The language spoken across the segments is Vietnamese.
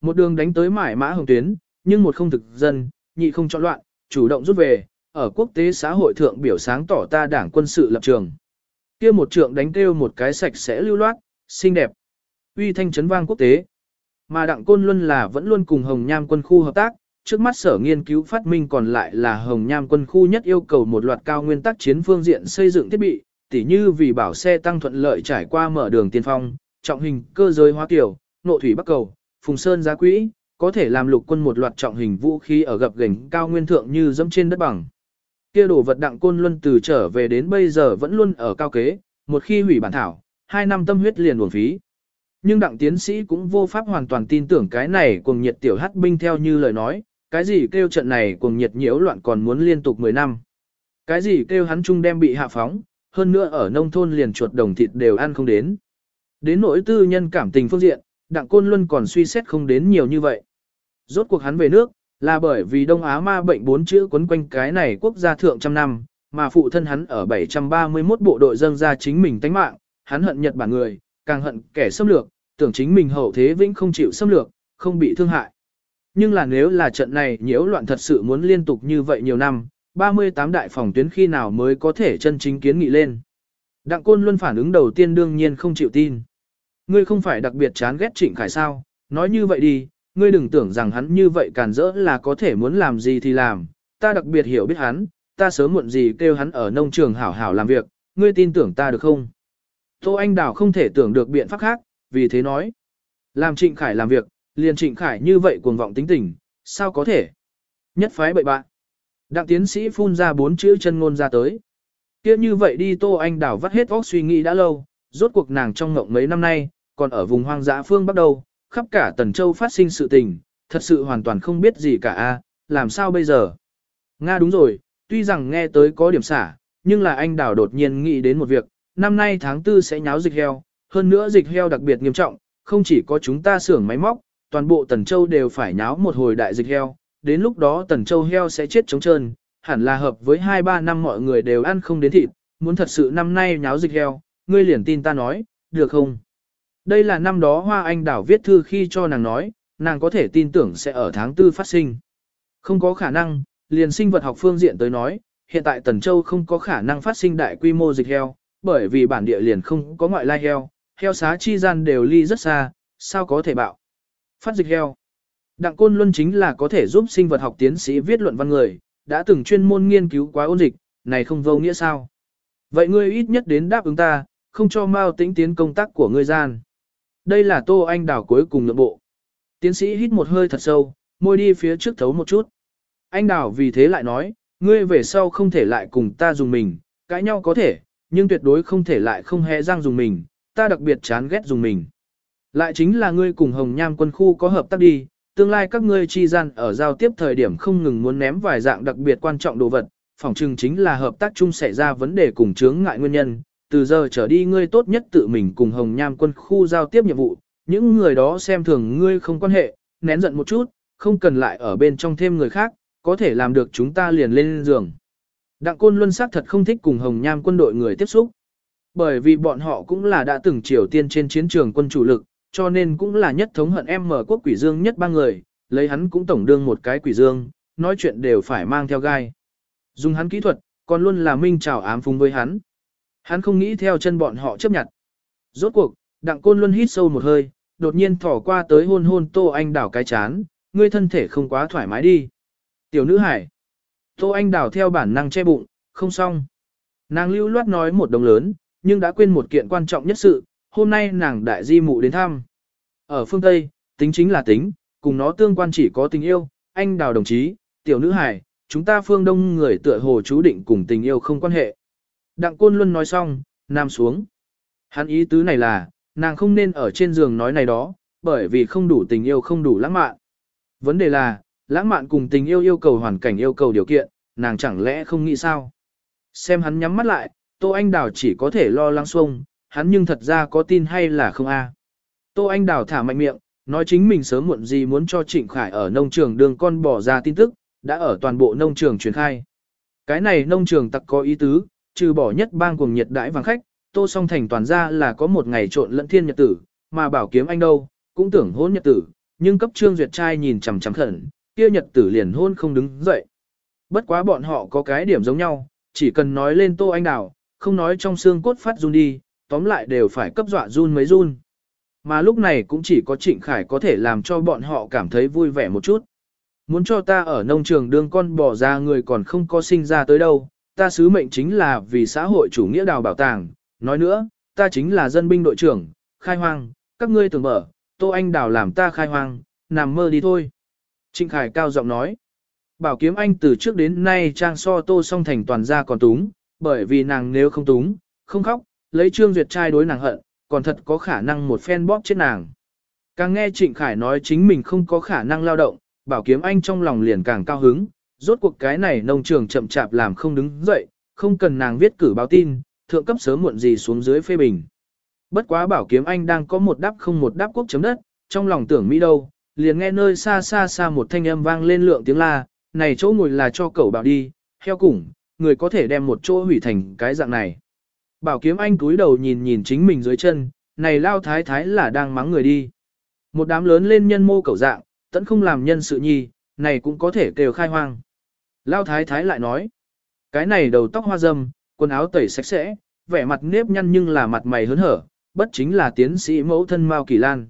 Một đường đánh tới mải mã hồng tuyến, nhưng một không thực dân, nhị không chọn loạn, chủ động rút về, ở quốc tế xã hội thượng biểu sáng tỏ ta đảng quân sự lập trường. Kia một trượng đánh kêu một cái sạch sẽ lưu loát, xinh đẹp. Uy thanh chấn vang quốc tế. Mà Đặng Côn Luân là vẫn luôn cùng Hồng Nham quân khu hợp tác, trước mắt sở nghiên cứu phát minh còn lại là Hồng Nham quân khu nhất yêu cầu một loạt cao nguyên tắc chiến phương diện xây dựng thiết bị, tỉ như vì bảo xe tăng thuận lợi trải qua mở đường tiên phong, trọng hình, cơ giới hóa kiểu, nội thủy bắc cầu, phùng sơn giá quỹ, có thể làm lục quân một loạt trọng hình vũ khí ở gập gành cao nguyên thượng như dẫm trên đất bằng. Kia đồ vật đặng côn luân từ trở về đến bây giờ vẫn luôn ở cao kế, một khi hủy bản thảo, hai năm tâm huyết liền uổng phí. Nhưng đặng tiến sĩ cũng vô pháp hoàn toàn tin tưởng cái này cùng nhiệt tiểu hát binh theo như lời nói, cái gì kêu trận này cùng nhiệt nhiễu loạn còn muốn liên tục 10 năm. Cái gì kêu hắn trung đem bị hạ phóng, hơn nữa ở nông thôn liền chuột đồng thịt đều ăn không đến. Đến nỗi tư nhân cảm tình phương diện, đặng côn luân còn suy xét không đến nhiều như vậy. Rốt cuộc hắn về nước, là bởi vì Đông Á ma bệnh bốn chữ quấn quanh cái này quốc gia thượng trăm năm, mà phụ thân hắn ở 731 bộ đội dâng ra chính mình tánh mạng, hắn hận Nhật Bản người, càng hận kẻ xâm lược, tưởng chính mình hậu thế vĩnh không chịu xâm lược, không bị thương hại. Nhưng là nếu là trận này nhiễu loạn thật sự muốn liên tục như vậy nhiều năm, 38 đại phòng tuyến khi nào mới có thể chân chính kiến nghị lên. Đặng Côn luôn phản ứng đầu tiên đương nhiên không chịu tin. Ngươi không phải đặc biệt chán ghét Trịnh Khải sao, nói như vậy đi, ngươi đừng tưởng rằng hắn như vậy càn rỡ là có thể muốn làm gì thì làm, ta đặc biệt hiểu biết hắn, ta sớm muộn gì kêu hắn ở nông trường hảo hảo làm việc, ngươi tin tưởng ta được không? Tô Anh Đào không thể tưởng được biện pháp khác, vì thế nói. Làm Trịnh Khải làm việc, liền Trịnh Khải như vậy cuồng vọng tính tình, sao có thể? Nhất phái bậy bạn. Đặng tiến sĩ phun ra bốn chữ chân ngôn ra tới. kia như vậy đi Tô Anh Đào vắt hết óc suy nghĩ đã lâu, rốt cuộc nàng trong ngộng mấy năm nay, còn ở vùng hoang dã phương bắc đầu, khắp cả Tần Châu phát sinh sự tình, thật sự hoàn toàn không biết gì cả a, làm sao bây giờ? Nga đúng rồi, tuy rằng nghe tới có điểm xả, nhưng là anh Đào đột nhiên nghĩ đến một việc, năm nay tháng tư sẽ nháo dịch heo, hơn nữa dịch heo đặc biệt nghiêm trọng, không chỉ có chúng ta xưởng máy móc, toàn bộ Tần Châu đều phải nháo một hồi đại dịch heo, đến lúc đó Tần Châu heo sẽ chết trống trơn, hẳn là hợp với 2-3 năm mọi người đều ăn không đến thịt, muốn thật sự năm nay nháo dịch heo, ngươi liền tin ta nói, được không? Đây là năm đó Hoa Anh Đảo viết thư khi cho nàng nói, nàng có thể tin tưởng sẽ ở tháng tư phát sinh. Không có khả năng, liền sinh vật học phương diện tới nói, hiện tại Tần Châu không có khả năng phát sinh đại quy mô dịch heo, bởi vì bản địa liền không có ngoại lai heo, heo xá chi gian đều ly rất xa, sao có thể bạo. Phát dịch heo. Đặng Côn Luân chính là có thể giúp sinh vật học tiến sĩ viết luận văn người, đã từng chuyên môn nghiên cứu quá ôn dịch, này không vô nghĩa sao. Vậy ngươi ít nhất đến đáp ứng ta, không cho Mao tính tiến công tác của ngươi gian. Đây là Tô Anh Đào cuối cùng nhượng bộ. Tiến sĩ hít một hơi thật sâu, môi đi phía trước thấu một chút. Anh Đào vì thế lại nói, ngươi về sau không thể lại cùng ta dùng mình, cãi nhau có thể, nhưng tuyệt đối không thể lại không hề răng dùng mình, ta đặc biệt chán ghét dùng mình. Lại chính là ngươi cùng Hồng Nham quân khu có hợp tác đi, tương lai các ngươi chi gian ở giao tiếp thời điểm không ngừng muốn ném vài dạng đặc biệt quan trọng đồ vật, phỏng chừng chính là hợp tác chung xảy ra vấn đề cùng chướng ngại nguyên nhân. Từ giờ trở đi ngươi tốt nhất tự mình cùng Hồng Nham quân khu giao tiếp nhiệm vụ, những người đó xem thường ngươi không quan hệ, nén giận một chút, không cần lại ở bên trong thêm người khác, có thể làm được chúng ta liền lên giường. Đặng Côn Luân xác thật không thích cùng Hồng Nham quân đội người tiếp xúc. Bởi vì bọn họ cũng là đã từng Triều Tiên trên chiến trường quân chủ lực, cho nên cũng là nhất thống hận em mở quốc quỷ dương nhất ba người, lấy hắn cũng tổng đương một cái quỷ dương, nói chuyện đều phải mang theo gai. Dùng hắn kỹ thuật, còn luôn là minh trào ám phúng với hắn. Hắn không nghĩ theo chân bọn họ chấp nhận. Rốt cuộc, Đặng Côn Luân hít sâu một hơi, đột nhiên thỏ qua tới hôn hôn Tô Anh đảo cái chán, ngươi thân thể không quá thoải mái đi. Tiểu nữ hải. Tô Anh đảo theo bản năng che bụng, không xong. Nàng lưu loát nói một đồng lớn, nhưng đã quên một kiện quan trọng nhất sự, hôm nay nàng đại di mụ đến thăm. Ở phương Tây, tính chính là tính, cùng nó tương quan chỉ có tình yêu, anh đào đồng chí, tiểu nữ hải, chúng ta phương đông người tựa hồ chú định cùng tình yêu không quan hệ. Đặng Côn Luân nói xong, nam xuống. Hắn ý tứ này là, nàng không nên ở trên giường nói này đó, bởi vì không đủ tình yêu không đủ lãng mạn. Vấn đề là, lãng mạn cùng tình yêu yêu cầu hoàn cảnh yêu cầu điều kiện, nàng chẳng lẽ không nghĩ sao? Xem hắn nhắm mắt lại, Tô Anh Đào chỉ có thể lo lắng xuông, hắn nhưng thật ra có tin hay là không a? Tô Anh Đào thả mạnh miệng, nói chính mình sớm muộn gì muốn cho Trịnh Khải ở nông trường đường con bỏ ra tin tức, đã ở toàn bộ nông trường truyền khai. Cái này nông trường tặc có ý tứ, trừ bỏ nhất bang cùng nhiệt đãi vàng khách, Tô Song Thành toàn ra là có một ngày trộn lẫn thiên nhật tử, mà bảo kiếm anh đâu, cũng tưởng hôn nhật tử, nhưng cấp Trương Duyệt trai nhìn chằm chằm khẩn, kia nhật tử liền hôn không đứng dậy. Bất quá bọn họ có cái điểm giống nhau, chỉ cần nói lên Tô Anh Đào, không nói trong xương cốt phát run đi, tóm lại đều phải cấp dọa run mấy run. Mà lúc này cũng chỉ có Trịnh Khải có thể làm cho bọn họ cảm thấy vui vẻ một chút. Muốn cho ta ở nông trường đương con bỏ ra người còn không có sinh ra tới đâu, ta sứ mệnh chính là vì xã hội chủ nghĩa đào bảo tàng. Nói nữa, ta chính là dân binh đội trưởng, khai hoang, các ngươi tưởng mở, Tô Anh Đào làm ta khai hoang, nằm mơ đi thôi. Trịnh Khải cao giọng nói. Bảo kiếm anh từ trước đến nay trang so tô song thành toàn gia còn túng, bởi vì nàng nếu không túng, không khóc, lấy trương duyệt trai đối nàng hận, còn thật có khả năng một phen bóp chết nàng. Càng nghe Trịnh Khải nói chính mình không có khả năng lao động, bảo kiếm anh trong lòng liền càng cao hứng, rốt cuộc cái này nông trường chậm chạp làm không đứng dậy, không cần nàng viết cử báo tin, thượng cấp sớm muộn gì xuống dưới phê bình. Bất quá bảo kiếm anh đang có một đáp không một đáp quốc chấm đất, trong lòng tưởng Mỹ đâu, liền nghe nơi xa xa xa một thanh âm vang lên lượng tiếng la, này chỗ ngồi là cho cậu bảo đi, heo củng, người có thể đem một chỗ hủy thành cái dạng này. Bảo kiếm anh cúi đầu nhìn nhìn chính mình dưới chân, này lao thái thái là đang mắng người đi. Một đám lớn lên nhân mô cậu dạng, tẫn không làm nhân sự nhi, này cũng có thể kêu khai hoang. Lao thái thái lại nói, cái này đầu tóc hoa dâm, quần áo tẩy sạch sẽ, vẻ mặt nếp nhăn nhưng là mặt mày hớn hở, bất chính là tiến sĩ mẫu thân Mao Kỳ Lan.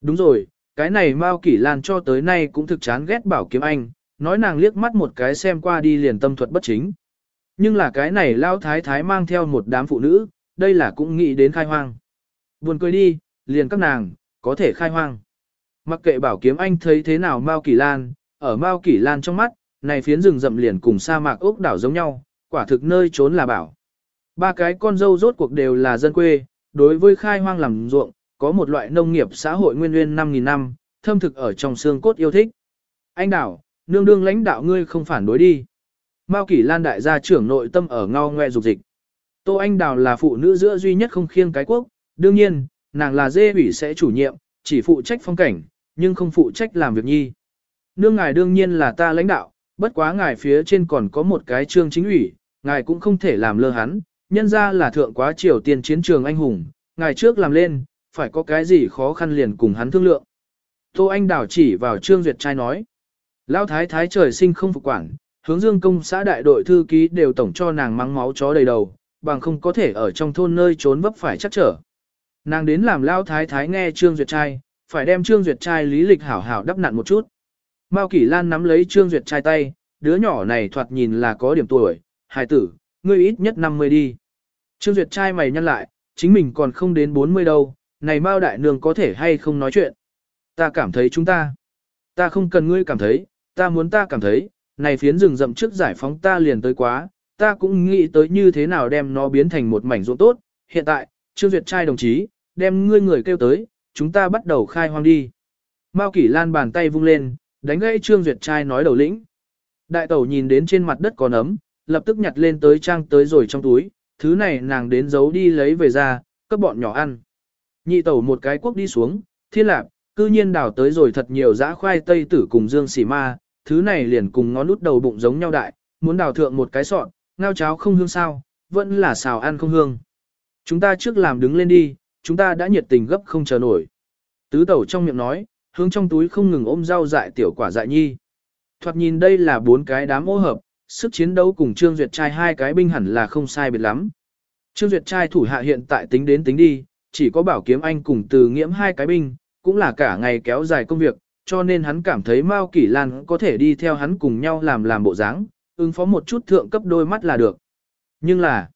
Đúng rồi, cái này Mao Kỳ Lan cho tới nay cũng thực chán ghét bảo kiếm anh, nói nàng liếc mắt một cái xem qua đi liền tâm thuật bất chính. Nhưng là cái này lao thái thái mang theo một đám phụ nữ, đây là cũng nghĩ đến khai hoang. Buồn cười đi, liền các nàng, có thể khai hoang. Mặc kệ bảo kiếm anh thấy thế nào Mao Kỳ Lan, ở Mao Kỳ Lan trong mắt, này phiến rừng rậm liền cùng sa mạc ốc đảo giống nhau, quả thực nơi trốn là bảo. Ba cái con dâu rốt cuộc đều là dân quê, đối với khai hoang làm ruộng, có một loại nông nghiệp xã hội nguyên nguyên 5.000 năm, thâm thực ở trong xương cốt yêu thích. Anh đảo, nương đương lãnh đạo ngươi không phản đối đi. Mao Kỷ Lan đại gia trưởng nội tâm ở ngao ngoe dục dịch. Tô Anh Đào là phụ nữ giữa duy nhất không khiêng cái quốc, đương nhiên, nàng là dê ủy sẽ chủ nhiệm, chỉ phụ trách phong cảnh, nhưng không phụ trách làm việc nhi. Nương ngài đương nhiên là ta lãnh đạo, bất quá ngài phía trên còn có một cái trương chính ủy, ngài cũng không thể làm lơ hắn, nhân ra là thượng quá triều tiên chiến trường anh hùng, ngài trước làm lên, phải có cái gì khó khăn liền cùng hắn thương lượng. Tô Anh Đảo chỉ vào Trương Duyệt trai nói. Lão thái thái trời sinh không phục quản, hướng dương công xã đại đội thư ký đều tổng cho nàng mắng máu chó đầy đầu, bằng không có thể ở trong thôn nơi trốn vấp phải chắc trở. Nàng đến làm Lão thái thái nghe Trương Duyệt trai, phải đem Trương Duyệt trai lý lịch hảo hảo đắp nặn một chút. Mao Kỷ Lan nắm lấy Trương Duyệt trai tay, đứa nhỏ này thoạt nhìn là có điểm tuổi, hài tử, ngươi ít nhất 50 đi. Trương Duyệt trai mày nhăn lại, chính mình còn không đến 40 đâu, này Mao đại nương có thể hay không nói chuyện. Ta cảm thấy chúng ta. Ta không cần ngươi cảm thấy, ta muốn ta cảm thấy, này phiến rừng rậm trước giải phóng ta liền tới quá, ta cũng nghĩ tới như thế nào đem nó biến thành một mảnh ruộng tốt. Hiện tại, Trương Duyệt trai đồng chí, đem ngươi người kêu tới, chúng ta bắt đầu khai hoang đi. Mao Kỷ Lan bàn tay vung lên, đánh gãy Trương Duyệt trai nói đầu lĩnh. Đại tẩu nhìn đến trên mặt đất có nấm, lập tức nhặt lên tới trang tới rồi trong túi, thứ này nàng đến giấu đi lấy về ra, cấp bọn nhỏ ăn. Nhị tẩu một cái quốc đi xuống, thiên lạp, cư nhiên đào tới rồi thật nhiều dã khoai tây tử cùng dương xỉ ma, thứ này liền cùng ngón út đầu bụng giống nhau đại, muốn đào thượng một cái sọn, ngao cháo không hương sao, vẫn là xào ăn không hương. Chúng ta trước làm đứng lên đi, chúng ta đã nhiệt tình gấp không chờ nổi. Tứ tẩu trong miệng nói, hướng trong túi không ngừng ôm rau dại tiểu quả dại nhi. Thoạt nhìn đây là bốn cái đám ô hợp, sức chiến đấu cùng Trương Duyệt trai hai cái binh hẳn là không sai biệt lắm. Trương Duyệt trai thủ hạ hiện tại tính đến tính đi, chỉ có bảo kiếm anh cùng từ nghiễm hai cái binh, cũng là cả ngày kéo dài công việc, cho nên hắn cảm thấy Mao Kỷ Lan có thể đi theo hắn cùng nhau làm làm bộ dáng, ứng phó một chút thượng cấp đôi mắt là được. Nhưng là,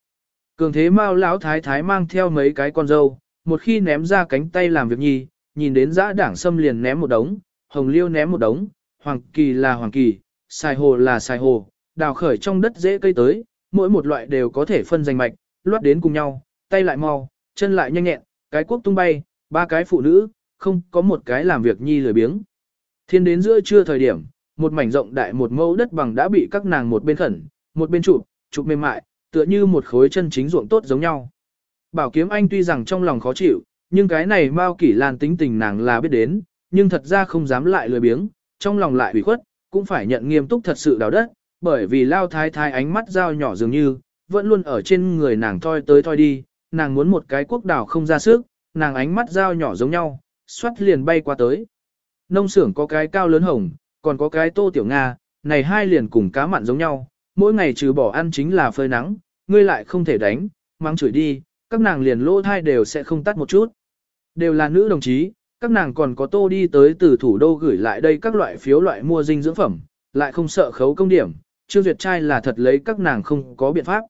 cường thế Mao lão thái thái mang theo mấy cái con dâu, một khi ném ra cánh tay làm việc nhi, nhìn đến dã đảng xâm liền ném một đống, hồng liêu ném một đống, hoàng kỳ là hoàng kỳ, xài hồ là xài hồ, đào khởi trong đất dễ cây tới, mỗi một loại đều có thể phân danh mạch, loát đến cùng nhau, tay lại mau, chân lại nhanh nhẹn, cái quốc tung bay, ba cái phụ nữ, không có một cái làm việc nhi lười biếng. Thiên đến giữa trưa thời điểm, một mảnh rộng đại một mẫu đất bằng đã bị các nàng một bên khẩn, một bên chụp, chụp mềm mại, tựa như một khối chân chính ruộng tốt giống nhau. Bảo kiếm anh tuy rằng trong lòng khó chịu, nhưng cái này Mao Kỷ Lan tính tình nàng là biết đến, nhưng thật ra không dám lại lười biếng, trong lòng lại ủy khuất, cũng phải nhận nghiêm túc thật sự đào đất, bởi vì lao thái thái ánh mắt dao nhỏ dường như, vẫn luôn ở trên người nàng thoi tới thoi đi, nàng muốn một cái quốc đảo không ra sức, nàng ánh mắt dao nhỏ giống nhau, xoát liền bay qua tới. Nông xưởng có cái cao lớn hồng, còn có cái tô tiểu Nga, này hai liền cùng cá mặn giống nhau, mỗi ngày trừ bỏ ăn chính là phơi nắng, ngươi lại không thể đánh, mang chửi đi, các nàng liền lỗ thai đều sẽ không tắt một chút. Đều là nữ đồng chí, các nàng còn có tô đi tới từ thủ đô gửi lại đây các loại phiếu loại mua dinh dưỡng phẩm, lại không sợ khấu công điểm, Trương Duyệt trai là thật lấy các nàng không có biện pháp.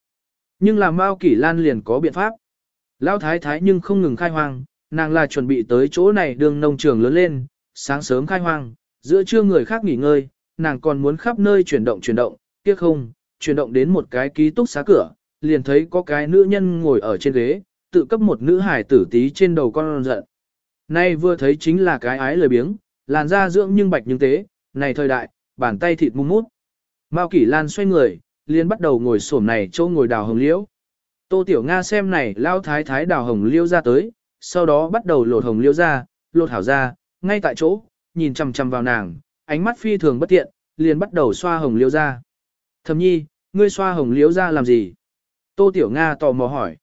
Nhưng làm Mao Kỷ Lan liền có biện pháp. Lão thái thái nhưng không ngừng khai hoang, nàng là chuẩn bị tới chỗ này đường nông trường lớn lên, sáng sớm khai hoang, giữa trưa người khác nghỉ ngơi, nàng còn muốn khắp nơi chuyển động chuyển động, tiếc không, chuyển động đến một cái ký túc xá cửa, liền thấy có cái nữ nhân ngồi ở trên ghế, tự cấp một nữ hải tử tí trên đầu con giận. Nay vừa thấy chính là cái ái lời biếng, làn da dưỡng nhưng bạch nhưng tế, này thời đại, bàn tay thịt mung mút. Mao Kỷ Lan xoay người, liền bắt đầu ngồi xổm này chỗ ngồi đào hồng liễu. Tô Tiểu Nga xem này lao thái thái đào hồng liễu ra tới, sau đó bắt đầu lột hồng liễu ra, lột hảo ra, ngay tại chỗ, nhìn chằm chằm vào nàng, ánh mắt phi thường bất tiện, liền bắt đầu xoa hồng liễu ra. Thầm nhi, ngươi xoa hồng liễu ra làm gì? Tô Tiểu Nga tò mò hỏi.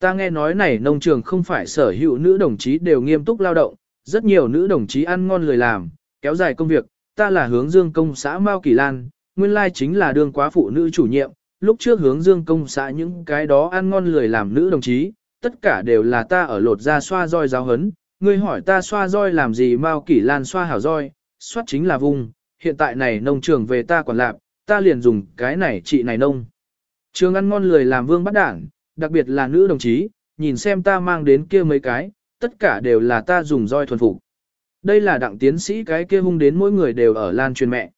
Ta nghe nói này nông trường không phải sở hữu nữ đồng chí đều nghiêm túc lao động, rất nhiều nữ đồng chí ăn ngon lười làm, kéo dài công việc, ta là hướng dương công xã Mao Kỳ Lan, nguyên lai chính là đương quá phụ nữ chủ nhiệm, lúc trước hướng dương công xã những cái đó ăn ngon lười làm nữ đồng chí, tất cả đều là ta ở lột ra xoa roi giáo hấn, ngươi hỏi ta xoa roi làm gì Mao Kỳ Lan xoa hảo roi, xoát chính là vùng, hiện tại này nông trường về ta quản lạc, ta liền dùng cái này trị này nông. Trường ăn ngon lười làm vương bắt đảng, đặc biệt là nữ đồng chí, nhìn xem ta mang đến kia mấy cái, tất cả đều là ta dùng roi thuần phục. Đây là đặng tiến sĩ cái kia hung đến mỗi người đều ở lan truyền mẹ.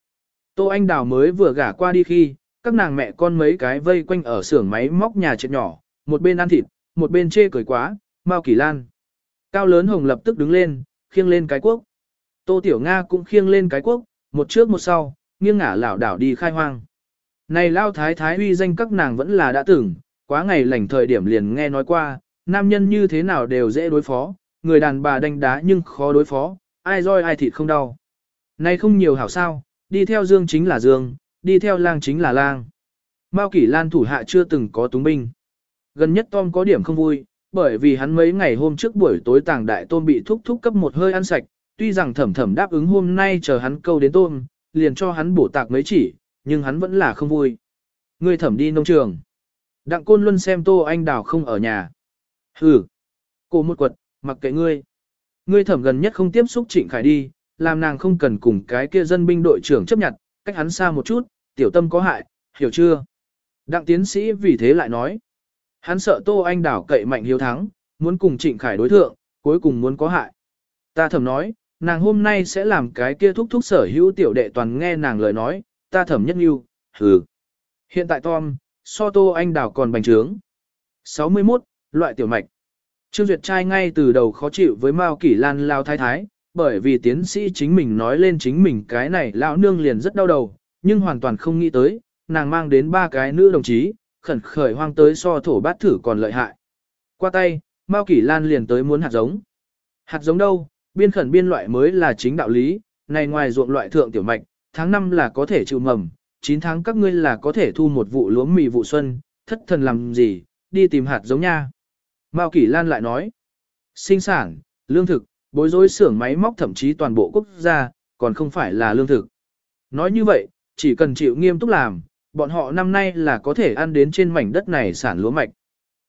Tô Anh Đào mới vừa gả qua đi khi, các nàng mẹ con mấy cái vây quanh ở xưởng máy móc nhà chết nhỏ, một bên ăn thịt, một bên chê cười quá, Mao Kỳ Lan. Cao lớn hồng lập tức đứng lên, khiêng lên cái quốc. Tô Tiểu Nga cũng khiêng lên cái quốc, một trước một sau, nghiêng ngả lảo đảo đi khai hoang. Này lao thái thái uy danh các nàng vẫn là đã tưởng, quá ngày lành thời điểm liền nghe nói qua, nam nhân như thế nào đều dễ đối phó, người đàn bà đánh đá nhưng khó đối phó, ai roi ai thịt không đau. nay không nhiều hảo sao, đi theo dương chính là dương, đi theo lang chính là lang. Mao Kỷ Lan thủ hạ chưa từng có túng binh. Gần nhất Tom có điểm không vui, bởi vì hắn mấy ngày hôm trước buổi tối tàng đại tôm bị thúc thúc cấp một hơi ăn sạch, tuy rằng thẩm thẩm đáp ứng hôm nay chờ hắn câu đến tôm, liền cho hắn bổ tạc mấy chỉ, nhưng hắn vẫn là không vui. Ngươi thẩm đi nông trường. Đặng Côn Luân xem Tô Anh Đào không ở nhà. Hừ. Cô một quật, mặc kệ ngươi. Ngươi thẩm gần nhất không tiếp xúc Trịnh Khải đi, làm nàng không cần cùng cái kia dân binh đội trưởng chấp nhận, cách hắn xa một chút, tiểu tâm có hại, hiểu chưa? Đặng tiến sĩ vì thế lại nói. Hắn sợ Tô Anh Đảo cậy mạnh hiếu thắng, muốn cùng Trịnh Khải đối thượng, cuối cùng muốn có hại. Ta thẩm nói, nàng hôm nay sẽ làm cái kia thúc thúc sở hữu tiểu đệ toàn nghe nàng lời nói, ta thẩm nhất yêu, hừ. Hiện tại Tom, so Tô Anh đào còn bành trướng. 61. Loại tiểu mạch. Trương Duyệt trai ngay từ đầu khó chịu với Mao Kỷ Lan lao thái thái, bởi vì tiến sĩ chính mình nói lên chính mình cái này lão nương liền rất đau đầu, nhưng hoàn toàn không nghĩ tới, nàng mang đến ba cái nữ đồng chí, khẩn khởi hoang tới so thổ bát thử còn lợi hại. Qua tay, Mao Kỷ Lan liền tới muốn hạt giống. Hạt giống đâu, biên khẩn biên loại mới là chính đạo lý, này ngoài ruộng loại thượng tiểu mạch, tháng 5 là có thể chịu mầm, 9 tháng các ngươi là có thể thu một vụ lúa mì vụ xuân, thất thần làm gì, đi tìm hạt giống nha. Mao Kỷ Lan lại nói, sinh sản, lương thực, bối rối xưởng máy móc thậm chí toàn bộ quốc gia, còn không phải là lương thực. Nói như vậy, chỉ cần chịu nghiêm túc làm, bọn họ năm nay là có thể ăn đến trên mảnh đất này sản lúa mạch.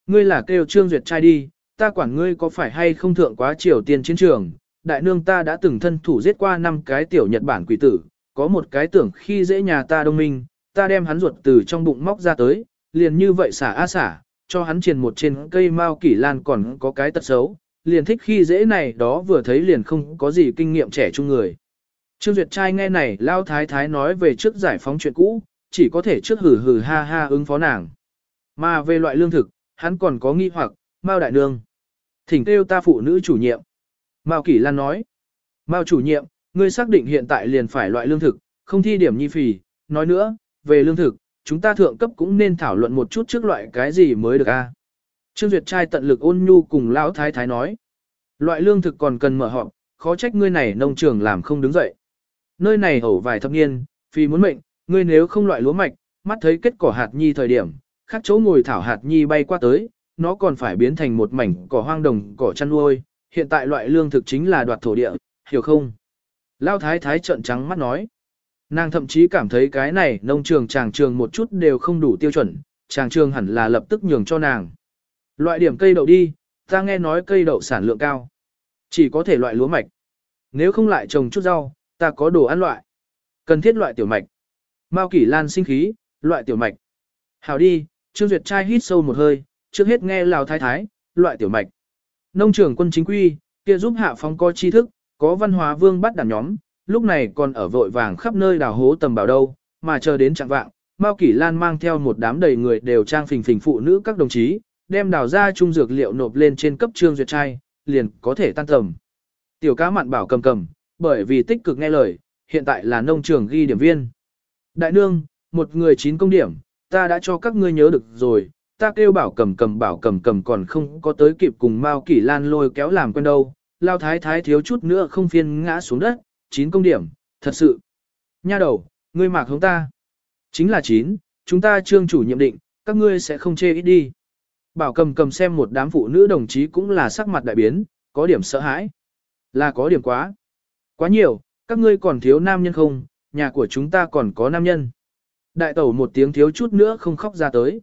Ngươi là kêu trương duyệt trai đi, ta quản ngươi có phải hay không thượng quá triều tiên chiến trường, đại nương ta đã từng thân thủ giết qua năm cái tiểu Nhật Bản quỷ tử, có một cái tưởng khi dễ nhà ta đông minh, ta đem hắn ruột từ trong bụng móc ra tới, liền như vậy xả a xả, cho hắn triền một trên cây mao kỷ lan còn có cái tật xấu, liền thích khi dễ này đó vừa thấy liền không có gì kinh nghiệm trẻ trung người. Trương Duyệt trai nghe này lao thái thái nói về trước giải phóng chuyện cũ, chỉ có thể trước hử hử ha ha ứng phó nàng. Mà về loại lương thực, hắn còn có nghi hoặc, Mao đại nương. Thỉnh kêu ta phụ nữ chủ nhiệm. Mao Kỷ Lan nói. Mao chủ nhiệm, ngươi xác định hiện tại liền phải loại lương thực, không thi điểm nhi phì. Nói nữa, về lương thực, chúng ta thượng cấp cũng nên thảo luận một chút trước loại cái gì mới được a. Trương Duyệt trai tận lực ôn nhu cùng lão thái thái nói. Loại lương thực còn cần mở họp, khó trách ngươi này nông trường làm không đứng dậy. Nơi này hổ vài thập niên, phi muốn mệnh, ngươi nếu không loại lúa mạch, mắt thấy kết cỏ hạt nhi thời điểm, khác chỗ ngồi thảo hạt nhi bay qua tới, nó còn phải biến thành một mảnh cỏ hoang đồng, cỏ chăn nuôi, hiện tại loại lương thực chính là đoạt thổ địa, hiểu không? Lao thái thái trợn trắng mắt nói. Nàng thậm chí cảm thấy cái này nông trường chàng trường một chút đều không đủ tiêu chuẩn, chàng trường hẳn là lập tức nhường cho nàng. Loại điểm cây đậu đi, ta nghe nói cây đậu sản lượng cao. Chỉ có thể loại lúa mạch. Nếu không lại trồng chút rau, ta có đồ ăn loại. Cần thiết loại tiểu mạch. Mao Kỷ Lan sinh khí, loại tiểu mạch. Hào đi, Trương Duyệt trai hít sâu một hơi, trước hết nghe Lào Thái Thái, loại tiểu mạch. Nông trường quân chính quy, kia giúp hạ phong có tri thức, có văn hóa vương bắt đàn nhóm, lúc này còn ở vội vàng khắp nơi đào hố tầm bảo đâu, mà chờ đến trạng vạng, Mao Kỷ Lan mang theo một đám đầy người đều trang phình phình phụ nữ các đồng chí, đem đào ra trung dược liệu nộp lên trên cấp trương duyệt trai, liền có thể tan tầm. Tiểu cá mặn bảo cầm cầm, bởi vì tích cực nghe lời, hiện tại là nông trường ghi điểm viên. Đại nương, một người chín công điểm, ta đã cho các ngươi nhớ được rồi, ta kêu bảo cầm cầm bảo cầm cầm còn không có tới kịp cùng Mao Kỷ Lan lôi kéo làm quen đâu. Lao thái thái thiếu chút nữa không phiên ngã xuống đất, chín công điểm, thật sự. Nha đầu, ngươi mạc hống ta. Chính là chín, chúng ta trương chủ nhiệm định, các ngươi sẽ không chê ít đi. Bảo cầm cầm xem một đám phụ nữ đồng chí cũng là sắc mặt đại biến, có điểm sợ hãi. Là có điểm quá. Quá nhiều, các ngươi còn thiếu nam nhân không, nhà của chúng ta còn có nam nhân. Đại tẩu một tiếng thiếu chút nữa không khóc ra tới.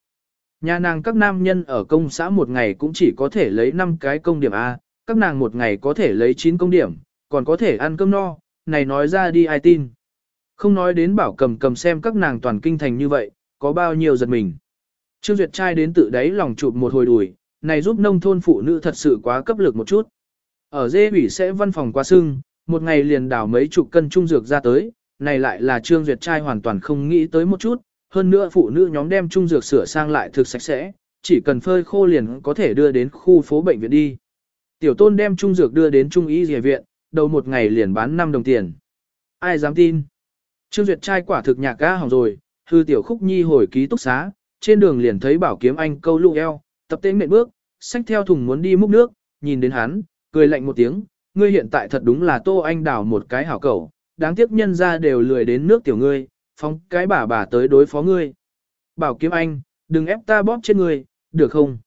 Nhà nàng các nam nhân ở công xã một ngày cũng chỉ có thể lấy 5 cái công điểm A, các nàng một ngày có thể lấy 9 công điểm, còn có thể ăn cơm no, này nói ra đi ai tin. Không nói đến bảo cầm cầm xem các nàng toàn kinh thành như vậy, có bao nhiêu giật mình. Trương Duyệt trai đến tự đáy lòng chụp một hồi đùi, này giúp nông thôn phụ nữ thật sự quá cấp lực một chút. Ở dê ủy sẽ văn phòng qua sưng, một ngày liền đảo mấy chục cân trung dược ra tới, này lại là Trương Duyệt trai hoàn toàn không nghĩ tới một chút, hơn nữa phụ nữ nhóm đem trung dược sửa sang lại thực sạch sẽ, chỉ cần phơi khô liền có thể đưa đến khu phố bệnh viện đi. Tiểu tôn đem trung dược đưa đến trung y dề viện, đầu một ngày liền bán 5 đồng tiền. Ai dám tin? Trương Duyệt trai quả thực nhạc ga hỏng rồi, hư tiểu khúc nhi hồi ký túc xá, trên đường liền thấy bảo kiếm anh câu lụ eo, tập tên nện bước, xách theo thùng muốn đi múc nước, nhìn đến hắn, cười lạnh một tiếng, ngươi hiện tại thật đúng là tô anh đảo một cái hảo cầu, đáng tiếc nhân ra đều lười đến nước tiểu ngươi, phóng cái bà bà tới đối phó ngươi. Bảo kiếm anh, đừng ép ta bóp trên ngươi, được không?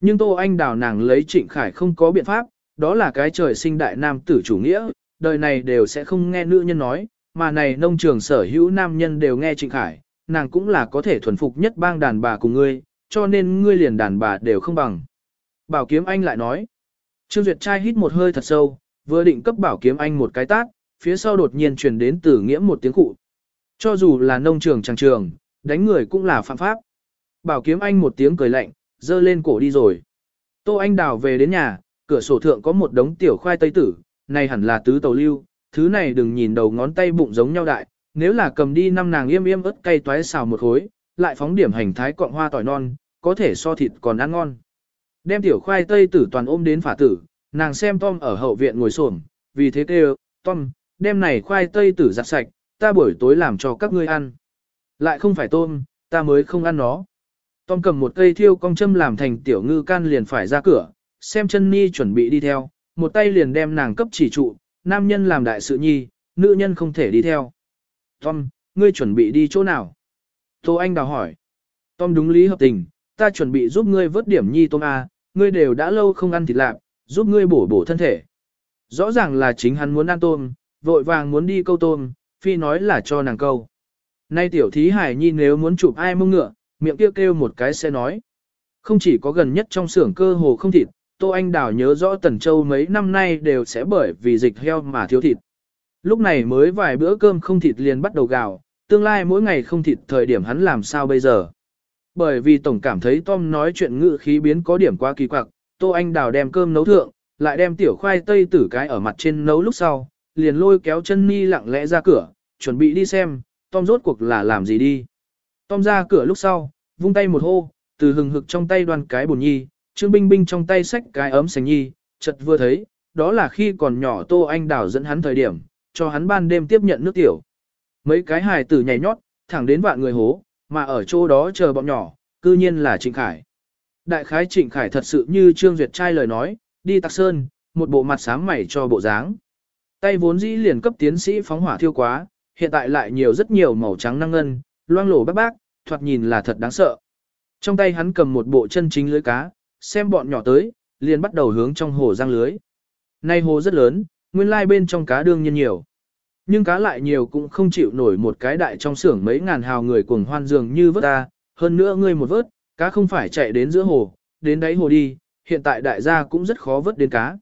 Nhưng tô anh đào nàng lấy trịnh khải không có biện pháp, đó là cái trời sinh đại nam tử chủ nghĩa, đời này đều sẽ không nghe nữ nhân nói, mà này nông trường sở hữu nam nhân đều nghe trịnh khải, nàng cũng là có thể thuần phục nhất bang đàn bà cùng ngươi, cho nên ngươi liền đàn bà đều không bằng. Bảo kiếm anh lại nói, Trương Duyệt trai hít một hơi thật sâu, vừa định cấp bảo kiếm anh một cái tát, phía sau đột nhiên truyền đến từ nghĩa một tiếng cụ. Cho dù là nông trường trang trường, đánh người cũng là phạm pháp. Bảo kiếm anh một tiếng cười lạnh, dơ lên cổ đi rồi. Tô Anh đào về đến nhà, cửa sổ thượng có một đống tiểu khoai tây tử, này hẳn là tứ tàu lưu, thứ này đừng nhìn đầu ngón tay bụng giống nhau đại, nếu là cầm đi năm nàng yêm yêm ớt cay toái xào một khối, lại phóng điểm hành thái cọng hoa tỏi non, có thể so thịt còn ăn ngon. Đem tiểu khoai tây tử toàn ôm đến phả tử, nàng xem Tom ở hậu viện ngồi xổm, vì thế kêu, Tom, đem này khoai tây tử giặt sạch, ta buổi tối làm cho các ngươi ăn. Lại không phải tôm, ta mới không ăn nó. Tom cầm một cây thiêu cong châm làm thành tiểu ngư can liền phải ra cửa, xem chân ni chuẩn bị đi theo, một tay liền đem nàng cấp chỉ trụ, nam nhân làm đại sự nhi, nữ nhân không thể đi theo. Tom, ngươi chuẩn bị đi chỗ nào? Tô Anh đào hỏi. Tom đúng lý hợp tình, ta chuẩn bị giúp ngươi vớt điểm nhi tôm A, ngươi đều đã lâu không ăn thịt lạp, giúp ngươi bổ bổ thân thể. Rõ ràng là chính hắn muốn ăn tôm, vội vàng muốn đi câu tôm, phi nói là cho nàng câu. Nay tiểu thí hải nhi nếu muốn chụp ai mông ngựa, miệng kêu kêu một cái sẽ nói. Không chỉ có gần nhất trong xưởng cơ hồ không thịt, Tô Anh Đào nhớ rõ Tần Châu mấy năm nay đều sẽ bởi vì dịch heo mà thiếu thịt. Lúc này mới vài bữa cơm không thịt liền bắt đầu gào, tương lai mỗi ngày không thịt thời điểm hắn làm sao bây giờ. Bởi vì Tổng cảm thấy Tom nói chuyện ngự khí biến có điểm quá kỳ quặc, Tô Anh Đào đem cơm nấu thượng, lại đem tiểu khoai tây tử cái ở mặt trên nấu lúc sau, liền lôi kéo chân ni lặng lẽ ra cửa, chuẩn bị đi xem, Tom rốt cuộc là làm gì đi. Tom ra cửa lúc sau, vung tay một hô, từ hừng hực trong tay đoan cái bồn nhi, Trương Binh Binh trong tay xách cái ấm sành nhi, chợt vừa thấy, đó là khi còn nhỏ Tô Anh đảo dẫn hắn thời điểm, cho hắn ban đêm tiếp nhận nước tiểu. Mấy cái hài tử nhảy nhót, thẳng đến vạn người hố, mà ở chỗ đó chờ bọn nhỏ, cư nhiên là Trịnh Khải. Đại khái Trịnh Khải thật sự như Trương Duyệt trai lời nói, đi tạc sơn, một bộ mặt sáng mảy cho bộ dáng. Tay vốn dĩ liền cấp tiến sĩ phóng hỏa thiêu quá, hiện tại lại nhiều rất nhiều màu trắng năng ngân, loang lổ bác bác, thoạt nhìn là thật đáng sợ. Trong tay hắn cầm một bộ chân chính lưới cá, xem bọn nhỏ tới, liền bắt đầu hướng trong hồ giang lưới. Nay hồ rất lớn, nguyên lai bên trong cá đương nhiên nhiều. Nhưng cá lại nhiều cũng không chịu nổi một cái đại trong xưởng mấy ngàn hào người cuồng hoan dường như vớt ta, hơn nữa ngươi một vớt, cá không phải chạy đến giữa hồ, đến đáy hồ đi, hiện tại đại gia cũng rất khó vớt đến cá.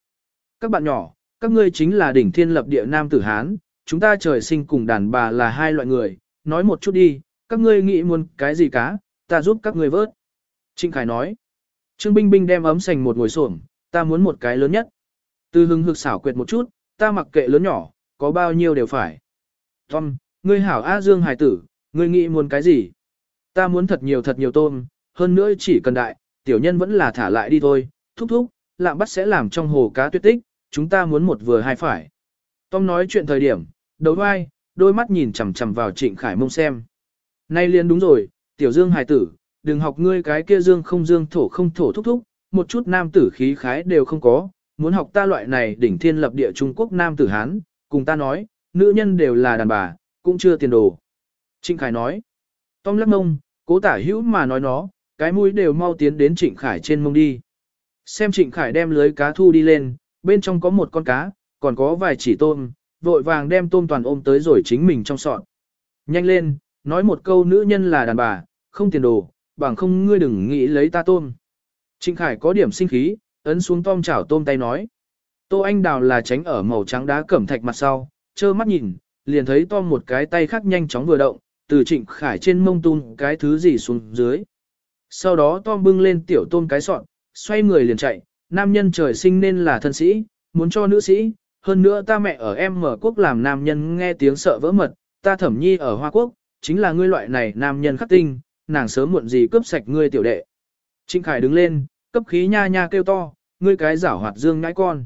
Các bạn nhỏ, các ngươi chính là đỉnh thiên lập địa nam tử Hán, chúng ta trời sinh cùng đàn bà là hai loại người, nói một chút đi, các ngươi nghĩ muốn cái gì cá, ta giúp các ngươi vớt. Trịnh Khải nói, Trương Binh Binh đem ấm sành một ngồi xổm, ta muốn một cái lớn nhất. Từ hưng hực xảo quyệt một chút, ta mặc kệ lớn nhỏ, có bao nhiêu đều phải. Tom, ngươi hảo A Dương Hải tử, ngươi nghĩ muốn cái gì? Ta muốn thật nhiều thật nhiều tôm, hơn nữa chỉ cần đại, tiểu nhân vẫn là thả lại đi thôi, thúc thúc, lạm bắt sẽ làm trong hồ cá tuyết tích, chúng ta muốn một vừa hai phải. Tom nói chuyện thời điểm, đầu vai, đôi mắt nhìn chằm chằm vào trịnh khải mông xem. Nay liền đúng rồi, tiểu dương hài tử, đừng học ngươi cái kia dương không dương thổ không thổ thúc thúc, một chút nam tử khí khái đều không có, muốn học ta loại này đỉnh thiên lập địa Trung Quốc nam tử Hán, cùng ta nói, nữ nhân đều là đàn bà, cũng chưa tiền đồ. Trịnh Khải nói, Tom lắc mông, cố tả hữu mà nói nó, cái mũi đều mau tiến đến Trịnh Khải trên mông đi. Xem Trịnh Khải đem lưới cá thu đi lên, bên trong có một con cá, còn có vài chỉ tôm, vội vàng đem tôm toàn ôm tới rồi chính mình trong sọt. Nhanh lên, nói một câu nữ nhân là đàn bà, không tiền đồ, bằng không ngươi đừng nghĩ lấy ta tôm. Trịnh Khải có điểm sinh khí, ấn xuống tom chảo tôm tay nói. Tô Anh Đào là tránh ở màu trắng đá cẩm thạch mặt sau, trơ mắt nhìn, liền thấy tom một cái tay khác nhanh chóng vừa động, từ Trịnh Khải trên mông tung cái thứ gì xuống dưới. Sau đó tom bưng lên tiểu tôm cái sọn, xoay người liền chạy, nam nhân trời sinh nên là thân sĩ, muốn cho nữ sĩ, hơn nữa ta mẹ ở em mở quốc làm nam nhân nghe tiếng sợ vỡ mật, ta thẩm nhi ở Hoa Quốc, chính là ngươi loại này nam nhân khắc tinh, nàng sớm muộn gì cướp sạch ngươi tiểu đệ. Trịnh Khải đứng lên, cấp khí nha nha kêu to, ngươi cái giảo hoạt dương ngãi con.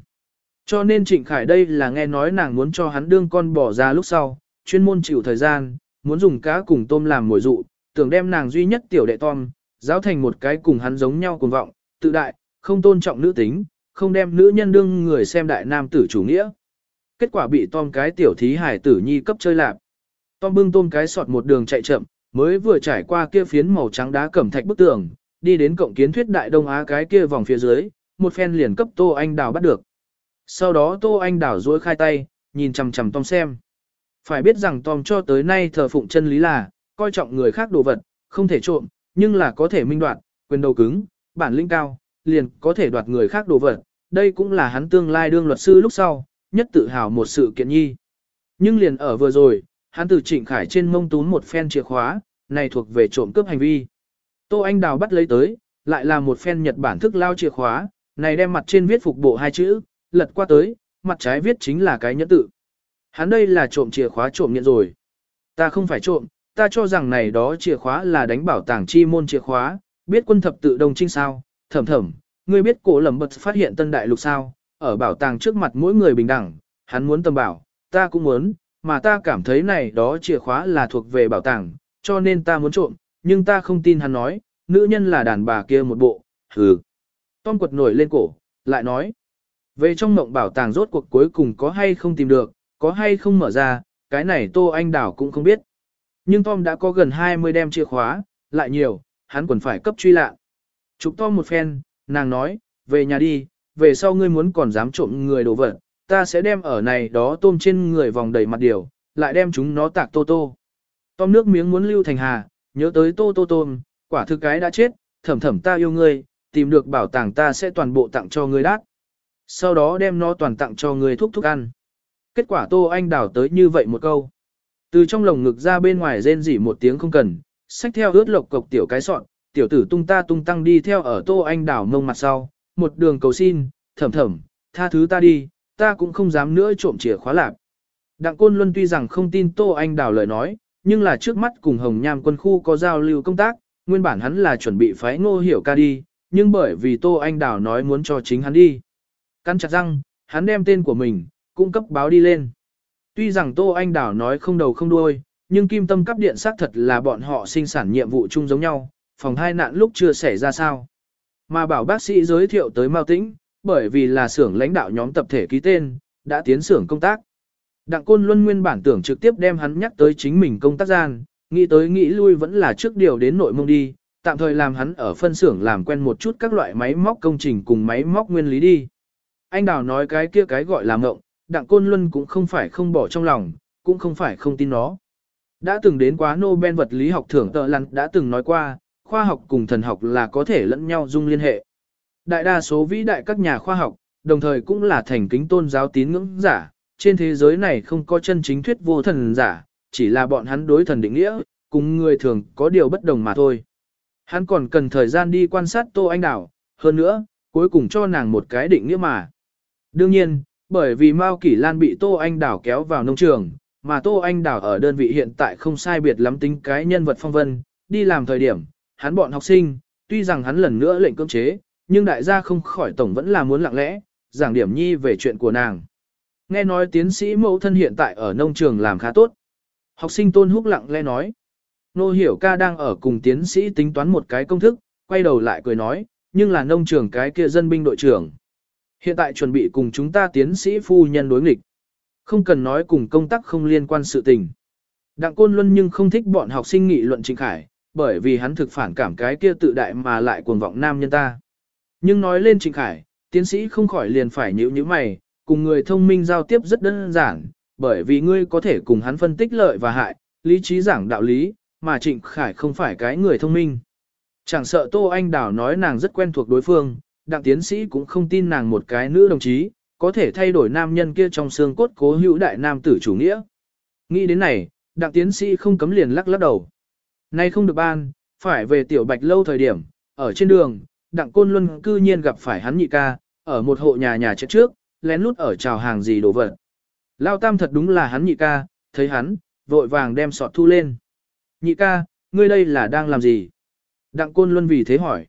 Cho nên Trịnh Khải đây là nghe nói nàng muốn cho hắn đương con bỏ ra lúc sau, chuyên môn chịu thời gian, muốn dùng cá cùng tôm làm mồi dụ, tưởng đem nàng duy nhất tiểu đệ Tom, giáo thành một cái cùng hắn giống nhau cùng vọng, tự đại, không tôn trọng nữ tính, không đem nữ nhân đương người xem đại nam tử chủ nghĩa. Kết quả bị Tom cái tiểu thí hải tử nhi cấp chơi lạp. Tom bưng tôm cái sọt một đường chạy chậm, mới vừa trải qua kia phiến màu trắng đá cẩm thạch bức tường, đi đến cộng kiến thuyết đại đông Á cái kia vòng phía dưới, một phen liền cấp Tô Anh Đào bắt được. Sau đó Tô Anh Đào duỗi khai tay, nhìn chằm chằm Tom xem. Phải biết rằng Tom cho tới nay thờ phụng chân lý là, coi trọng người khác đồ vật, không thể trộm, nhưng là có thể minh đoạt, quyền đầu cứng, bản lĩnh cao, liền có thể đoạt người khác đồ vật. Đây cũng là hắn tương lai đương luật sư lúc sau, nhất tự hào một sự kiện nhi. Nhưng liền ở vừa rồi, hắn từ trịnh khải trên mông tún một phen chìa khóa, này thuộc về trộm cướp hành vi. Tô Anh Đào bắt lấy tới, lại là một phen Nhật Bản thức lao chìa khóa, này đem mặt trên viết phục bộ hai chữ, lật qua tới, mặt trái viết chính là cái nhẫn tự. Hắn đây là trộm chìa khóa trộm nhận rồi. Ta không phải trộm, ta cho rằng này đó chìa khóa là đánh bảo tàng chi môn chìa khóa, biết quân thập tự đồng trinh sao, thầm thầm, ngươi biết cổ lầm bật phát hiện tân đại lục sao, ở bảo tàng trước mặt mỗi người bình đẳng, hắn muốn tầm bảo, ta cũng muốn, mà ta cảm thấy này đó chìa khóa là thuộc về bảo tàng, cho nên ta muốn trộm, nhưng ta không tin hắn nói, nữ nhân là đàn bà kia một bộ, hừ. Tom quật nổi lên cổ, lại nói, về trong mộng bảo tàng rốt cuộc cuối cùng có hay không tìm được, có hay không mở ra, cái này Tô Anh Đảo cũng không biết. Nhưng Tom đã có gần 20 đem chìa khóa, lại nhiều, hắn còn phải cấp truy lạ. Chụp Tom một phen, nàng nói, về nhà đi, về sau ngươi muốn còn dám trộm người đồ vật, ta sẽ đem ở này đó tôm trên người vòng đầy mặt điều, lại đem chúng nó tạc tô tô. Tom nước miếng muốn lưu thành hà, nhớ tới tô tô tôm, quả thực cái đã chết, Thẩm thẩm ta yêu ngươi, tìm được bảo tàng ta sẽ toàn bộ tặng cho ngươi đát. Sau đó đem nó toàn tặng cho ngươi thúc thúc ăn. Kết quả tô anh đảo tới như vậy một câu. Từ trong lồng ngực ra bên ngoài rên rỉ một tiếng không cần, xách theo ướt lộc cộc tiểu cái sọn, tiểu tử tung ta tung tăng đi theo ở tô anh đảo mông mặt sau, một đường cầu xin, thầm thẩm tha thứ ta đi, ta cũng không dám nữa trộm chìa khóa lạp. Đặng Côn Luân tuy rằng không tin Tô Anh Đào lời nói, nhưng là trước mắt cùng Hồng Nham quân khu có giao lưu công tác, nguyên bản hắn là chuẩn bị phái ngô hiểu ca đi, nhưng bởi vì Tô Anh Đào nói muốn cho chính hắn đi. Căn chặt răng, hắn đem tên của mình, cung cấp báo đi lên. Tuy rằng Tô Anh Đào nói không đầu không đuôi, nhưng kim tâm cấp điện xác thật là bọn họ sinh sản nhiệm vụ chung giống nhau, phòng hai nạn lúc chưa xảy ra sao. Mà bảo bác sĩ giới thiệu tới Mao Tĩnh, bởi vì là xưởng lãnh đạo nhóm tập thể ký tên, đã tiến xưởng công tác. Đặng Côn Luân nguyên bản tưởng trực tiếp đem hắn nhắc tới chính mình công tác gian, nghĩ tới nghĩ lui vẫn là trước điều đến nội mông đi, tạm thời làm hắn ở phân xưởng làm quen một chút các loại máy móc công trình cùng máy móc nguyên lý đi. Anh Đào nói cái kia cái gọi là ngộng, Đặng Côn Luân cũng không phải không bỏ trong lòng, cũng không phải không tin nó. Đã từng đến quá Nobel vật lý học thưởng tợ lăn đã từng nói qua, khoa học cùng thần học là có thể lẫn nhau dung liên hệ. Đại đa số vĩ đại các nhà khoa học, đồng thời cũng là thành kính tôn giáo tín ngưỡng giả, trên thế giới này không có chân chính thuyết vô thần giả, chỉ là bọn hắn đối thần định nghĩa, cùng người thường có điều bất đồng mà thôi. Hắn còn cần thời gian đi quan sát Tô Anh Đảo, hơn nữa, cuối cùng cho nàng một cái định nghĩa mà. Đương nhiên, bởi vì Mao Kỷ Lan bị Tô Anh Đảo kéo vào nông trường, mà Tô Anh Đảo ở đơn vị hiện tại không sai biệt lắm tính cái nhân vật phong vân, đi làm thời điểm, hắn bọn học sinh, tuy rằng hắn lần nữa lệnh cưỡng chế, nhưng đại gia không khỏi tổng vẫn là muốn lặng lẽ, giảng điểm nhi về chuyện của nàng. Nghe nói tiến sĩ mẫu thân hiện tại ở nông trường làm khá tốt. Học sinh Tôn Húc lặng lẽ nói. Nô hiểu ca đang ở cùng tiến sĩ tính toán một cái công thức, quay đầu lại cười nói, nhưng là nông trường cái kia dân binh đội trưởng. Hiện tại chuẩn bị cùng chúng ta tiến sĩ phu nhân đối nghịch. Không cần nói cùng công tác không liên quan sự tình. Đặng Côn Luân nhưng không thích bọn học sinh nghị luận Trịnh Khải, bởi vì hắn thực phản cảm cái kia tự đại mà lại cuồng vọng nam nhân ta. Nhưng nói lên Trịnh Khải, tiến sĩ không khỏi liền phải nhíu nhíu mày, cùng người thông minh giao tiếp rất đơn giản, bởi vì ngươi có thể cùng hắn phân tích lợi và hại, lý trí giảng đạo lý, mà Trịnh Khải không phải cái người thông minh. Chẳng sợ Tô Anh Đào nói nàng rất quen thuộc đối phương, đặng tiến sĩ cũng không tin nàng một cái nữ đồng chí, có thể thay đổi nam nhân kia trong xương cốt cố hữu đại nam tử chủ nghĩa. Nghĩ đến này, đặng tiến sĩ không cấm liền lắc lắc đầu. Nay không được ban, phải về tiểu bạch lâu thời điểm, ở trên đường, đặng côn luân cư nhiên gặp phải hắn nhị ca, ở một hộ nhà nhà chết trước, lén lút ở chào hàng gì đồ vật. Lao tam thật đúng là hắn nhị ca, thấy hắn, vội vàng đem sọt thu lên. Nhị ca, ngươi đây là đang làm gì? Đặng côn luân vì thế hỏi.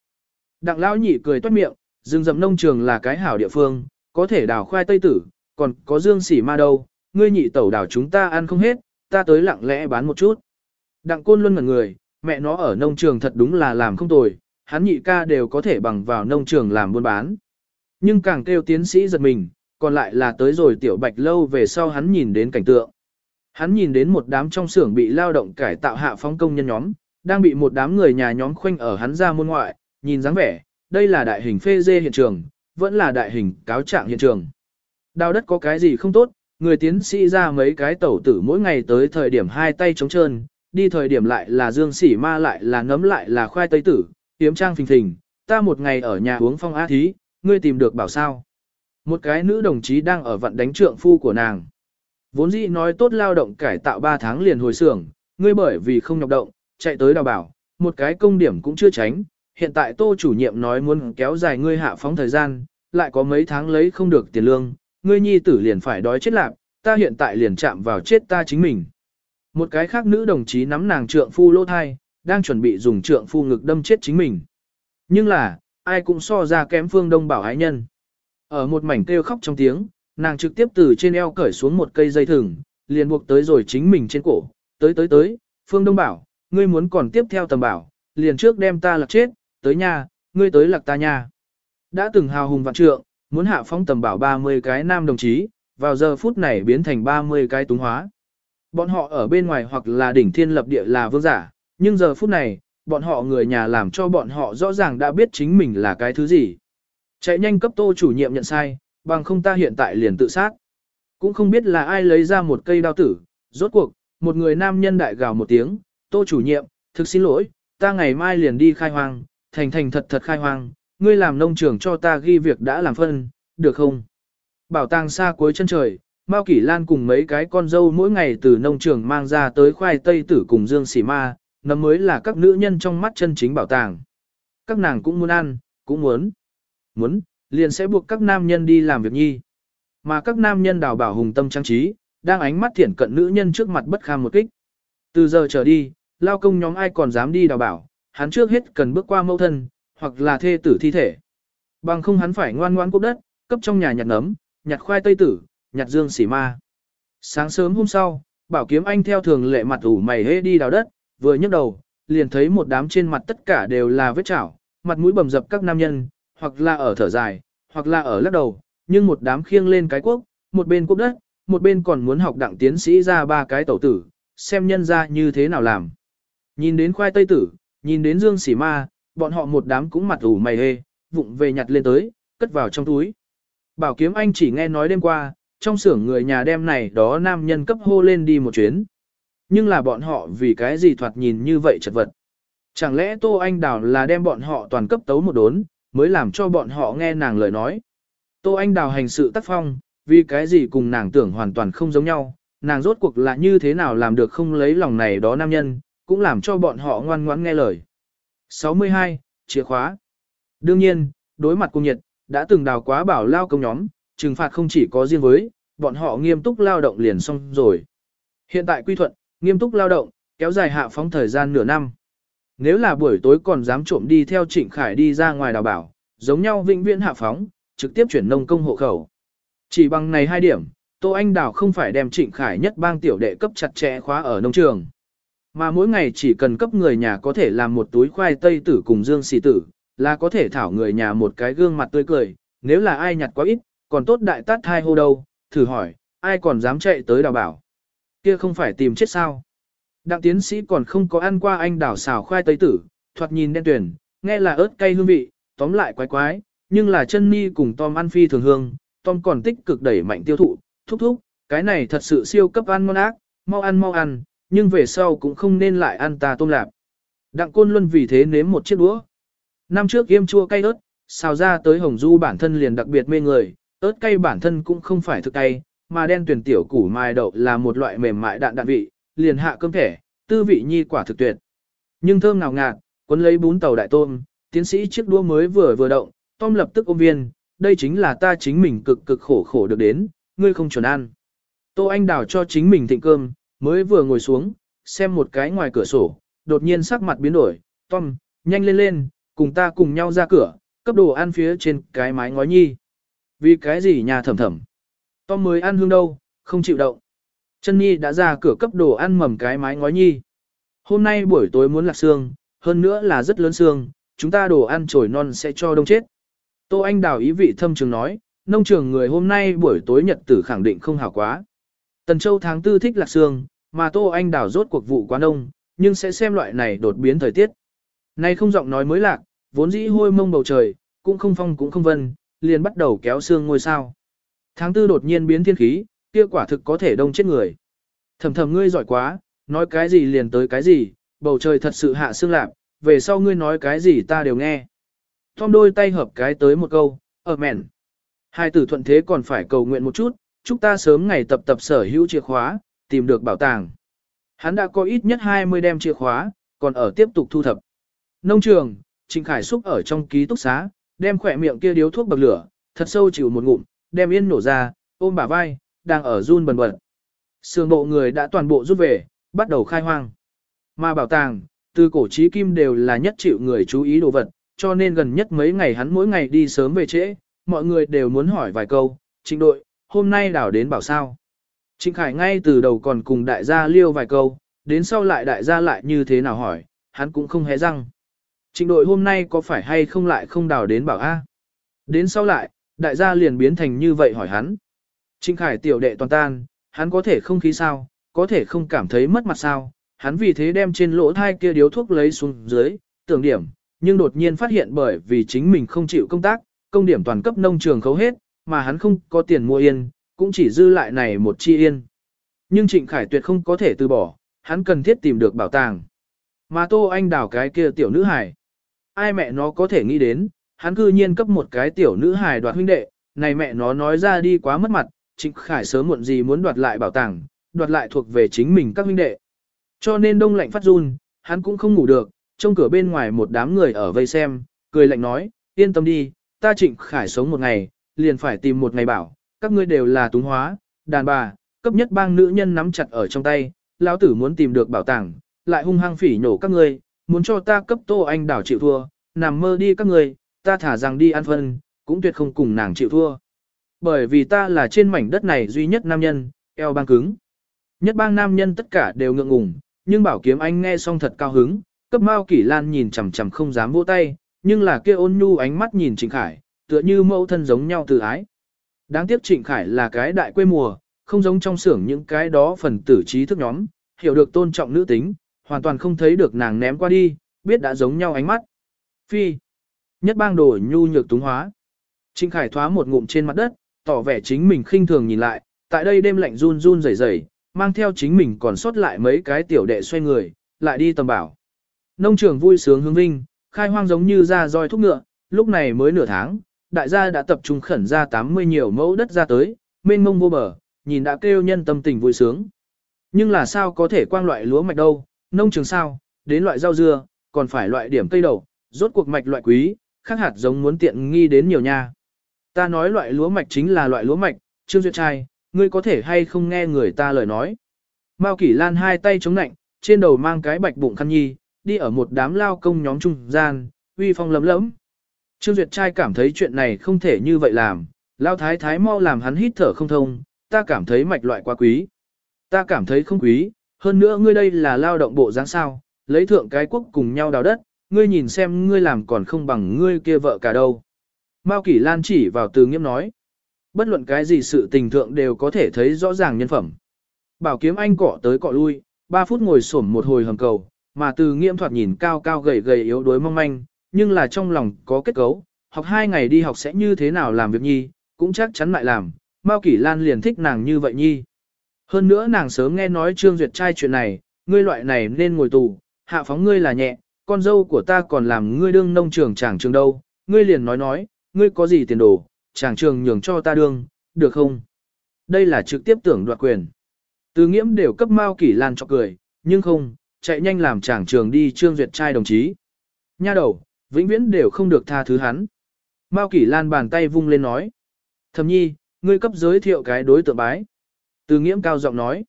Đặng lão nhị cười toát miệng, rừng rậm nông trường là cái hảo địa phương, có thể đào khoai tây tử, còn có dương sỉ ma đâu, ngươi nhị tẩu đào chúng ta ăn không hết, ta tới lặng lẽ bán một chút. Đặng côn luân ngẩn người, mẹ nó ở nông trường thật đúng là làm không tồi, hắn nhị ca đều có thể bằng vào nông trường làm buôn bán. Nhưng càng kêu tiến sĩ giật mình, còn lại là tới rồi tiểu bạch lâu về sau hắn nhìn đến cảnh tượng. Hắn nhìn đến một đám trong xưởng bị lao động cải tạo hạ phóng công nhân nhóm, đang bị một đám người nhà nhóm khoanh ở hắn ra môn ngoại, nhìn dáng vẻ, đây là đại hình phê dê hiện trường, vẫn là đại hình cáo trạng hiện trường. Đào đất có cái gì không tốt, người tiến sĩ ra mấy cái tẩu tử mỗi ngày tới thời điểm hai tay trống trơn, đi thời điểm lại là dương sỉ ma lại là ngấm lại là khoai tây tử, tiếm trang phình phình, ta một ngày ở nhà uống phong á thí, ngươi tìm được bảo sao. Một cái nữ đồng chí đang ở vận đánh trượng phu của nàng. Vốn dĩ nói tốt lao động cải tạo 3 tháng liền hồi xưởng, ngươi bởi vì không nhọc động, chạy tới đào bảo, một cái công điểm cũng chưa tránh. Hiện tại tô chủ nhiệm nói muốn kéo dài ngươi hạ phóng thời gian, lại có mấy tháng lấy không được tiền lương, ngươi nhi tử liền phải đói chết lạc, ta hiện tại liền chạm vào chết ta chính mình. Một cái khác nữ đồng chí nắm nàng trượng phu lỗ thai, đang chuẩn bị dùng trượng phu ngực đâm chết chính mình. Nhưng là, ai cũng so ra kém phương đông bảo ái nhân. Ở một mảnh kêu khóc trong tiếng, nàng trực tiếp từ trên eo cởi xuống một cây dây thừng, liền buộc tới rồi chính mình trên cổ, tới tới tới, phương đông bảo, ngươi muốn còn tiếp theo tầm bảo, liền trước đem ta lạc chết, tới nhà, ngươi tới lạc ta nhà. Đã từng hào hùng vạn trượng, muốn hạ phong tầm bảo 30 cái nam đồng chí, vào giờ phút này biến thành 30 cái túng hóa. Bọn họ ở bên ngoài hoặc là đỉnh thiên lập địa là vương giả, nhưng giờ phút này, bọn họ người nhà làm cho bọn họ rõ ràng đã biết chính mình là cái thứ gì. Chạy nhanh cấp tô chủ nhiệm nhận sai, bằng không ta hiện tại liền tự sát. Cũng không biết là ai lấy ra một cây đao tử, rốt cuộc, một người nam nhân đại gào một tiếng, tô chủ nhiệm, thực xin lỗi, ta ngày mai liền đi khai hoang, thành thành thật thật khai hoang, ngươi làm nông trường cho ta ghi việc đã làm phân, được không? Bảo tàng xa cuối chân trời, Mao Kỷ Lan cùng mấy cái con dâu mỗi ngày từ nông trường mang ra tới khoai tây tử cùng dương xỉ ma, nấm mới là các nữ nhân trong mắt chân chính bảo tàng. Các nàng cũng muốn ăn, cũng muốn. Muốn, liền sẽ buộc các nam nhân đi làm việc nhi. Mà các nam nhân đào bảo hùng tâm trang trí, đang ánh mắt thiển cận nữ nhân trước mặt bất kham một kích. Từ giờ trở đi, lao công nhóm ai còn dám đi đào bảo, hắn trước hết cần bước qua mâu thân, hoặc là thê tử thi thể. Bằng không hắn phải ngoan ngoãn cốc đất, cấp trong nhà nhặt nấm, nhặt khoai tây tử, nhặt dương xỉ ma. Sáng sớm hôm sau, bảo kiếm anh theo thường lệ mặt ủ mày hê đi đào đất, vừa nhấc đầu, liền thấy một đám trên mặt tất cả đều là vết chảo, mặt mũi bầm dập các nam nhân, hoặc là ở thở dài, hoặc là ở lắc đầu, nhưng một đám khiêng lên cái quốc, một bên quốc đất, một bên còn muốn học đặng tiến sĩ ra ba cái tẩu tử, xem nhân ra như thế nào làm. Nhìn đến khoai tây tử, nhìn đến dương xỉ ma, bọn họ một đám cũng mặt ủ mày hê, vụng về nhặt lên tới, cất vào trong túi. Bảo kiếm anh chỉ nghe nói đêm qua, trong xưởng người nhà đem này đó nam nhân cấp hô lên đi một chuyến. Nhưng là bọn họ vì cái gì thoạt nhìn như vậy chật vật. Chẳng lẽ Tô Anh Đào là đem bọn họ toàn cấp tấu một đốn, mới làm cho bọn họ nghe nàng lời nói. Tô Anh Đào hành sự tác phong, vì cái gì cùng nàng tưởng hoàn toàn không giống nhau, nàng rốt cuộc là như thế nào làm được không lấy lòng này đó nam nhân, cũng làm cho bọn họ ngoan ngoãn nghe lời. 62. Chìa khóa Đương nhiên, đối mặt cung nhiệt, đã từng đào quá bảo lao công nhóm, trừng phạt không chỉ có riêng với, bọn họ nghiêm túc lao động liền xong rồi. Hiện tại quy thuận, nghiêm túc lao động, kéo dài hạ phóng thời gian nửa năm. Nếu là buổi tối còn dám trộm đi theo Trịnh Khải đi ra ngoài đào bảo, giống nhau vĩnh viễn hạ phóng, trực tiếp chuyển nông công hộ khẩu. Chỉ bằng này hai điểm, Tô Anh Đào không phải đem Trịnh Khải nhất bang tiểu đệ cấp chặt chẽ khóa ở nông trường. Mà mỗi ngày chỉ cần cấp người nhà có thể làm một túi khoai tây tử cùng dương xì tử, là có thể thảo người nhà một cái gương mặt tươi cười, nếu là ai nhặt quá ít, còn tốt đại tát hai hô đâu, thử hỏi, ai còn dám chạy tới đào bảo. Kia không phải tìm chết sao. Đặng tiến sĩ còn không có ăn qua anh đảo xào khoai tây tử, thoạt nhìn đen tuyển, nghe là ớt cay hương vị, tóm lại quái quái, nhưng là chân mi cùng Tom ăn phi thường hương, Tom còn tích cực đẩy mạnh tiêu thụ, thúc thúc, cái này thật sự siêu cấp ăn ngon ác, mau ăn mau ăn, nhưng về sau cũng không nên lại ăn ta tôm lạp. Đặng Côn luôn vì thế nếm một chiếc đũa. Năm trước yêm chua cay ớt, xào ra tới hồng du bản thân liền đặc biệt mê người, ớt cay bản thân cũng không phải thực cay, mà đen tuyển tiểu củ mai đậu là một loại mềm mại đạn đạn vị, liền hạ cơm thể, tư vị nhi quả thực tuyệt. Nhưng thơm nào ngạt, cuốn lấy bún tàu đại tôm, tiến sĩ chiếc đũa mới vừa vừa động, Tom lập tức ôm viên, đây chính là ta chính mình cực cực khổ khổ được đến, ngươi không chuẩn ăn. Tô Anh đào cho chính mình thịnh cơm, mới vừa ngồi xuống, xem một cái ngoài cửa sổ, đột nhiên sắc mặt biến đổi, Tom, nhanh lên lên, cùng ta cùng nhau ra cửa, cấp đồ ăn phía trên cái mái ngói nhi. Vì cái gì nhà thầm thầm. Tom mới ăn hương đâu, không chịu động. Chân Nhi đã ra cửa cấp đồ ăn mầm cái mái ngói nhi. Hôm nay buổi tối muốn lạc xương, hơn nữa là rất lớn xương, chúng ta đồ ăn trồi non sẽ cho đông chết. Tô Anh Đào ý vị thâm trường nói, nông trường người hôm nay buổi tối nhật tử khẳng định không hảo quá. Tần Châu tháng tư thích lạc xương, mà Tô Anh Đào rốt cuộc vụ quá nông, nhưng sẽ xem loại này đột biến thời tiết. Nay không giọng nói mới lạc, vốn dĩ hôi mông bầu trời, cũng không phong cũng không vân, liền bắt đầu kéo xương ngôi sao. Tháng tư đột nhiên biến thiên khí, kia quả thực có thể đông chết người. Thầm thầm ngươi giỏi quá, nói cái gì liền tới cái gì, bầu trời thật sự hạ xương lạc, về sau ngươi nói cái gì ta đều nghe. Tom đôi tay hợp cái tới một câu, ở mẹn. Hai tử thuận thế còn phải cầu nguyện một chút, chúc ta sớm ngày tập tập sở hữu chìa khóa, tìm được bảo tàng. Hắn đã có ít nhất 20 đem chìa khóa, còn ở tiếp tục thu thập. Nông trường, Trịnh Khải xúc ở trong ký túc xá, đem khỏe miệng kia điếu thuốc bậc lửa, thật sâu chịu một ngụm, đem yên nổ ra, ôm bả vai, đang ở run bần bật. Sương bộ người đã toàn bộ rút về, bắt đầu khai hoang. Mà bảo tàng, từ cổ trí kim đều là nhất chịu người chú ý đồ vật, cho nên gần nhất mấy ngày hắn mỗi ngày đi sớm về trễ, mọi người đều muốn hỏi vài câu, trịnh đội, hôm nay đảo đến bảo sao. Trịnh Khải ngay từ đầu còn cùng đại gia liêu vài câu, đến sau lại đại gia lại như thế nào hỏi, hắn cũng không hé răng. Trịnh đội hôm nay có phải hay không lại không đào đến bảo A. Đến sau lại, đại gia liền biến thành như vậy hỏi hắn. Trịnh Khải tiểu đệ toàn tan, hắn có thể không khí sao, có thể không cảm thấy mất mặt sao, hắn vì thế đem trên lỗ thai kia điếu thuốc lấy xuống dưới, tưởng điểm, nhưng đột nhiên phát hiện bởi vì chính mình không chịu công tác, công điểm toàn cấp nông trường khấu hết, mà hắn không có tiền mua yên, cũng chỉ dư lại này một chi yên. Nhưng Trịnh Khải tuyệt không có thể từ bỏ, hắn cần thiết tìm được bảo tàng. Mà Tô Anh đào cái kia tiểu nữ hải, Ai mẹ nó có thể nghĩ đến, hắn cư nhiên cấp một cái tiểu nữ hài đoạt huynh đệ, này mẹ nó nói ra đi quá mất mặt, Trịnh Khải sớm muộn gì muốn đoạt lại bảo tàng, đoạt lại thuộc về chính mình các huynh đệ. Cho nên đông lạnh phát run, hắn cũng không ngủ được, trong cửa bên ngoài một đám người ở vây xem, cười lạnh nói, yên tâm đi, ta Trịnh Khải sống một ngày, liền phải tìm một ngày bảo, các ngươi đều là túng hóa, đàn bà, cấp nhất bang nữ nhân nắm chặt ở trong tay, lão tử muốn tìm được bảo tàng, lại hung hăng phỉ nhổ các ngươi, muốn cho ta cấp Tô Anh đảo chịu thua, nằm mơ đi các ngươi, ta thả rằng đi ăn phân, cũng tuyệt không cùng nàng chịu thua. Bởi vì ta là trên mảnh đất này duy nhất nam nhân, eo băng cứng. Nhất bang nam nhân tất cả đều ngượng ngùng, nhưng bảo kiếm anh nghe xong thật cao hứng, cấp Mao Kỷ Lan nhìn chằm chằm không dám vỗ tay, nhưng là kia ôn nhu ánh mắt nhìn Trịnh Khải, tựa như mẫu thân giống nhau từ ái. Đáng tiếc Trịnh Khải là cái đại quê mùa, không giống trong xưởng những cái đó phần tử trí thức nhóm, hiểu được tôn trọng nữ tính, hoàn toàn không thấy được nàng ném qua đi, biết đã giống nhau ánh mắt. Phi. Nhất bang đồ nhu nhược túng hóa. Trịnh Khải thoá một ngụm trên mặt đất, tỏ vẻ chính mình khinh thường nhìn lại, tại đây đêm lạnh run run rẩy rẩy, mang theo chính mình còn sót lại mấy cái tiểu đệ xoay người, lại đi tầm bảo. Nông trường vui sướng hướng vinh, khai hoang giống như ra roi thúc ngựa, lúc này mới nửa tháng, đại gia đã tập trung khẩn ra 80 nhiều mẫu đất ra tới, mênh mông vô bờ, nhìn đã kêu nhân tâm tình vui sướng. Nhưng là sao có thể quang loại lúa mạch đâu, nông trường sao, đến loại rau dưa, còn phải loại điểm cây đậu, rốt cuộc mạch loại quý, khác hạt giống muốn tiện nghi đến nhiều nha. Ta nói loại lúa mạch chính là loại lúa mạch, Trương Duyệt trai, ngươi có thể hay không nghe người ta lời nói. Mao Kỷ Lan hai tay chống nạnh, trên đầu mang cái bạch bụng khăn nhi, đi ở một đám lao công nhóm trung gian, uy phong lấm lấm. Trương Duyệt trai cảm thấy chuyện này không thể như vậy làm, lao thái thái mau làm hắn hít thở không thông, ta cảm thấy mạch loại quá quý. Ta cảm thấy không quý, hơn nữa ngươi đây là lao động bộ dáng sao, lấy thượng cái quốc cùng nhau đào đất, ngươi nhìn xem ngươi làm còn không bằng ngươi kia vợ cả đâu. Mao Kỷ Lan chỉ vào từ nghiêm nói. Bất luận cái gì sự tình thượng đều có thể thấy rõ ràng nhân phẩm. Bảo kiếm anh cọ tới cọ lui, 3 phút ngồi xổm một hồi hầm cầu, mà từ nghiêm thoạt nhìn cao cao gầy gầy yếu đuối mong manh, nhưng là trong lòng có kết cấu, học hai ngày đi học sẽ như thế nào làm việc nhi, cũng chắc chắn lại làm, Mao Kỷ Lan liền thích nàng như vậy nhi. Hơn nữa nàng sớm nghe nói Trương Duyệt trai chuyện này, ngươi loại này nên ngồi tù, hạ phóng ngươi là nhẹ, con dâu của ta còn làm ngươi đương nông trường chàng trường đâu, ngươi liền nói nói, ngươi có gì tiền đồ, chàng trường nhường cho ta đương, được không? Đây là trực tiếp tưởng đoạt quyền. Từ nghiễm đều cấp Mao Kỷ Lan cho cười, nhưng không, chạy nhanh làm chàng trường đi Trương Duyệt trai đồng chí. Nha đầu, vĩnh viễn đều không được tha thứ hắn. Mao Kỷ Lan bàn tay vung lên nói. Thầm nhi, ngươi cấp giới thiệu cái đối tượng bái. Từ nghiễm cao giọng nói.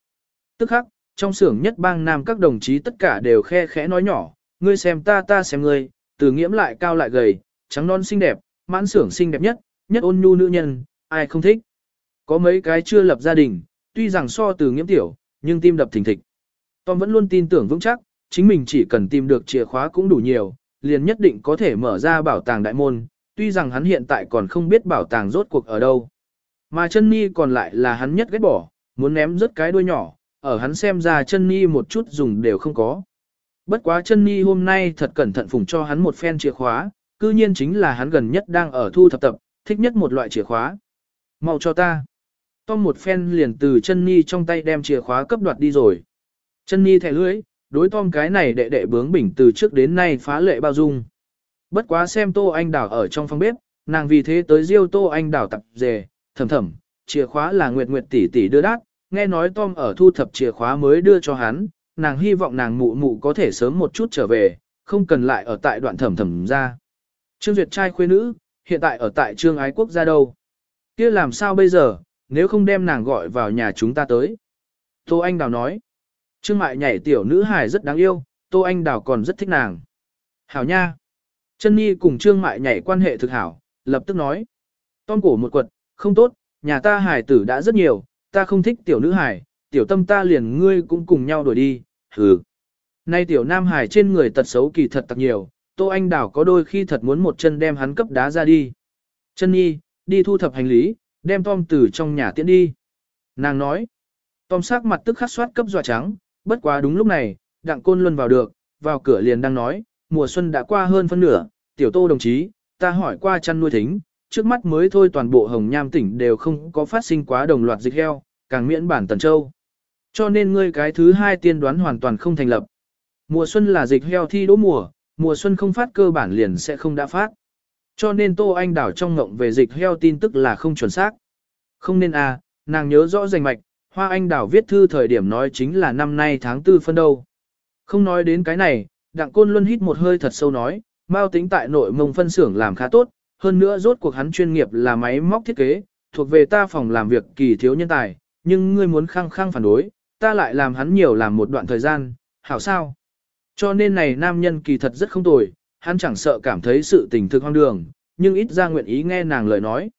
Tức khắc, trong xưởng nhất bang nam các đồng chí tất cả đều khe khẽ nói nhỏ, ngươi xem ta ta xem ngươi, từ nghiễm lại cao lại gầy, trắng non xinh đẹp, mãn xưởng xinh đẹp nhất, nhất ôn nhu nữ nhân, ai không thích. Có mấy cái chưa lập gia đình, tuy rằng so từ nghiễm tiểu, nhưng tim đập thình thịch. Tom vẫn luôn tin tưởng vững chắc, chính mình chỉ cần tìm được chìa khóa cũng đủ nhiều, liền nhất định có thể mở ra bảo tàng đại môn, tuy rằng hắn hiện tại còn không biết bảo tàng rốt cuộc ở đâu. Mà chân ni còn lại là hắn nhất ghét bỏ, muốn ném rớt cái đuôi nhỏ, ở hắn xem ra chân ni một chút dùng đều không có. Bất quá chân ni hôm nay thật cẩn thận phùng cho hắn một phen chìa khóa, cư nhiên chính là hắn gần nhất đang ở thu thập tập, thích nhất một loại chìa khóa. Mau cho ta. Tom một phen liền từ chân ni trong tay đem chìa khóa cấp đoạt đi rồi. Chân ni thẻ lưới, đối Tom cái này đệ đệ bướng bỉnh từ trước đến nay phá lệ bao dung. Bất quá xem Tô Anh Đảo ở trong phòng bếp, nàng vì thế tới riêu Tô Anh Đảo tập dề, thầm thầm, chìa khóa là Nguyệt Nguyệt tỷ tỷ đưa đát, nghe nói Tom ở thu thập chìa khóa mới đưa cho hắn, nàng hy vọng nàng mụ mụ có thể sớm một chút trở về, không cần lại ở tại đoạn thẩm thẩm ra. Trương Duyệt trai khuê nữ, hiện tại ở tại Trương Ái Quốc gia đâu? kia làm sao bây giờ, nếu không đem nàng gọi vào nhà chúng ta tới? Tô Anh Đào nói, Trương Mại nhảy tiểu nữ hài rất đáng yêu, Tô Anh Đào còn rất thích nàng. Hảo nha! Chân Nhi cùng Trương Mại nhảy quan hệ thực hảo, lập tức nói. Tom cổ một quật, không tốt, nhà ta hài tử đã rất nhiều, ta không thích tiểu nữ hài, tiểu tâm ta liền ngươi cũng cùng nhau đuổi đi, hừ. Nay tiểu nam hải trên người tật xấu kỳ thật tặc nhiều, Tô Anh Đảo có đôi khi thật muốn một chân đem hắn cấp đá ra đi. Chân nhi, đi thu thập hành lý, đem Tom từ trong nhà tiễn đi. Nàng nói, Tom sắc mặt tức khắc soát cấp dọa trắng, bất quá đúng lúc này, đặng côn luân vào được, vào cửa liền đang nói, mùa xuân đã qua hơn phân nửa, tiểu tô đồng chí, ta hỏi qua chăn nuôi thính, trước mắt mới thôi toàn bộ hồng nham tỉnh đều không có phát sinh quá đồng loạt dịch heo, càng miễn bản tần châu. Cho nên ngươi cái thứ hai tiên đoán hoàn toàn không thành lập. Mùa xuân là dịch heo thi đỗ mùa, mùa xuân không phát cơ bản liền sẽ không đã phát. Cho nên Tô Anh đảo trong ngộng về dịch heo tin tức là không chuẩn xác. Không nên à, nàng nhớ rõ rành mạch, Hoa Anh đảo viết thư thời điểm nói chính là năm nay tháng tư phân đâu. Không nói đến cái này, Đặng Côn Luân hít một hơi thật sâu nói, Mao tính tại nội mông phân xưởng làm khá tốt, hơn nữa rốt cuộc hắn chuyên nghiệp là máy móc thiết kế, thuộc về ta phòng làm việc kỳ thiếu nhân tài, nhưng ngươi muốn khăng khăng phản đối, ta lại làm hắn nhiều làm một đoạn thời gian, hảo sao? Cho nên này nam nhân kỳ thật rất không tồi, hắn chẳng sợ cảm thấy sự tình thực hoang đường, nhưng ít ra nguyện ý nghe nàng lời nói.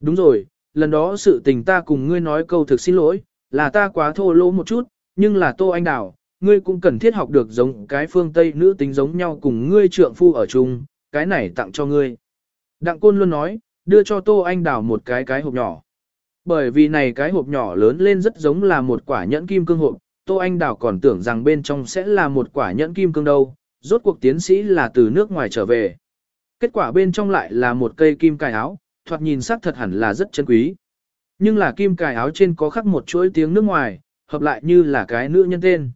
Đúng rồi, lần đó sự tình ta cùng ngươi nói câu thực xin lỗi, là ta quá thô lỗ một chút, nhưng là Tô Anh Đào, ngươi cũng cần thiết học được giống cái phương Tây nữ tính giống nhau cùng ngươi trượng phu ở chung, cái này tặng cho ngươi. Đặng Côn luôn nói, đưa cho Tô Anh Đào một cái cái hộp nhỏ. Bởi vì này cái hộp nhỏ lớn lên rất giống là một quả nhẫn kim cương hộp, Tô Anh Đào còn tưởng rằng bên trong sẽ là một quả nhẫn kim cương đâu, rốt cuộc tiến sĩ là từ nước ngoài trở về. Kết quả bên trong lại là một cây kim cài áo, thoạt nhìn sắc thật hẳn là rất chân quý. Nhưng là kim cài áo trên có khắc một chuỗi tiếng nước ngoài, hợp lại như là cái nữ nhân tên.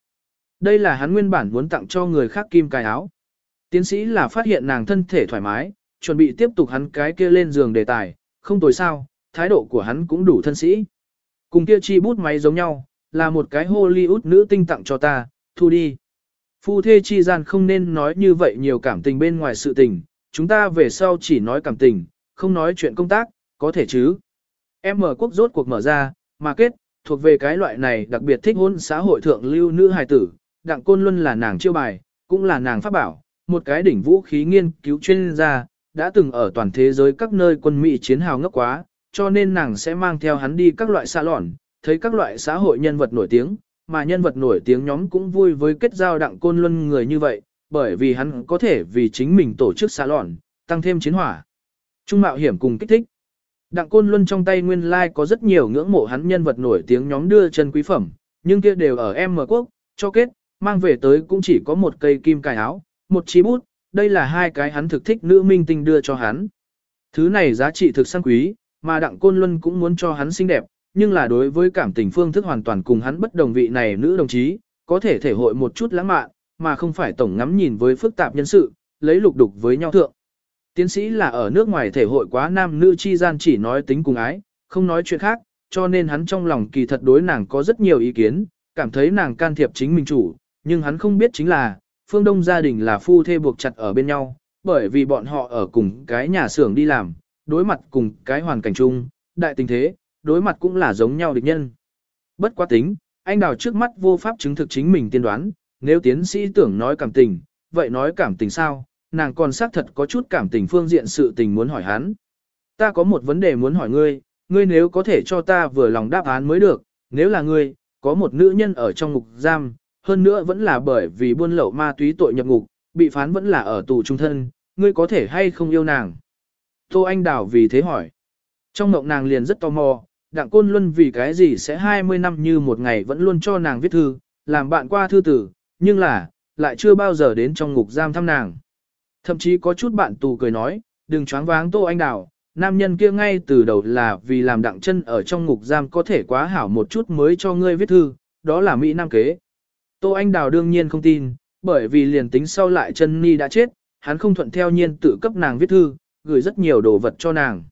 Đây là hắn nguyên bản muốn tặng cho người khác kim cài áo. Tiến sĩ là phát hiện nàng thân thể thoải mái, chuẩn bị tiếp tục hắn cái kia lên giường đề tài, không tồi sao, thái độ của hắn cũng đủ thân sĩ. Cùng kia chi bút máy giống nhau, là một cái Hollywood nữ tinh tặng cho ta, thu đi. Phu thê chi gian không nên nói như vậy nhiều cảm tình bên ngoài sự tình, chúng ta về sau chỉ nói cảm tình, không nói chuyện công tác, có thể chứ. Em mở quốc rốt cuộc mở ra, mà kết, thuộc về cái loại này đặc biệt thích hôn xã hội thượng lưu nữ hài tử, đặng côn luân là nàng chiêu bài, cũng là nàng pháp bảo, một cái đỉnh vũ khí nghiên cứu chuyên gia, đã từng ở toàn thế giới các nơi quân Mỹ chiến hào ngốc quá, cho nên nàng sẽ mang theo hắn đi các loại xã lòn, thấy các loại xã hội nhân vật nổi tiếng, mà nhân vật nổi tiếng nhóm cũng vui với kết giao đặng côn luân người như vậy, bởi vì hắn có thể vì chính mình tổ chức xã lòn, tăng thêm chiến hỏa. Trung mạo hiểm cùng kích thích. Đặng côn luân trong tay nguyên lai like có rất nhiều ngưỡng mộ hắn nhân vật nổi tiếng nhóm đưa chân quý phẩm, nhưng kia đều ở em mở quốc, cho kết, mang về tới cũng chỉ có một cây kim cài áo, một chí bút, đây là hai cái hắn thực thích nữ minh tinh đưa cho hắn. Thứ này giá trị thực sang quý, mà đặng côn luân cũng muốn cho hắn xinh đẹp, nhưng là đối với cảm tình phương thức hoàn toàn cùng hắn bất đồng vị này nữ đồng chí, có thể thể hội một chút lãng mạn, mà không phải tổng ngắm nhìn với phức tạp nhân sự, lấy lục đục với nhau thượng. Tiến sĩ là ở nước ngoài thể hội quá nam nữ chi gian chỉ nói tính cùng ái, không nói chuyện khác, cho nên hắn trong lòng kỳ thật đối nàng có rất nhiều ý kiến, cảm thấy nàng can thiệp chính mình chủ, nhưng hắn không biết chính là, phương đông gia đình là phu thê buộc chặt ở bên nhau, bởi vì bọn họ ở cùng cái nhà xưởng đi làm, đối mặt cùng cái hoàn cảnh chung, đại tình thế, đối mặt cũng là giống nhau địch nhân. Bất quá tính, anh đào trước mắt vô pháp chứng thực chính mình tiên đoán, nếu tiến sĩ tưởng nói cảm tình, vậy nói cảm tình sao, nàng còn xác thật có chút cảm tình phương diện sự tình muốn hỏi hắn. Ta có một vấn đề muốn hỏi ngươi, ngươi nếu có thể cho ta vừa lòng đáp án mới được, nếu là ngươi, có một nữ nhân ở trong ngục giam, hơn nữa vẫn là bởi vì buôn lậu ma túy tội nhập ngục, bị phán vẫn là ở tù trung thân, ngươi có thể hay không yêu nàng? Tô Anh Đào vì thế hỏi. Trong mộng nàng liền rất tò mò, Đặng Côn Luân vì cái gì sẽ 20 năm như một ngày vẫn luôn cho nàng viết thư, làm bạn qua thư tử, nhưng là, lại chưa bao giờ đến trong ngục giam thăm nàng. Thậm chí có chút bạn tù cười nói, đừng choáng váng Tô Anh Đào, nam nhân kia ngay từ đầu là vì làm đặng chân ở trong ngục giam có thể quá hảo một chút mới cho ngươi viết thư, đó là Mỹ Nam kế. Tô Anh Đào đương nhiên không tin, bởi vì liền tính sau lại chân ni đã chết, hắn không thuận theo nhiên tự cấp nàng viết thư, gửi rất nhiều đồ vật cho nàng.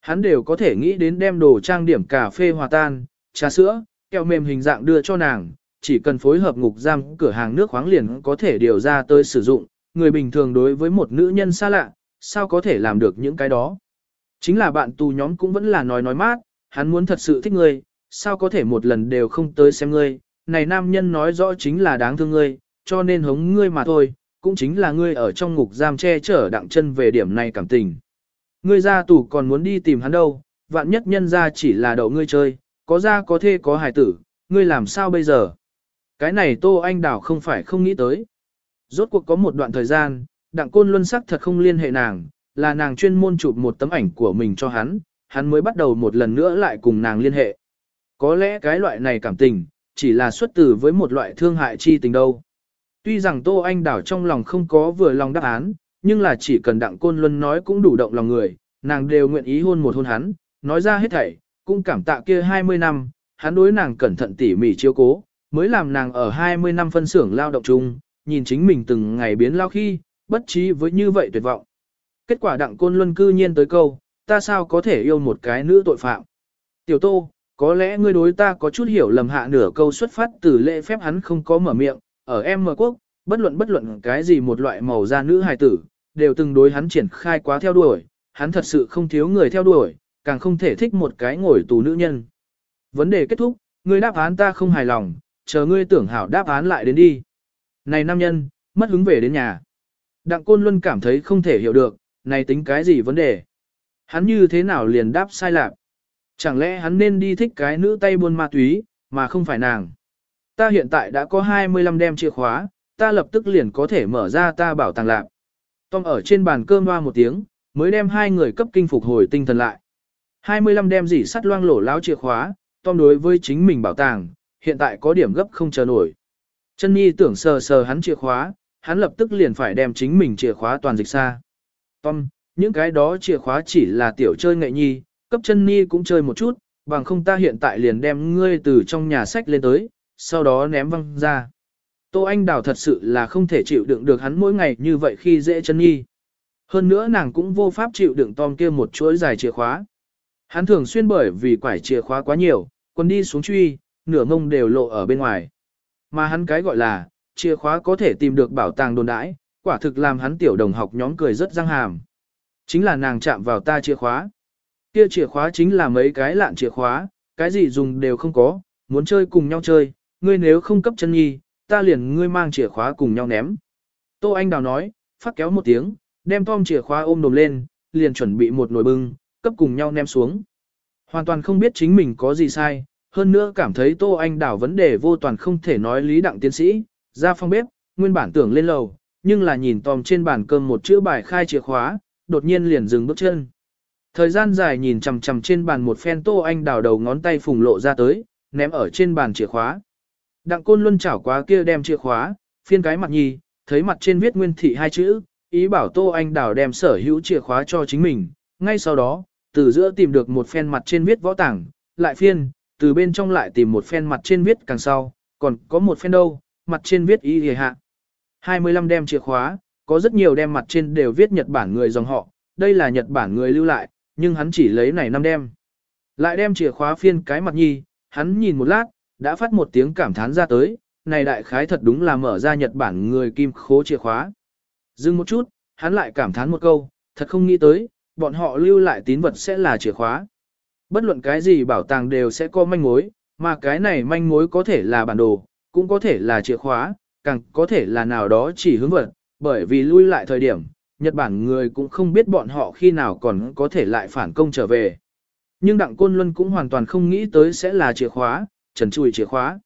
Hắn đều có thể nghĩ đến đem đồ trang điểm cà phê hòa tan, trà sữa, kẹo mềm hình dạng đưa cho nàng, chỉ cần phối hợp ngục giam cửa hàng nước khoáng liền có thể điều ra tới sử dụng, người bình thường đối với một nữ nhân xa lạ, sao có thể làm được những cái đó. Chính là bạn tù nhóm cũng vẫn là nói nói mát, hắn muốn thật sự thích ngươi, sao có thể một lần đều không tới xem ngươi, này nam nhân nói rõ chính là đáng thương ngươi, cho nên hống ngươi mà thôi, cũng chính là ngươi ở trong ngục giam che chở đặng chân về điểm này cảm tình. Ngươi ra tù còn muốn đi tìm hắn đâu, vạn nhất nhân ra chỉ là đậu ngươi chơi, có ra có thê có hài tử, ngươi làm sao bây giờ? Cái này Tô Anh Đào không phải không nghĩ tới. Rốt cuộc có một đoạn thời gian, đặng côn luân sắc thật không liên hệ nàng, là nàng chuyên môn chụp một tấm ảnh của mình cho hắn, hắn mới bắt đầu một lần nữa lại cùng nàng liên hệ. Có lẽ cái loại này cảm tình, chỉ là xuất từ với một loại thương hại chi tình đâu. Tuy rằng Tô Anh Đảo trong lòng không có vừa lòng đáp án, nhưng là chỉ cần Đặng Côn Luân nói cũng đủ động lòng người, nàng đều nguyện ý hôn một hôn hắn, nói ra hết thảy, cũng cảm tạ kia 20 năm, hắn đối nàng cẩn thận tỉ mỉ chiếu cố, mới làm nàng ở 20 năm phân xưởng lao động chung, nhìn chính mình từng ngày biến lao khi, bất trí với như vậy tuyệt vọng. Kết quả Đặng Côn Luân cư nhiên tới câu, ta sao có thể yêu một cái nữ tội phạm. Tiểu Tô, có lẽ ngươi đối ta có chút hiểu lầm hạ nửa câu xuất phát từ lễ phép hắn không có mở miệng, ở em mở quốc, bất luận bất luận cái gì một loại màu da nữ hài tử, đều từng đối hắn triển khai quá theo đuổi, hắn thật sự không thiếu người theo đuổi, càng không thể thích một cái ngồi tù nữ nhân. Vấn đề kết thúc, ngươi đáp án ta không hài lòng, chờ ngươi tưởng hảo đáp án lại đến đi. Này nam nhân, mất hứng về đến nhà. Đặng Côn Luân cảm thấy không thể hiểu được, này tính cái gì vấn đề. Hắn như thế nào liền đáp sai lạc. Chẳng lẽ hắn nên đi thích cái nữ tay buôn ma túy, mà không phải nàng. Ta hiện tại đã có 25 đem chìa khóa, ta lập tức liền có thể mở ra ta bảo tàng lạc. Tom ở trên bàn cơm hoa một tiếng, mới đem hai người cấp kinh phục hồi tinh thần lại. 25 đem dỉ sắt loang lổ láo chìa khóa, Tom đối với chính mình bảo tàng, hiện tại có điểm gấp không chờ nổi. Chân Nhi tưởng sờ sờ hắn chìa khóa, hắn lập tức liền phải đem chính mình chìa khóa toàn dịch xa. Tom, những cái đó chìa khóa chỉ là tiểu chơi nghệ nhi, cấp chân Nhi cũng chơi một chút, bằng không ta hiện tại liền đem ngươi từ trong nhà sách lên tới, sau đó ném văng ra. Tô Anh Đào thật sự là không thể chịu đựng được hắn mỗi ngày như vậy khi dễ chân nhi. Hơn nữa nàng cũng vô pháp chịu đựng Tom kia một chuỗi dài chìa khóa. Hắn thường xuyên bởi vì quải chìa khóa quá nhiều, quân đi xuống truy, nửa mông đều lộ ở bên ngoài. Mà hắn cái gọi là, chìa khóa có thể tìm được bảo tàng đồn đãi, quả thực làm hắn tiểu đồng học nhóm cười rất răng hàm. Chính là nàng chạm vào ta chìa khóa. Kia chìa khóa chính là mấy cái lạn chìa khóa, cái gì dùng đều không có, muốn chơi cùng nhau chơi, ngươi nếu không cấp chân nhi, ta liền ngươi mang chìa khóa cùng nhau ném. Tô Anh Đào nói, phát kéo một tiếng, đem Tom chìa khóa ôm đồm lên, liền chuẩn bị một nồi bưng, cấp cùng nhau ném xuống. Hoàn toàn không biết chính mình có gì sai, hơn nữa cảm thấy Tô Anh Đào vấn đề vô toàn không thể nói lý đặng tiến sĩ, ra phòng bếp, nguyên bản tưởng lên lầu, nhưng là nhìn Tom trên bàn cơm một chữ bài khai chìa khóa, đột nhiên liền dừng bước chân. Thời gian dài nhìn chằm chằm trên bàn một phen Tô Anh Đào đầu ngón tay phùng lộ ra tới, ném ở trên bàn chìa khóa. Đặng Côn Luân chảo quá kia đem chìa khóa, phiên cái mặt nhì, thấy mặt trên viết nguyên thị hai chữ, ý bảo Tô Anh Đào đem sở hữu chìa khóa cho chính mình. Ngay sau đó, từ giữa tìm được một phen mặt trên viết võ tảng, lại phiên, từ bên trong lại tìm một phen mặt trên viết càng sau, còn có một phen đâu, mặt trên viết ý hề hạ. 25 đem chìa khóa, có rất nhiều đem mặt trên đều viết Nhật Bản người dòng họ, đây là Nhật Bản người lưu lại, nhưng hắn chỉ lấy này năm đem. Lại đem chìa khóa phiên cái mặt nhi, hắn nhìn một lát, đã phát một tiếng cảm thán ra tới, này đại khái thật đúng là mở ra Nhật Bản người kim khố chìa khóa. Dừng một chút, hắn lại cảm thán một câu, thật không nghĩ tới, bọn họ lưu lại tín vật sẽ là chìa khóa. Bất luận cái gì bảo tàng đều sẽ có manh mối, mà cái này manh mối có thể là bản đồ, cũng có thể là chìa khóa, càng có thể là nào đó chỉ hướng vật, bởi vì lui lại thời điểm, Nhật Bản người cũng không biết bọn họ khi nào còn có thể lại phản công trở về. Nhưng Đặng Côn Luân cũng hoàn toàn không nghĩ tới sẽ là chìa khóa, trần chùi chìa khóa.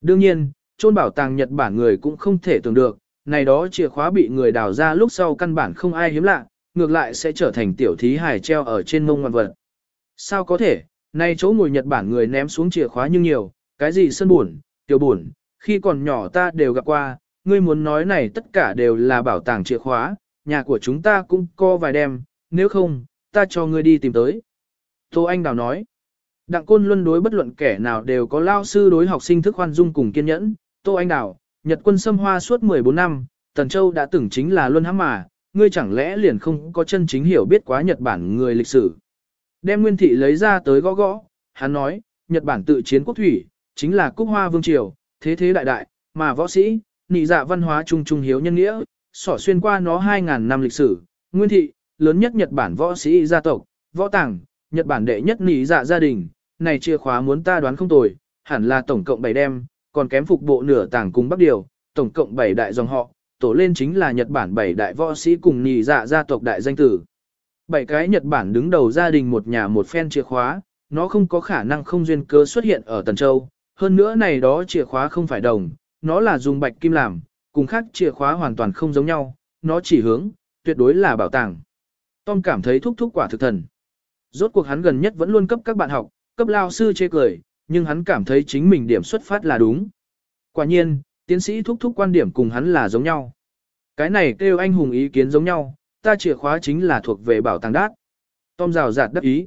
Đương nhiên, chôn bảo tàng Nhật Bản người cũng không thể tưởng được, này đó chìa khóa bị người đào ra lúc sau căn bản không ai hiếm lạ, ngược lại sẽ trở thành tiểu thí hài treo ở trên mông ngoan vật. Sao có thể, nay chỗ ngồi Nhật Bản người ném xuống chìa khóa nhưng nhiều, cái gì sân buồn, tiểu buồn, khi còn nhỏ ta đều gặp qua, ngươi muốn nói này tất cả đều là bảo tàng chìa khóa, nhà của chúng ta cũng có vài đem, nếu không, ta cho ngươi đi tìm tới. Tô Anh Đào nói, Đặng Côn Luân đối bất luận kẻ nào đều có lao sư đối học sinh thức khoan dung cùng kiên nhẫn. Tô Anh Đào, Nhật quân xâm hoa suốt 14 năm, Tần Châu đã từng chính là Luân hãm mà, ngươi chẳng lẽ liền không có chân chính hiểu biết quá Nhật Bản người lịch sử. Đem Nguyên Thị lấy ra tới gõ gõ, hắn nói, Nhật Bản tự chiến quốc thủy, chính là Cúc Hoa Vương Triều, thế thế đại đại, mà võ sĩ, nị dạ văn hóa trung trung hiếu nhân nghĩa, sỏ xuyên qua nó 2.000 năm lịch sử, Nguyên Thị, lớn nhất Nhật Bản võ sĩ gia tộc, võ tàng, Nhật Bản đệ nhất nị dạ gia đình, này chìa khóa muốn ta đoán không tồi, hẳn là tổng cộng 7 đem, còn kém phục bộ nửa tảng cùng Bắc Điều, tổng cộng 7 đại dòng họ, tổ lên chính là Nhật Bản 7 đại võ sĩ cùng nhì dạ gia tộc đại danh tử. Bảy cái Nhật Bản đứng đầu gia đình một nhà một phen chìa khóa, nó không có khả năng không duyên cớ xuất hiện ở Tần Châu, hơn nữa này đó chìa khóa không phải đồng, nó là dùng bạch kim làm, cùng khác chìa khóa hoàn toàn không giống nhau, nó chỉ hướng, tuyệt đối là bảo tàng. Tom cảm thấy thúc thúc quả thực thần. Rốt cuộc hắn gần nhất vẫn luôn cấp các bạn học, cấp lao sư chê cười, nhưng hắn cảm thấy chính mình điểm xuất phát là đúng. Quả nhiên, tiến sĩ thúc thúc quan điểm cùng hắn là giống nhau. Cái này kêu anh hùng ý kiến giống nhau, ta chìa khóa chính là thuộc về bảo tàng đát. Tom rào rạt đắc ý.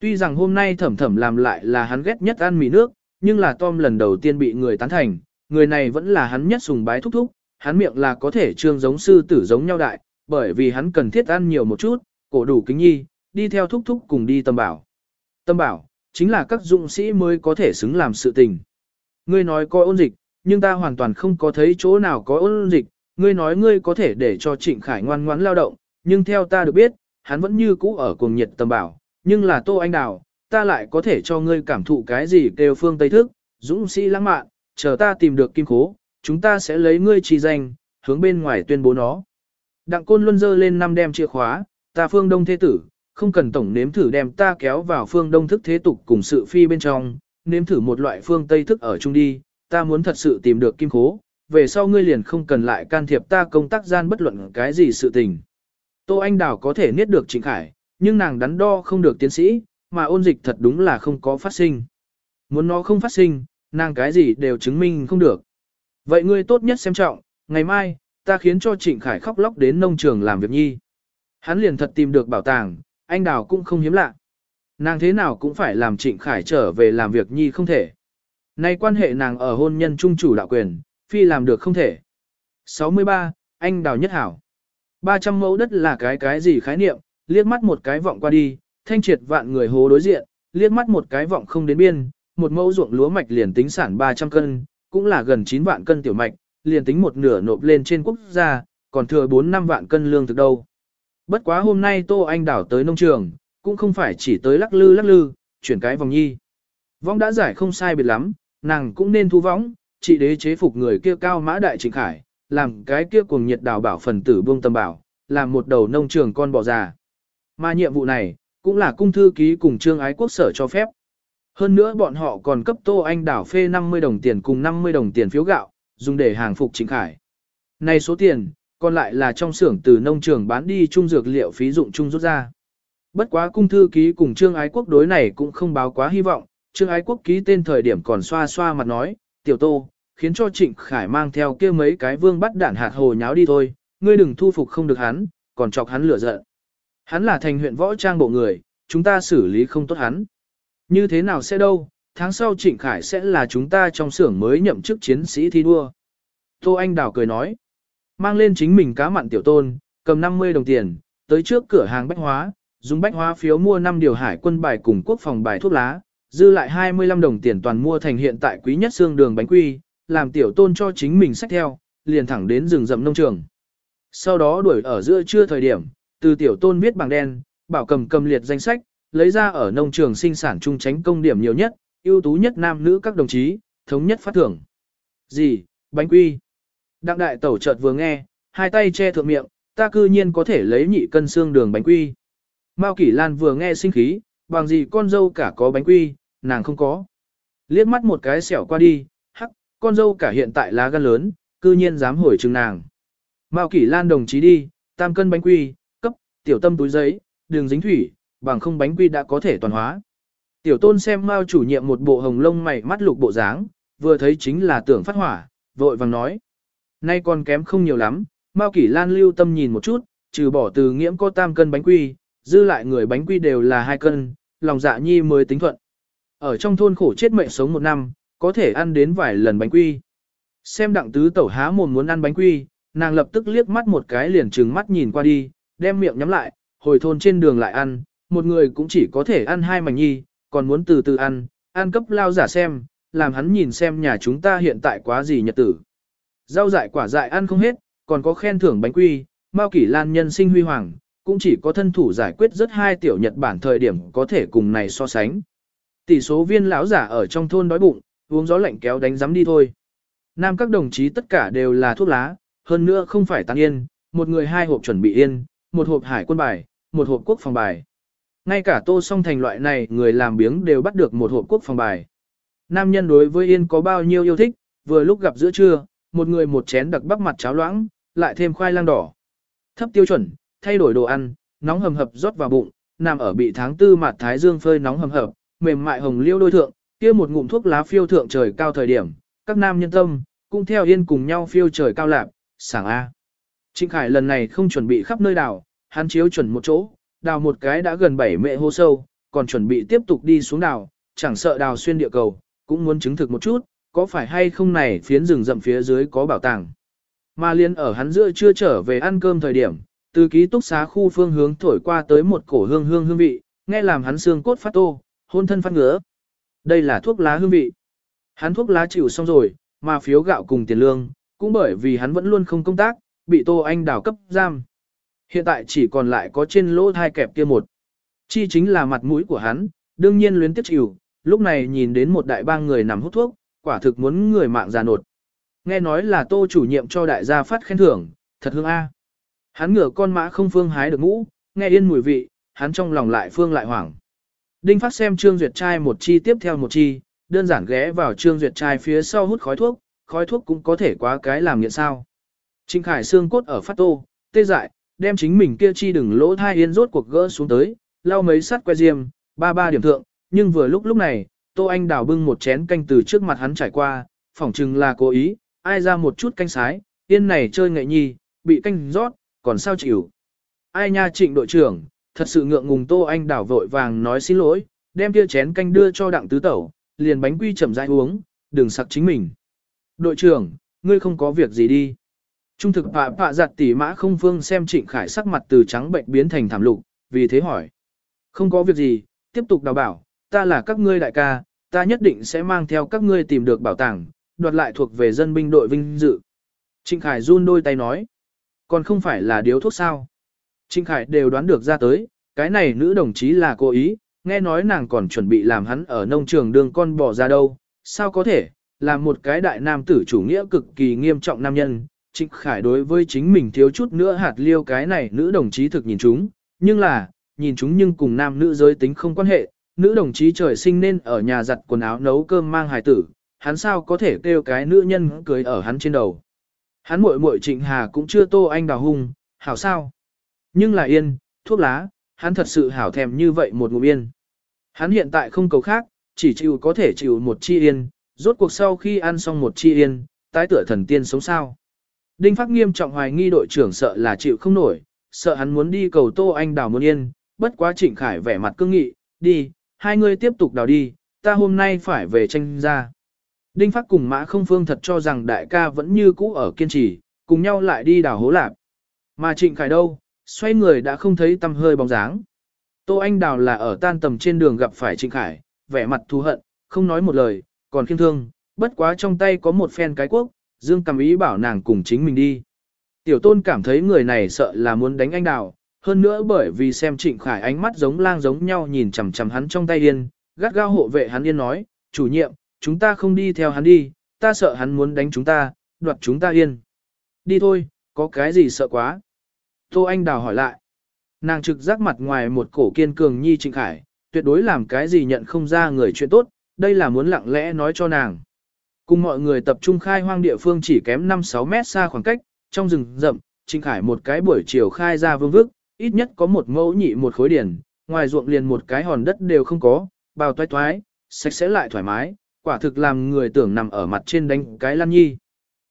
Tuy rằng hôm nay thẩm thẩm làm lại là hắn ghét nhất ăn mì nước, nhưng là Tom lần đầu tiên bị người tán thành, người này vẫn là hắn nhất sùng bái thúc thúc, hắn miệng là có thể trương giống sư tử giống nhau đại, bởi vì hắn cần thiết ăn nhiều một chút, cổ đủ kính nhi, đi theo thúc thúc cùng đi tâm bảo. Tâm bảo, chính là các dụng sĩ mới có thể xứng làm sự tình. Ngươi nói có ôn dịch, nhưng ta hoàn toàn không có thấy chỗ nào có ôn dịch, ngươi nói ngươi có thể để cho Trịnh Khải ngoan ngoãn lao động, nhưng theo ta được biết, hắn vẫn như cũ ở cuồng nhiệt tầm bảo, nhưng là Tô Anh Đào, ta lại có thể cho ngươi cảm thụ cái gì kêu phương Tây thức, dũng sĩ lãng mạn, chờ ta tìm được kim khố, chúng ta sẽ lấy ngươi trì danh, hướng bên ngoài tuyên bố nó. Đặng Côn Luân dơ lên năm đem chìa khóa, ta phương đông thế tử, không cần tổng nếm thử đem ta kéo vào phương đông thức thế tục cùng sự phi bên trong, nếm thử một loại phương tây thức ở chung đi, ta muốn thật sự tìm được kim khố, về sau ngươi liền không cần lại can thiệp ta công tác gian bất luận cái gì sự tình. Tô Anh Đào có thể niết được Trịnh Khải, nhưng nàng đắn đo không được tiến sĩ, mà ôn dịch thật đúng là không có phát sinh. Muốn nó không phát sinh, nàng cái gì đều chứng minh không được. Vậy ngươi tốt nhất xem trọng, ngày mai, ta khiến cho Trịnh Khải khóc lóc đến nông trường làm việc nhi. Hắn liền thật tìm được bảo tàng, anh Đào cũng không hiếm lạ. Nàng thế nào cũng phải làm Trịnh Khải trở về làm việc nhi không thể. Nay quan hệ nàng ở hôn nhân trung chủ đạo quyền, phi làm được không thể. 63. Anh Đào Nhất Hảo 300 mẫu đất là cái cái gì khái niệm, liếc mắt một cái vọng qua đi, thanh triệt vạn người hố đối diện, liếc mắt một cái vọng không đến biên, một mẫu ruộng lúa mạch liền tính sản 300 cân, cũng là gần 9 vạn cân tiểu mạch, liền tính một nửa nộp lên trên quốc gia, còn thừa 4 năm vạn cân lương thực đâu. Bất quá hôm nay Tô Anh đảo tới nông trường, cũng không phải chỉ tới lắc lư lắc lư, chuyển cái vòng nhi. Vong đã giải không sai biệt lắm, nàng cũng nên thu võng, chị đế chế phục người kia cao mã đại trịnh khải, làm cái kia cuồng nhiệt đảo bảo phần tử buông tâm bảo, làm một đầu nông trường con bò già. Mà nhiệm vụ này, cũng là cung thư ký cùng trương ái quốc sở cho phép. Hơn nữa bọn họ còn cấp Tô Anh đảo phê 50 đồng tiền cùng 50 đồng tiền phiếu gạo, dùng để hàng phục Trịnh Khải. Này số tiền, còn lại là trong xưởng từ nông trường bán đi trung dược liệu phí dụng chung rút ra. Bất quá cung thư ký cùng Trương Ái Quốc đối này cũng không báo quá hy vọng, Trương Ái Quốc ký tên thời điểm còn xoa xoa mặt nói, tiểu tô, khiến cho Trịnh Khải mang theo kia mấy cái vương bắt đạn hạt hồ nháo đi thôi, ngươi đừng thu phục không được hắn, còn chọc hắn lửa giận. Hắn là thành huyện võ trang bộ người, chúng ta xử lý không tốt hắn. Như thế nào sẽ đâu, tháng sau Trịnh Khải sẽ là chúng ta trong xưởng mới nhậm chức chiến sĩ thi đua. Tô Anh Đào cười nói, mang lên chính mình cá mặn tiểu tôn, cầm 50 đồng tiền, tới trước cửa hàng bách hóa, dùng bách hóa phiếu mua 5 điều hải quân bài cùng quốc phòng bài thuốc lá, dư lại 25 đồng tiền toàn mua thành hiện tại quý nhất xương đường bánh quy, làm tiểu tôn cho chính mình sách theo, liền thẳng đến rừng rậm nông trường. Sau đó đuổi ở giữa trưa thời điểm, từ tiểu tôn viết bằng đen, bảo cầm cầm liệt danh sách, lấy ra ở nông trường sinh sản trung tránh công điểm nhiều nhất, ưu tú nhất nam nữ các đồng chí, thống nhất phát thưởng. Gì, bánh quy. Đặng đại tẩu chợt vừa nghe, hai tay che thượng miệng, ta cư nhiên có thể lấy nhị cân xương đường bánh quy. Mao Kỷ Lan vừa nghe sinh khí, bằng gì con dâu cả có bánh quy, nàng không có. Liếc mắt một cái xẻo qua đi, hắc, con dâu cả hiện tại lá gan lớn, cư nhiên dám hồi chừng nàng. Mao Kỷ Lan đồng chí đi, tam cân bánh quy, cấp, tiểu tâm túi giấy, đường dính thủy, bằng không bánh quy đã có thể toàn hóa. Tiểu tôn xem Mao chủ nhiệm một bộ hồng lông mày mắt lục bộ dáng, vừa thấy chính là tưởng phát hỏa, vội vàng nói. Nay còn kém không nhiều lắm, Mao Kỷ Lan lưu tâm nhìn một chút, trừ bỏ từ nghiễm có tam cân bánh quy, dư lại người bánh quy đều là hai cân, lòng dạ nhi mới tính thuận. Ở trong thôn khổ chết mệnh sống một năm, có thể ăn đến vài lần bánh quy. Xem đặng tứ tẩu há mồm muốn ăn bánh quy, nàng lập tức liếc mắt một cái liền trừng mắt nhìn qua đi, đem miệng nhắm lại, hồi thôn trên đường lại ăn, một người cũng chỉ có thể ăn hai mảnh nhi, còn muốn từ từ ăn, ăn cấp lao giả xem, làm hắn nhìn xem nhà chúng ta hiện tại quá gì nhật tử. Rau dại quả dại ăn không hết, còn có khen thưởng bánh quy, Mao Kỷ Lan nhân sinh huy hoàng, cũng chỉ có thân thủ giải quyết rất hai tiểu Nhật Bản thời điểm có thể cùng này so sánh. Tỷ số viên lão giả ở trong thôn đói bụng, uống gió lạnh kéo đánh giấm đi thôi. Nam các đồng chí tất cả đều là thuốc lá, hơn nữa không phải tăng yên, một người hai hộp chuẩn bị yên, một hộp hải quân bài, một hộp quốc phòng bài. Ngay cả tô song thành loại này người làm biếng đều bắt được một hộp quốc phòng bài. Nam nhân đối với yên có bao nhiêu yêu thích, vừa lúc gặp giữa trưa, một người một chén đặc bắc mặt cháo loãng, lại thêm khoai lang đỏ. Thấp tiêu chuẩn, thay đổi đồ ăn, nóng hầm hập rót vào bụng, nằm ở bị tháng tư mặt thái dương phơi nóng hầm hập, mềm mại hồng liêu đôi thượng, kia một ngụm thuốc lá phiêu thượng trời cao thời điểm, các nam nhân tâm, cũng theo yên cùng nhau phiêu trời cao lạp, sảng A. Trịnh Khải lần này không chuẩn bị khắp nơi đào, hắn chiếu chuẩn một chỗ, đào một cái đã gần bảy mệ hô sâu, còn chuẩn bị tiếp tục đi xuống đào, chẳng sợ đào xuyên địa cầu, cũng muốn chứng thực một chút, có phải hay không này phiến rừng rậm phía dưới có bảo tàng. Mà liên ở hắn giữa chưa trở về ăn cơm thời điểm, từ ký túc xá khu phương hướng thổi qua tới một cổ hương hương hương vị, nghe làm hắn xương cốt phát tô, hôn thân phát ngứa. Đây là thuốc lá hương vị. Hắn thuốc lá chịu xong rồi, mà phiếu gạo cùng tiền lương, cũng bởi vì hắn vẫn luôn không công tác, bị Tô Anh đào cấp giam. Hiện tại chỉ còn lại có trên lỗ thai kẹp kia một. Chi chính là mặt mũi của hắn, đương nhiên luyến tiếp chịu, lúc này nhìn đến một đại bang người nằm hút thuốc, quả thực muốn người mạng già nột. Nghe nói là tô chủ nhiệm cho đại gia phát khen thưởng, thật hương a. Hắn ngửa con mã không phương hái được ngũ, nghe yên mùi vị, hắn trong lòng lại phương lại hoảng. Đinh phát xem Trương Duyệt trai một chi tiếp theo một chi, đơn giản ghé vào Trương Duyệt trai phía sau hút khói thuốc, khói thuốc cũng có thể quá cái làm nghiện sao. Trinh Khải xương cốt ở phát tô, tê dại, đem chính mình kia chi đừng lỗ thai yên rốt cuộc gỡ xuống tới, lau mấy sắt que diêm, ba ba điểm thượng, nhưng vừa lúc lúc này, Tô Anh đào bưng một chén canh từ trước mặt hắn trải qua, phỏng chừng là cố ý, ai ra một chút canh sái, yên này chơi nghệ nhi, bị canh rót, còn sao chịu. Ai nha trịnh đội trưởng, thật sự ngượng ngùng Tô Anh đào vội vàng nói xin lỗi, đem kia chén canh đưa cho đặng tứ tẩu, liền bánh quy chậm rãi uống, đừng sặc chính mình. Đội trưởng, ngươi không có việc gì đi. Trung thực pạ pạ giặt tỉ mã không phương xem trịnh khải sắc mặt từ trắng bệnh biến thành thảm lục, vì thế hỏi. Không có việc gì, tiếp tục đào bảo, ta là các ngươi đại ca, ta nhất định sẽ mang theo các ngươi tìm được bảo tàng, đoạt lại thuộc về dân binh đội vinh dự. Trịnh Khải run đôi tay nói, còn không phải là điếu thuốc sao. Trịnh Khải đều đoán được ra tới, cái này nữ đồng chí là cố ý, nghe nói nàng còn chuẩn bị làm hắn ở nông trường đường con bỏ ra đâu, sao có thể, là một cái đại nam tử chủ nghĩa cực kỳ nghiêm trọng nam nhân. Trịnh Khải đối với chính mình thiếu chút nữa hạt liêu cái này nữ đồng chí thực nhìn chúng, nhưng là, nhìn chúng nhưng cùng nam nữ giới tính không quan hệ, nữ đồng chí trời sinh nên ở nhà giặt quần áo nấu cơm mang hài tử, hắn sao có thể kêu cái nữ nhân cưới ở hắn trên đầu. Hắn muội muội Trịnh Hà cũng chưa tô anh đào hung, hảo sao? Nhưng là yên, thuốc lá, hắn thật sự hảo thèm như vậy một ngụm yên. Hắn hiện tại không cầu khác, chỉ chịu có thể chịu một chi yên, rốt cuộc sau khi ăn xong một chi yên, tái tựa thần tiên sống sao. Đinh Phát nghiêm trọng hoài nghi đội trưởng sợ là chịu không nổi, sợ hắn muốn đi cầu Tô Anh đào muốn yên, bất quá Trịnh Khải vẻ mặt cương nghị, đi, hai người tiếp tục đào đi, ta hôm nay phải về tranh ra. Đinh Phát cùng Mã Không Phương thật cho rằng đại ca vẫn như cũ ở kiên trì, cùng nhau lại đi đào hố lạp. Mà Trịnh Khải đâu, xoay người đã không thấy tâm hơi bóng dáng. Tô Anh Đào là ở tan tầm trên đường gặp phải Trịnh Khải, vẻ mặt thù hận, không nói một lời, còn khiêm thương, bất quá trong tay có một phen cái quốc, Dương cầm ý bảo nàng cùng chính mình đi. Tiểu tôn cảm thấy người này sợ là muốn đánh anh Đào, hơn nữa bởi vì xem Trịnh Khải ánh mắt giống lang giống nhau nhìn chằm chằm hắn trong tay yên, gắt gao hộ vệ hắn yên nói, chủ nhiệm, chúng ta không đi theo hắn đi, ta sợ hắn muốn đánh chúng ta, đoạt chúng ta yên. Đi thôi, có cái gì sợ quá. Tô Anh Đào hỏi lại. Nàng trực giác mặt ngoài một cổ kiên cường nhi Trịnh Khải, tuyệt đối làm cái gì nhận không ra người chuyện tốt, đây là muốn lặng lẽ nói cho nàng. Cùng mọi người tập trung khai hoang địa phương chỉ kém 5-6 mét xa khoảng cách, trong rừng rậm, Trịnh Khải một cái buổi chiều khai ra vương vức, ít nhất có một mẫu nhị một khối điển, ngoài ruộng liền một cái hòn đất đều không có, bào toái toái, sạch sẽ lại thoải mái, quả thực làm người tưởng nằm ở mặt trên đánh cái lăn nhi.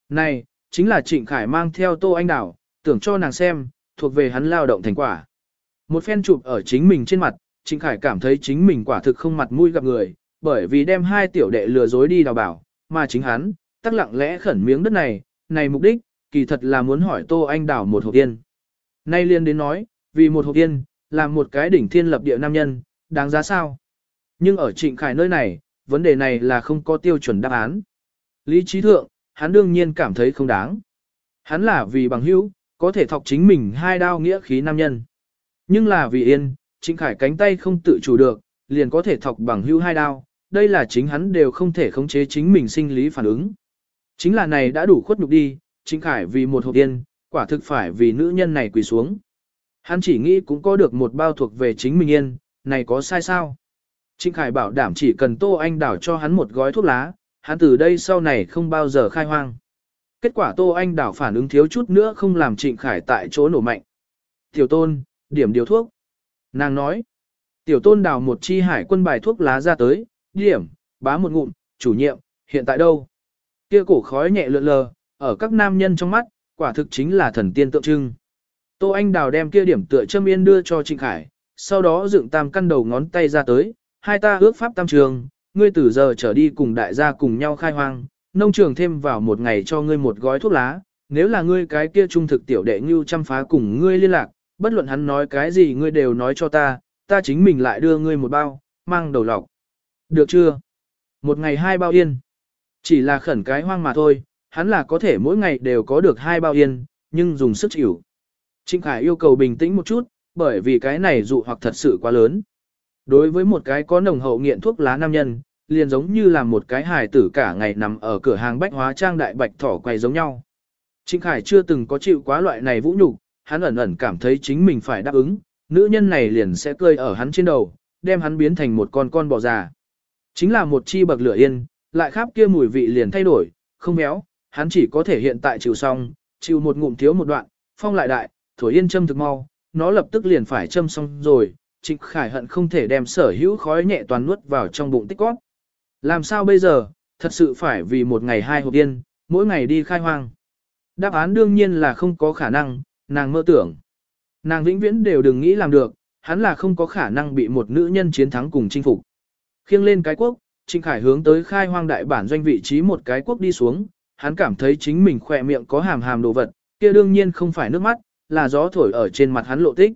Này, chính là Trịnh Khải mang theo Tô Anh Đảo, tưởng cho nàng xem, thuộc về hắn lao động thành quả. Một phen chụp ở chính mình trên mặt, Trịnh Khải cảm thấy chính mình quả thực không mặt mũi gặp người, bởi vì đem hai tiểu đệ lừa dối đi đào bảo, mà chính hắn, tắc lặng lẽ khẩn miếng đất này, này mục đích, kỳ thật là muốn hỏi Tô Anh Đảo một hộp yên. Nay liên đến nói, vì một hộp yên, làm một cái đỉnh thiên lập địa nam nhân, đáng giá sao? Nhưng ở Trịnh Khải nơi này, vấn đề này là không có tiêu chuẩn đáp án. Lý trí thượng, hắn đương nhiên cảm thấy không đáng. Hắn là vì bằng hữu, có thể thọc chính mình hai đao nghĩa khí nam nhân. Nhưng là vì yên, Trịnh Khải cánh tay không tự chủ được, liền có thể thọc bằng hữu hai đao, đây là chính hắn đều không thể khống chế chính mình sinh lý phản ứng. Chính là này đã đủ khuất nhục đi, Trịnh Khải vì một hộp yên, quả thực phải vì nữ nhân này quỳ xuống. Hắn chỉ nghĩ cũng có được một bao thuộc về chính mình yên, này có sai sao? Trịnh Khải bảo đảm chỉ cần Tô Anh đảo cho hắn một gói thuốc lá, hắn từ đây sau này không bao giờ khai hoang. Kết quả Tô Anh đảo phản ứng thiếu chút nữa không làm Trịnh Khải tại chỗ nổ mạnh. Tiểu tôn, điểm điều thuốc. Nàng nói. Tiểu tôn đào một chi hải quân bài thuốc lá ra tới, điểm, bá một ngụm, chủ nhiệm, hiện tại đâu? Kia cổ khói nhẹ lượn lờ, ở các nam nhân trong mắt, quả thực chính là thần tiên tượng trưng. Tô Anh đào đem kia điểm tựa châm yên đưa cho Trịnh Khải, sau đó dựng tam căn đầu ngón tay ra tới, hai ta ước pháp tam trường, ngươi từ giờ trở đi cùng đại gia cùng nhau khai hoang, nông trường thêm vào một ngày cho ngươi một gói thuốc lá, nếu là ngươi cái kia trung thực tiểu đệ như chăm phá cùng ngươi liên lạc, bất luận hắn nói cái gì ngươi đều nói cho ta, ta chính mình lại đưa ngươi một bao, mang đầu lọc. Được chưa? Một ngày hai bao yên. Chỉ là khẩn cái hoang mà thôi, hắn là có thể mỗi ngày đều có được hai bao yên, nhưng dùng sức chịu. Trịnh Khải yêu cầu bình tĩnh một chút, bởi vì cái này dụ hoặc thật sự quá lớn. Đối với một cái có nồng hậu nghiện thuốc lá nam nhân, liền giống như là một cái hài tử cả ngày nằm ở cửa hàng bách hóa trang đại bạch thỏ quay giống nhau. Trịnh Khải chưa từng có chịu quá loại này vũ nhục, hắn ẩn ẩn cảm thấy chính mình phải đáp ứng, nữ nhân này liền sẽ cười ở hắn trên đầu, đem hắn biến thành một con con bò già. Chính là một chi bậc lửa yên, lại khắp kia mùi vị liền thay đổi, không méo, hắn chỉ có thể hiện tại chịu xong, chịu một ngụm thiếu một đoạn, phong lại đại, thổi yên châm thực mau, nó lập tức liền phải châm xong rồi, Trịnh Khải hận không thể đem sở hữu khói nhẹ toàn nuốt vào trong bụng tích quát. Làm sao bây giờ, thật sự phải vì một ngày hai hộp yên, mỗi ngày đi khai hoang. Đáp án đương nhiên là không có khả năng, nàng mơ tưởng. Nàng vĩnh viễn đều đừng nghĩ làm được, hắn là không có khả năng bị một nữ nhân chiến thắng cùng chinh phục. Khiêng lên cái quốc, Trịnh Khải hướng tới khai hoang đại bản doanh vị trí một cái quốc đi xuống, hắn cảm thấy chính mình khỏe miệng có hàm hàm đồ vật, kia đương nhiên không phải nước mắt, là gió thổi ở trên mặt hắn lộ tích.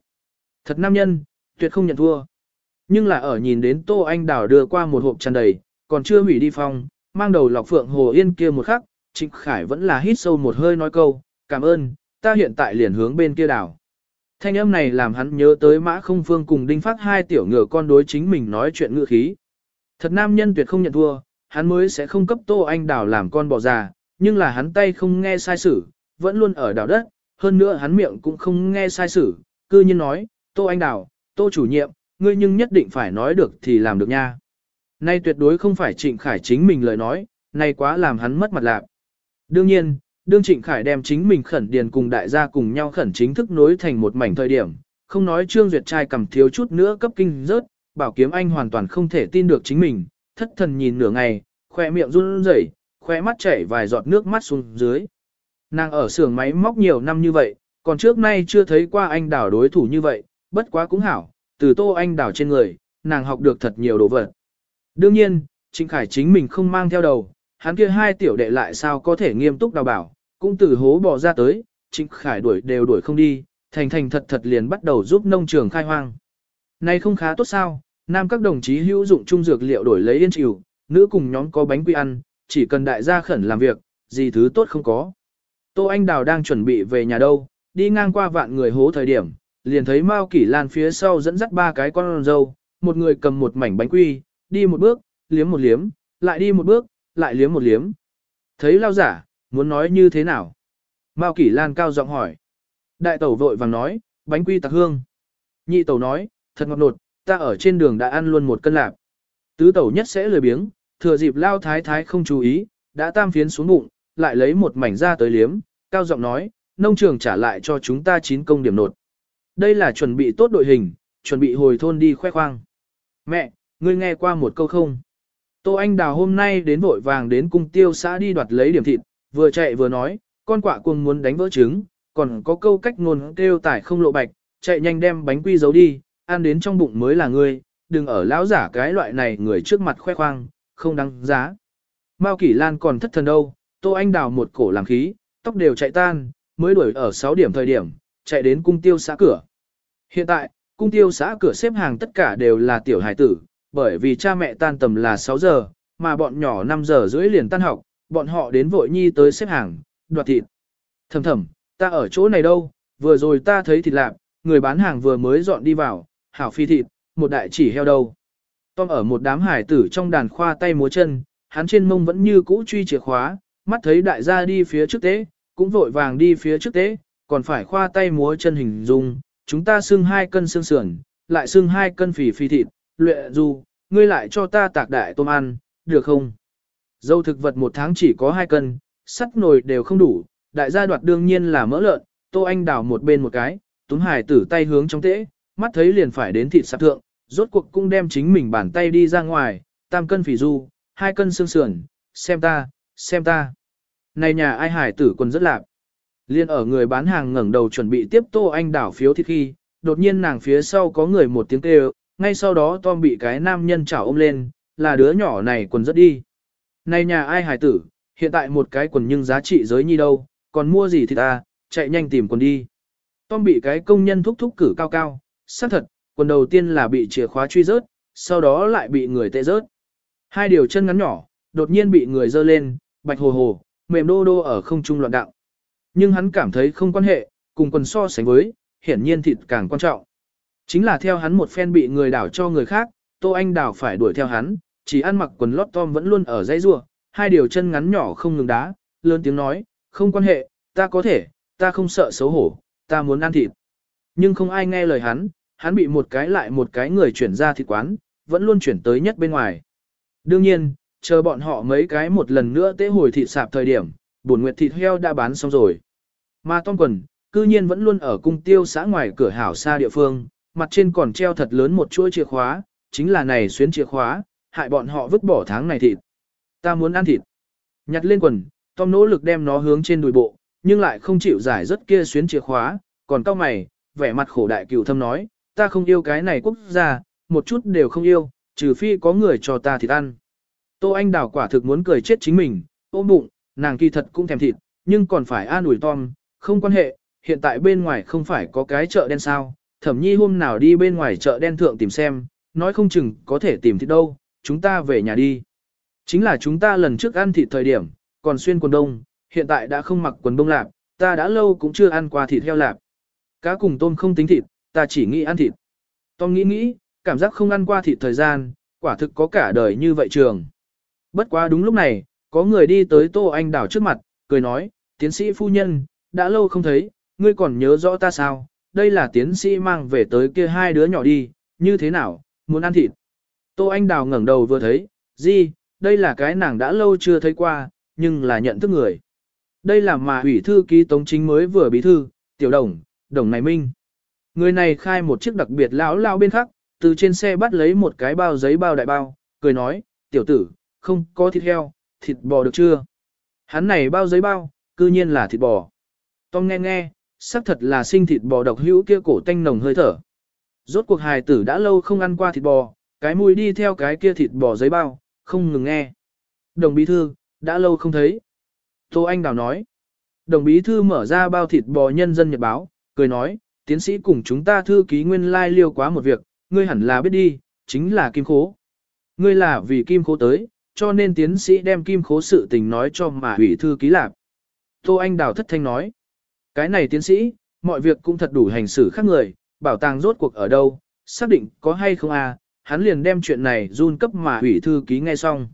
Thật nam nhân, tuyệt không nhận thua. Nhưng là ở nhìn đến Tô Anh Đào đưa qua một hộp tràn đầy, còn chưa hủy đi phong, mang đầu lọc phượng hồ yên kia một khắc, Trịnh Khải vẫn là hít sâu một hơi nói câu, cảm ơn, ta hiện tại liền hướng bên kia đảo. Thanh âm này làm hắn nhớ tới mã không phương cùng đinh phát hai tiểu ngựa con đối chính mình nói chuyện ngựa khí. Thật nam nhân tuyệt không nhận thua, hắn mới sẽ không cấp Tô Anh Đào làm con bò già, nhưng là hắn tay không nghe sai sử, vẫn luôn ở đảo đất, hơn nữa hắn miệng cũng không nghe sai sử, cư nhiên nói, Tô Anh Đào, Tô chủ nhiệm, ngươi nhưng nhất định phải nói được thì làm được nha. Nay tuyệt đối không phải Trịnh Khải chính mình lời nói, nay quá làm hắn mất mặt lạc. Đương nhiên, đương Trịnh Khải đem chính mình khẩn điền cùng đại gia cùng nhau khẩn chính thức nối thành một mảnh thời điểm, không nói Trương Duyệt trai cầm thiếu chút nữa cấp kinh rớt, bảo kiếm anh hoàn toàn không thể tin được chính mình, thất thần nhìn nửa ngày, khoe miệng run rẩy, khoe mắt chảy vài giọt nước mắt xuống dưới. Nàng ở xưởng máy móc nhiều năm như vậy, còn trước nay chưa thấy qua anh đảo đối thủ như vậy, bất quá cũng hảo, từ tô anh đảo trên người, nàng học được thật nhiều đồ vật. Đương nhiên, Trịnh Khải chính mình không mang theo đầu, hắn kia hai tiểu đệ lại sao có thể nghiêm túc đào bảo, cũng từ hố bỏ ra tới, Trịnh Khải đuổi đều đuổi không đi, thành thành thật thật liền bắt đầu giúp nông trường khai hoang. Này không khá tốt sao, nam các đồng chí hữu dụng trung dược liệu đổi lấy yên chịu, nữ cùng nhóm có bánh quy ăn, chỉ cần đại gia khẩn làm việc, gì thứ tốt không có. Tô Anh Đào đang chuẩn bị về nhà đâu, đi ngang qua vạn người hố thời điểm, liền thấy Mao Kỷ Lan phía sau dẫn dắt ba cái con dâu, một người cầm một mảnh bánh quy, đi một bước, liếm một liếm, lại đi một bước, lại liếm một liếm. Thấy lao giả, muốn nói như thế nào? Mao Kỷ Lan cao giọng hỏi. Đại tẩu vội vàng nói, bánh quy tạc hương. Nhị tẩu nói, thật ngọt nột, ta ở trên đường đã ăn luôn một cân lạp. Tứ tẩu nhất sẽ lười biếng, thừa dịp lao thái thái không chú ý, đã tam phiến xuống bụng, lại lấy một mảnh ra tới liếm, cao giọng nói, nông trường trả lại cho chúng ta chín công điểm nột. Đây là chuẩn bị tốt đội hình, chuẩn bị hồi thôn đi khoe khoang. Mẹ, ngươi nghe qua một câu không? Tô Anh Đào hôm nay đến vội vàng đến cung tiêu xã đi đoạt lấy điểm thịt, vừa chạy vừa nói, con quạ cuồng muốn đánh vỡ trứng, còn có câu cách ngôn kêu tải không lộ bạch, chạy nhanh đem bánh quy giấu đi, ăn đến trong bụng mới là ngươi, đừng ở lão giả cái loại này người trước mặt khoe khoang, không đáng giá. Mao Kỷ Lan còn thất thần đâu, Tô Anh đào một cổ làm khí, tóc đều chạy tan, mới đuổi ở 6 điểm thời điểm, chạy đến cung tiêu xã cửa. Hiện tại, cung tiêu xã cửa xếp hàng tất cả đều là tiểu hải tử, bởi vì cha mẹ tan tầm là 6 giờ, mà bọn nhỏ 5 giờ rưỡi liền tan học, bọn họ đến vội nhi tới xếp hàng, đoạt thịt. Thầm thầm, ta ở chỗ này đâu, vừa rồi ta thấy thịt lạp, người bán hàng vừa mới dọn đi vào, hảo phi thịt, một đại chỉ heo đâu. Tom ở một đám hải tử trong đàn khoa tay múa chân, hắn trên mông vẫn như cũ truy chìa khóa, mắt thấy đại gia đi phía trước tế, cũng vội vàng đi phía trước tế, còn phải khoa tay múa chân hình dung, chúng ta xưng hai cân xương sườn, lại xưng hai cân phì phi thịt, luyện du, ngươi lại cho ta tạc đại tôm ăn, được không? Dâu thực vật một tháng chỉ có hai cân, sắt nồi đều không đủ, đại gia đoạt đương nhiên là mỡ lợn, tô anh đào một bên một cái, túm hải tử tay hướng trong tễ, mắt thấy liền phải đến thịt sạp thượng, rốt cuộc cũng đem chính mình bàn tay đi ra ngoài, tam cân phỉ du, hai cân xương sườn, xem ta, xem ta. Này nhà ai hải tử quần rất lạc. Liên ở người bán hàng ngẩng đầu chuẩn bị tiếp tô anh đảo phiếu thịt khi, đột nhiên nàng phía sau có người một tiếng kêu, ngay sau đó Tom bị cái nam nhân chảo ôm lên, là đứa nhỏ này quần rất đi. Này nhà ai hải tử, hiện tại một cái quần nhưng giá trị giới nhi đâu, còn mua gì thì ta, chạy nhanh tìm quần đi. Tom bị cái công nhân thúc thúc cử cao cao, xác thật, quần đầu tiên là bị chìa khóa truy rớt, sau đó lại bị người tệ rớt. Hai điều chân ngắn nhỏ, đột nhiên bị người dơ lên, bạch hồ hồ, mềm đô đô ở không trung loạn đạo. Nhưng hắn cảm thấy không quan hệ, cùng quần so sánh với, hiển nhiên thịt càng quan trọng. Chính là theo hắn một phen bị người đảo cho người khác, Tô Anh đảo phải đuổi theo hắn, chỉ ăn mặc quần lót Tom vẫn luôn ở dãy rua, hai điều chân ngắn nhỏ không ngừng đá, lớn tiếng nói, không quan hệ, ta có thể, ta không sợ xấu hổ, ta muốn ăn thịt. Nhưng không ai nghe lời hắn, hắn bị một cái lại một cái người chuyển ra thịt quán, vẫn luôn chuyển tới nhất bên ngoài. Đương nhiên, chờ bọn họ mấy cái một lần nữa tế hồi thịt sạp thời điểm, bổn nguyệt thịt heo đã bán xong rồi. Mà Tom Quần, cư nhiên vẫn luôn ở cung tiêu xã ngoài cửa hảo xa địa phương, mặt trên còn treo thật lớn một chuỗi chìa khóa, chính là này xuyến chìa khóa, hại bọn họ vứt bỏ tháng này thịt. Ta muốn ăn thịt. Nhặt lên quần, Tom nỗ lực đem nó hướng trên đùi bộ, nhưng lại không chịu giải rất kia xuyến chìa khóa, còn cao mày, vẻ mặt khổ đại cựu thâm nói, ta không yêu cái này quốc gia, một chút đều không yêu, trừ phi có người cho ta thịt ăn. Tô Anh Đào quả thực muốn cười chết chính mình, ôm bụng, nàng kỳ thật cũng thèm thịt, nhưng còn phải an ủi Tom, không quan hệ, hiện tại bên ngoài không phải có cái chợ đen sao, thẩm nhi hôm nào đi bên ngoài chợ đen thượng tìm xem, nói không chừng có thể tìm thịt đâu, chúng ta về nhà đi. Chính là chúng ta lần trước ăn thịt thời điểm, còn xuyên quần đông, hiện tại đã không mặc quần đông lạp, ta đã lâu cũng chưa ăn qua thịt heo lạp. Cá cùng tôm không tính thịt, ta chỉ nghĩ ăn thịt. Tom nghĩ nghĩ, cảm giác không ăn qua thịt thời gian, quả thực có cả đời như vậy trường. Bất quá đúng lúc này, có người đi tới Tô Anh Đảo trước mặt, cười nói, tiến sĩ phu nhân, đã lâu không thấy, ngươi còn nhớ rõ ta sao, đây là tiến sĩ mang về tới kia hai đứa nhỏ đi, như thế nào, muốn ăn thịt. Tô Anh Đào ngẩng đầu vừa thấy, gì, đây là cái nàng đã lâu chưa thấy qua, nhưng là nhận thức người. Đây là mà ủy thư ký tống chính mới vừa bí thư, tiểu đồng, đồng này minh. Người này khai một chiếc đặc biệt lão lao bên khác, từ trên xe bắt lấy một cái bao giấy bao đại bao, cười nói, tiểu tử, không có thịt heo, thịt bò được chưa? Hắn này bao giấy bao, cư nhiên là thịt bò. Tom nghe nghe, xác thật là sinh thịt bò độc hữu kia cổ tanh nồng hơi thở. Rốt cuộc hài tử đã lâu không ăn qua thịt bò, cái mùi đi theo cái kia thịt bò giấy bao, không ngừng nghe. Đồng bí thư, đã lâu không thấy. Tô Anh Đào nói. Đồng bí thư mở ra bao thịt bò nhân dân nhật báo, cười nói, tiến sĩ cùng chúng ta thư ký nguyên lai like liêu quá một việc, ngươi hẳn là biết đi, chính là kim khố. Ngươi là vì kim khố tới, cho nên tiến sĩ đem kim khố sự tình nói cho mà ủy thư ký lạp. Tô Anh Đào thất thanh nói, cái này tiến sĩ, mọi việc cũng thật đủ hành xử khác người, bảo tàng rốt cuộc ở đâu, xác định có hay không à, hắn liền đem chuyện này run cấp mà ủy thư ký nghe xong.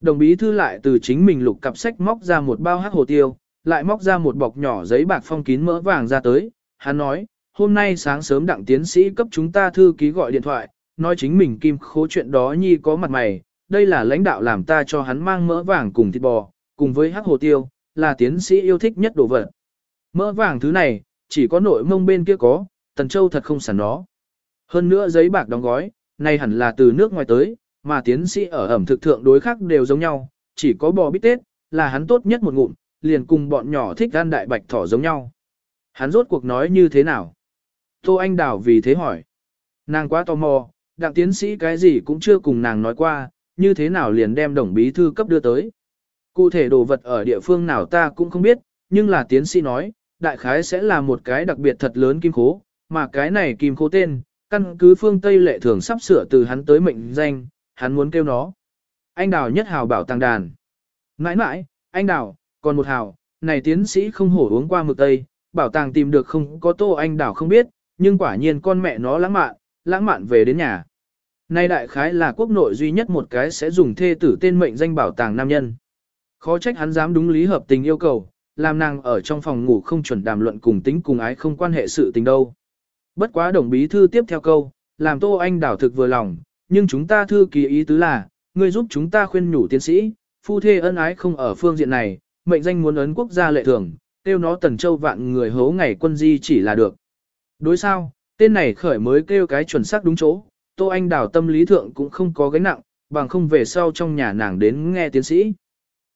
Đồng bí thư lại từ chính mình lục cặp sách móc ra một bao hắc hồ tiêu, lại móc ra một bọc nhỏ giấy bạc phong kín mỡ vàng ra tới, hắn nói, hôm nay sáng sớm đặng tiến sĩ cấp chúng ta thư ký gọi điện thoại, nói chính mình kim khố chuyện đó nhi có mặt mày, đây là lãnh đạo làm ta cho hắn mang mỡ vàng cùng thịt bò, cùng với hắc hồ tiêu, là tiến sĩ yêu thích nhất đồ vật. Mỡ vàng thứ này, chỉ có nội mông bên kia có, Tần Châu thật không sản nó. Hơn nữa giấy bạc đóng gói, này hẳn là từ nước ngoài tới, mà tiến sĩ ở ẩm thực thượng đối khác đều giống nhau, chỉ có bò bít tết, là hắn tốt nhất một ngụm, liền cùng bọn nhỏ thích ăn đại bạch thỏ giống nhau. Hắn rốt cuộc nói như thế nào? Tô Anh Đào vì thế hỏi. Nàng quá tò mò, đặng tiến sĩ cái gì cũng chưa cùng nàng nói qua, như thế nào liền đem đồng bí thư cấp đưa tới. Cụ thể đồ vật ở địa phương nào ta cũng không biết, nhưng là tiến sĩ nói, đại khái sẽ là một cái đặc biệt thật lớn kim khố, mà cái này kim khố tên, căn cứ phương Tây lệ thường sắp sửa từ hắn tới mệnh danh, hắn muốn kêu nó. Anh Đào nhất hào bảo tàng đàn. Nãi nãi, anh Đào, còn một hào, này tiến sĩ không hổ uống qua mực Tây, bảo tàng tìm được không có tô anh Đào không biết, nhưng quả nhiên con mẹ nó lãng mạn, lãng mạn về đến nhà. Nay đại khái là quốc nội duy nhất một cái sẽ dùng thê tử tên mệnh danh bảo tàng nam nhân. Khó trách hắn dám đúng lý hợp tình yêu cầu, làm nàng ở trong phòng ngủ không chuẩn đàm luận cùng tính cùng ái không quan hệ sự tình đâu. Bất quá đồng bí thư tiếp theo câu, làm Tô Anh đảo thực vừa lòng, nhưng chúng ta thư ký ý tứ là, ngươi giúp chúng ta khuyên nhủ tiến sĩ, phu thê ân ái không ở phương diện này, mệnh danh muốn ấn quốc gia lệ thường, kêu nó tần châu vạn người hố ngày quân di chỉ là được. Đối sao, tên này khởi mới kêu cái chuẩn xác đúng chỗ, Tô Anh Đào tâm lý thượng cũng không có gánh nặng, bằng không về sau trong nhà nàng đến nghe tiến sĩ.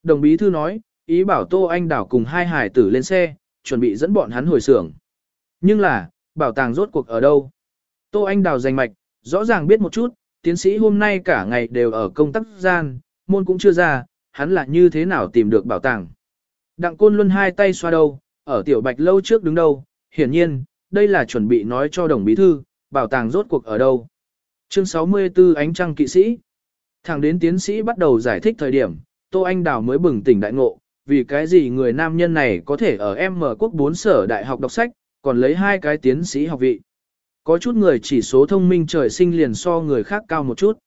Đồng bí thư nói, ý bảo Tô Anh Đào cùng hai hải tử lên xe, chuẩn bị dẫn bọn hắn hồi xưởng. Nhưng là, bảo tàng rốt cuộc ở đâu? Tô Anh đào danh mạch, rõ ràng biết một chút, tiến sĩ hôm nay cả ngày đều ở công tác gian, môn cũng chưa ra, hắn là như thế nào tìm được bảo tàng. Đặng Côn Luân hai tay xoa đầu, ở tiểu bạch lâu trước đứng đâu, hiển nhiên, đây là chuẩn bị nói cho đồng bí thư, bảo tàng rốt cuộc ở đâu. Chương 64 Ánh Trăng Kỵ Sĩ Thẳng đến tiến sĩ bắt đầu giải thích thời điểm, Tô Anh Đào mới bừng tỉnh đại ngộ, vì cái gì người nam nhân này có thể ở M quốc 4 sở đại học đọc sách, còn lấy hai cái tiến sĩ học vị. Có chút người chỉ số thông minh trời sinh liền so người khác cao một chút.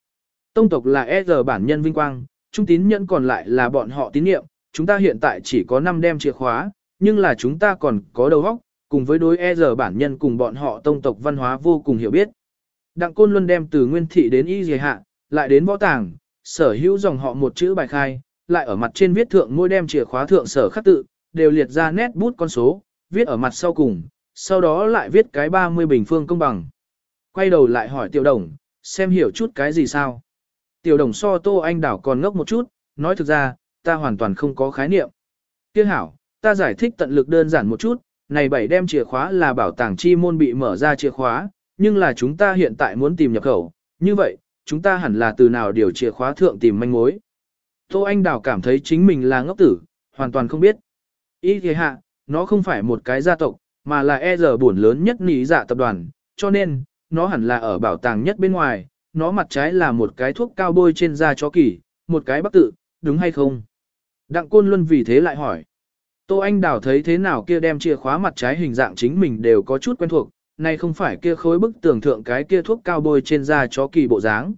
Tông tộc là E giờ bản nhân vinh quang, trung tín nhẫn còn lại là bọn họ tín nhiệm, chúng ta hiện tại chỉ có 5 đem chìa khóa, nhưng là chúng ta còn có đầu óc, cùng với đối E giờ bản nhân cùng bọn họ tông tộc văn hóa vô cùng hiểu biết. Đặng Côn Luân đem từ nguyên thị đến y dề hạ, lại đến võ tàng, sở hữu dòng họ một chữ bài khai, lại ở mặt trên viết thượng mỗi đem chìa khóa thượng sở khắc tự, đều liệt ra nét bút con số, viết ở mặt sau cùng, sau đó lại viết cái 30 bình phương công bằng. Quay đầu lại hỏi tiểu đồng, xem hiểu chút cái gì sao. Tiểu đồng so tô anh đảo còn ngốc một chút, nói thực ra, ta hoàn toàn không có khái niệm. Tiếc hảo, ta giải thích tận lực đơn giản một chút, này bảy đem chìa khóa là bảo tàng chi môn bị mở ra chìa khóa, nhưng là chúng ta hiện tại muốn tìm nhập khẩu, như vậy, chúng ta hẳn là từ nào điều chìa khóa thượng tìm manh mối. Tô Anh Đào cảm thấy chính mình là ngốc tử, hoàn toàn không biết. Ý thế hạ, nó không phải một cái gia tộc, mà là e giờ buồn lớn nhất nỉ dạ tập đoàn, cho nên, nó hẳn là ở bảo tàng nhất bên ngoài, nó mặt trái là một cái thuốc cao bôi trên da chó kỳ, một cái bắc tự, đúng hay không? Đặng Côn Luân vì thế lại hỏi. Tô Anh Đào thấy thế nào kia đem chìa khóa mặt trái hình dạng chính mình đều có chút quen thuộc, này không phải kia khối bức tường thượng cái kia thuốc cao bôi trên da chó kỳ bộ dáng.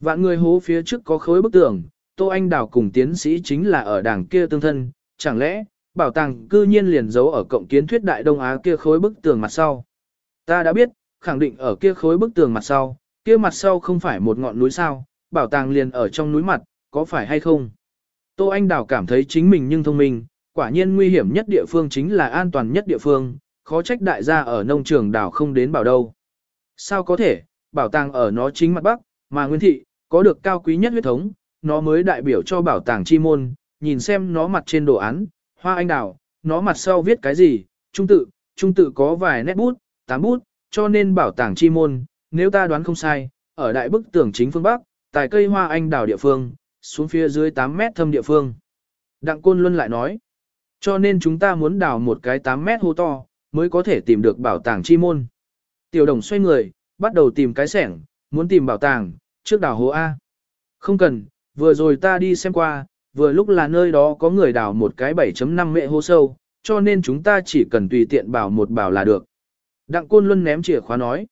Vạn người hố phía trước có khối bức tường, Tô Anh Đào cùng tiến sĩ chính là ở đảng kia tương thân, chẳng lẽ, bảo tàng cư nhiên liền giấu ở cộng kiến thuyết đại Đông Á kia khối bức tường mặt sau. Ta đã biết, khẳng định ở kia khối bức tường mặt sau, kia mặt sau không phải một ngọn núi sao, bảo tàng liền ở trong núi mặt, có phải hay không? Tô Anh Đào cảm thấy chính mình nhưng thông minh, quả nhiên nguy hiểm nhất địa phương chính là an toàn nhất địa phương, khó trách đại gia ở nông trường đảo không đến bảo đâu. Sao có thể, bảo tàng ở nó chính mặt bắc, mà Nguyên Thị, có được cao quý nhất huyết thống, nó mới đại biểu cho bảo tàng chi môn, nhìn xem nó mặt trên đồ án, hoa anh đào, nó mặt sau viết cái gì, trung tự, trung tự có vài nét bút, tám bút, cho nên bảo tàng chi môn, nếu ta đoán không sai, ở đại bức tường chính phương Bắc, tại cây hoa anh đào địa phương, xuống phía dưới 8 mét thâm địa phương. Đặng Côn Luân lại nói, cho nên chúng ta muốn đào một cái 8 mét hô to, mới có thể tìm được bảo tàng chi môn. Tiểu đồng xoay người, bắt đầu tìm cái sẻng, muốn tìm bảo tàng, trước đào hố A. Không cần, vừa rồi ta đi xem qua, vừa lúc là nơi đó có người đào một cái 7.5 mệ hố sâu, cho nên chúng ta chỉ cần tùy tiện bảo một bảo là được. Đặng Côn Luân ném chìa khóa nói.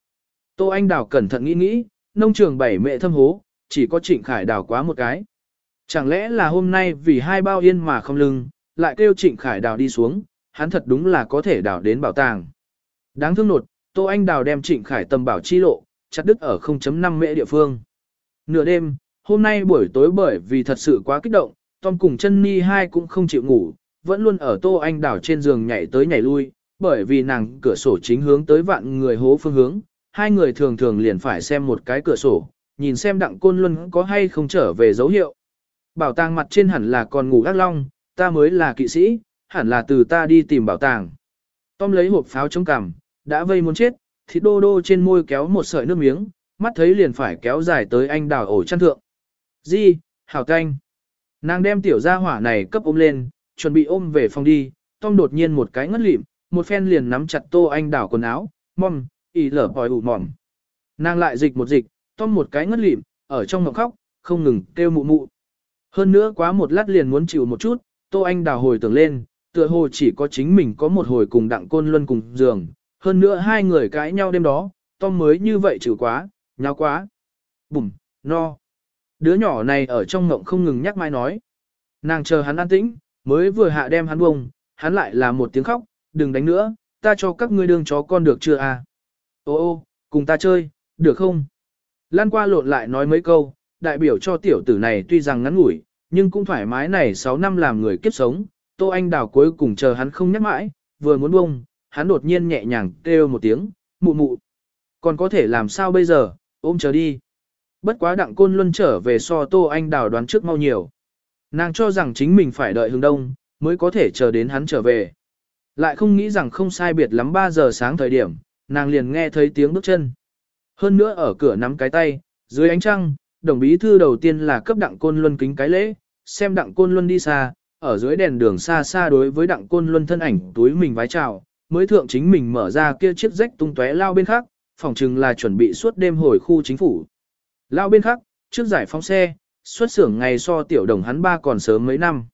Tô Anh đào cẩn thận nghĩ nghĩ, nông trường bảy mệ thâm hố, chỉ có Trịnh Khải đào quá một cái. Chẳng lẽ là hôm nay vì hai bao yên mà không lưng, lại kêu Trịnh Khải đào đi xuống, hắn thật đúng là có thể đào đến bảo tàng. Đáng thương nột, Tô Anh đào đem Trịnh Khải tầm bảo chi lộ, chặt đứt ở 0.5 mễ địa phương. Nửa đêm, hôm nay buổi tối bởi vì thật sự quá kích động, Tom cùng chân Ni hai cũng không chịu ngủ, vẫn luôn ở Tô Anh đảo trên giường nhảy tới nhảy lui, bởi vì nàng cửa sổ chính hướng tới vạn người hố phương hướng, hai người thường thường liền phải xem một cái cửa sổ, nhìn xem đặng côn luân có hay không trở về dấu hiệu. Bảo tàng mặt trên hẳn là còn ngủ gác long, ta mới là kỵ sĩ, hẳn là từ ta đi tìm bảo tàng. Tom lấy hộp pháo chống cằm, đã vây muốn chết, thịt đô đô trên môi kéo một sợi nước miếng, mắt thấy liền phải kéo dài tới anh đào ổ chăn thượng. Di, hảo canh. Nàng đem tiểu gia hỏa này cấp ôm lên, chuẩn bị ôm về phòng đi, Tom đột nhiên một cái ngất lịm, một phen liền nắm chặt tô anh đảo quần áo, mom, ý lở bòi ủ mỏm. Nàng lại dịch một dịch, Tom một cái ngất lịm, ở trong ngọc khóc, không ngừng kêu mụ mụ. Hơn nữa quá một lát liền muốn chịu một chút, tô anh đào hồi tưởng lên, tựa hồ chỉ có chính mình có một hồi cùng đặng côn luân cùng giường, hơn nữa hai người cãi nhau đêm đó, Tom mới như vậy chịu quá, nhau quá. Bùm, no. Đứa nhỏ này ở trong ngộng không ngừng nhắc mai nói. Nàng chờ hắn an tĩnh, mới vừa hạ đem hắn bông, hắn lại là một tiếng khóc, đừng đánh nữa, ta cho các ngươi đương chó con được chưa à? Ô ô, cùng ta chơi, được không? Lan qua lộn lại nói mấy câu, đại biểu cho tiểu tử này tuy rằng ngắn ngủi, nhưng cũng thoải mái này 6 năm làm người kiếp sống, Tô Anh Đào cuối cùng chờ hắn không nhắc mãi, vừa muốn bông, hắn đột nhiên nhẹ nhàng kêu một tiếng, mụ mụ. Còn có thể làm sao bây giờ, ôm chờ đi. Bất quá đặng côn luân trở về so Tô Anh Đào đoán trước mau nhiều. Nàng cho rằng chính mình phải đợi hướng đông, mới có thể chờ đến hắn trở về. Lại không nghĩ rằng không sai biệt lắm 3 giờ sáng thời điểm, nàng liền nghe thấy tiếng bước chân. Hơn nữa ở cửa nắm cái tay, dưới ánh trăng, đồng bí thư đầu tiên là cấp đặng côn luân kính cái lễ, xem đặng côn luân đi xa, ở dưới đèn đường xa xa đối với đặng côn luân thân ảnh túi mình vái chào, mới thượng chính mình mở ra kia chiếc rách tung tóe lao bên khác, phòng chừng là chuẩn bị suốt đêm hồi khu chính phủ. Lao bên khác, trước giải phóng xe, xuất xưởng ngày so tiểu đồng hắn ba còn sớm mấy năm.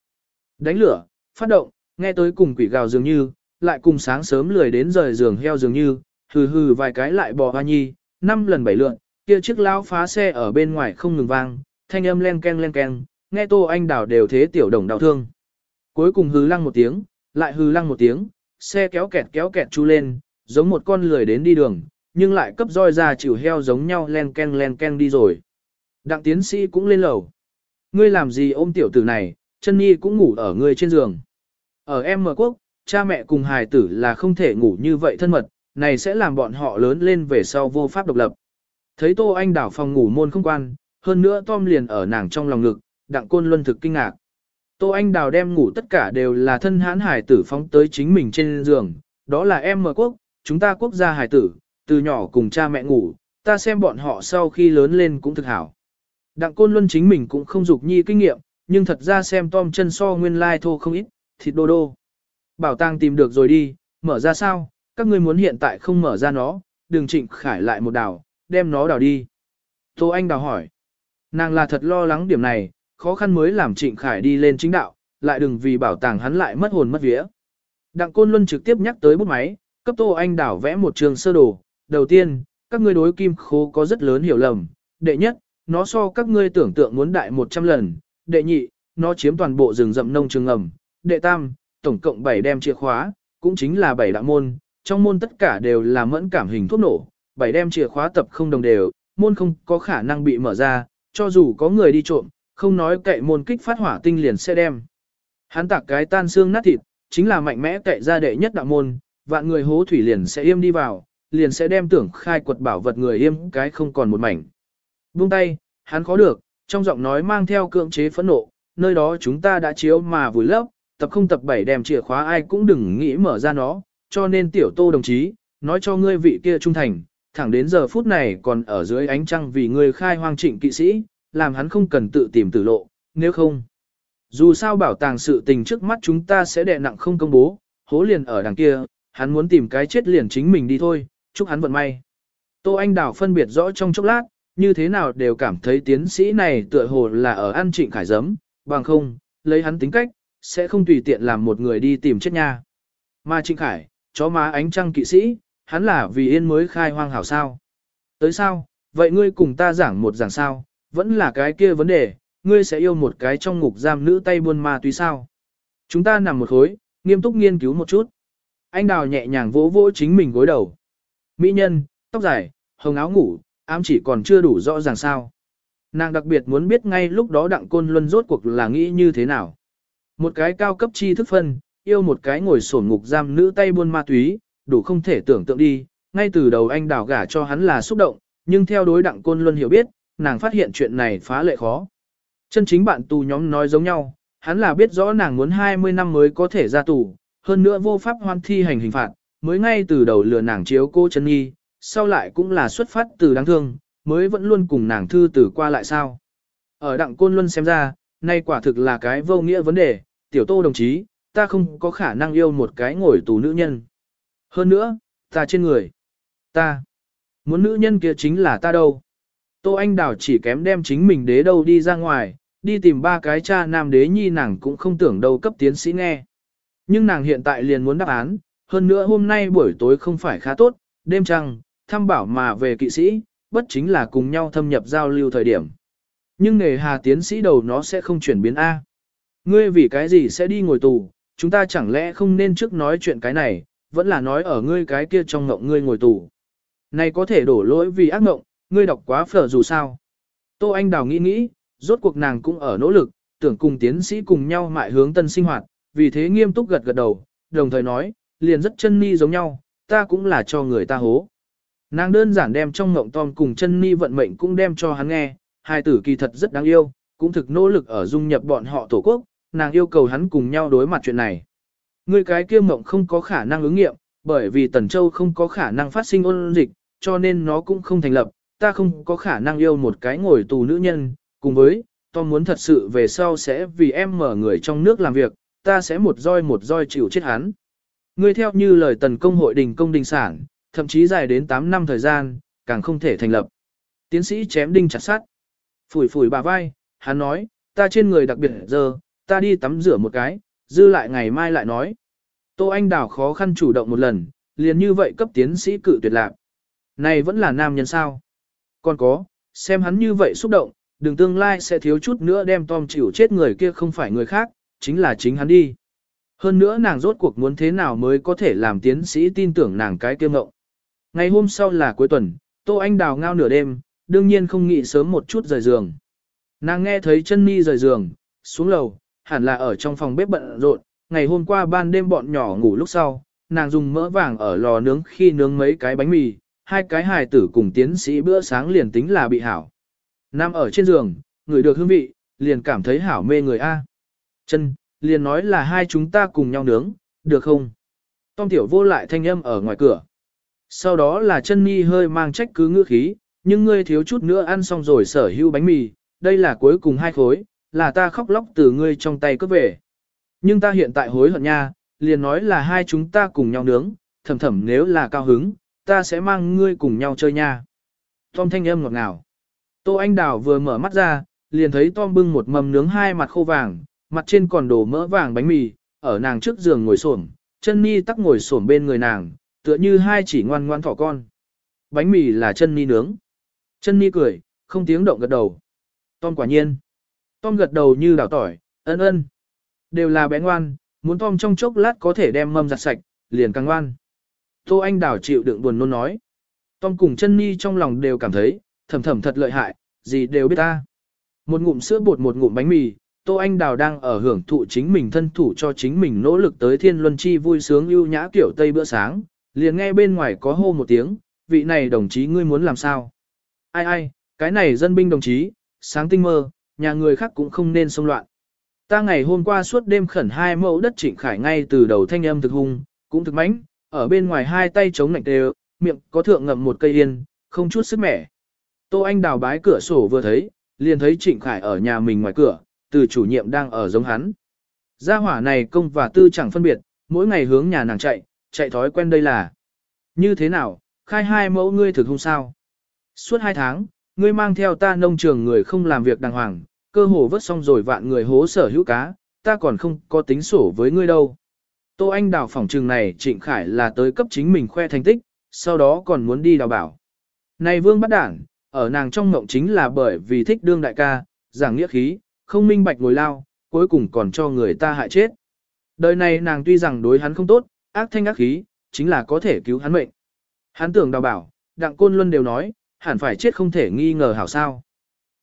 Đánh lửa, phát động, nghe tới cùng quỷ gào dường như, lại cùng sáng sớm lười đến rời giường heo dường như, hừ hừ vài cái lại bò hoa nhi, năm lần bảy lượn, kia chiếc lao phá xe ở bên ngoài không ngừng vang, thanh âm len ken len ken, nghe tô anh đào đều thế tiểu đồng đau thương. Cuối cùng hừ lăng một tiếng, lại hừ lăng một tiếng, xe kéo kẹt kéo kẹt chu lên, giống một con lười đến đi đường, nhưng lại cấp roi ra chịu heo giống nhau len ken len ken đi rồi. Đặng tiến sĩ cũng lên lầu. Ngươi làm gì ôm tiểu tử này, chân nhi cũng ngủ ở ngươi trên giường. Ở em mở quốc, cha mẹ cùng hài tử là không thể ngủ như vậy thân mật, này sẽ làm bọn họ lớn lên về sau vô pháp độc lập. Thấy Tô Anh đảo phòng ngủ môn không quan, hơn nữa Tom liền ở nàng trong lòng ngực, đặng côn luân thực kinh ngạc. Tô Anh đào đem ngủ tất cả đều là thân hãn hải tử phóng tới chính mình trên giường, đó là em mở quốc, chúng ta quốc gia hải tử, từ nhỏ cùng cha mẹ ngủ, ta xem bọn họ sau khi lớn lên cũng thực hảo. Đặng Côn Luân chính mình cũng không dục nhi kinh nghiệm, nhưng thật ra xem Tom chân so nguyên lai thô không ít, thịt đô đô. Bảo tàng tìm được rồi đi, mở ra sao, các ngươi muốn hiện tại không mở ra nó, đừng trịnh khải lại một đảo, đem nó đào đi. Tô Anh đào hỏi. Nàng là thật lo lắng điểm này, khó khăn mới làm trịnh khải đi lên chính đạo, lại đừng vì bảo tàng hắn lại mất hồn mất vía. Đặng Côn Luân trực tiếp nhắc tới bút máy, cấp Tô Anh đảo vẽ một trường sơ đồ. Đầu tiên, các ngươi đối kim khố có rất lớn hiểu lầm. Đệ nhất, nó so các ngươi tưởng tượng muốn đại 100 lần. Đệ nhị, nó chiếm toàn bộ rừng rậm nông trường ngầm. Đệ tam, tổng cộng 7 đem chìa khóa, cũng chính là 7 đạo môn. Trong môn tất cả đều là mẫn cảm hình thuốc nổ. 7 đem chìa khóa tập không đồng đều, môn không có khả năng bị mở ra, cho dù có người đi trộm, không nói cậy môn kích phát hỏa tinh liền sẽ đem. Hắn tạc cái tan xương nát thịt, chính là mạnh mẽ cậy ra đệ nhất đạo môn, vạn người hố thủy liền sẽ im đi vào, liền sẽ đem tưởng khai quật bảo vật người im cái không còn một mảnh. Buông tay, hắn khó được, trong giọng nói mang theo cưỡng chế phẫn nộ, nơi đó chúng ta đã chiếu mà vùi lấp, tập không tập bảy đem chìa khóa ai cũng đừng nghĩ mở ra nó, cho nên tiểu tô đồng chí, nói cho ngươi vị kia trung thành, thẳng đến giờ phút này còn ở dưới ánh trăng vì ngươi khai hoang trịnh kỵ sĩ, làm hắn không cần tự tìm tử lộ, nếu không. Dù sao bảo tàng sự tình trước mắt chúng ta sẽ đè nặng không công bố, hố liền ở đằng kia, hắn muốn tìm cái chết liền chính mình đi thôi, chúc hắn vận may. Tô Anh Đào phân biệt rõ trong chốc lát, như thế nào đều cảm thấy tiến sĩ này tựa hồ là ở ăn trịnh khải giấm, bằng không, lấy hắn tính cách, sẽ không tùy tiện làm một người đi tìm chết nha. Mà trịnh khải, chó má ánh trăng kỵ sĩ, hắn là vì yên mới khai hoang hảo sao. Tới sao, vậy ngươi cùng ta giảng một giảng sao, vẫn là cái kia vấn đề, ngươi sẽ yêu một cái trong ngục giam nữ tay buôn ma túy sao. Chúng ta nằm một khối, nghiêm túc nghiên cứu một chút. Anh đào nhẹ nhàng vỗ vỗ chính mình gối đầu. Mỹ nhân, tóc dài, hồng áo ngủ, ám chỉ còn chưa đủ rõ ràng sao. Nàng đặc biệt muốn biết ngay lúc đó đặng côn luân rốt cuộc là nghĩ như thế nào. Một cái cao cấp chi thức phân, yêu một cái ngồi sổn ngục giam nữ tay buôn ma túy, đủ không thể tưởng tượng đi. Ngay từ đầu anh đào gả cho hắn là xúc động, nhưng theo đối đặng côn luân hiểu biết, nàng phát hiện chuyện này phá lệ khó. Chân chính bạn tù nhóm nói giống nhau, hắn là biết rõ nàng muốn 20 năm mới có thể ra tù, hơn nữa vô pháp hoan thi hành hình phạt, mới ngay từ đầu lừa nàng chiếu cô chân nhi, sau lại cũng là xuất phát từ đáng thương, mới vẫn luôn cùng nàng thư tử qua lại sao. Ở đặng côn luân xem ra, nay quả thực là cái vô nghĩa vấn đề, tiểu tô đồng chí, ta không có khả năng yêu một cái ngồi tù nữ nhân. Hơn nữa, ta trên người, ta, muốn nữ nhân kia chính là ta đâu. Tô Anh Đào chỉ kém đem chính mình đế đâu đi ra ngoài, đi tìm ba cái cha nam đế nhi nàng cũng không tưởng đâu cấp tiến sĩ nghe. Nhưng nàng hiện tại liền muốn đáp án, hơn nữa hôm nay buổi tối không phải khá tốt, đêm trăng, thăm bảo mà về kỵ sĩ, bất chính là cùng nhau thâm nhập giao lưu thời điểm. Nhưng nghề hà tiến sĩ đầu nó sẽ không chuyển biến A. Ngươi vì cái gì sẽ đi ngồi tù, chúng ta chẳng lẽ không nên trước nói chuyện cái này, vẫn là nói ở ngươi cái kia trong ngộng ngươi ngồi tù. Này có thể đổ lỗi vì ác ngộng, ngươi đọc quá phở dù sao. Tô Anh Đào nghĩ nghĩ, rốt cuộc nàng cũng ở nỗ lực, tưởng cùng tiến sĩ cùng nhau mại hướng tân sinh hoạt, vì thế nghiêm túc gật gật đầu, đồng thời nói, liền rất chân ni giống nhau, ta cũng là cho người ta hố. Nàng đơn giản đem trong ngộng Tom cùng chân ni vận mệnh cũng đem cho hắn nghe, hai tử kỳ thật rất đáng yêu, cũng thực nỗ lực ở dung nhập bọn họ tổ quốc, nàng yêu cầu hắn cùng nhau đối mặt chuyện này. Người cái kia mộng không có khả năng ứng nghiệm, bởi vì Tần Châu không có khả năng phát sinh ôn dịch, cho nên nó cũng không thành lập, ta không có khả năng yêu một cái ngồi tù nữ nhân, cùng với, Tom muốn thật sự về sau sẽ vì em mở người trong nước làm việc, ta sẽ một roi một roi chịu chết hắn. Ngươi theo như lời tần công hội đình công đình sản, thậm chí dài đến 8 năm thời gian, càng không thể thành lập. Tiến sĩ chém đinh chặt sắt, Phủi phủi bà vai, hắn nói, ta trên người đặc biệt giờ, ta đi tắm rửa một cái, dư lại ngày mai lại nói. Tô Anh Đào khó khăn chủ động một lần, liền như vậy cấp tiến sĩ cự tuyệt lạc. Này vẫn là nam nhân sao? Còn có, xem hắn như vậy xúc động, đừng tương lai sẽ thiếu chút nữa đem Tom chịu chết người kia không phải người khác, chính là chính hắn đi. Hơn nữa nàng rốt cuộc muốn thế nào mới có thể làm tiến sĩ tin tưởng nàng cái kiêm ngộng. Ngày hôm sau là cuối tuần, Tô Anh đào ngao nửa đêm, đương nhiên không nghĩ sớm một chút rời giường. Nàng nghe thấy chân mi rời giường, xuống lầu, hẳn là ở trong phòng bếp bận rộn, ngày hôm qua ban đêm bọn nhỏ ngủ lúc sau, nàng dùng mỡ vàng ở lò nướng khi nướng mấy cái bánh mì, hai cái hài tử cùng tiến sĩ bữa sáng liền tính là bị hảo. Nam ở trên giường, người được hương vị, liền cảm thấy hảo mê người A. Chân, liền nói là hai chúng ta cùng nhau nướng, được không? Tom tiểu vô lại thanh âm ở ngoài cửa. Sau đó là chân mi hơi mang trách cứ ngữ khí, nhưng ngươi thiếu chút nữa ăn xong rồi sở hữu bánh mì, đây là cuối cùng hai khối, là ta khóc lóc từ ngươi trong tay cướp về. Nhưng ta hiện tại hối hận nha, liền nói là hai chúng ta cùng nhau nướng, thầm thầm nếu là cao hứng, ta sẽ mang ngươi cùng nhau chơi nha. Tom thanh âm ngọt ngào. Tô Anh Đào vừa mở mắt ra, liền thấy Tom bưng một mầm nướng hai mặt khô vàng, mặt trên còn đổ mỡ vàng bánh mì, ở nàng trước giường ngồi xổm, chân ni tắc ngồi xổm bên người nàng, tựa như hai chỉ ngoan ngoan thỏ con. Bánh mì là chân ni nướng. Chân ni cười, không tiếng động gật đầu. Tom quả nhiên. Tom gật đầu như đảo tỏi, ân ân. Đều là bé ngoan, muốn Tom trong chốc lát có thể đem mâm giặt sạch, liền càng ngoan. Tô Anh Đào chịu đựng buồn nôn nói. Tom cùng chân ni trong lòng đều cảm thấy, thầm thầm thật lợi hại, gì đều biết ta. Một ngụm sữa bột một ngụm bánh mì, Tô Anh Đào đang ở hưởng thụ chính mình thân thủ cho chính mình nỗ lực tới thiên luân chi vui sướng ưu nhã kiểu Tây bữa sáng, liền nghe bên ngoài có hô một tiếng, vị này đồng chí ngươi muốn làm sao? Ai ai, cái này dân binh đồng chí, sáng tinh mơ, nhà người khác cũng không nên xông loạn. Ta ngày hôm qua suốt đêm khẩn hai mẫu đất trịnh khải ngay từ đầu thanh âm thực hung, cũng thực mãnh, ở bên ngoài hai tay chống lạnh đều, miệng có thượng ngậm một cây yên, không chút sức mẻ. Tô Anh đào bái cửa sổ vừa thấy, liền thấy Trịnh Khải ở nhà mình ngoài cửa, từ chủ nhiệm đang ở giống hắn. Gia hỏa này công và tư chẳng phân biệt, mỗi ngày hướng nhà nàng chạy, chạy thói quen đây là. Như thế nào, khai hai mẫu ngươi thực không sao. Suốt hai tháng, ngươi mang theo ta nông trường người không làm việc đàng hoàng, cơ hồ vớt xong rồi vạn người hố sở hữu cá, ta còn không có tính sổ với ngươi đâu. Tô Anh đào phòng trường này Trịnh Khải là tới cấp chính mình khoe thành tích, sau đó còn muốn đi đào bảo. Này vương bắt đảng, ở nàng trong mộng chính là bởi vì thích đương đại ca, giảng nghĩa khí, không minh bạch ngồi lao, cuối cùng còn cho người ta hại chết. Đời này nàng tuy rằng đối hắn không tốt, ác thanh ác khí, chính là có thể cứu hắn mệnh. Hắn tưởng đào bảo, đặng côn luân đều nói, hẳn phải chết không thể nghi ngờ hảo sao.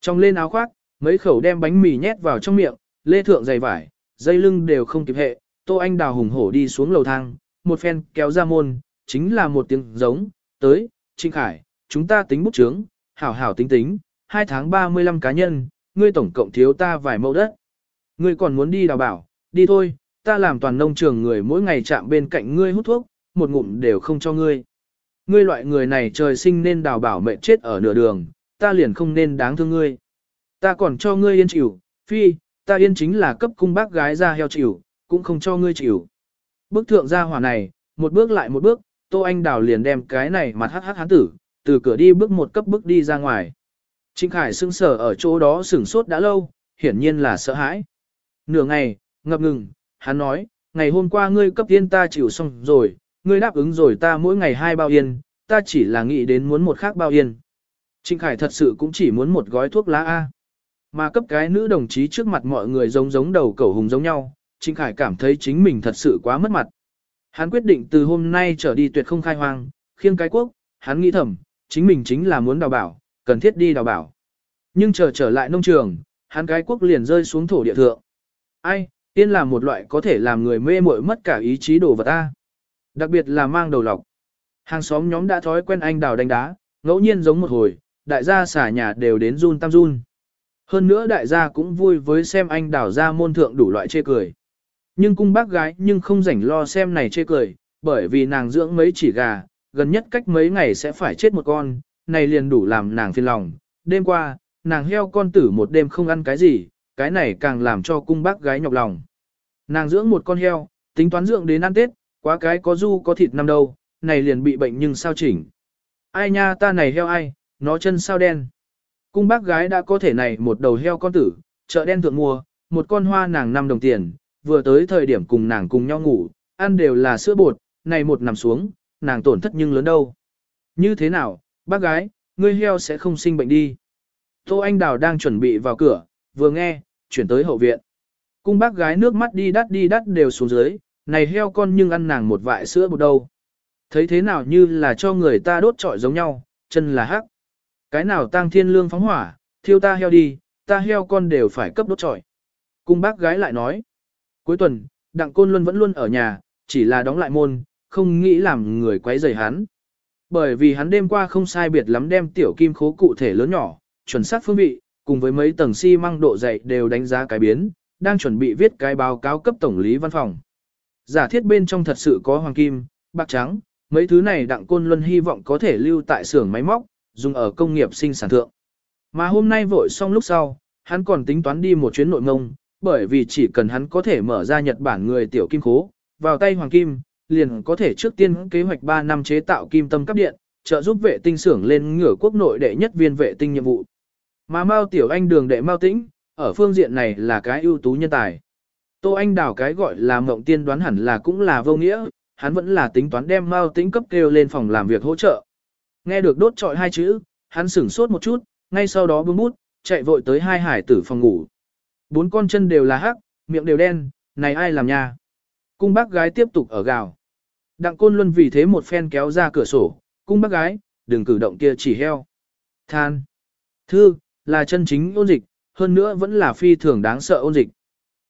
Trong lên áo khoác, mấy khẩu đem bánh mì nhét vào trong miệng, lê thượng dày vải, dây lưng đều không kịp hệ, tô anh đào hùng hổ đi xuống lầu thang, một phen kéo ra môn, chính là một tiếng giống, tới, Trinh Khải, chúng ta tính bút chướng, hảo hảo tính tính, hai tháng 35 cá nhân, ngươi tổng cộng thiếu ta vài mẫu đất. Ngươi còn muốn đi đào bảo, đi thôi, ta làm toàn nông trường người mỗi ngày chạm bên cạnh ngươi hút thuốc, một ngụm đều không cho ngươi. Ngươi loại người này trời sinh nên đào bảo mệnh chết ở nửa đường, ta liền không nên đáng thương ngươi. Ta còn cho ngươi yên chịu, phi, ta yên chính là cấp cung bác gái ra heo chịu, cũng không cho ngươi chịu. bước thượng ra hỏa này, một bước lại một bước, Tô Anh Đào liền đem cái này mặt hắc hắc hán tử, từ cửa đi bước một cấp bước đi ra ngoài. Trịnh Khải sững sờ ở chỗ đó sửng sốt đã lâu, hiển nhiên là sợ hãi. Nửa ngày, ngập ngừng, hắn nói, ngày hôm qua ngươi cấp yên ta chịu xong rồi, ngươi đáp ứng rồi ta mỗi ngày hai bao yên, ta chỉ là nghĩ đến muốn một khác bao yên. Trịnh Khải thật sự cũng chỉ muốn một gói thuốc lá A. Mà cấp cái nữ đồng chí trước mặt mọi người giống giống đầu cẩu hùng giống nhau, Trịnh Khải cảm thấy chính mình thật sự quá mất mặt. Hắn quyết định từ hôm nay trở đi tuyệt không khai hoang, khiêng cái quốc, hắn nghĩ thầm, chính mình chính là muốn đào bảo, cần thiết đi đào bảo. Nhưng chờ trở lại nông trường, hắn cái quốc liền rơi xuống thổ địa thượng. Ai, tiên là một loại có thể làm người mê muội mất cả ý chí đồ vật ta. Đặc biệt là mang đầu lọc. Hàng xóm nhóm đã thói quen anh đào đánh đá, ngẫu nhiên giống một hồi, đại gia xả nhà đều đến run tam run. Hơn nữa đại gia cũng vui với xem anh đào ra môn thượng đủ loại chê cười. Nhưng cung bác gái nhưng không rảnh lo xem này chê cười, bởi vì nàng dưỡng mấy chỉ gà, gần nhất cách mấy ngày sẽ phải chết một con, này liền đủ làm nàng phiền lòng. Đêm qua, nàng heo con tử một đêm không ăn cái gì, cái này càng làm cho cung bác gái nhọc lòng. Nàng dưỡng một con heo, tính toán dưỡng đến ăn Tết, quá cái có du có thịt năm đâu, này liền bị bệnh nhưng sao chỉnh. Ai nha ta này heo ai, nó chân sao đen. Cung bác gái đã có thể này một đầu heo con tử, chợ đen thượng mua, một con hoa nàng 5 đồng tiền, vừa tới thời điểm cùng nàng cùng nhau ngủ, ăn đều là sữa bột, này một nằm xuống, nàng tổn thất nhưng lớn đâu. Như thế nào, bác gái, ngươi heo sẽ không sinh bệnh đi. Tô Anh Đào đang chuẩn bị vào cửa, vừa nghe, chuyển tới hậu viện. Cung bác gái nước mắt đi đắt đi đắt đều xuống dưới, này heo con nhưng ăn nàng một vại sữa bột đâu. Thấy thế nào như là cho người ta đốt trọi giống nhau, chân là hắc. Cái nào tang thiên lương phóng hỏa, thiêu ta heo đi, ta heo con đều phải cấp đốt trọi. Cung bác gái lại nói. Cuối tuần, Đặng Côn Luân vẫn luôn ở nhà, chỉ là đóng lại môn, không nghĩ làm người quấy rầy hắn. Bởi vì hắn đêm qua không sai biệt lắm đem tiểu kim khố cụ thể lớn nhỏ, chuẩn xác phương vị, cùng với mấy tầng xi si măng độ dày đều đánh giá cái biến, đang chuẩn bị viết cái báo cáo cấp tổng lý văn phòng. Giả thiết bên trong thật sự có hoàng kim, bạc trắng, mấy thứ này đặng côn luân hy vọng có thể lưu tại xưởng máy móc, dùng ở công nghiệp sinh sản thượng. Mà hôm nay vội xong lúc sau, hắn còn tính toán đi một chuyến nội ngông, bởi vì chỉ cần hắn có thể mở ra Nhật Bản người tiểu kim khố, vào tay hoàng kim, liền có thể trước tiên kế hoạch 3 năm chế tạo kim tâm cấp điện, trợ giúp vệ tinh xưởng lên ngửa quốc nội đệ nhất viên vệ tinh nhiệm vụ. Mà Mao Tiểu Anh đường đệ Mao Tĩnh, ở phương diện này là cái ưu tú nhân tài. Tô Anh đào cái gọi là mộng tiên đoán hẳn là cũng là vô nghĩa, hắn vẫn là tính toán đem Mao Tĩnh cấp kêu lên phòng làm việc hỗ trợ. Nghe được đốt trọi hai chữ, hắn sửng sốt một chút, ngay sau đó bưng bút, chạy vội tới hai hải tử phòng ngủ. Bốn con chân đều là hắc, miệng đều đen, này ai làm nha. Cung bác gái tiếp tục ở gào. Đặng Côn Luân vì thế một phen kéo ra cửa sổ, cung bác gái, đừng cử động kia chỉ heo. Than. Thư, là chân chính ôn dịch, hơn nữa vẫn là phi thường đáng sợ ôn dịch.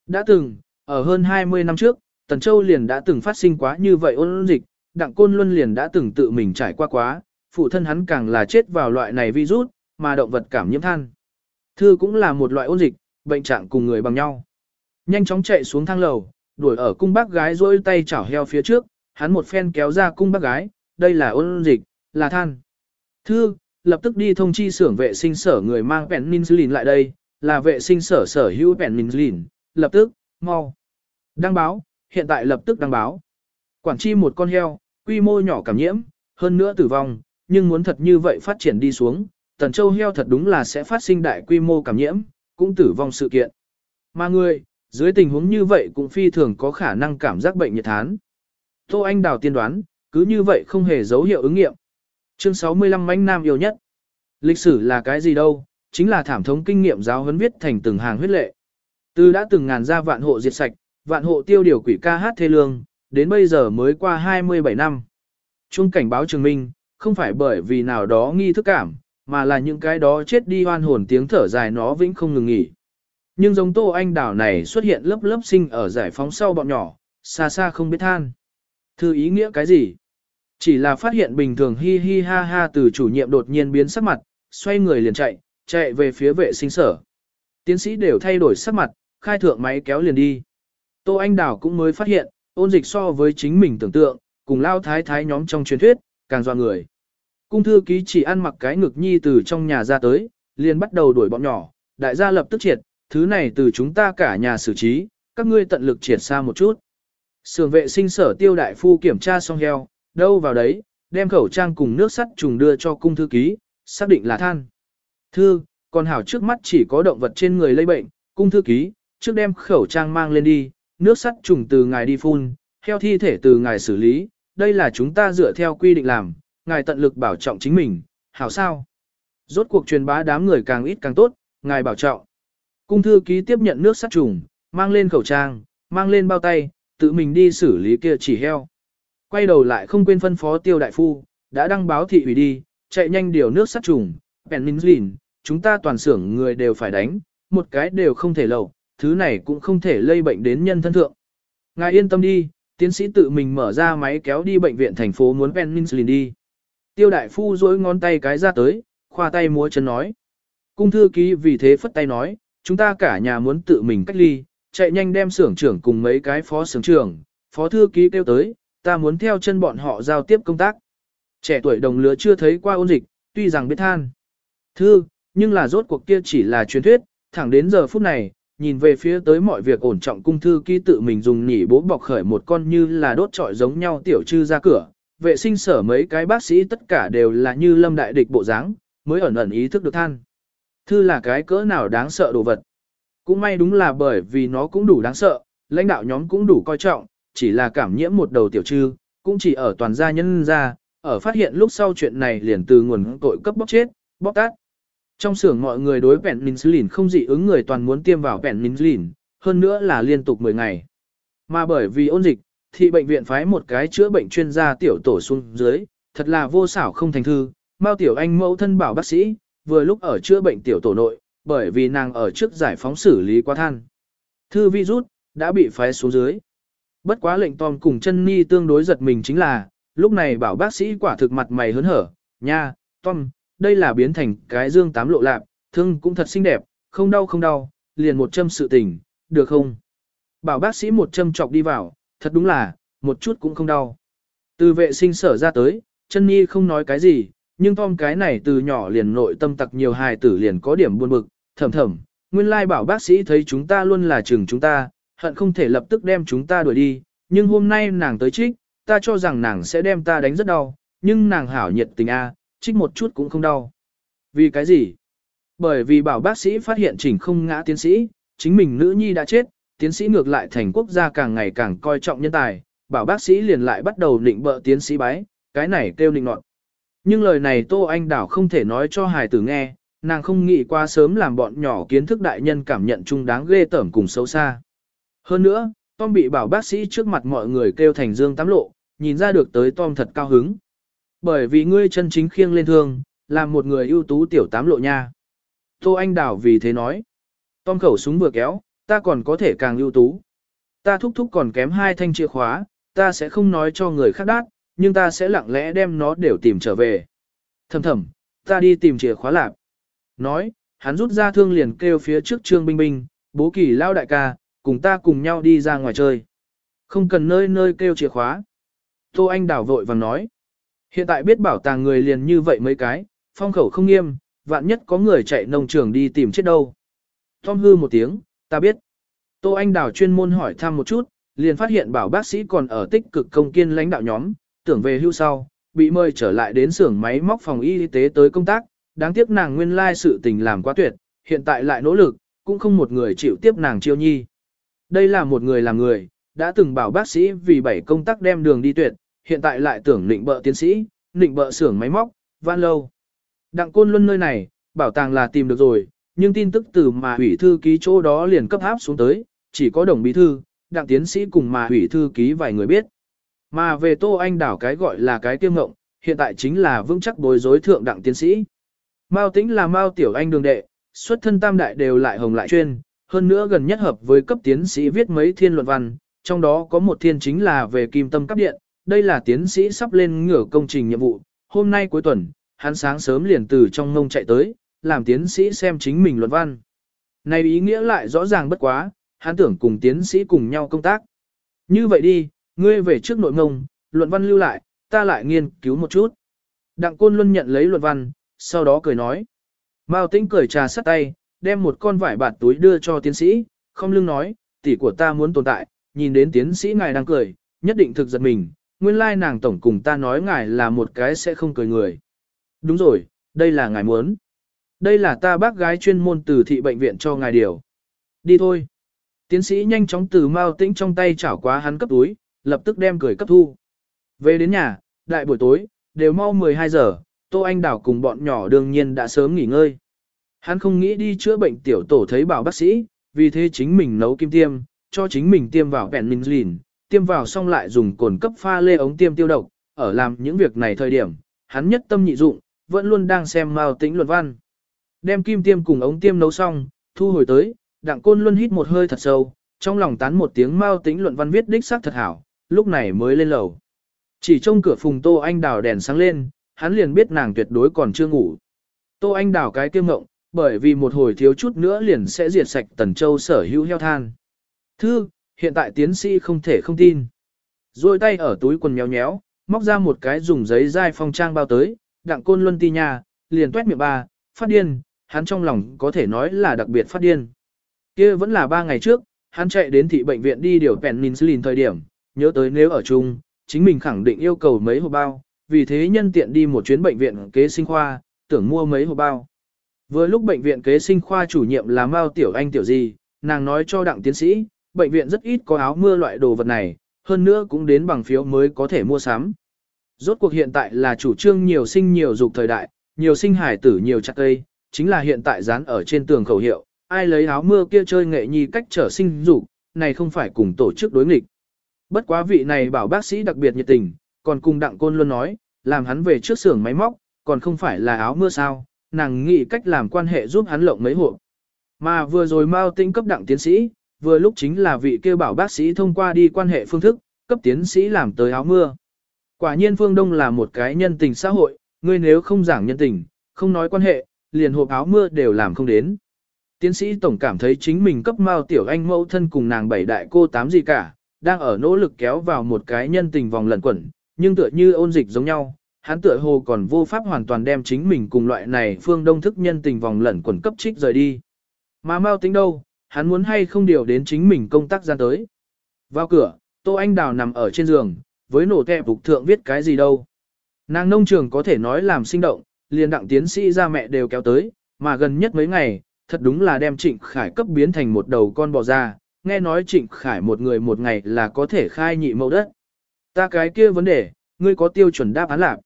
Đã từng, ở hơn 20 năm trước, Tần Châu liền đã từng phát sinh quá như vậy ôn dịch, Đặng Côn Luân liền đã từng tự mình trải qua quá, phụ thân hắn càng là chết vào loại này virus, mà động vật cảm nhiễm than. Thư cũng là một loại ôn dịch, bệnh trạng cùng người bằng nhau. Nhanh chóng chạy xuống thang lầu, đuổi ở cung bác gái rôi tay chảo heo phía trước, hắn một phen kéo ra cung bác gái, đây là ôn dịch, là than. Thư, lập tức đi thông chi xưởng vệ sinh sở người mang penicillin lại đây, là vệ sinh sở sở hữu penicillin, lập tức, mau. Đăng báo, hiện tại lập tức đăng báo. Quản chi một con heo, quy mô nhỏ cảm nhiễm, hơn nữa tử vong, nhưng muốn thật như vậy phát triển đi xuống, tần châu heo thật đúng là sẽ phát sinh đại quy mô cảm nhiễm, cũng tử vong sự kiện. Mà người, dưới tình huống như vậy cũng phi thường có khả năng cảm giác bệnh nhiệt thán. Tô Anh Đào tiên đoán, cứ như vậy không hề dấu hiệu ứng nghiệm. Chương 65 mãnh nam yêu nhất. Lịch sử là cái gì đâu, chính là thảm thống kinh nghiệm giáo huấn viết thành từng hàng huyết lệ. Từ đã từng ngàn ra vạn hộ diệt sạch, vạn hộ tiêu điều quỷ ca hát thê lương, đến bây giờ mới qua 27 năm. Trung cảnh báo trường minh, không phải bởi vì nào đó nghi thức cảm, mà là những cái đó chết đi hoan hồn tiếng thở dài nó vĩnh không ngừng nghỉ. Nhưng giống Tô Anh Đảo này xuất hiện lớp lớp sinh ở giải phóng sau bọn nhỏ, xa xa không biết than. Thư ý nghĩa cái gì? Chỉ là phát hiện bình thường hi hi ha ha từ chủ nhiệm đột nhiên biến sắc mặt, xoay người liền chạy, chạy về phía vệ sinh sở. Tiến sĩ đều thay đổi sắc mặt, khai thượng máy kéo liền đi. Tô Anh Đảo cũng mới phát hiện, ôn dịch so với chính mình tưởng tượng, cùng lao thái thái nhóm trong truyền thuyết, càng doa người. Cung thư ký chỉ ăn mặc cái ngực nhi từ trong nhà ra tới, liền bắt đầu đuổi bọn nhỏ, đại gia lập tức triệt, thứ này từ chúng ta cả nhà xử trí, các ngươi tận lực triệt xa một chút. Sưởng vệ sinh sở tiêu đại phu kiểm tra xong heo, đâu vào đấy, đem khẩu trang cùng nước sắt trùng đưa cho cung thư ký, xác định là than. Thư, còn hảo trước mắt chỉ có động vật trên người lây bệnh, cung thư ký, trước đem khẩu trang mang lên đi, nước sắt trùng từ ngài đi phun, heo thi thể từ ngài xử lý, đây là chúng ta dựa theo quy định làm, ngài tận lực bảo trọng chính mình, hảo sao. Rốt cuộc truyền bá đám người càng ít càng tốt, ngài bảo trọng. Cung thư ký tiếp nhận nước sát trùng, mang lên khẩu trang, mang lên bao tay, tự mình đi xử lý kia chỉ heo. Quay đầu lại không quên phân phó tiêu đại phu, đã đăng báo thị ủy đi, chạy nhanh điều nước sát trùng, penicillin, chúng ta toàn xưởng người đều phải đánh, một cái đều không thể lầu, thứ này cũng không thể lây bệnh đến nhân thân thượng. Ngài yên tâm đi, tiến sĩ tự mình mở ra máy kéo đi bệnh viện thành phố muốn penicillin đi. Tiêu đại phu duỗi ngón tay cái ra tới, khoa tay múa chân nói. Cung thư ký vì thế phất tay nói, chúng ta cả nhà muốn tự mình cách ly, chạy nhanh đem xưởng trưởng cùng mấy cái phó xưởng trưởng, phó thư ký kêu tới, ta muốn theo chân bọn họ giao tiếp công tác. Trẻ tuổi đồng lứa chưa thấy qua ôn dịch, tuy rằng biết than. Thư, nhưng là rốt cuộc kia chỉ là truyền thuyết, thẳng đến giờ phút này, nhìn về phía tới mọi việc ổn trọng cung thư ký tự mình dùng nhỉ bố bọc khởi một con như là đốt trọi giống nhau tiểu trư ra cửa, vệ sinh sở mấy cái bác sĩ tất cả đều là như lâm đại địch bộ dáng, mới ẩn ẩn ý thức được than. Thư là cái cỡ nào đáng sợ đồ vật. Cũng may đúng là bởi vì nó cũng đủ đáng sợ, lãnh đạo nhóm cũng đủ coi trọng, chỉ là cảm nhiễm một đầu tiểu trư, cũng chỉ ở toàn gia nhân ra, ở phát hiện lúc sau chuyện này liền từ nguồn tội cấp bóc chết, bóc tát. Trong xưởng mọi người đối penicillin không dị ứng người toàn muốn tiêm vào penicillin, hơn nữa là liên tục 10 ngày. Mà bởi vì ôn dịch, thì bệnh viện phái một cái chữa bệnh chuyên gia tiểu tổ xuống dưới, thật là vô xảo không thành thư, Mao Tiểu Anh mẫu thân bảo bác sĩ, vừa lúc ở chữa bệnh tiểu tổ nội, bởi vì nàng ở trước giải phóng xử lý quá than. Thư virus, đã bị phái xuống dưới. Bất quá lệnh Tom cùng chân ni tương đối giật mình chính là, lúc này bảo bác sĩ quả thực mặt mày hớn hở, nha, Tom, đây là biến thành cái dương tám lộ lạp, thương cũng thật xinh đẹp, không đau không đau, liền một châm sự tình, được không? Bảo bác sĩ một châm chọc đi vào, thật đúng là, một chút cũng không đau. Từ vệ sinh sở ra tới, chân nhi không nói cái gì, nhưng Tom cái này từ nhỏ liền nội tâm tặc nhiều hài tử liền có điểm buồn bực, thầm thầm, nguyên lai bảo bác sĩ thấy chúng ta luôn là chừng chúng ta, hận không thể lập tức đem chúng ta đuổi đi, nhưng hôm nay nàng tới trích, ta cho rằng nàng sẽ đem ta đánh rất đau, nhưng nàng hảo nhiệt tình a, trích một chút cũng không đau. Vì cái gì? Bởi vì bảo bác sĩ phát hiện chỉnh không ngã tiến sĩ, chính mình nữ nhi đã chết, tiến sĩ ngược lại thành quốc gia càng ngày càng coi trọng nhân tài, bảo bác sĩ liền lại bắt đầu định bợ tiến sĩ bái, cái này kêu định nọt. Nhưng lời này Tô Anh Đảo không thể nói cho hài tử nghe, nàng không nghĩ qua sớm làm bọn nhỏ kiến thức đại nhân cảm nhận chung đáng ghê tởm cùng xấu xa. Hơn nữa, Tom bị bảo bác sĩ trước mặt mọi người kêu thành dương tám lộ, nhìn ra được tới Tom thật cao hứng. Bởi vì ngươi chân chính khiêng lên thương, làm một người ưu tú tiểu tám lộ nha. Tô Anh Đảo vì thế nói. Tom khẩu súng vừa kéo, ta còn có thể càng ưu tú. Ta thúc thúc còn kém hai thanh chìa khóa, ta sẽ không nói cho người khác đát, nhưng ta sẽ lặng lẽ đem nó đều tìm trở về. Thầm thầm, ta đi tìm chìa khóa lạp. Nói, hắn rút ra thương liền kêu phía trước Trương Binh Binh, bố kỳ lao đại ca, cùng ta cùng nhau đi ra ngoài chơi. Không cần nơi nơi kêu chìa khóa. Tô Anh đảo vội vàng nói. Hiện tại biết bảo tàng người liền như vậy mấy cái, phong khẩu không nghiêm, vạn nhất có người chạy nông trường đi tìm chết đâu. Tom hư một tiếng, ta biết. Tô Anh đào chuyên môn hỏi thăm một chút, liền phát hiện bảo bác sĩ còn ở tích cực công kiên lãnh đạo nhóm, tưởng về hưu sau, bị mời trở lại đến xưởng máy móc phòng y tế tới công tác, đáng tiếc nàng nguyên lai sự tình làm quá tuyệt, hiện tại lại nỗ lực, cũng không một người chịu tiếp nàng chiêu nhi. Đây là một người làm người, đã từng bảo bác sĩ vì bảy công tác đem đường đi tuyệt, hiện tại lại tưởng định bợ tiến sĩ, định bợ xưởng máy móc, van lâu. Đặng côn luân nơi này, bảo tàng là tìm được rồi, nhưng tin tức từ mà hủy thư ký chỗ đó liền cấp áp xuống tới, chỉ có đồng bí thư, đặng tiến sĩ cùng mà hủy thư ký vài người biết. Mà về Tô Anh đảo cái gọi là cái tiêu ngộng, hiện tại chính là vững chắc bối rối thượng đặng tiến sĩ. Mao Tĩnh là Mao Tiểu Anh đường đệ, xuất thân tam đại đều lại hồng lại chuyên, hơn nữa gần nhất hợp với cấp tiến sĩ viết mấy thiên luận văn, trong đó có một thiên chính là về kim tâm cấp điện, đây là tiến sĩ sắp lên ngửa công trình nhiệm vụ, hôm nay cuối tuần, hắn sáng sớm liền từ trong ngông chạy tới, làm tiến sĩ xem chính mình luận văn. Này ý nghĩa lại rõ ràng bất quá, hắn tưởng cùng tiến sĩ cùng nhau công tác. Như vậy đi, ngươi về trước nội ngông, luận văn lưu lại, ta lại nghiên cứu một chút. Đặng Côn Luân nhận lấy luận văn, sau đó cười nói. Mao Tĩnh cười trà sắt tay, đem một con vải bạt túi đưa cho tiến sĩ, không lưng nói, tỷ của ta muốn tồn tại, nhìn đến tiến sĩ ngài đang cười, nhất định thực giật mình, nguyên lai nàng tổng cùng ta nói ngài là một cái sẽ không cười người. Đúng rồi, đây là ngài muốn. Đây là ta bác gái chuyên môn từ thị bệnh viện cho ngài điều. Đi thôi. Tiến sĩ nhanh chóng từ Mao Tĩnh trong tay chảo quá hắn cấp túi, lập tức đem cười cấp thu. Về đến nhà, đại buổi tối, đều mau 12 giờ, Tô Anh Đảo cùng bọn nhỏ đương nhiên đã sớm nghỉ ngơi. Hắn không nghĩ đi chữa bệnh tiểu tổ thấy bảo bác sĩ, vì thế chính mình nấu kim tiêm, cho chính mình tiêm vào penicillin, tiêm vào xong lại dùng cồn cấp pha lê ống tiêm tiêu độc, ở làm những việc này thời điểm, hắn nhất tâm nhị dụng, vẫn luôn đang xem Mao Tĩnh luận văn. Đem kim tiêm cùng ống tiêm nấu xong, thu hồi tới, Đặng Côn Luân hít một hơi thật sâu, trong lòng tán một tiếng Mao tính luận văn viết đích xác thật hảo, lúc này mới lên lầu. Chỉ trông cửa phùng Tô Anh Đào đèn sáng lên, hắn liền biết nàng tuyệt đối còn chưa ngủ. Tô Anh Đào cái kiêm ngộng, bởi vì một hồi thiếu chút nữa liền sẽ diệt sạch Tần Châu sở hữu heo than. Thư, hiện tại tiến sĩ không thể không tin. Rồi tay ở túi quần nhéo nhéo, móc ra một cái dùng giấy dai phong trang bao tới, đặng côn luân ti nhà, liền tuét miệng ba, phát điên, hắn trong lòng có thể nói là đặc biệt phát điên. kia vẫn là ba ngày trước, hắn chạy đến thị bệnh viện đi điều penicillin thời điểm, nhớ tới nếu ở chung, chính mình khẳng định yêu cầu mấy hộp bao, vì thế nhân tiện đi một chuyến bệnh viện kế sinh khoa, tưởng mua mấy hộp bao. Vừa lúc bệnh viện kế sinh khoa chủ nhiệm là Mao Tiểu Anh Tiểu gì, nàng nói cho đặng tiến sĩ, bệnh viện rất ít có áo mưa loại đồ vật này, hơn nữa cũng đến bằng phiếu mới có thể mua sắm. Rốt cuộc hiện tại là chủ trương nhiều sinh nhiều dục thời đại, nhiều sinh hải tử nhiều chặt cây, chính là hiện tại dán ở trên tường khẩu hiệu, ai lấy áo mưa kia chơi nghệ nhi cách trở sinh dục, này không phải cùng tổ chức đối nghịch. Bất quá vị này bảo bác sĩ đặc biệt nhiệt tình, còn cùng đặng côn luôn nói, làm hắn về trước xưởng máy móc, còn không phải là áo mưa sao, nàng nghĩ cách làm quan hệ giúp hắn lộng mấy hộp. Mà vừa rồi Mao tinh cấp đặng tiến sĩ, vừa lúc chính là vị kêu bảo bác sĩ thông qua đi quan hệ phương thức, cấp tiến sĩ làm tới áo mưa. Quả nhiên Phương Đông là một cái nhân tình xã hội, ngươi nếu không giảng nhân tình, không nói quan hệ, liền hộp áo mưa đều làm không đến. Tiến sĩ tổng cảm thấy chính mình cấp Mao Tiểu Anh mẫu thân cùng nàng bảy đại cô tám gì cả, đang ở nỗ lực kéo vào một cái nhân tình vòng lẩn quẩn, nhưng tựa như ôn dịch giống nhau, hắn tựa hồ còn vô pháp hoàn toàn đem chính mình cùng loại này phương đông thức nhân tình vòng lẩn quẩn cấp trích rời đi. Mà mau tính đâu, hắn muốn hay không điều đến chính mình công tác gian tới. Vào cửa, Tô Anh Đào nằm ở trên giường, với nổ kẹp phục thượng viết cái gì đâu. Nàng nông trường có thể nói làm sinh động, liền đặng tiến sĩ ra mẹ đều kéo tới, mà gần nhất mấy ngày, thật đúng là đem Trịnh Khải cấp biến thành một đầu con bò ra, nghe nói Trịnh Khải một người một ngày là có thể khai nhị mẫu đất. Ta cái kia vấn đề, ngươi có tiêu chuẩn đáp án lạc.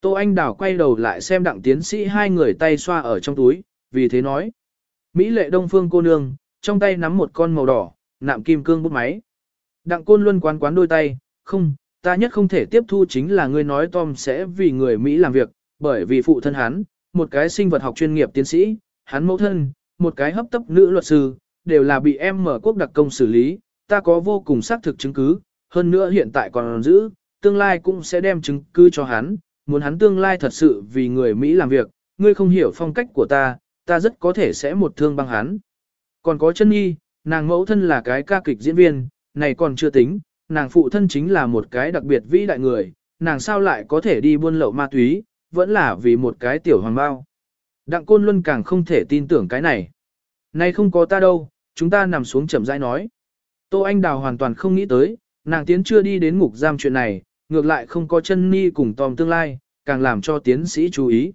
Tô Anh Đào quay đầu lại xem đặng tiến sĩ hai người tay xoa ở trong túi, vì thế nói. Mỹ lệ đông phương cô nương, trong tay nắm một con màu đỏ, nạm kim cương bút máy. Đặng côn luân quán quán đôi tay, không, ta nhất không thể tiếp thu chính là ngươi nói Tom sẽ vì người Mỹ làm việc, bởi vì phụ thân hắn, một cái sinh vật học chuyên nghiệp tiến sĩ, hắn mẫu thân, một cái hấp tấp nữ luật sư, đều là bị em mở quốc đặc công xử lý, ta có vô cùng xác thực chứng cứ, hơn nữa hiện tại còn giữ, tương lai cũng sẽ đem chứng cứ cho hắn, muốn hắn tương lai thật sự vì người Mỹ làm việc, ngươi không hiểu phong cách của ta, ta rất có thể sẽ một thương băng hắn. Còn có chân nhi, nàng mẫu thân là cái ca kịch diễn viên, này còn chưa tính, nàng phụ thân chính là một cái đặc biệt vĩ đại người, nàng sao lại có thể đi buôn lậu ma túy, vẫn là vì một cái tiểu hoàng bao. Đặng Côn Luân càng không thể tin tưởng cái này. Này không có ta đâu, chúng ta nằm xuống chậm rãi nói. Tô Anh Đào hoàn toàn không nghĩ tới, nàng tiến chưa đi đến ngục giam chuyện này, ngược lại không có chân ni cùng Tom tương lai, càng làm cho tiến sĩ chú ý.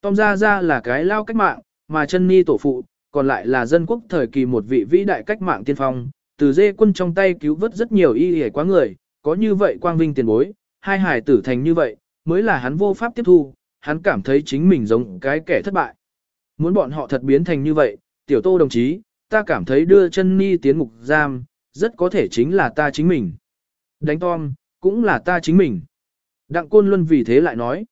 Tom ra ra là cái lao cách mạng, mà chân ni tổ phụ, còn lại là dân quốc thời kỳ một vị vĩ đại cách mạng tiên phong, từ dê quân trong tay cứu vớt rất nhiều y hề quá người, có như vậy quang vinh tiền bối, hai hải tử thành như vậy, mới là hắn vô pháp tiếp thu, hắn cảm thấy chính mình giống cái kẻ thất bại. Muốn bọn họ thật biến thành như vậy, tiểu tô đồng chí, ta cảm thấy đưa chân ni tiến ngục giam, rất có thể chính là ta chính mình. Đánh Tom, cũng là ta chính mình. Đặng Côn Luân vì thế lại nói.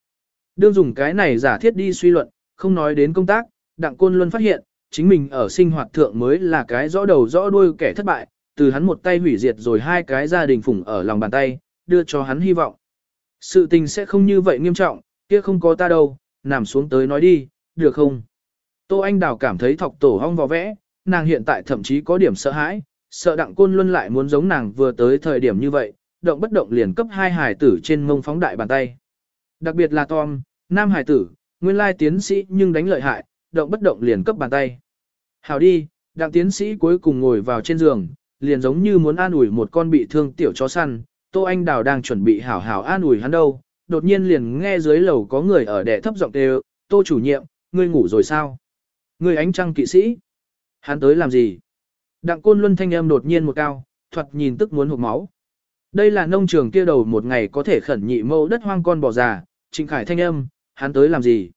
Đương dùng cái này giả thiết đi suy luận, không nói đến công tác, Đặng Côn Luân phát hiện, chính mình ở sinh hoạt thượng mới là cái rõ đầu rõ đuôi kẻ thất bại, từ hắn một tay hủy diệt rồi hai cái gia đình phủng ở lòng bàn tay, đưa cho hắn hy vọng. Sự tình sẽ không như vậy nghiêm trọng, kia không có ta đâu, nằm xuống tới nói đi, được không? Tô Anh Đào cảm thấy thọc tổ hong vò vẽ, nàng hiện tại thậm chí có điểm sợ hãi, sợ đặng côn luân lại muốn giống nàng vừa tới thời điểm như vậy, động bất động liền cấp hai hải tử trên mông phóng đại bàn tay. Đặc biệt là Tom, nam hải tử, nguyên lai tiến sĩ nhưng đánh lợi hại, động bất động liền cấp bàn tay. Hào đi, đặng tiến sĩ cuối cùng ngồi vào trên giường, liền giống như muốn an ủi một con bị thương tiểu chó săn, Tô Anh Đào đang chuẩn bị hảo hảo an ủi hắn đâu, đột nhiên liền nghe dưới lầu có người ở đẻ thấp giọng đều, Tô chủ nhiệm, ngươi ngủ rồi sao? Ngươi ánh trăng kỵ sĩ? Hắn tới làm gì? Đặng côn luân thanh âm đột nhiên một cao, thoạt nhìn tức muốn hụt máu. Đây là nông trường kia đầu một ngày có thể khẩn nhị mẫu đất hoang con bò già, trịnh khải thanh âm, hắn tới làm gì?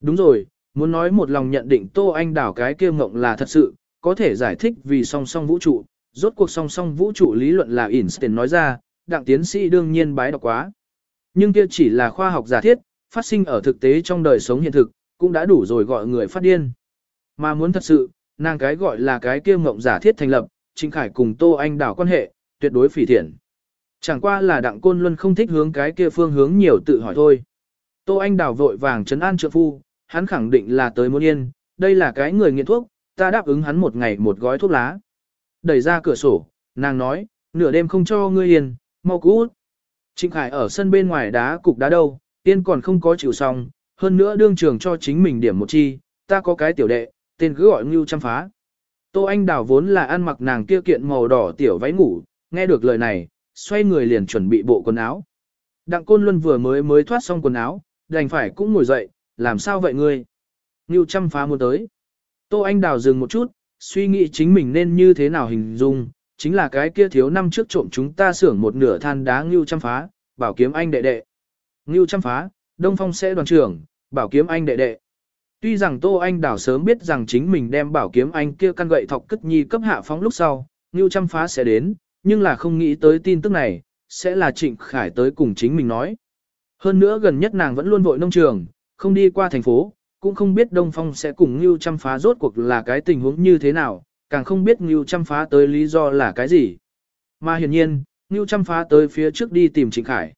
Đúng rồi, muốn nói một lòng nhận định Tô Anh đảo cái kia ngộng là thật sự, có thể giải thích vì song song vũ trụ, rốt cuộc song song vũ trụ lý luận là Einstein nói ra, đặng tiến sĩ đương nhiên bái đọc quá. Nhưng kia chỉ là khoa học giả thiết, phát sinh ở thực tế trong đời sống hiện thực, cũng đã đủ rồi gọi người phát điên. Mà muốn thật sự, nàng cái gọi là cái kia ngộng giả thiết thành lập, Trịnh Khải cùng Tô Anh đảo quan hệ, tuyệt đối phỉ thiện. Chẳng qua là đặng côn luân không thích hướng cái kia phương hướng nhiều tự hỏi thôi. Tô Anh đảo vội vàng trấn an trượng phu, hắn khẳng định là tới muốn yên, đây là cái người nghiện thuốc, ta đáp ứng hắn một ngày một gói thuốc lá. Đẩy ra cửa sổ, nàng nói, nửa đêm không cho ngươi yên, mau cút. Trịnh Khải ở sân bên ngoài đá cục đá đâu, tiên còn không có chịu xong, hơn nữa đương trường cho chính mình điểm một chi, ta có cái tiểu đệ, tên cứ gọi Ngưu Trăm Phá. Tô Anh Đào vốn là ăn mặc nàng kia kiện màu đỏ tiểu váy ngủ, nghe được lời này, xoay người liền chuẩn bị bộ quần áo. Đặng Côn Luân vừa mới mới thoát xong quần áo, đành phải cũng ngồi dậy, làm sao vậy ngươi? Ngưu Trăm Phá muốn tới. Tô Anh Đào dừng một chút, suy nghĩ chính mình nên như thế nào hình dung, chính là cái kia thiếu năm trước trộm chúng ta xưởng một nửa than đá Ngưu Chăm Phá, bảo kiếm anh đệ đệ. Ngưu Chăm Phá, Đông Phong sẽ đoàn trưởng, bảo kiếm anh đệ đệ. Tuy rằng Tô Anh Đảo sớm biết rằng chính mình đem bảo kiếm anh kia căn gậy thọc cất nhi cấp hạ phóng lúc sau, Ngưu chăm Phá sẽ đến, nhưng là không nghĩ tới tin tức này, sẽ là Trịnh Khải tới cùng chính mình nói. Hơn nữa gần nhất nàng vẫn luôn vội nông trường, không đi qua thành phố, cũng không biết Đông Phong sẽ cùng Ngưu Trăm Phá rốt cuộc là cái tình huống như thế nào, càng không biết Ngưu Trăm Phá tới lý do là cái gì. Mà hiển nhiên, Ngưu Trăm Phá tới phía trước đi tìm Trịnh Khải.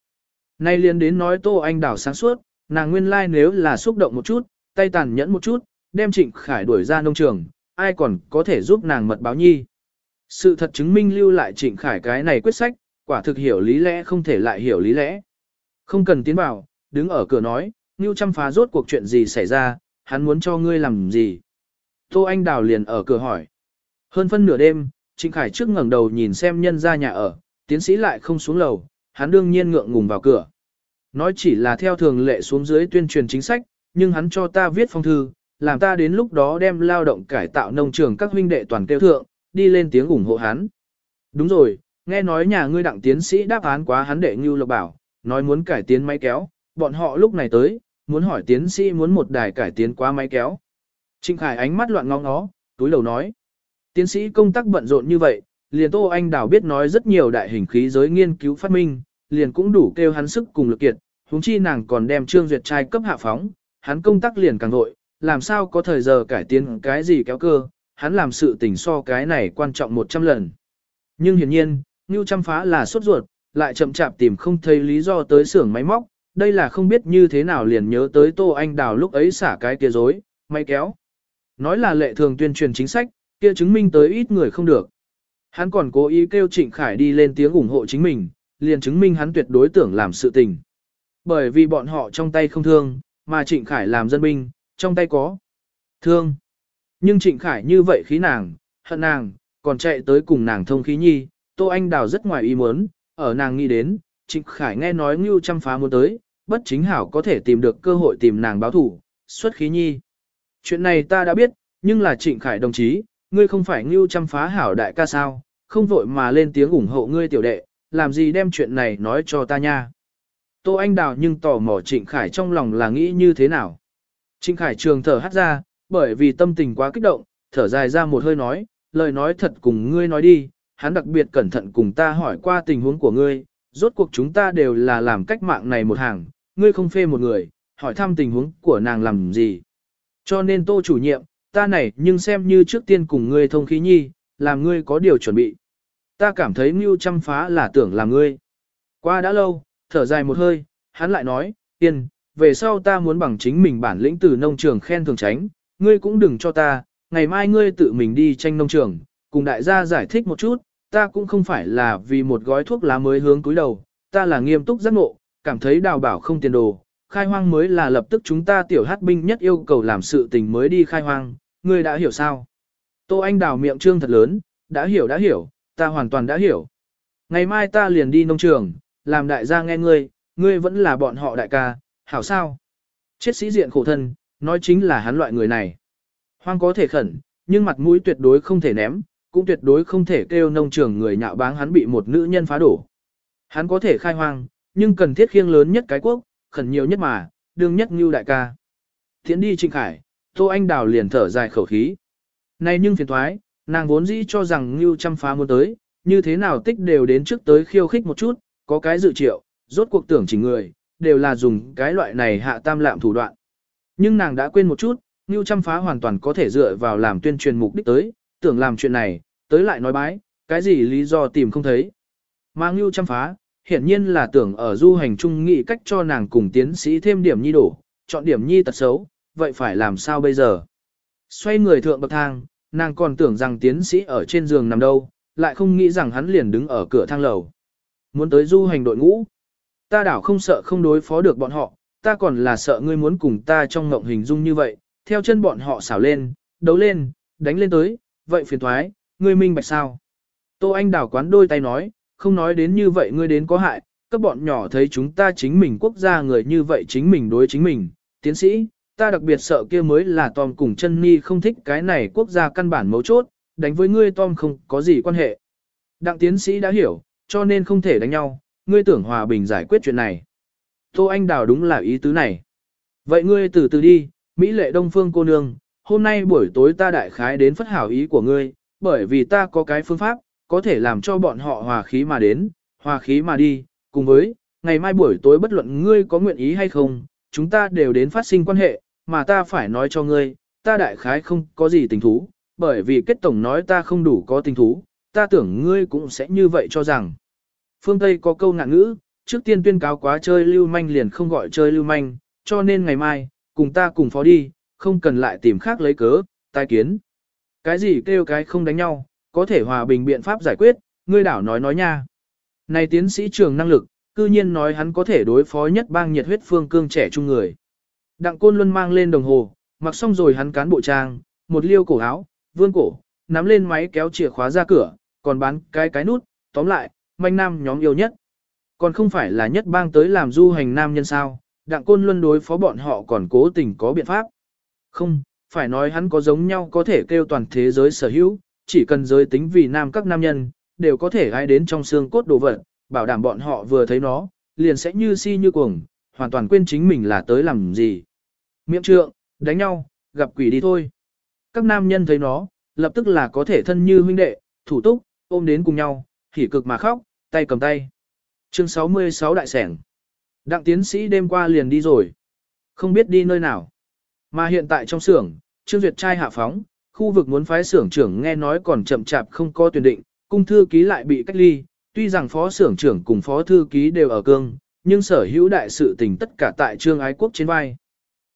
Nay liền đến nói Tô Anh Đảo sáng suốt, nàng nguyên lai like nếu là xúc động một chút, tay tàn nhẫn một chút, đem Trịnh Khải đuổi ra nông trường, ai còn có thể giúp nàng mật báo nhi. Sự thật chứng minh lưu lại Trịnh Khải cái này quyết sách, quả thực hiểu lý lẽ không thể lại hiểu lý lẽ. Không cần tiến vào, đứng ở cửa nói, Ngưu chăm phá rốt cuộc chuyện gì xảy ra, hắn muốn cho ngươi làm gì. Tô Anh Đào liền ở cửa hỏi. Hơn phân nửa đêm, Trịnh Khải trước ngẩng đầu nhìn xem nhân ra nhà ở, tiến sĩ lại không xuống lầu, hắn đương nhiên ngượng ngùng vào cửa. Nói chỉ là theo thường lệ xuống dưới tuyên truyền chính sách, nhưng hắn cho ta viết phong thư, làm ta đến lúc đó đem lao động cải tạo nông trường các huynh đệ toàn tiêu thượng, đi lên tiếng ủng hộ hắn. Đúng rồi, nghe nói nhà ngươi đặng tiến sĩ đáp án quá hắn đệ Ngưu Lộc bảo, nói muốn cải tiến máy kéo, bọn họ lúc này tới, muốn hỏi tiến sĩ muốn một đài cải tiến quá máy kéo. Trịnh Khải ánh mắt loạn ngó ngó, túi đầu nói. Tiến sĩ công tác bận rộn như vậy, liền Tô Anh Đào biết nói rất nhiều đại hình khí giới nghiên cứu phát minh, liền cũng đủ kêu hắn sức cùng lực kiệt, huống chi nàng còn đem Trương Duyệt trai cấp hạ phóng, hắn công tác liền càng vội, làm sao có thời giờ cải tiến cái gì kéo cơ, hắn làm sự tình so cái này quan trọng 100 lần. Nhưng hiển nhiên, Ngưu Trăm Phá là sốt ruột, lại chậm chạp tìm không thấy lý do tới xưởng máy móc, đây là không biết như thế nào liền nhớ tới Tô Anh Đào lúc ấy xả cái kia dối, máy kéo. Nói là lệ thường tuyên truyền chính sách, kia chứng minh tới ít người không được. Hắn còn cố ý kêu Trịnh Khải đi lên tiếng ủng hộ chính mình, liền chứng minh hắn tuyệt đối tưởng làm sự tình. Bởi vì bọn họ trong tay không thương, mà Trịnh Khải làm dân binh, trong tay có thương. Nhưng Trịnh Khải như vậy khí nàng, hận nàng, còn chạy tới cùng nàng thông khí nhi, Tô Anh Đào rất ngoài ý muốn, ở nàng nghĩ đến, Trịnh Khải nghe nói Ngưu chăm phá muốn tới, bất chính hảo có thể tìm được cơ hội tìm nàng báo thủ, xuất khí nhi. Chuyện này ta đã biết, nhưng là Trịnh Khải đồng chí, ngươi không phải Ngưu chăm phá hảo đại ca sao, không vội mà lên tiếng ủng hộ ngươi tiểu đệ, làm gì đem chuyện này nói cho ta nha. Tô Anh Đào nhưng tò mò Trịnh Khải trong lòng là nghĩ như thế nào. Trịnh Khải trường thở hắt ra, bởi vì tâm tình quá kích động, thở dài ra một hơi nói, lời nói thật cùng ngươi nói đi, hắn đặc biệt cẩn thận cùng ta hỏi qua tình huống của ngươi, rốt cuộc chúng ta đều là làm cách mạng này một hàng, ngươi không phê một người, hỏi thăm tình huống của nàng làm gì. Cho nên tô chủ nhiệm, ta này nhưng xem như trước tiên cùng ngươi thông khí nhi, làm ngươi có điều chuẩn bị. Ta cảm thấy Ngưu chăm phá là tưởng là ngươi. Qua đã lâu, thở dài một hơi, hắn lại nói, tiên, về sau ta muốn bằng chính mình bản lĩnh từ nông trường khen thường tránh, ngươi cũng đừng cho ta, ngày mai ngươi tự mình đi tranh nông trường, cùng đại gia giải thích một chút, ta cũng không phải là vì một gói thuốc lá mới hướng cúi đầu, ta là nghiêm túc giác ngộ, cảm thấy đào bảo không tiền đồ, khai hoang mới là lập tức chúng ta tiểu hát binh nhất yêu cầu làm sự tình mới đi khai hoang, ngươi đã hiểu sao? Tô Anh đào miệng trương thật lớn, đã hiểu đã hiểu, ta hoàn toàn đã hiểu. Ngày mai ta liền đi nông trường, làm đại gia nghe ngươi, ngươi vẫn là bọn họ đại ca, hảo sao? Chết sĩ diện khổ thân, nói chính là hắn loại người này. Hoang có thể khẩn, nhưng mặt mũi tuyệt đối không thể ném, cũng tuyệt đối không thể kêu nông trường người nhạo báng hắn bị một nữ nhân phá đổ. Hắn có thể khai hoang, nhưng cần thiết khiêng lớn nhất cái quốc, khẩn nhiều nhất mà, đương nhất như đại ca. Thiến đi Trịnh Khải, Tô Anh Đào liền thở dài khẩu khí. Này nhưng phiền thoái, nàng vốn dĩ cho rằng Ngưu chăm phá muốn tới, như thế nào tích đều đến trước tới khiêu khích một chút, có cái dự triệu, rốt cuộc tưởng chỉ người, đều là dùng cái loại này hạ tam lạm thủ đoạn. Nhưng nàng đã quên một chút, Ngưu chăm phá hoàn toàn có thể dựa vào làm tuyên truyền mục đích tới, tưởng làm chuyện này, tới lại nói bái, cái gì lý do tìm không thấy. Mà Ngưu chăm phá, hiển nhiên là tưởng ở du hành trung nghị cách cho nàng cùng tiến sĩ thêm điểm nhi đổ, chọn điểm nhi tật xấu, vậy phải làm sao bây giờ? Xoay người thượng bậc thang, nàng còn tưởng rằng tiến sĩ ở trên giường nằm đâu, lại không nghĩ rằng hắn liền đứng ở cửa thang lầu. Muốn tới du hành đội ngũ. Ta đảo không sợ không đối phó được bọn họ, ta còn là sợ ngươi muốn cùng ta trong ngộng hình dung như vậy, theo chân bọn họ xảo lên, đấu lên, đánh lên tới, vậy phiền thoái, ngươi minh bạch sao. Tô Anh đảo quán đôi tay nói, không nói đến như vậy ngươi đến có hại, các bọn nhỏ thấy chúng ta chính mình quốc gia người như vậy chính mình đối chính mình, tiến sĩ, ta đặc biệt sợ kia mới là Tom cùng chân Ni không thích cái này quốc gia căn bản mấu chốt, đánh với ngươi Tom không có gì quan hệ. Đặng tiến sĩ đã hiểu, cho nên không thể đánh nhau, ngươi tưởng hòa bình giải quyết chuyện này. Tô Anh Đào đúng là ý tứ này. Vậy ngươi từ từ đi, Mỹ lệ Đông Phương cô nương, hôm nay buổi tối ta đại khái đến phất hảo ý của ngươi, bởi vì ta có cái phương pháp, có thể làm cho bọn họ hòa khí mà đến, hòa khí mà đi, cùng với, ngày mai buổi tối bất luận ngươi có nguyện ý hay không, chúng ta đều đến phát sinh quan hệ, mà ta phải nói cho ngươi, ta đại khái không có gì tình thú, bởi vì kết tổng nói ta không đủ có tình thú, ta tưởng ngươi cũng sẽ như vậy cho rằng. Phương Tây có câu ngạn ngữ, trước tiên tuyên cáo quá chơi lưu manh liền không gọi chơi lưu manh, cho nên ngày mai, cùng ta cùng phó đi, không cần lại tìm khác lấy cớ, tai kiến. Cái gì kêu cái không đánh nhau, có thể hòa bình biện pháp giải quyết, ngươi đảo nói nói nha. Này tiến sĩ trường năng lực, cư nhiên nói hắn có thể đối phó nhất bang nhiệt huyết phương cương trẻ trung người. Đặng Côn Luân mang lên đồng hồ, mặc xong rồi hắn cán bộ trang, một liêu cổ áo, vươn cổ, nắm lên máy kéo chìa khóa ra cửa, còn bán cái cái nút, tóm lại, manh nam nhóm yêu nhất. Còn không phải là nhất bang tới làm du hành nam nhân sao, đặng côn luân đối phó bọn họ còn cố tình có biện pháp. Không, phải nói hắn có giống nhau có thể kêu toàn thế giới sở hữu, chỉ cần giới tính vì nam các nam nhân, đều có thể ai đến trong xương cốt đồ vật, bảo đảm bọn họ vừa thấy nó, liền sẽ như si như cuồng, hoàn toàn quên chính mình là tới làm gì. Miệng trượng, đánh nhau, gặp quỷ đi thôi. Các nam nhân thấy nó, lập tức là có thể thân như huynh đệ, thủ túc, ôm đến cùng nhau, hỉ cực mà khóc, tay cầm tay. Chương 66 đại sẻng. Đặng tiến sĩ đêm qua liền đi rồi. Không biết đi nơi nào. Mà hiện tại trong xưởng, Trương Duyệt trai hạ phóng, khu vực muốn phái xưởng trưởng nghe nói còn chậm chạp không có tuyển định, cung thư ký lại bị cách ly, tuy rằng phó xưởng trưởng cùng phó thư ký đều ở cương, nhưng sở hữu đại sự tình tất cả tại Trương Ái Quốc trên vai.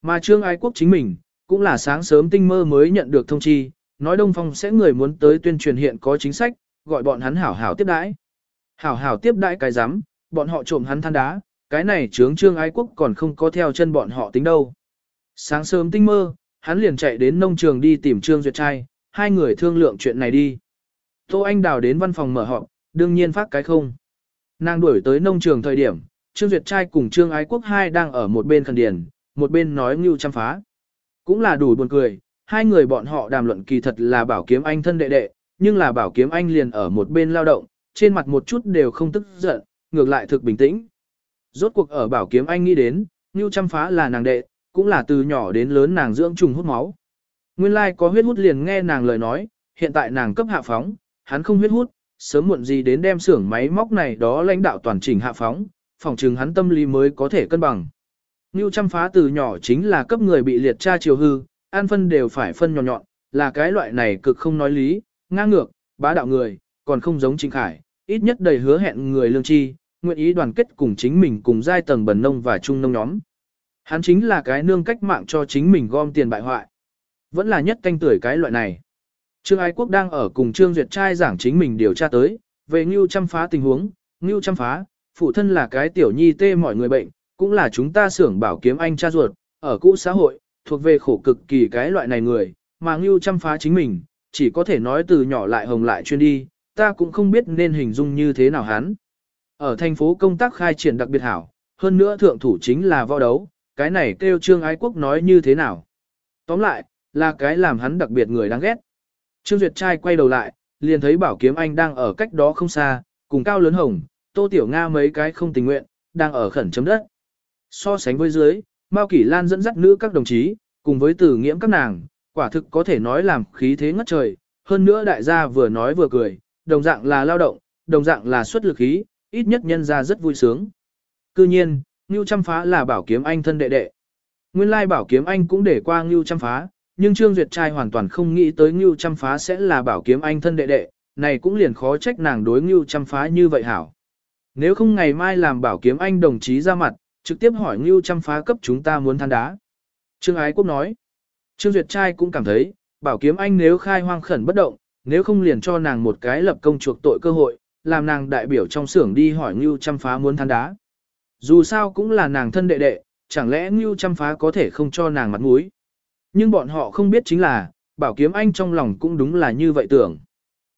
Mà Trương Ái Quốc chính mình, cũng là sáng sớm tinh mơ mới nhận được thông chi, nói Đông Phong sẽ người muốn tới tuyên truyền hiện có chính sách, gọi bọn hắn hảo hảo tiếp đãi. Hảo hảo tiếp đãi cái rắm bọn họ trộm hắn than đá, cái này trướng trương ái quốc còn không có theo chân bọn họ tính đâu. Sáng sớm tinh mơ, hắn liền chạy đến nông trường đi tìm Trương Duyệt trai, hai người thương lượng chuyện này đi. Tô Anh Đào đến văn phòng mở họp, đương nhiên phát cái không. Nàng đuổi tới nông trường thời điểm, Trương Duyệt trai cùng Trương Ái Quốc hai đang ở một bên khẩn điền, một bên nói ngưu chăm phá. Cũng là đủ buồn cười, hai người bọn họ đàm luận kỳ thật là bảo kiếm anh thân đệ đệ, nhưng là bảo kiếm anh liền ở một bên lao động, trên mặt một chút đều không tức giận, ngược lại thực bình tĩnh. Rốt cuộc ở bảo kiếm anh nghĩ đến, Ngưu chăm phá là nàng đệ, cũng là từ nhỏ đến lớn nàng dưỡng trùng hút máu. Nguyên lai like có huyết hút liền nghe nàng lời nói, hiện tại nàng cấp hạ phóng, hắn không huyết hút, sớm muộn gì đến đem xưởng máy móc này đó lãnh đạo toàn chỉnh hạ phóng, phỏng chừng hắn tâm lý mới có thể cân bằng. Ngưu chăm phá từ nhỏ chính là cấp người bị liệt tra chiều hư, an phân đều phải phân nhỏ nhọn, là cái loại này cực không nói lý, ngang ngược, bá đạo người, còn không giống Trình Khải, ít nhất đầy hứa hẹn người lương tri, nguyện ý đoàn kết cùng chính mình cùng giai tầng bần nông và trung nông nhóm. Hắn chính là cái nương cách mạng cho chính mình gom tiền bại hoại. Vẫn là nhất canh tuổi cái loại này. Trương Ái Quốc đang ở cùng Trương Duyệt trai giảng chính mình điều tra tới, về Ngưu chăm phá tình huống, Ngưu chăm phá, phụ thân là cái tiểu nhi tê mọi người bệnh, cũng là chúng ta xưởng bảo kiếm anh cha ruột, ở cũ xã hội, thuộc về khổ cực kỳ cái loại này người, mà Ngưu chăm phá chính mình, chỉ có thể nói từ nhỏ lại hồng lại chuyên đi, ta cũng không biết nên hình dung như thế nào hắn. Ở thành phố công tác khai triển đặc biệt hảo, hơn nữa thượng thủ chính là võ đấu, cái này kêu Trương Ái Quốc nói như thế nào. Tóm lại, là cái làm hắn đặc biệt người đáng ghét. Trương Duyệt trai quay đầu lại, liền thấy Bảo Kiếm Anh đang ở cách đó không xa, cùng Cao Lớn Hồng, Tô Tiểu Nga mấy cái không tình nguyện, đang ở khẩn chấm đất. So sánh với dưới, Mao Kỷ Lan dẫn dắt nữ các đồng chí, cùng với tử nghiễm các nàng, quả thực có thể nói làm khí thế ngất trời, hơn nữa đại gia vừa nói vừa cười, đồng dạng là lao động, đồng dạng là xuất lực khí, ít nhất nhân ra rất vui sướng. Cư nhiên, Ngưu Trăm Phá là bảo kiếm anh thân đệ đệ. Nguyên lai bảo kiếm anh cũng để qua Ngưu Trăm Phá, nhưng Trương Duyệt trai hoàn toàn không nghĩ tới Ngưu Trăm Phá sẽ là bảo kiếm anh thân đệ đệ, này cũng liền khó trách nàng đối Ngưu Trăm Phá như vậy hảo. Nếu không ngày mai làm bảo kiếm anh đồng chí ra mặt, trực tiếp hỏi Ngưu Trăm Phá cấp chúng ta muốn than đá. Trương Ái Quốc nói, Trương Duyệt trai cũng cảm thấy, bảo kiếm anh nếu khai hoang khẩn bất động, nếu không liền cho nàng một cái lập công chuộc tội cơ hội, làm nàng đại biểu trong xưởng đi hỏi Ngưu Trăm Phá muốn than đá. Dù sao cũng là nàng thân đệ đệ, chẳng lẽ Ngưu Trăm Phá có thể không cho nàng mặt mũi. Nhưng bọn họ không biết chính là, bảo kiếm anh trong lòng cũng đúng là như vậy tưởng.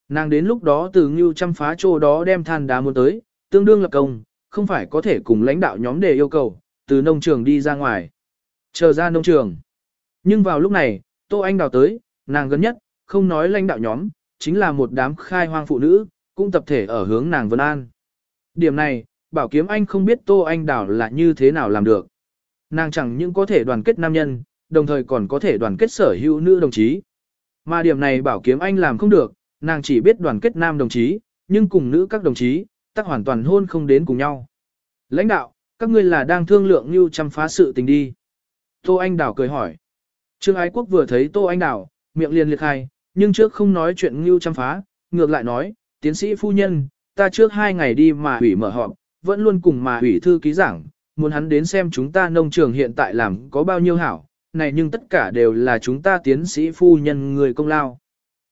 Nàng đến lúc đó từ Ngưu Trăm Phá chỗ đó đem than đá muốn tới, tương đương lập công, không phải có thể cùng lãnh đạo nhóm đề yêu cầu, từ nông trường đi ra ngoài. Chờ ra nông trường. Nhưng vào lúc này, Tô Anh đào tới, nàng gần nhất, không nói lãnh đạo nhóm, chính là một đám khai hoang phụ nữ, cũng tập thể ở hướng nàng Vân An. Điểm này, Bảo Kiếm Anh không biết Tô Anh Đào là như thế nào làm được. Nàng chẳng những có thể đoàn kết nam nhân, đồng thời còn có thể đoàn kết sở hữu nữ đồng chí. Mà điểm này Bảo Kiếm Anh làm không được, nàng chỉ biết đoàn kết nam đồng chí, nhưng cùng nữ các đồng chí, tắc hoàn toàn hôn không đến cùng nhau. Lãnh đạo, các ngươi là đang thương lượng như chăm phá sự tình đi. Tô Anh Đào cười hỏi. Trương Ái Quốc vừa thấy Tô Anh Đào, miệng liền liệt khai, nhưng trước không nói chuyện như chăm phá, ngược lại nói, tiến sĩ phu nhân, ta trước hai ngày đi mà ủy mở họp, vẫn luôn cùng mà ủy thư ký giảng, muốn hắn đến xem chúng ta nông trường hiện tại làm có bao nhiêu hảo, này nhưng tất cả đều là chúng ta tiến sĩ phu nhân người công lao.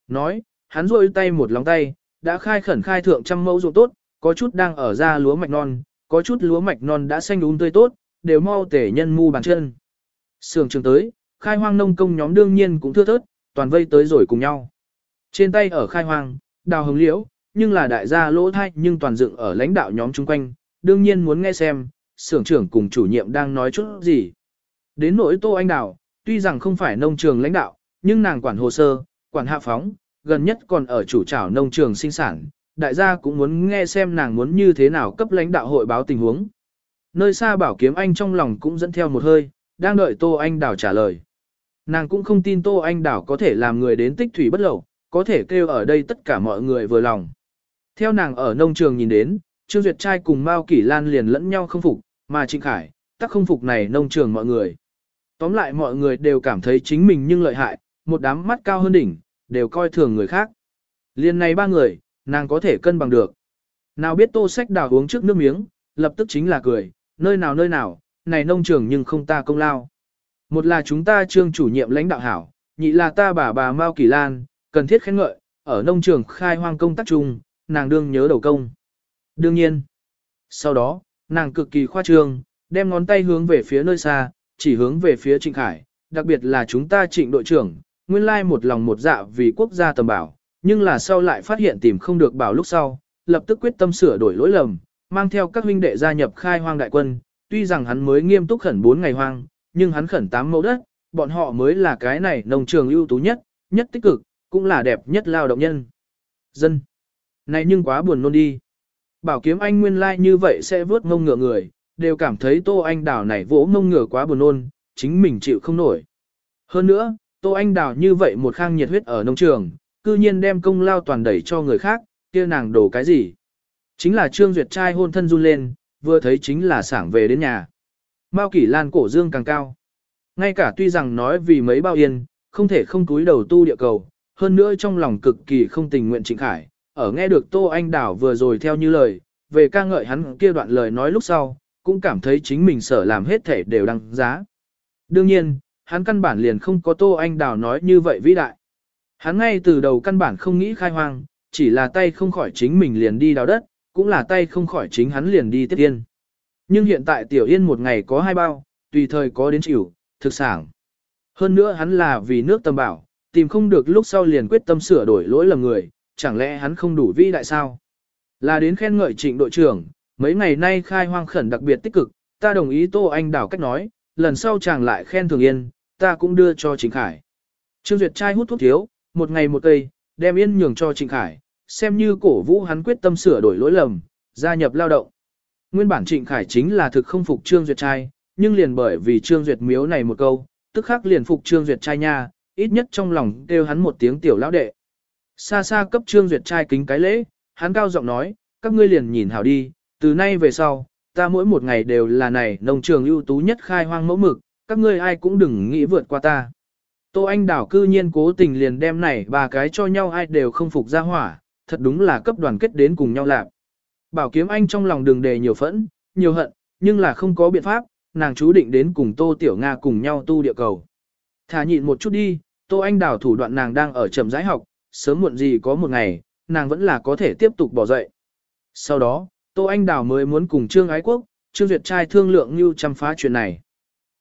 Nói, hắn rôi tay một lòng tay, đã khai khẩn khai thượng trăm mẫu ruộng tốt, có chút đang ở ra lúa mạch non, Có chút lúa mạch non đã xanh úng tươi tốt, đều mau tể nhân mu bàn chân. Sưởng trường tới, khai hoang nông công nhóm đương nhiên cũng thưa thớt, toàn vây tới rồi cùng nhau. Trên tay ở khai hoang, đào hồng liễu, nhưng là đại gia lỗ thai nhưng toàn dựng ở lãnh đạo nhóm chung quanh, đương nhiên muốn nghe xem, sưởng trưởng cùng chủ nhiệm đang nói chút gì. Đến nỗi Tô Anh Đào, tuy rằng không phải nông trường lãnh đạo, nhưng nàng quản hồ sơ, quản hạ phóng, gần nhất còn ở chủ trảo nông trường sinh sản, đại gia cũng muốn nghe xem nàng muốn như thế nào cấp lãnh đạo hội báo tình huống. Nơi xa bảo kiếm anh trong lòng cũng dẫn theo một hơi, đang đợi Tô Anh đảo trả lời. Nàng cũng không tin Tô Anh đảo có thể làm người đến tích thủy bất lậu, có thể kêu ở đây tất cả mọi người vừa lòng. Theo nàng ở nông trường nhìn đến, Trương Duyệt trai cùng Mao Kỷ Lan liền lẫn nhau không phục, mà Trịnh Khải, tắc không phục này nông trường mọi người. Tóm lại mọi người đều cảm thấy chính mình nhưng lợi hại, một đám mắt cao hơn đỉnh, đều coi thường người khác. Liên này ba người, nàng có thể cân bằng được. Nào biết tô sách đào uống trước nước miếng, lập tức chính là cười, nơi nào nơi nào, này nông trường nhưng không ta công lao. Một là chúng ta trương chủ nhiệm lãnh đạo hảo, nhị là ta bà bà Mao Kỳ Lan, cần thiết khen ngợi, ở nông trường khai hoang công tác chung, nàng đương nhớ đầu công. Đương nhiên, sau đó, nàng cực kỳ khoa trương, đem ngón tay hướng về phía nơi xa, chỉ hướng về phía Trịnh Khải, đặc biệt là chúng ta trịnh đội trưởng, nguyên lai một lòng một dạ vì quốc gia tầm bảo, nhưng là sau lại phát hiện tìm không được bảo lúc sau, lập tức quyết tâm sửa đổi lỗi lầm, mang theo các huynh đệ gia nhập khai hoang đại quân, tuy rằng hắn mới nghiêm túc khẩn 4 ngày hoang, nhưng hắn khẩn 8 mẫu đất, bọn họ mới là cái này nông trường ưu tú nhất, nhất tích cực, cũng là đẹp nhất lao động nhân. Dân. Này nhưng quá buồn nôn đi. Bảo kiếm anh nguyên lai like như vậy sẽ vớt ngông ngựa người, đều cảm thấy Tô Anh Đào này vỗ ngông ngựa quá buồn nôn, chính mình chịu không nổi. Hơn nữa, Tô Anh Đào như vậy một khang nhiệt huyết ở nông trường, cư nhiên đem công lao toàn đẩy cho người khác, kia nàng đổ cái gì? Chính là Trương Duyệt trai hôn thân run lên, vừa thấy chính là sảng về đến nhà. Mao Kỷ Lan cổ dương càng cao. Ngay cả tuy rằng nói vì mấy bao yên, không thể không túi đầu tu địa cầu, hơn nữa trong lòng cực kỳ không tình nguyện Trịnh Khải, ở nghe được Tô Anh Đảo vừa rồi theo như lời, về ca ngợi hắn kia đoạn lời nói lúc sau, cũng cảm thấy chính mình sở làm hết thể đều đăng giá. Đương nhiên, hắn căn bản liền không có Tô Anh Đảo nói như vậy vĩ đại. Hắn ngay từ đầu căn bản không nghĩ khai hoang, chỉ là tay không khỏi chính mình liền đi đào đất, cũng là tay không khỏi chính hắn liền đi tiết yên. Nhưng hiện tại Tiểu Yên một ngày có hai bao, tùy thời có đến chịu, thực sản. Hơn nữa hắn là vì nước tâm bảo, tìm không được lúc sau liền quyết tâm sửa đổi lỗi lầm người, chẳng lẽ hắn không đủ vĩ đại sao? Là đến khen ngợi trịnh đội trưởng, mấy ngày nay khai hoang khẩn đặc biệt tích cực, ta đồng ý Tô Anh đảo cách nói, lần sau chàng lại khen thường yên, ta cũng đưa cho chính Khải. Trương Duyệt trai hút thuốc thiếu, một ngày một cây, đem yên nhường cho Trịnh Khải, xem như cổ vũ hắn quyết tâm sửa đổi lỗi lầm, gia nhập lao động. Nguyên bản Trịnh Khải chính là thực không phục Trương Duyệt trai, nhưng liền bởi vì Trương Duyệt miếu này một câu, tức khắc liền phục Trương Duyệt trai nha, ít nhất trong lòng kêu hắn một tiếng tiểu lão đệ. Xa xa cấp Trương Duyệt trai kính cái lễ, hắn cao giọng nói, các ngươi liền nhìn hảo đi, từ nay về sau, ta mỗi một ngày đều là này nông trường ưu tú nhất khai hoang mẫu mực, các ngươi ai cũng đừng nghĩ vượt qua ta. Tô Anh Đảo cư nhiên cố tình liền đem này ba cái cho nhau ai đều không phục ra hỏa, thật đúng là cấp đoàn kết đến cùng nhau lạc. Bảo kiếm anh trong lòng đường đề nhiều phẫn, nhiều hận, nhưng là không có biện pháp, nàng chú định đến cùng Tô Tiểu Nga cùng nhau tu địa cầu. Thả nhịn một chút đi, Tô Anh Đảo thủ đoạn nàng đang ở trầm rãi học, sớm muộn gì có một ngày, nàng vẫn là có thể tiếp tục bỏ dậy. Sau đó, Tô Anh Đảo mới muốn cùng Trương Ái Quốc, Trương Duyệt trai thương lượng như chăm phá chuyện này.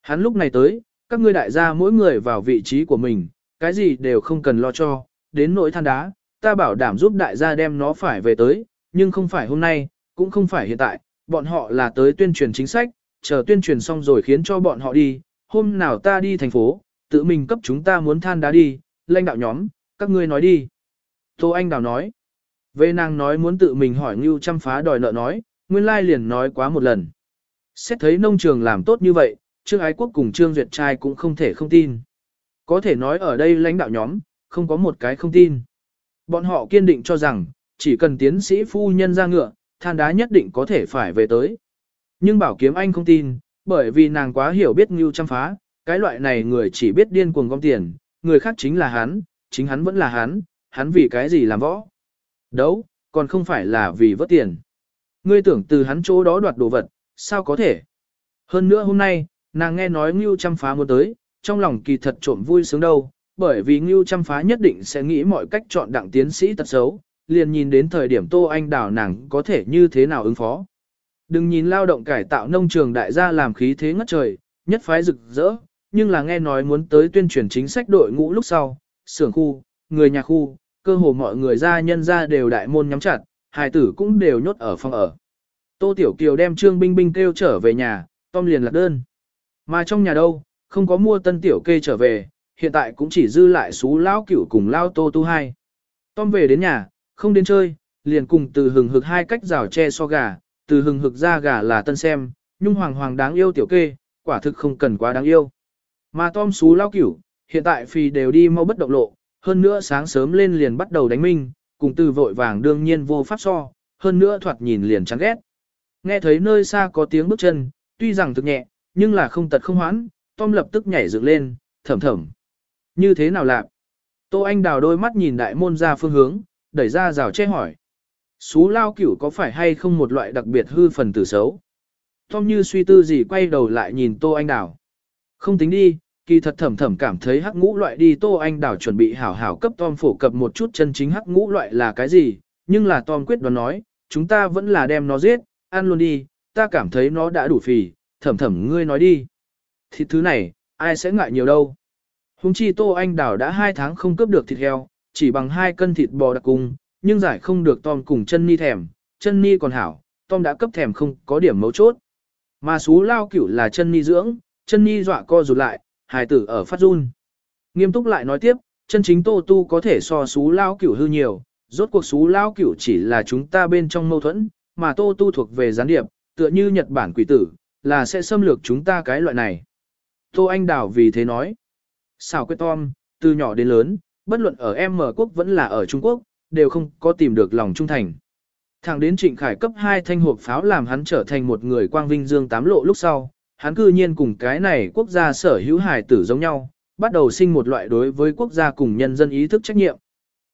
Hắn lúc này tới, các ngươi đại gia mỗi người vào vị trí của mình, cái gì đều không cần lo cho, đến nỗi than đá, ta bảo đảm giúp đại gia đem nó phải về tới, nhưng không phải hôm nay, cũng không phải hiện tại, bọn họ là tới tuyên truyền chính sách, chờ tuyên truyền xong rồi khiến cho bọn họ đi, hôm nào ta đi thành phố, tự mình cấp chúng ta muốn than đá đi, lãnh đạo nhóm, các ngươi nói đi. Tô Anh Đào nói, về nàng nói muốn tự mình hỏi Ngưu chăm phá đòi nợ nói, nguyên lai liền nói quá một lần. Xét thấy nông trường làm tốt như vậy, Trương Ái Quốc cùng Trương Duyệt trai cũng không thể không tin. Có thể nói ở đây lãnh đạo nhóm, không có một cái không tin. Bọn họ kiên định cho rằng, chỉ cần tiến sĩ phu nhân ra ngựa, than đá nhất định có thể phải về tới. Nhưng Bảo Kiếm Anh không tin, bởi vì nàng quá hiểu biết Ngưu chăm phá, cái loại này người chỉ biết điên cuồng gom tiền, người khác chính là hắn, chính hắn vẫn là hắn, hắn vì cái gì làm võ. Đấu, còn không phải là vì vớt tiền. Ngươi tưởng từ hắn chỗ đó đoạt đồ vật, sao có thể? Hơn nữa hôm nay, nàng nghe nói Ngưu Trăm phá muốn tới, trong lòng kỳ thật trộm vui sướng đâu, bởi vì Ngưu Trăm phá nhất định sẽ nghĩ mọi cách chọn đặng tiến sĩ tật xấu, liền nhìn đến thời điểm Tô Anh đảo nàng có thể như thế nào ứng phó. Đừng nhìn lao động cải tạo nông trường đại gia làm khí thế ngất trời, nhất phái rực rỡ, nhưng là nghe nói muốn tới tuyên truyền chính sách đội ngũ lúc sau, xưởng khu, người nhà khu, cơ hồ mọi người gia nhân ra đều đại môn nhắm chặt, hài tử cũng đều nhốt ở phòng ở. Tô Tiểu Kiều đem Trương Binh Binh kêu trở về nhà, Tom liền lạc đơn. Mà trong nhà đâu, không có mua tân tiểu kê trở về, hiện tại cũng chỉ dư lại xú lão cửu cùng lao Tô Tu hai. Tom về đến nhà, không đến chơi, liền cùng từ hừng hực hai cách rào che so gà, từ hừng hực ra gà là tân xem, nhung hoàng hoàng đáng yêu tiểu kê, quả thực không cần quá đáng yêu. Mà Tom xú lao cửu, hiện tại phi đều đi mau bất động lộ, hơn nữa sáng sớm lên liền bắt đầu đánh minh, cùng từ vội vàng đương nhiên vô pháp so, hơn nữa thoạt nhìn liền chán ghét. Nghe thấy nơi xa có tiếng bước chân, tuy rằng thực nhẹ, nhưng là không tật không hoãn, Tom lập tức nhảy dựng lên, thầm thầm. Như thế nào lạc? Tô Anh đào đôi mắt nhìn đại môn ra phương hướng, đẩy ra rào che hỏi. Xú lao cửu có phải hay không một loại đặc biệt hư phần tử xấu? Tom như suy tư gì quay đầu lại nhìn Tô Anh đào. Không tính đi, kỳ thật thầm thầm cảm thấy hắc ngũ loại đi Tô Anh đào chuẩn bị hảo hảo cấp Tom phổ cập một chút chân chính hắc ngũ loại là cái gì, nhưng là Tom quyết đoán nói, chúng ta vẫn là đem nó giết, ăn luôn đi, ta cảm thấy nó đã đủ phì, Thẩm thầm ngươi nói đi. Thịt thứ này, ai sẽ ngại nhiều đâu. Hùng chi Tô Anh Đào đã hai tháng không cướp được thịt heo, chỉ bằng hai cân thịt bò đặc cung, nhưng giải không được Tom cùng chân ni thèm, chân ni còn hảo, Tom đã cấp thèm không có điểm mấu chốt. Mà xú lao cửu là chân ni dưỡng, chân ni dọa co rụt lại, hài tử ở phát run. Nghiêm túc lại nói tiếp, chân chính Tô Tu có thể so xú lao cửu hư nhiều, rốt cuộc xú lao cửu chỉ là chúng ta bên trong mâu thuẫn, mà Tô Tu thuộc về gián điệp, tựa như Nhật Bản quỷ tử, là sẽ xâm lược chúng ta cái loại này. Tô Anh Đào vì thế nói, xảo quyết Tom, từ nhỏ đến lớn, bất luận ở M quốc vẫn là ở Trung Quốc, đều không có tìm được lòng trung thành. Thẳng đến Trịnh Khải cấp 2 thanh hộp pháo làm hắn trở thành một người quang vinh dương tám lộ lúc sau, hắn cư nhiên cùng cái này quốc gia sở hữu hài tử giống nhau, bắt đầu sinh một loại đối với quốc gia cùng nhân dân ý thức trách nhiệm.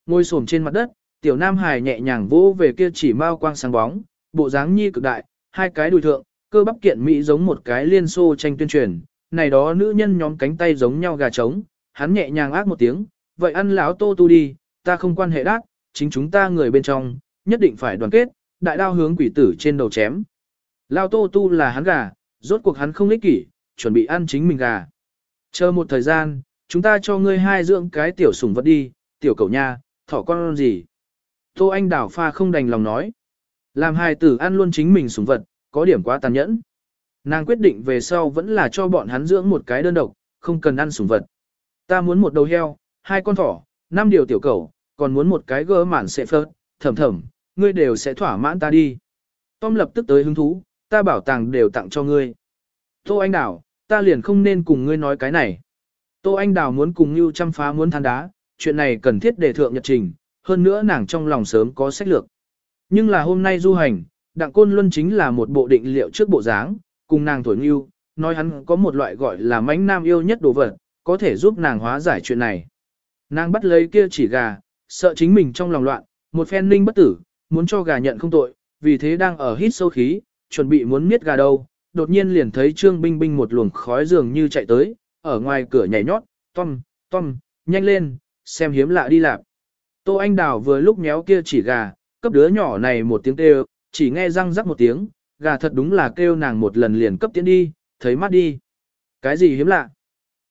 Ngồi xổm trên mặt đất, tiểu nam hài nhẹ nhàng vỗ về kia chỉ mau quang sáng bóng, bộ dáng nhi cực đại, hai cái đùi thượng, cơ bắp kiện mỹ giống một cái liên xô tranh tuyên truyền, này đó nữ nhân nhóm cánh tay giống nhau gà trống, hắn nhẹ nhàng ác một tiếng, vậy ăn lão tô tu đi, ta không quan hệ đắc, chính chúng ta người bên trong, nhất định phải đoàn kết, đại đao hướng quỷ tử trên đầu chém. Lao tô tu là hắn gà, rốt cuộc hắn không ích kỷ, chuẩn bị ăn chính mình gà. Chờ một thời gian, chúng ta cho ngươi hai dưỡng cái tiểu sủng vật đi, tiểu cậu nha, thỏ con gì. Tô Anh đảo pha không đành lòng nói. Làm hài tử ăn luôn chính mình sủng vật, có điểm quá tàn nhẫn. Nàng quyết định về sau vẫn là cho bọn hắn dưỡng một cái đơn độc, không cần ăn sủng vật. Ta muốn một đầu heo, hai con thỏ, năm điều tiểu cầu, còn muốn một cái gỡ mản sẽ phớt, thầm thầm, ngươi đều sẽ thỏa mãn ta đi. Tom lập tức tới hứng thú, ta bảo tàng đều tặng cho ngươi. Tô Anh Đào, ta liền không nên cùng ngươi nói cái này. Tô Anh Đào muốn cùng Ngưu chăm phá muốn than đá, chuyện này cần thiết để thượng nhật trình, hơn nữa nàng trong lòng sớm có sách lược. Nhưng là hôm nay du hành, Đặng Côn Luân chính là một bộ định liệu trước bộ dáng, cùng nàng thổi Như, nói hắn có một loại gọi là mánh nam yêu nhất đồ vật, có thể giúp nàng hóa giải chuyện này. Nàng bắt lấy kia chỉ gà, sợ chính mình trong lòng loạn, một phen ninh bất tử, muốn cho gà nhận không tội, vì thế đang ở hít sâu khí, chuẩn bị muốn miết gà đâu, đột nhiên liền thấy Trương Binh Binh một luồng khói dường như chạy tới, ở ngoài cửa nhảy nhót, tom, tom, nhanh lên, xem hiếm lạ đi lạp. Tô Anh Đào vừa lúc méo kia chỉ gà, cấp đứa nhỏ này một tiếng kêu, chỉ nghe răng rắc một tiếng, gà thật đúng là kêu nàng một lần liền cấp tiến đi, thấy mắt đi. Cái gì hiếm lạ?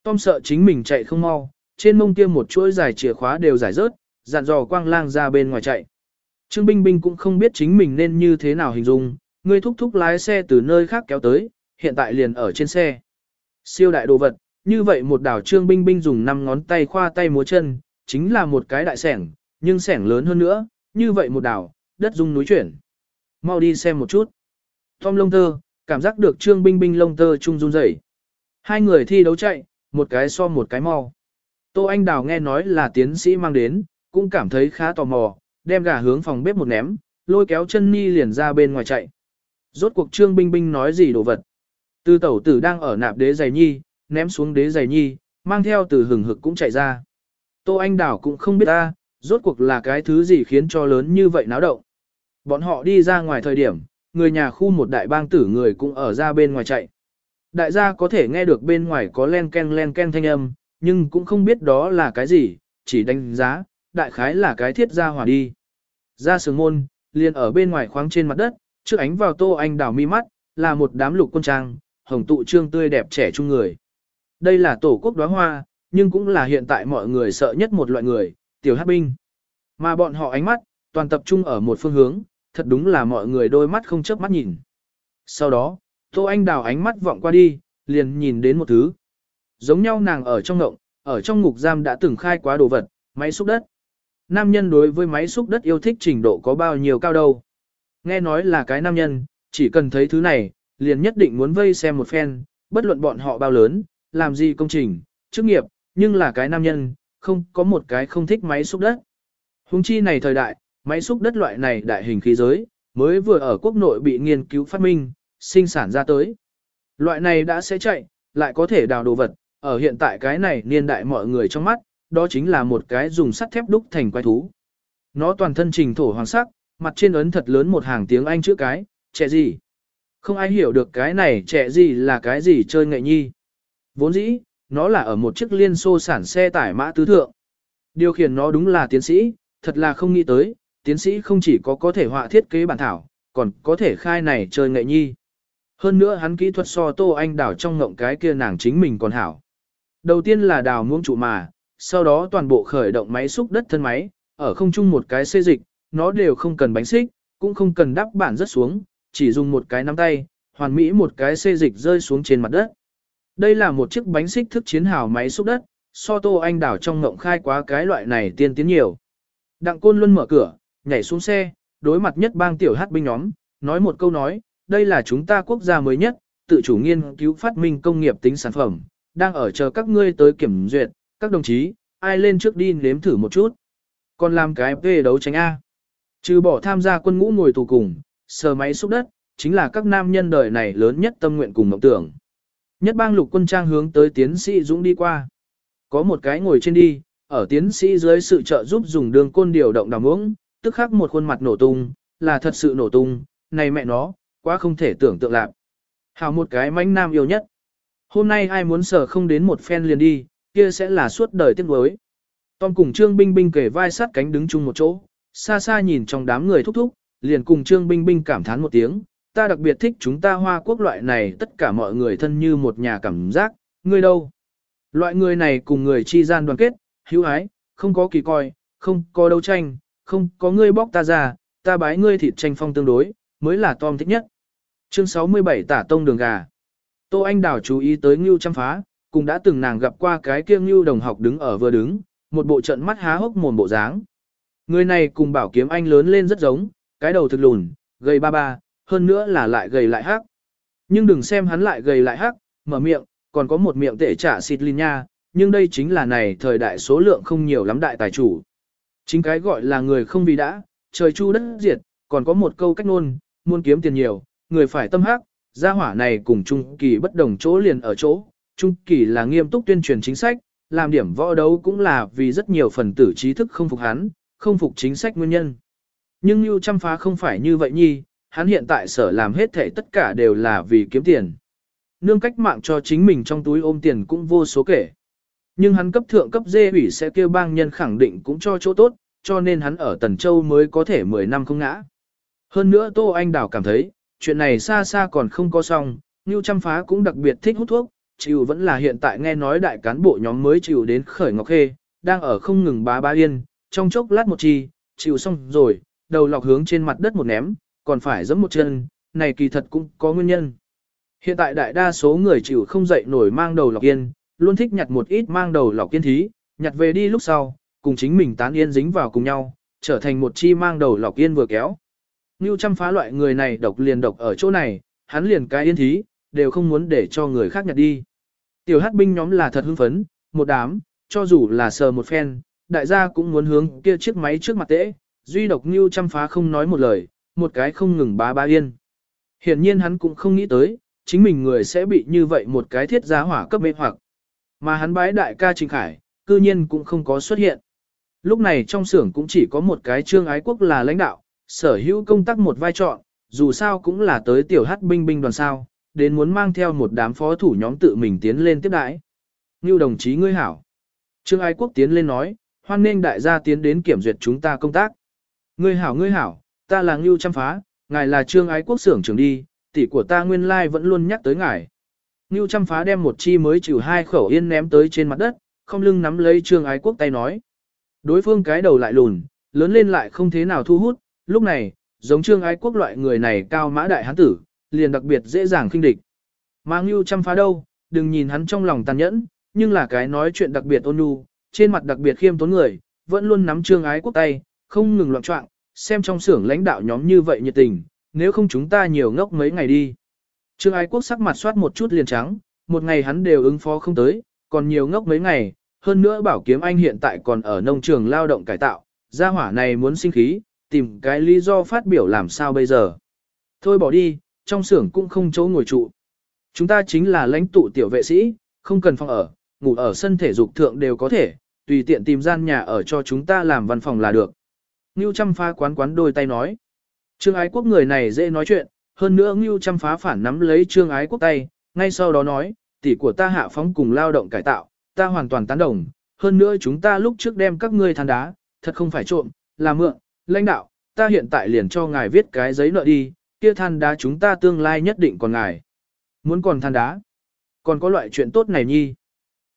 Tom sợ chính mình chạy không mau, trên mông kia một chuỗi dài chìa khóa đều giải rớt, dặn dò quang lang ra bên ngoài chạy. Trương Binh Binh cũng không biết chính mình nên như thế nào hình dung, người thúc thúc lái xe từ nơi khác kéo tới, hiện tại liền ở trên xe. Siêu đại đồ vật, như vậy một đảo Trương Binh Binh dùng 5 ngón tay khoa tay múa chân, chính là một cái đại sẻng, nhưng sẻng lớn hơn nữa, như vậy một đảo, đất dung núi chuyển. Mau đi xem một chút. Tom lông tơ, cảm giác được Trương Binh Binh lông tơ chung run rẩy. Hai người thi đấu chạy, một cái so một cái mau. Tô Anh Đào nghe nói là tiến sĩ mang đến, cũng cảm thấy khá tò mò, đem gà hướng phòng bếp một ném, lôi kéo chân ni liền ra bên ngoài chạy. Rốt cuộc Trương Binh Binh nói gì đồ vật. Tư tẩu tử đang ở nạp đế giày nhi, ném xuống đế giày nhi, mang theo từ hừng hực cũng chạy ra. Tô Anh Đào cũng không biết ta, rốt cuộc là cái thứ gì khiến cho lớn như vậy náo động. Bọn họ đi ra ngoài thời điểm, người nhà khu một đại bang tử người cũng ở ra bên ngoài chạy. Đại gia có thể nghe được bên ngoài có len ken len ken thanh âm, nhưng cũng không biết đó là cái gì, chỉ đánh giá, đại khái là cái thiết gia hỏa đi. Ra sướng môn, liền ở bên ngoài khoáng trên mặt đất, Trước ánh vào tô anh đảo mi mắt, là một đám lục quân trang, hồng tụ trương tươi đẹp trẻ trung người. Đây là tổ quốc đóa hoa, nhưng cũng là hiện tại mọi người sợ nhất một loại người, tiểu hát binh. Mà bọn họ ánh mắt, toàn tập trung ở một phương hướng, thật đúng là mọi người đôi mắt không chớp mắt nhìn. Sau đó, Tô Anh đào ánh mắt vọng qua đi, liền nhìn đến một thứ. Giống nhau nàng ở trong ngộng, ở trong ngục giam đã từng khai quá đồ vật, máy xúc đất. Nam nhân đối với máy xúc đất yêu thích trình độ có bao nhiêu cao đâu. Nghe nói là cái nam nhân, chỉ cần thấy thứ này, liền nhất định muốn vây xem một phen, bất luận bọn họ bao lớn, làm gì công trình, chức nghiệp, nhưng là cái nam nhân, không có một cái không thích máy xúc đất. Hùng chi này thời đại, máy xúc đất loại này đại hình khí giới, mới vừa ở quốc nội bị nghiên cứu phát minh, sinh sản ra tới. Loại này đã sẽ chạy, lại có thể đào đồ vật, ở hiện tại cái này niên đại mọi người trong mắt, đó chính là một cái dùng sắt thép đúc thành quái thú. Nó toàn thân trình thổ hoàng sắc, mặt trên ấn thật lớn một hàng tiếng Anh chữ cái, trẻ gì. Không ai hiểu được cái này trẻ gì là cái gì chơi nghệ nhi. Vốn dĩ, nó là ở một chiếc liên xô sản xe tải mã tứ thượng. Điều khiển nó đúng là tiến sĩ, thật là không nghĩ tới, tiến sĩ không chỉ có có thể họa thiết kế bản thảo, còn có thể khai này chơi nghệ nhi. Hơn nữa hắn kỹ thuật so Tô Anh đảo trong ngộng cái kia nàng chính mình còn hảo. Đầu tiên là đào muông trụ mà, sau đó toàn bộ khởi động máy xúc đất thân máy, ở không chung một cái xê dịch, nó đều không cần bánh xích, cũng không cần đắp bản rất xuống, chỉ dùng một cái nắm tay, hoàn mỹ một cái xê dịch rơi xuống trên mặt đất. Đây là một chiếc bánh xích thức chiến hào máy xúc đất, so Tô Anh đảo trong ngộng khai quá cái loại này tiên tiến nhiều. Đặng Côn Luân mở cửa, nhảy xuống xe, đối mặt nhất bang tiểu hát binh nhóm, nói một câu nói, đây là chúng ta quốc gia mới nhất, tự chủ nghiên cứu phát minh công nghiệp tính sản phẩm, đang ở chờ các ngươi tới kiểm duyệt, các đồng chí, ai lên trước đi nếm thử một chút. Còn làm cái về đấu tránh A. Trừ bỏ tham gia quân ngũ ngồi tù cùng, sờ máy xúc đất, chính là các nam nhân đời này lớn nhất tâm nguyện cùng mộng tưởng. Nhất bang lục quân trang hướng tới tiến sĩ Dũng đi qua. Có một cái ngồi trên đi, ở tiến sĩ dưới sự trợ giúp dùng đường côn điều động đào uống, tức khắc một khuôn mặt nổ tung, là thật sự nổ tung, này mẹ nó, quá không thể tưởng tượng lạc. Hào một cái mánh nam yêu nhất. Hôm nay ai muốn sở không đến một phen liền đi, kia sẽ là suốt đời tiếc nuối. Tom cùng Trương Binh Binh kề vai sát cánh đứng chung một chỗ, xa xa nhìn trong đám người thúc thúc, liền cùng Trương Binh Binh cảm thán một tiếng, ta đặc biệt thích chúng ta hoa quốc loại này tất cả mọi người thân như một nhà cảm giác, ngươi đâu? Loại người này cùng người chi gian đoàn kết, hữu ái, không có kỳ coi, không có đấu tranh, không có ngươi bóc ta ra, ta bái ngươi thịt tranh phong tương đối, mới là Tom thích nhất. Chương 67 tả tông đường gà. Tô Anh Đào chú ý tới Ngưu chăm phá, cũng đã từng nàng gặp qua cái kia Ngưu đồng học đứng ở vừa đứng, một bộ trận mắt há hốc mồm bộ dáng. Người này cùng bảo kiếm anh lớn lên rất giống, cái đầu thực lùn, gầy ba ba, hơn nữa là lại gầy lại hắc. Nhưng đừng xem hắn lại gầy lại hắc, mở miệng, còn có một miệng tệ trả xịt linh nha, nhưng đây chính là này thời đại số lượng không nhiều lắm đại tài chủ. Chính cái gọi là người không vì đã, trời chu đất diệt, còn có một câu cách ngôn, muốn kiếm tiền nhiều, người phải tâm hắc, gia hỏa này cùng Trung Kỳ bất đồng chỗ liền ở chỗ. Trung Kỳ là nghiêm túc tuyên truyền chính sách, làm điểm võ đấu cũng là vì rất nhiều phần tử trí thức không phục hắn, không phục chính sách nguyên nhân. Nhưng Lưu Trăm Phá không phải như vậy nhi, hắn hiện tại sở làm hết thể tất cả đều là vì kiếm tiền. Nương cách mạng cho chính mình trong túi ôm tiền cũng vô số kể. Nhưng hắn cấp thượng cấp dê ủy sẽ kêu bang nhân khẳng định cũng cho chỗ tốt, cho nên hắn ở Tần Châu mới có thể 10 năm không ngã. Hơn nữa Tô Anh Đào cảm thấy, chuyện này xa xa còn không có xong, Ngưu Trăm Phá cũng đặc biệt thích hút thuốc, chịu vẫn là hiện tại nghe nói đại cán bộ nhóm mới chịu đến khởi ngọc khê, đang ở không ngừng bá bá yên, trong chốc lát một chi, chịu xong rồi, đầu lọc hướng trên mặt đất một ném, còn phải giẫm một chân, này kỳ thật cũng có nguyên nhân. Hiện tại đại đa số người chịu không dậy nổi mang đầu lọc yên, luôn thích nhặt một ít mang đầu lọc yên thí, nhặt về đi lúc sau, cùng chính mình tán yên dính vào cùng nhau, trở thành một chi mang đầu lọc yên vừa kéo. Ngưu chăm phá loại người này độc liền độc ở chỗ này, hắn liền cái yên thí, đều không muốn để cho người khác nhặt đi. Tiểu hát binh nhóm là thật hưng phấn, một đám, cho dù là sờ một phen, đại gia cũng muốn hướng kia chiếc máy trước mặt tễ, duy độc Ngưu chăm phá không nói một lời, một cái không ngừng bá bá yên. Hiển nhiên hắn cũng không nghĩ tới, chính mình người sẽ bị như vậy một cái thiết giá hỏa cấp mê hoặc. Mà hắn bái đại ca Trình Khải, cư nhiên cũng không có xuất hiện. Lúc này trong xưởng cũng chỉ có một cái trương ái quốc là lãnh đạo, sở hữu công tác một vai trò, dù sao cũng là tới tiểu hát binh binh đoàn sao, đến muốn mang theo một đám phó thủ nhóm tự mình tiến lên tiếp đãi. Như đồng chí ngươi hảo. Trương ái quốc tiến lên nói, hoan nghênh đại gia tiến đến kiểm duyệt chúng ta công tác. Ngươi hảo ngươi hảo, ta là Ngưu Trăm Phá, ngài là trương ái quốc xưởng trưởng đi, tỷ của ta nguyên lai vẫn luôn nhắc tới ngài. Ngưu chăm phá đem một chi mới trừ hai khẩu yên ném tới trên mặt đất, không lưng nắm lấy trương ái quốc tay nói. Đối phương cái đầu lại lùn, lớn lên lại không thế nào thu hút, lúc này, giống trương ái quốc loại người này cao mã đại hán tử, liền đặc biệt dễ dàng khinh địch. Mà Ngưu chăm phá đâu, đừng nhìn hắn trong lòng tàn nhẫn, nhưng là cái nói chuyện đặc biệt ôn nhu, trên mặt đặc biệt khiêm tốn người, vẫn luôn nắm trương ái quốc tay, không ngừng loạn trọng, xem trong xưởng lãnh đạo nhóm như vậy nhiệt tình, nếu không chúng ta nhiều ngốc mấy ngày đi. Trương ái quốc sắc mặt soát một chút liền trắng, một ngày hắn đều ứng phó không tới, còn nhiều ngốc mấy ngày, hơn nữa bảo kiếm anh hiện tại còn ở nông trường lao động cải tạo, gia hỏa này muốn sinh khí, tìm cái lý do phát biểu làm sao bây giờ. Thôi bỏ đi, trong xưởng cũng không chỗ ngồi trụ. Chúng ta chính là lãnh tụ tiểu vệ sĩ, không cần phòng ở, ngủ ở sân thể dục thượng đều có thể, tùy tiện tìm gian nhà ở cho chúng ta làm văn phòng là được. Ngưu chăm pha quán quán đôi tay nói. Trương ái quốc người này dễ nói chuyện, hơn nữa Ngưu chăm phá phản nắm lấy trương ái quốc tay, ngay sau đó nói, tỷ của ta hạ phóng cùng lao động cải tạo, ta hoàn toàn tán đồng, hơn nữa chúng ta lúc trước đem các ngươi than đá, thật không phải trộm, là mượn, lãnh đạo, ta hiện tại liền cho ngài viết cái giấy nợ đi, kia than đá chúng ta tương lai nhất định còn ngài. Muốn còn than đá, còn có loại chuyện tốt này nhi.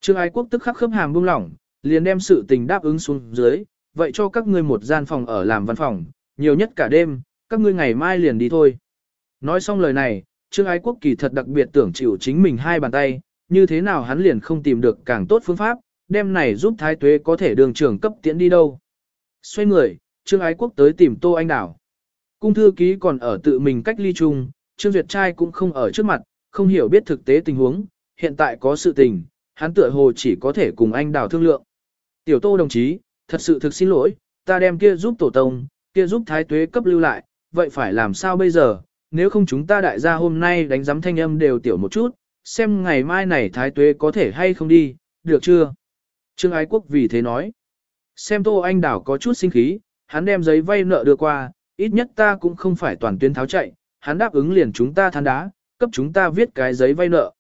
Trương ái quốc tức khắc khớp hàm buông lỏng, liền đem sự tình đáp ứng xuống dưới, vậy cho các ngươi một gian phòng ở làm văn phòng, nhiều nhất cả đêm, các ngươi ngày mai liền đi thôi. Nói xong lời này, Trương Ái Quốc kỳ thật đặc biệt tưởng chịu chính mình hai bàn tay, như thế nào hắn liền không tìm được càng tốt phương pháp, đem này giúp Thái Tuế có thể đường trưởng cấp tiễn đi đâu. Xoay người, Trương Ái Quốc tới tìm Tô Anh Đảo. Cung thư ký còn ở tự mình cách ly chung, Trương Duyệt trai cũng không ở trước mặt, không hiểu biết thực tế tình huống, hiện tại có sự tình, hắn tựa hồ chỉ có thể cùng anh Đảo thương lượng. Tiểu Tô đồng chí, thật sự thực xin lỗi, ta đem kia giúp tổ tông, kia giúp Thái Tuế cấp lưu lại, vậy phải làm sao bây giờ, nếu không chúng ta đại gia hôm nay đánh giám thanh âm đều tiểu một chút, xem ngày mai này thái tuế có thể hay không đi, được chưa? Trương Ái Quốc vì thế nói. Xem Tô Anh Đảo có chút sinh khí, hắn đem giấy vay nợ đưa qua, ít nhất ta cũng không phải toàn tuyến tháo chạy, hắn đáp ứng liền chúng ta than đá, cấp chúng ta viết cái giấy vay nợ.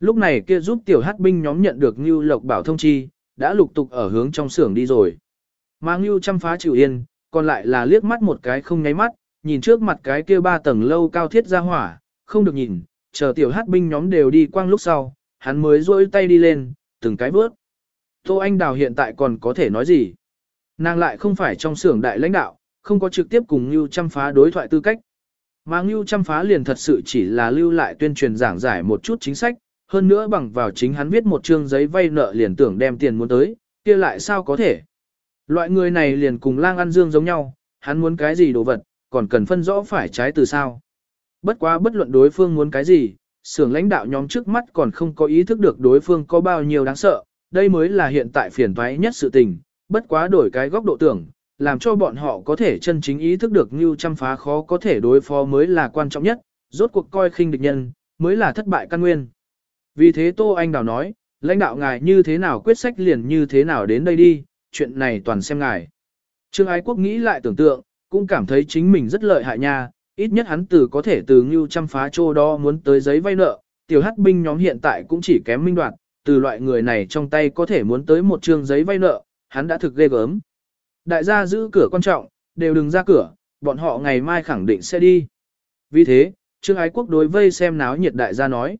Lúc này kia giúp tiểu hát binh nhóm nhận được Ngưu Lộc Bảo thông chi, đã lục tục ở hướng trong xưởng đi rồi. Mà Ngưu chăm phá chịu yên, còn lại là liếc mắt một cái không nháy mắt, nhìn trước mặt cái kia ba tầng lâu cao thiết ra hỏa, không được nhìn, chờ tiểu hát binh nhóm đều đi quang lúc sau, hắn mới rôi tay đi lên, từng cái bước Tô Anh Đào hiện tại còn có thể nói gì? Nàng lại không phải trong xưởng đại lãnh đạo, không có trực tiếp cùng Ngưu chăm phá đối thoại tư cách. Mà Ngưu chăm phá liền thật sự chỉ là lưu lại tuyên truyền giảng giải một chút chính sách, hơn nữa bằng vào chính hắn viết một chương giấy vay nợ liền tưởng đem tiền muốn tới, kia lại sao có thể? Loại người này liền cùng lang ăn dương giống nhau, hắn muốn cái gì đồ vật, còn cần phân rõ phải trái từ sao. Bất quá bất luận đối phương muốn cái gì, xưởng lãnh đạo nhóm trước mắt còn không có ý thức được đối phương có bao nhiêu đáng sợ, đây mới là hiện tại phiền toái nhất sự tình, bất quá đổi cái góc độ tưởng, làm cho bọn họ có thể chân chính ý thức được như chăm phá khó có thể đối phó mới là quan trọng nhất, rốt cuộc coi khinh địch nhân, mới là thất bại căn nguyên. Vì thế Tô Anh Đào nói, lãnh đạo ngài như thế nào quyết sách liền như thế nào đến đây đi, chuyện này toàn xem ngài. Trương Ái Quốc nghĩ lại tưởng tượng, cũng cảm thấy chính mình rất lợi hại nha, ít nhất hắn từ có thể từ ngưu chăm phá trô đó muốn tới giấy vay nợ, tiểu hắc binh nhóm hiện tại cũng chỉ kém minh đoạt, từ loại người này trong tay có thể muốn tới một chương giấy vay nợ, hắn đã thực ghê gớm. Đại gia giữ cửa quan trọng, đều đừng ra cửa, bọn họ ngày mai khẳng định sẽ đi. Vì thế, Trương Ái Quốc đối vây xem náo nhiệt đại gia nói.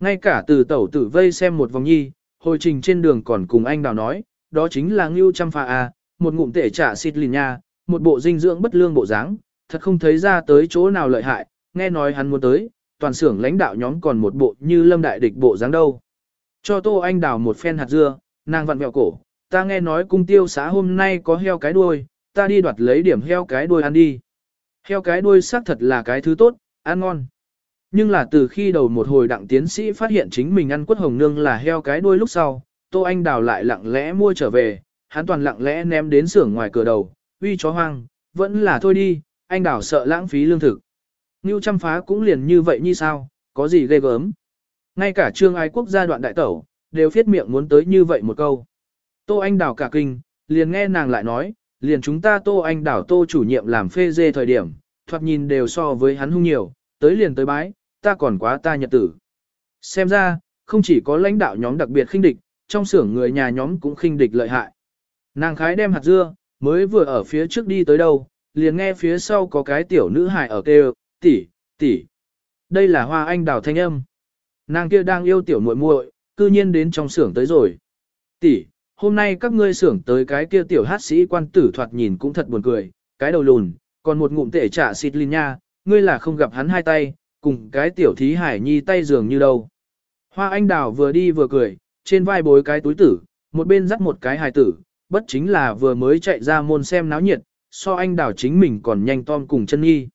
Ngay cả từ tẩu tử vây xem một vòng nhi, hồi trình trên đường còn cùng anh đào nói, đó chính là Ngưu Trăm Pha A, à, một ngụm tể trả xịt lìn nha, một bộ dinh dưỡng bất lương bộ dáng, thật không thấy ra tới chỗ nào lợi hại, nghe nói hắn muốn tới, toàn xưởng lãnh đạo nhóm còn một bộ như lâm đại địch bộ dáng đâu. Cho Tô Anh đào một phen hạt dưa, nàng vặn vẹo cổ, ta nghe nói cung tiêu xã hôm nay có heo cái đuôi, ta đi đoạt lấy điểm heo cái đuôi ăn đi. Heo cái đuôi xác thật là cái thứ tốt, ăn ngon. Nhưng là từ khi đầu một hồi đặng tiến sĩ phát hiện chính mình ăn quất hồng nương là heo cái đuôi lúc sau, Tô Anh đào lại lặng lẽ mua trở về, hắn toàn lặng lẽ ném đến xưởng ngoài cửa đầu, uy chó hoang, vẫn là thôi đi, anh đảo sợ lãng phí lương thực. Ngưu chăm phá cũng liền như vậy như sao, có gì ghê gớm. Ngay cả trương ái quốc gia đoạn đại tẩu, đều phiết miệng muốn tới như vậy một câu. Tô anh đảo cả kinh, liền nghe nàng lại nói, liền chúng ta tô anh đảo tô chủ nhiệm làm phê dê thời điểm, thoạt nhìn đều so với hắn hung nhiều, tới liền tới bái, ta còn quá ta nhật tử. Xem ra, không chỉ có lãnh đạo nhóm đặc biệt khinh địch, trong xưởng người nhà nhóm cũng khinh địch lợi hại. Nàng khái đem hạt dưa, mới vừa ở phía trước đi tới đâu, liền nghe phía sau có cái tiểu nữ hài ở kêu, tỷ, tỷ. Đây là hoa anh đào thanh âm. Nàng kia đang yêu tiểu muội muội, cư nhiên đến trong xưởng tới rồi. Tỷ, hôm nay các ngươi xưởng tới cái kia tiểu hát sĩ quan tử thoạt nhìn cũng thật buồn cười, cái đầu lùn, còn một ngụm tệ trả xịt linh nha, ngươi là không gặp hắn hai tay, cùng cái tiểu thí hải nhi tay dường như đâu. Hoa anh đào vừa đi vừa cười, trên vai bối cái túi tử, một bên dắt một cái hài tử, bất chính là vừa mới chạy ra môn xem náo nhiệt, so anh đào chính mình còn nhanh tom cùng chân nghi.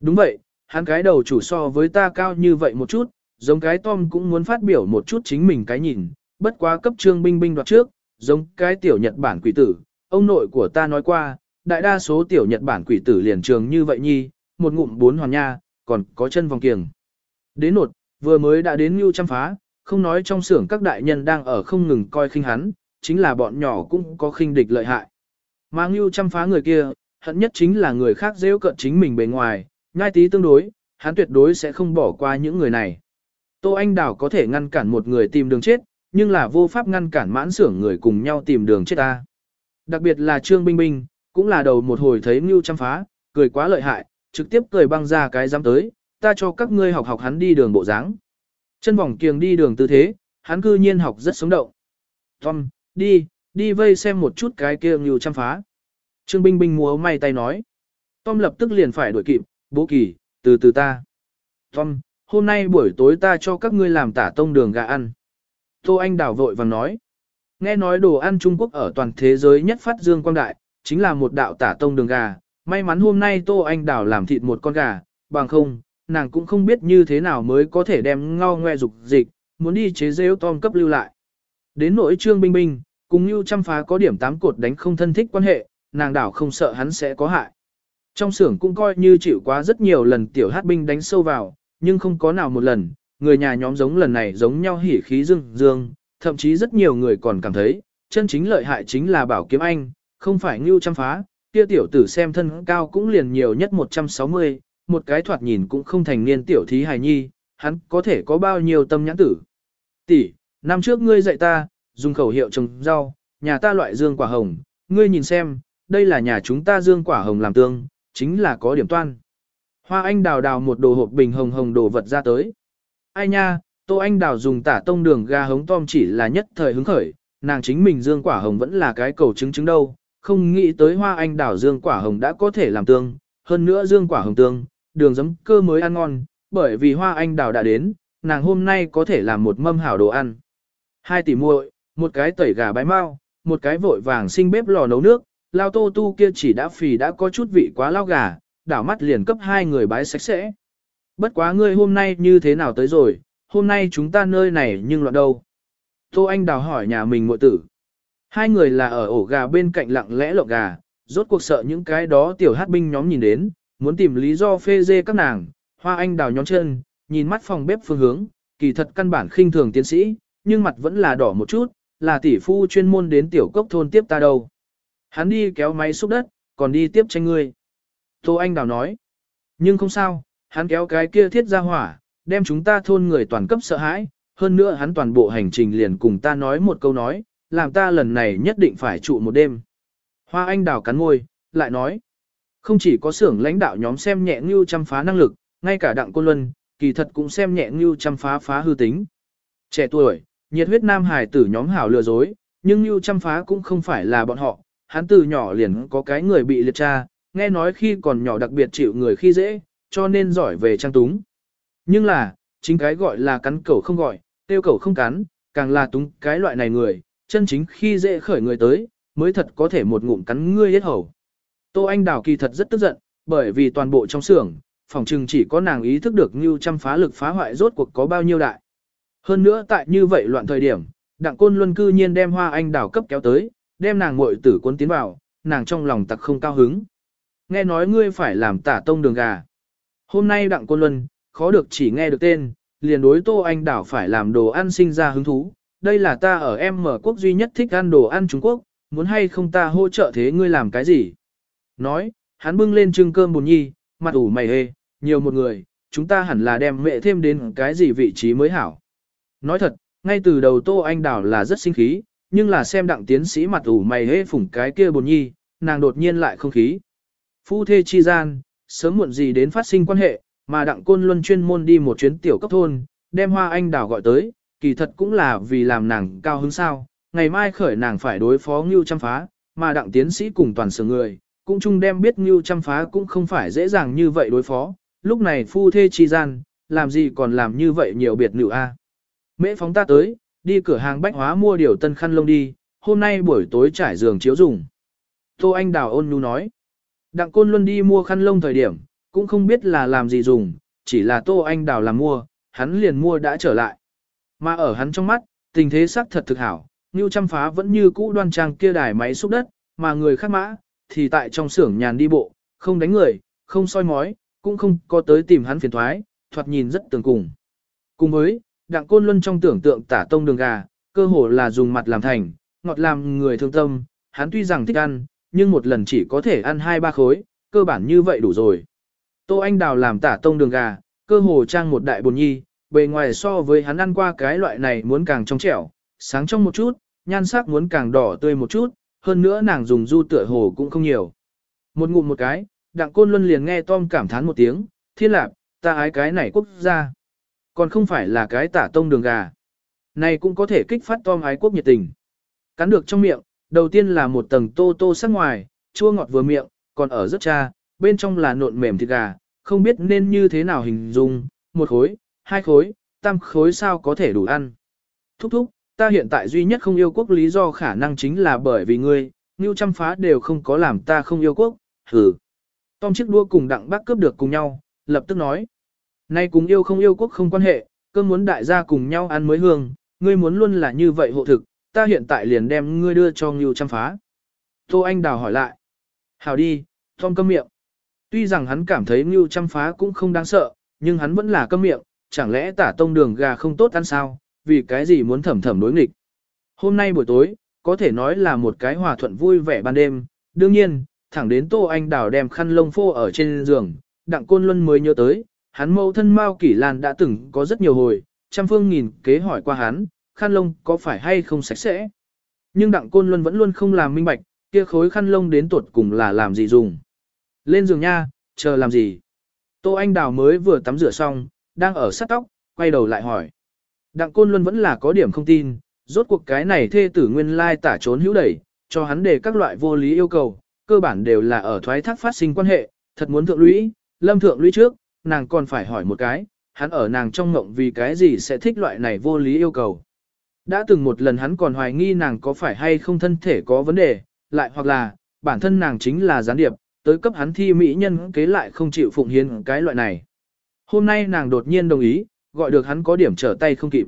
Đúng vậy, hắn cái đầu chủ so với ta cao như vậy một chút, giống cái tom cũng muốn phát biểu một chút chính mình cái nhìn, bất quá cấp trương binh binh đoạt trước, giống cái tiểu Nhật Bản quỷ tử, ông nội của ta nói qua, đại đa số tiểu Nhật Bản quỷ tử liền trường như vậy nhi, một ngụm bốn hoàn nha, còn có chân vòng kiềng. Đến nột, vừa mới đã đến Ngưu Trăm Phá, không nói trong xưởng các đại nhân đang ở không ngừng coi khinh hắn, chính là bọn nhỏ cũng có khinh địch lợi hại. Mà Ngưu chăm Phá người kia, hận nhất chính là người khác dễ cận chính mình bề ngoài, nhai tí tương đối, hắn tuyệt đối sẽ không bỏ qua những người này. Tô Anh Đào có thể ngăn cản một người tìm đường chết, nhưng là vô pháp ngăn cản mãn xưởng người cùng nhau tìm đường chết ta. Đặc biệt là Trương Binh Binh, cũng là đầu một hồi thấy Ngưu chăm Phá, cười quá lợi hại, trực tiếp cười băng ra cái dám tới, ta cho các ngươi học học hắn đi đường bộ dáng. Chân vòng kiềng đi đường tư thế, hắn cư nhiên học rất sống động. Tom, đi, đi vây xem một chút cái kia Ngưu chăm Phá. Trương Binh Binh múa may tay nói. Tom lập tức liền phải đuổi kịp, bố kỳ, từ từ ta. Tom, hôm nay buổi tối ta cho các ngươi làm tả tông đường gà ăn. Tô Anh đảo vội vàng nói. Nghe nói đồ ăn Trung Quốc ở toàn thế giới nhất phát dương quang đại, chính là một đạo tả tông đường gà. May mắn hôm nay Tô Anh đảo làm thịt một con gà, bằng không, nàng cũng không biết như thế nào mới có thể đem ngao ngoe dục dịch, muốn đi chế rêu Tom cấp lưu lại. Đến nỗi Trương Binh Binh, cùng như chăm phá có điểm tám cột đánh không thân thích quan hệ, nàng đảo không sợ hắn sẽ có hại. Trong xưởng cũng coi như chịu quá rất nhiều lần tiểu hát binh đánh sâu vào, nhưng không có nào một lần, người nhà nhóm giống lần này giống nhau hỉ khí dương dương, thậm chí rất nhiều người còn cảm thấy, chân chính lợi hại chính là bảo kiếm anh, không phải ngưu chăm phá, kia tiểu tử xem thân cao cũng liền nhiều nhất 160, một cái thoạt nhìn cũng không thành niên tiểu thí hài nhi, hắn có thể có bao nhiêu tâm nhãn tử. Tỷ, năm trước ngươi dạy ta, dùng khẩu hiệu trồng rau, nhà ta loại dương quả hồng, ngươi nhìn xem, đây là nhà chúng ta dương quả hồng làm tương, chính là có điểm toan. Hoa anh đào đào một đồ hộp bình hồng hồng đồ vật ra tới. Ai nha, Tô Anh Đào dùng tả tông đường ga hống tom chỉ là nhất thời hứng khởi, nàng chính mình dương quả hồng vẫn là cái cầu trứng trứng đâu, không nghĩ tới hoa anh đào dương quả hồng đã có thể làm tương, hơn nữa dương quả hồng tương, đường giấm cơ mới ăn ngon, bởi vì hoa anh đào đã đến, nàng hôm nay có thể làm một mâm hảo đồ ăn. Hai tỷ muội, một cái tẩy gà bái mau, một cái vội vàng sinh bếp lò nấu nước, lao tô tu kia chỉ đã phì đã có chút vị quá lao gà, đảo mắt liền cấp hai người bái sạch sẽ. Bất quá ngươi hôm nay như thế nào tới rồi, hôm nay chúng ta nơi này nhưng loạn đâu. Tô Anh đào hỏi nhà mình muội tử. Hai người là ở ổ gà bên cạnh lặng lẽ lộng gà, rốt cuộc sợ những cái đó tiểu hát binh nhóm nhìn đến, muốn tìm lý do phê dê các nàng, hoa anh đào nhóm chân, nhìn mắt phòng bếp phương hướng, kỳ thật căn bản khinh thường tiến sĩ, nhưng mặt vẫn là đỏ một chút, là tỷ phu chuyên môn đến tiểu cốc thôn tiếp ta đâu. Hắn đi kéo máy xúc đất, còn đi tiếp tranh ngươi. Tô Anh Đào nói, nhưng không sao, hắn kéo cái kia thiết ra hỏa, đem chúng ta thôn người toàn cấp sợ hãi, hơn nữa hắn toàn bộ hành trình liền cùng ta nói một câu nói, làm ta lần này nhất định phải trụ một đêm. Hoa Anh Đào cắn môi, lại nói, không chỉ có xưởng lãnh đạo nhóm xem nhẹ như chăm phá năng lực, ngay cả đặng côn luân, kỳ thật cũng xem nhẹ như chăm phá phá hư tính. Trẻ tuổi, nhiệt huyết nam Hải tử nhóm hảo lừa dối, nhưng Nưu chăm phá cũng không phải là bọn họ, hắn từ nhỏ liền có cái người bị liệt tra, nghe nói khi còn nhỏ đặc biệt chịu người khi dễ, cho nên giỏi về trang túng. Nhưng là, chính cái gọi là cắn cẩu không gọi, tiêu cẩu không cắn, càng là túng cái loại này người, chân chính khi dễ khởi người tới, mới thật có thể một ngụm cắn ngươi hết hầu. Tô Anh Đào kỳ thật rất tức giận, bởi vì toàn bộ trong xưởng, phòng trừng chỉ có nàng ý thức được như trăm phá lực phá hoại rốt cuộc có bao nhiêu đại. Hơn nữa tại như vậy loạn thời điểm, đặng côn luân cư nhiên đem hoa anh đào cấp kéo tới, đem nàng muội tử quân tiến vào, nàng trong lòng tặc không cao hứng. Nghe nói ngươi phải làm tả tông đường gà. Hôm nay đặng côn luân, khó được chỉ nghe được tên, liền đối tô anh đảo phải làm đồ ăn sinh ra hứng thú. Đây là ta ở em mở quốc duy nhất thích ăn đồ ăn Trung Quốc, muốn hay không ta hỗ trợ thế ngươi làm cái gì? Nói, hắn bưng lên trưng cơm bùn nhi, mặt ủ mày hê, nhiều một người, chúng ta hẳn là đem mẹ thêm đến cái gì vị trí mới hảo. Nói thật, ngay từ đầu Tô Anh Đảo là rất sinh khí, nhưng là xem đặng tiến sĩ mặt ủ mày hê phủng cái kia bồn nhi, nàng đột nhiên lại không khí. Phu thê chi gian, sớm muộn gì đến phát sinh quan hệ, mà đặng côn luân chuyên môn đi một chuyến tiểu cấp thôn, đem hoa anh đào gọi tới, kỳ thật cũng là vì làm nàng cao hứng sao, ngày mai khởi nàng phải đối phó ngưu chăm phá, mà đặng tiến sĩ cùng toàn sở người, cũng chung đem biết ngưu chăm phá cũng không phải dễ dàng như vậy đối phó, lúc này phu thê chi gian, làm gì còn làm như vậy nhiều biệt nữ a. Mễ phóng ta tới, đi cửa hàng bách hóa mua điều tân khăn lông đi, hôm nay buổi tối trải giường chiếu dùng. Tô Anh Đào ôn nhu nói. Đặng Côn Luân đi mua khăn lông thời điểm, cũng không biết là làm gì dùng, chỉ là Tô Anh Đào làm mua, hắn liền mua đã trở lại. Mà ở hắn trong mắt, tình thế sắc thật thực hảo, Ngưu Trăm Phá vẫn như cũ đoan trang kia đài máy xúc đất, mà người khác mã, thì tại trong xưởng nhàn đi bộ, không đánh người, không soi mói, cũng không có tới tìm hắn phiền thoái, thoạt nhìn rất tường cùng. Cùng với, Đặng Côn Luân trong tưởng tượng tả tông đường gà, cơ hồ là dùng mặt làm thành, ngọt làm người thương tâm, hắn tuy rằng thích ăn, nhưng một lần chỉ có thể ăn hai ba khối, cơ bản như vậy đủ rồi. Tô Anh Đào làm tả tông đường gà, cơ hồ trang một đại bồn nhi, bề ngoài so với hắn ăn qua cái loại này muốn càng trong trẻo, sáng trong một chút, nhan sắc muốn càng đỏ tươi một chút, hơn nữa nàng dùng du tựa hồ cũng không nhiều. Một ngụm một cái, đặng côn luân liền nghe Tom cảm thán một tiếng, thiên lạp, ta ái cái này quốc gia. Còn không phải là cái tả tông đường gà. Này cũng có thể kích phát Tom ái quốc nhiệt tình. Cắn được trong miệng, đầu tiên là một tầng tô tô sắc ngoài, chua ngọt vừa miệng, còn ở rất cha, bên trong là nộn mềm thịt gà, không biết nên như thế nào hình dung, một khối, hai khối, tam khối sao có thể đủ ăn. Thúc thúc, ta hiện tại duy nhất không yêu quốc lý do khả năng chính là bởi vì ngươi, Ngưu chăm phá đều không có làm ta không yêu quốc, hử. Tom chiếc đua cùng đặng bác cướp được cùng nhau, lập tức nói. Nay cùng yêu không yêu quốc không quan hệ, cơm muốn đại gia cùng nhau ăn mới hương, ngươi muốn luôn là như vậy hộ thực, ta hiện tại liền đem ngươi đưa cho Ngưu chăm phá. Tô Anh Đào hỏi lại. Hào đi, Tom câm miệng. Tuy rằng hắn cảm thấy Ngưu chăm phá cũng không đáng sợ, nhưng hắn vẫn là câm miệng, chẳng lẽ tả tông đường gà không tốt ăn sao, vì cái gì muốn thẩm thẩm đối nghịch. Hôm nay buổi tối, có thể nói là một cái hòa thuận vui vẻ ban đêm, đương nhiên, thẳng đến Tô Anh Đào đem khăn lông phô ở trên giường, Đặng Côn Luân mới nhớ tới, hắn mẫu thân Mao Kỷ Lan đã từng có rất nhiều hồi, trăm phương nghìn kế hỏi qua hắn, khăn lông có phải hay không sạch sẽ. Nhưng Đặng Côn Luân vẫn luôn không làm minh bạch, kia khối khăn lông đến tuột cùng là làm gì dùng. Lên giường nha, chờ làm gì. Tô Anh Đào mới vừa tắm rửa xong, đang ở sát tóc, quay đầu lại hỏi. Đặng Côn Luân vẫn là có điểm không tin, rốt cuộc cái này thê tử nguyên lai tả trốn hữu đẩy, cho hắn để các loại vô lý yêu cầu, cơ bản đều là ở thoái thác phát sinh quan hệ, thật muốn thượng lũy, lâm thượng lũy trước, nàng còn phải hỏi một cái, hắn ở nàng trong ngộng vì cái gì sẽ thích loại này vô lý yêu cầu. Đã từng một lần hắn còn hoài nghi nàng có phải hay không thân thể có vấn đề, lại hoặc là, bản thân nàng chính là gián điệp, tới cấp hắn thi mỹ nhân kế lại không chịu phụng hiến cái loại này. Hôm nay nàng đột nhiên đồng ý, gọi được hắn có điểm trở tay không kịp.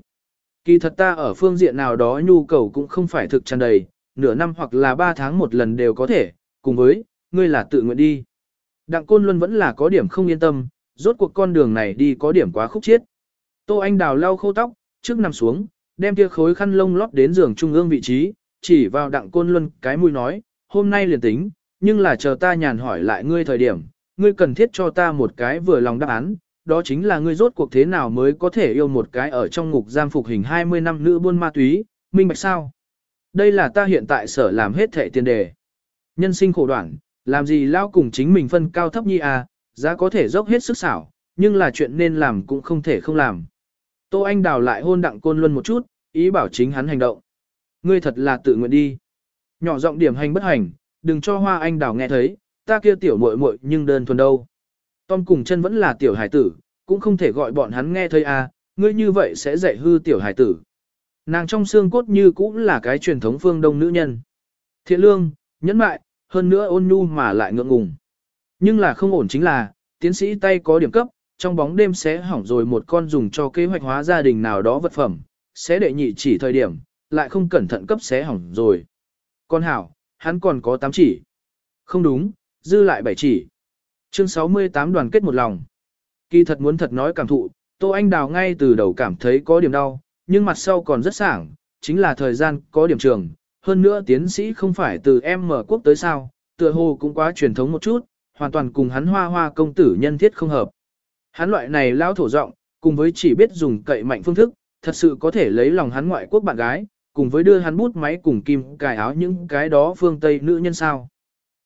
Kỳ thật ta ở phương diện nào đó nhu cầu cũng không phải thực tràn đầy, nửa năm hoặc là ba tháng một lần đều có thể, cùng với, ngươi là tự nguyện đi. Đặng Côn Luân vẫn là có điểm không yên tâm, rốt cuộc con đường này đi có điểm quá khúc chiết. Tô Anh Đào lau khô tóc, trước nằm xuống, đem kia khối khăn lông lót đến giường trung ương vị trí, chỉ vào Đặng Côn Luân cái mũi nói, hôm nay liền tính, nhưng là chờ ta nhàn hỏi lại ngươi thời điểm, ngươi cần thiết cho ta một cái vừa lòng đáp án, đó chính là ngươi rốt cuộc thế nào mới có thể yêu một cái ở trong ngục giam phục hình 20 năm nữ buôn ma túy, minh bạch sao? Đây là ta hiện tại sở làm hết thệ tiền đề. Nhân sinh khổ đoạn, làm gì lao cùng chính mình phân cao thấp nhi à, giá có thể dốc hết sức xảo, nhưng là chuyện nên làm cũng không thể không làm. Tô Anh đào lại hôn đặng côn luân một chút, ý bảo chính hắn hành động. Ngươi thật là tự nguyện đi. Nhỏ giọng điểm hành bất hành, đừng cho hoa anh đào nghe thấy, ta kia tiểu muội muội nhưng đơn thuần đâu. Tom cùng chân vẫn là tiểu hải tử, cũng không thể gọi bọn hắn nghe thấy à, ngươi như vậy sẽ dạy hư tiểu hải tử. Nàng trong xương cốt như cũng là cái truyền thống phương đông nữ nhân. Thiện lương, nhẫn mại, hơn nữa ôn nhu mà lại ngượng ngùng. Nhưng là không ổn chính là, tiến sĩ tay có điểm cấp, trong bóng đêm sẽ hỏng rồi một con dùng cho kế hoạch hóa gia đình nào đó vật phẩm, sẽ đệ nhị chỉ thời điểm, lại không cẩn thận cấp sẽ hỏng rồi. Con hảo, hắn còn có 8 chỉ. Không đúng, dư lại 7 chỉ. Chương 68 đoàn kết một lòng. Kỳ thật muốn thật nói cảm thụ, Tô Anh Đào ngay từ đầu cảm thấy có điểm đau, nhưng mặt sau còn rất sảng, chính là thời gian có điểm trường. Hơn nữa tiến sĩ không phải từ em mở quốc tới sao, tựa hồ cũng quá truyền thống một chút, hoàn toàn cùng hắn hoa hoa công tử nhân thiết không hợp. Hắn loại này lao thổ rộng, cùng với chỉ biết dùng cậy mạnh phương thức, thật sự có thể lấy lòng hắn ngoại quốc bạn gái, cùng với đưa hắn bút máy cùng kim cài áo những cái đó phương Tây nữ nhân sao.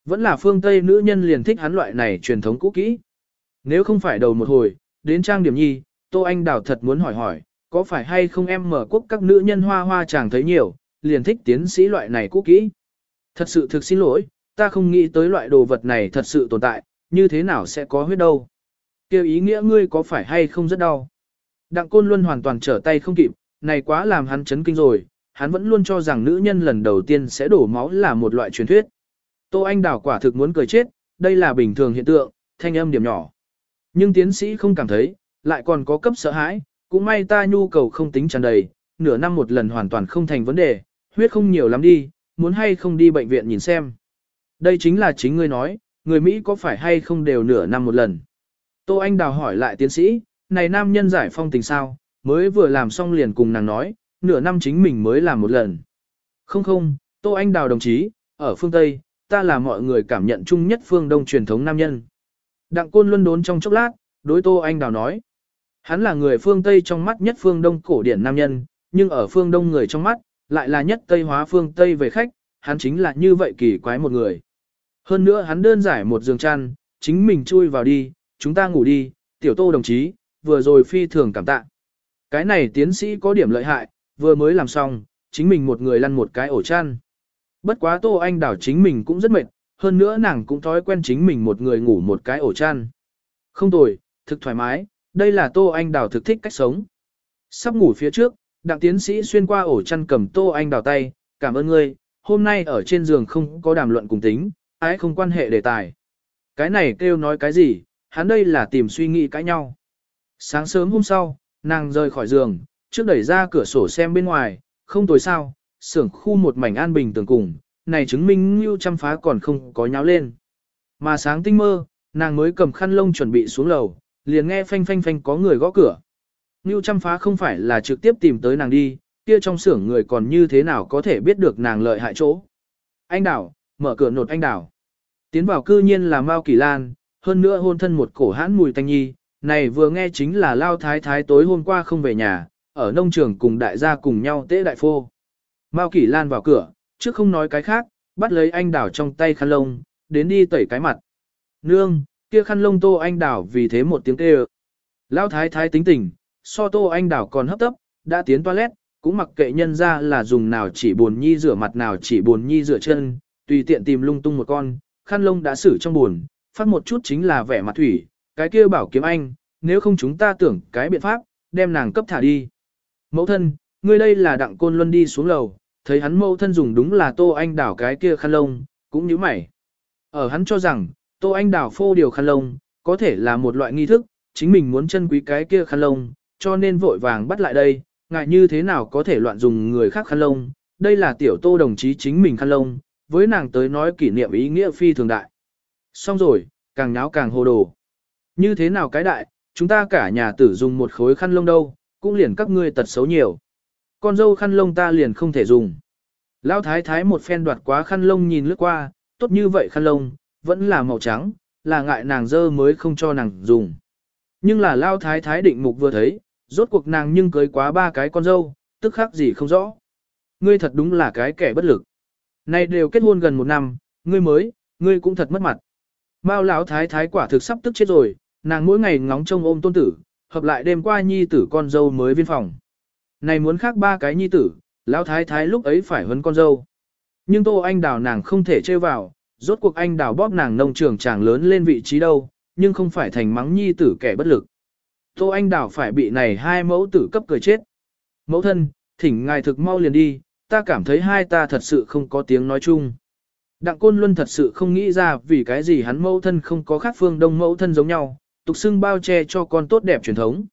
Vẫn là phương Tây nữ nhân liền thích hắn loại này truyền thống cũ kỹ. Nếu không phải đầu một hồi, đến trang điểm nhi, Tô Anh Đào thật muốn hỏi hỏi, có phải hay không em mở quốc các nữ nhân hoa hoa chàng thấy nhiều, liền thích tiến sĩ loại này cũ kỹ. Thật sự thực xin lỗi, ta không nghĩ tới loại đồ vật này thật sự tồn tại, như thế nào sẽ có huyết đâu. Kêu ý nghĩa ngươi có phải hay không rất đau. Đặng Côn luôn hoàn toàn trở tay không kịp, này quá làm hắn chấn kinh rồi, hắn vẫn luôn cho rằng nữ nhân lần đầu tiên sẽ đổ máu là một loại truyền thuyết. Tô Anh Đào quả thực muốn cười chết, đây là bình thường hiện tượng, thanh âm điểm nhỏ. Nhưng tiến sĩ không cảm thấy, lại còn có cấp sợ hãi, cũng may ta nhu cầu không tính tràn đầy, nửa năm một lần hoàn toàn không thành vấn đề, huyết không nhiều lắm đi, muốn hay không đi bệnh viện nhìn xem. Đây chính là chính ngươi nói, người Mỹ có phải hay không đều nửa năm một lần. Tô Anh Đào hỏi lại tiến sĩ, này nam nhân giải phong tình sao, mới vừa làm xong liền cùng nàng nói, nửa năm chính mình mới làm một lần. Không không, Tô Anh Đào đồng chí, ở phương Tây, ta là mọi người cảm nhận chung nhất phương Đông truyền thống nam nhân. Đặng Côn Luân đốn trong chốc lát, đối Tô Anh Đào nói. Hắn là người phương Tây trong mắt nhất phương Đông cổ điển nam nhân, nhưng ở phương Đông người trong mắt, lại là nhất Tây hóa phương Tây về khách, hắn chính là như vậy kỳ quái một người. Hơn nữa hắn đơn giải một giường chăn, chính mình chui vào đi, chúng ta ngủ đi, tiểu tô đồng chí, vừa rồi phi thường cảm tạ. Cái này tiến sĩ có điểm lợi hại, vừa mới làm xong, chính mình một người lăn một cái ổ chăn. Bất quá tô anh đảo chính mình cũng rất mệt, hơn nữa nàng cũng thói quen chính mình một người ngủ một cái ổ chăn. Không tồi, thực thoải mái, đây là tô anh đảo thực thích cách sống. Sắp ngủ phía trước, đặng tiến sĩ xuyên qua ổ chăn cầm tô anh đảo tay, cảm ơn ngươi, hôm nay ở trên giường không có đàm luận cùng tính, ái không quan hệ đề tài. Cái này kêu nói cái gì, hắn đây là tìm suy nghĩ cãi nhau. Sáng sớm hôm sau, nàng rời khỏi giường, trước đẩy ra cửa sổ xem bên ngoài, không tối sao, xưởng khu một mảnh an bình tường cùng, này chứng minh Ngưu chăm phá còn không có nháo lên. Mà sáng tinh mơ, nàng mới cầm khăn lông chuẩn bị xuống lầu, liền nghe phanh phanh phanh có người gõ cửa. Ngưu chăm phá không phải là trực tiếp tìm tới nàng đi, kia trong xưởng người còn như thế nào có thể biết được nàng lợi hại chỗ. Anh đảo, mở cửa nột anh đảo. Tiến vào cư nhiên là Mao Kỳ Lan, hơn nữa hôn thân một cổ hãn mùi tanh nhi, này vừa nghe chính là Lao Thái Thái tối hôm qua không về nhà, ở nông trường cùng đại gia cùng nhau tế đại phô. Mao Kỳ Lan vào cửa, trước không nói cái khác, bắt lấy anh đảo trong tay khăn lông, đến đi tẩy cái mặt. Nương, kia khăn lông tô anh đảo vì thế một tiếng kêu. Lao Thái Thái tính tình, so tô anh đảo còn hấp tấp, đã tiến toilet, cũng mặc kệ nhân ra là dùng nào chỉ buồn nhi rửa mặt nào chỉ buồn nhi rửa chân, tùy tiện tìm lung tung một con, khăn lông đã xử trong buồn, phát một chút chính là vẻ mặt thủy, cái kia bảo kiếm anh, nếu không chúng ta tưởng cái biện pháp, đem nàng cấp thả đi. Mẫu thân, ngươi đây là đặng côn luân đi xuống lầu, thấy hắn mẫu thân dùng đúng là tô anh đảo cái kia khăn lông, cũng như mày. Ở hắn cho rằng, tô anh đảo phô điều khăn lông, có thể là một loại nghi thức, chính mình muốn chân quý cái kia khăn lông, cho nên vội vàng bắt lại đây, ngại như thế nào có thể loạn dùng người khác khăn lông, đây là tiểu tô đồng chí chính mình khăn lông, với nàng tới nói kỷ niệm ý nghĩa phi thường đại. Xong rồi, càng nháo càng hồ đồ. Như thế nào cái đại, chúng ta cả nhà tử dùng một khối khăn lông đâu, cũng liền các ngươi tật xấu nhiều. Con dâu khăn lông ta liền không thể dùng. Lão thái thái một phen đoạt quá khăn lông nhìn lướt qua, tốt như vậy khăn lông, vẫn là màu trắng, là ngại nàng dơ mới không cho nàng dùng. Nhưng là Lão thái thái định mục vừa thấy, rốt cuộc nàng nhưng cưới quá ba cái con dâu, tức khác gì không rõ. Ngươi thật đúng là cái kẻ bất lực. Này đều kết hôn gần một năm, ngươi mới, ngươi cũng thật mất mặt. Mao lão thái thái quả thực sắp tức chết rồi, nàng mỗi ngày ngóng trông ôm tôn tử, hợp lại đêm qua nhi tử con dâu mới viên phòng. Này muốn khác ba cái nhi tử, lão thái thái lúc ấy phải huấn con dâu. Nhưng tô anh đào nàng không thể chơi vào, rốt cuộc anh đào bóp nàng nông trường chàng lớn lên vị trí đâu, nhưng không phải thành mắng nhi tử kẻ bất lực. Tô anh đào phải bị này hai mẫu tử cấp cười chết. Mẫu thân, thỉnh ngài thực mau liền đi, ta cảm thấy hai ta thật sự không có tiếng nói chung. Đặng Côn Luân thật sự không nghĩ ra vì cái gì hắn mẫu thân không có khác phương đông mẫu thân giống nhau, tục xưng bao che cho con tốt đẹp truyền thống.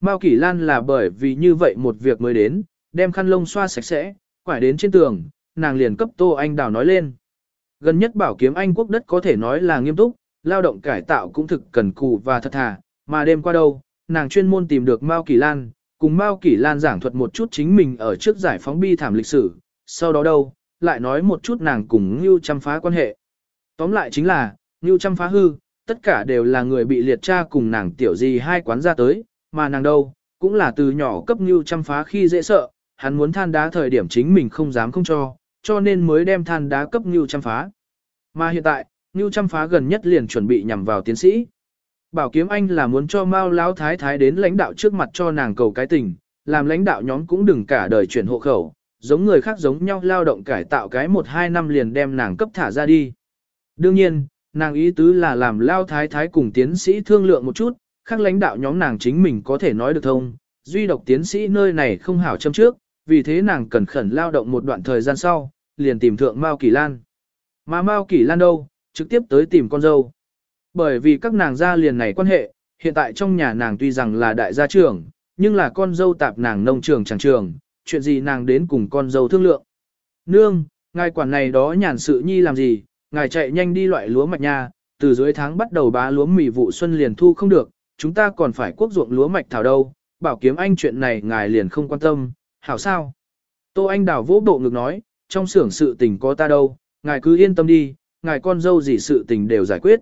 Mao Kỷ Lan là bởi vì như vậy một việc mới đến, đem khăn lông xoa sạch sẽ, quải đến trên tường, nàng liền cấp Tô Anh Đào nói lên. Gần nhất bảo kiếm Anh quốc đất có thể nói là nghiêm túc, lao động cải tạo cũng thực cần cù và thật thà, mà đêm qua đâu, nàng chuyên môn tìm được Mao Kỷ Lan, cùng Mao Kỷ Lan giảng thuật một chút chính mình ở trước giải phóng bi thảm lịch sử, sau đó đâu, lại nói một chút nàng cùng Ngưu Trăm phá quan hệ. Tóm lại chính là, Ngưu Trăm phá hư, tất cả đều là người bị liệt tra cùng nàng tiểu gì hai quán ra tới, mà nàng đâu, cũng là từ nhỏ cấp Ngưu Trăm phá khi dễ sợ, hắn muốn than đá thời điểm chính mình không dám không cho, cho nên mới đem than đá cấp Ngưu Trăm phá. Mà hiện tại, Ngưu Trăm Phá gần nhất liền chuẩn bị nhằm vào tiến sĩ. Bảo Kiếm Anh là muốn cho Mao Lão Thái Thái đến lãnh đạo trước mặt cho nàng cầu cái tình, làm lãnh đạo nhóm cũng đừng cả đời chuyển hộ khẩu, giống người khác giống nhau lao động cải tạo cái một hai năm liền đem nàng cấp thả ra đi. Đương nhiên, nàng ý tứ là làm Lao Thái Thái cùng tiến sĩ thương lượng một chút, khác lãnh đạo nhóm nàng chính mình có thể nói được thông, duy độc tiến sĩ nơi này không hảo châm trước, vì thế nàng cần khẩn lao động một đoạn thời gian sau, liền tìm thượng Mao Kỳ Lan. Mà Mao Kỳ Lan đâu, trực tiếp tới tìm con dâu. Bởi vì các nàng gia liền này quan hệ, hiện tại trong nhà nàng tuy rằng là đại gia trưởng, nhưng là con dâu tạp nàng nông trường chẳng trường, chuyện gì nàng đến cùng con dâu thương lượng. Nương, ngài quản này đó nhàn sự nhi làm gì, ngài chạy nhanh đi loại lúa mạch nha, từ dưới tháng bắt đầu bá lúa mì vụ xuân liền thu không được, chúng ta còn phải quốc ruộng lúa mạch thảo đâu, bảo kiếm anh chuyện này ngài liền không quan tâm, hảo sao? Tô Anh đào vỗ bộ ngực nói, trong xưởng sự tình có ta đâu, ngài cứ yên tâm đi, ngài con dâu gì sự tình đều giải quyết.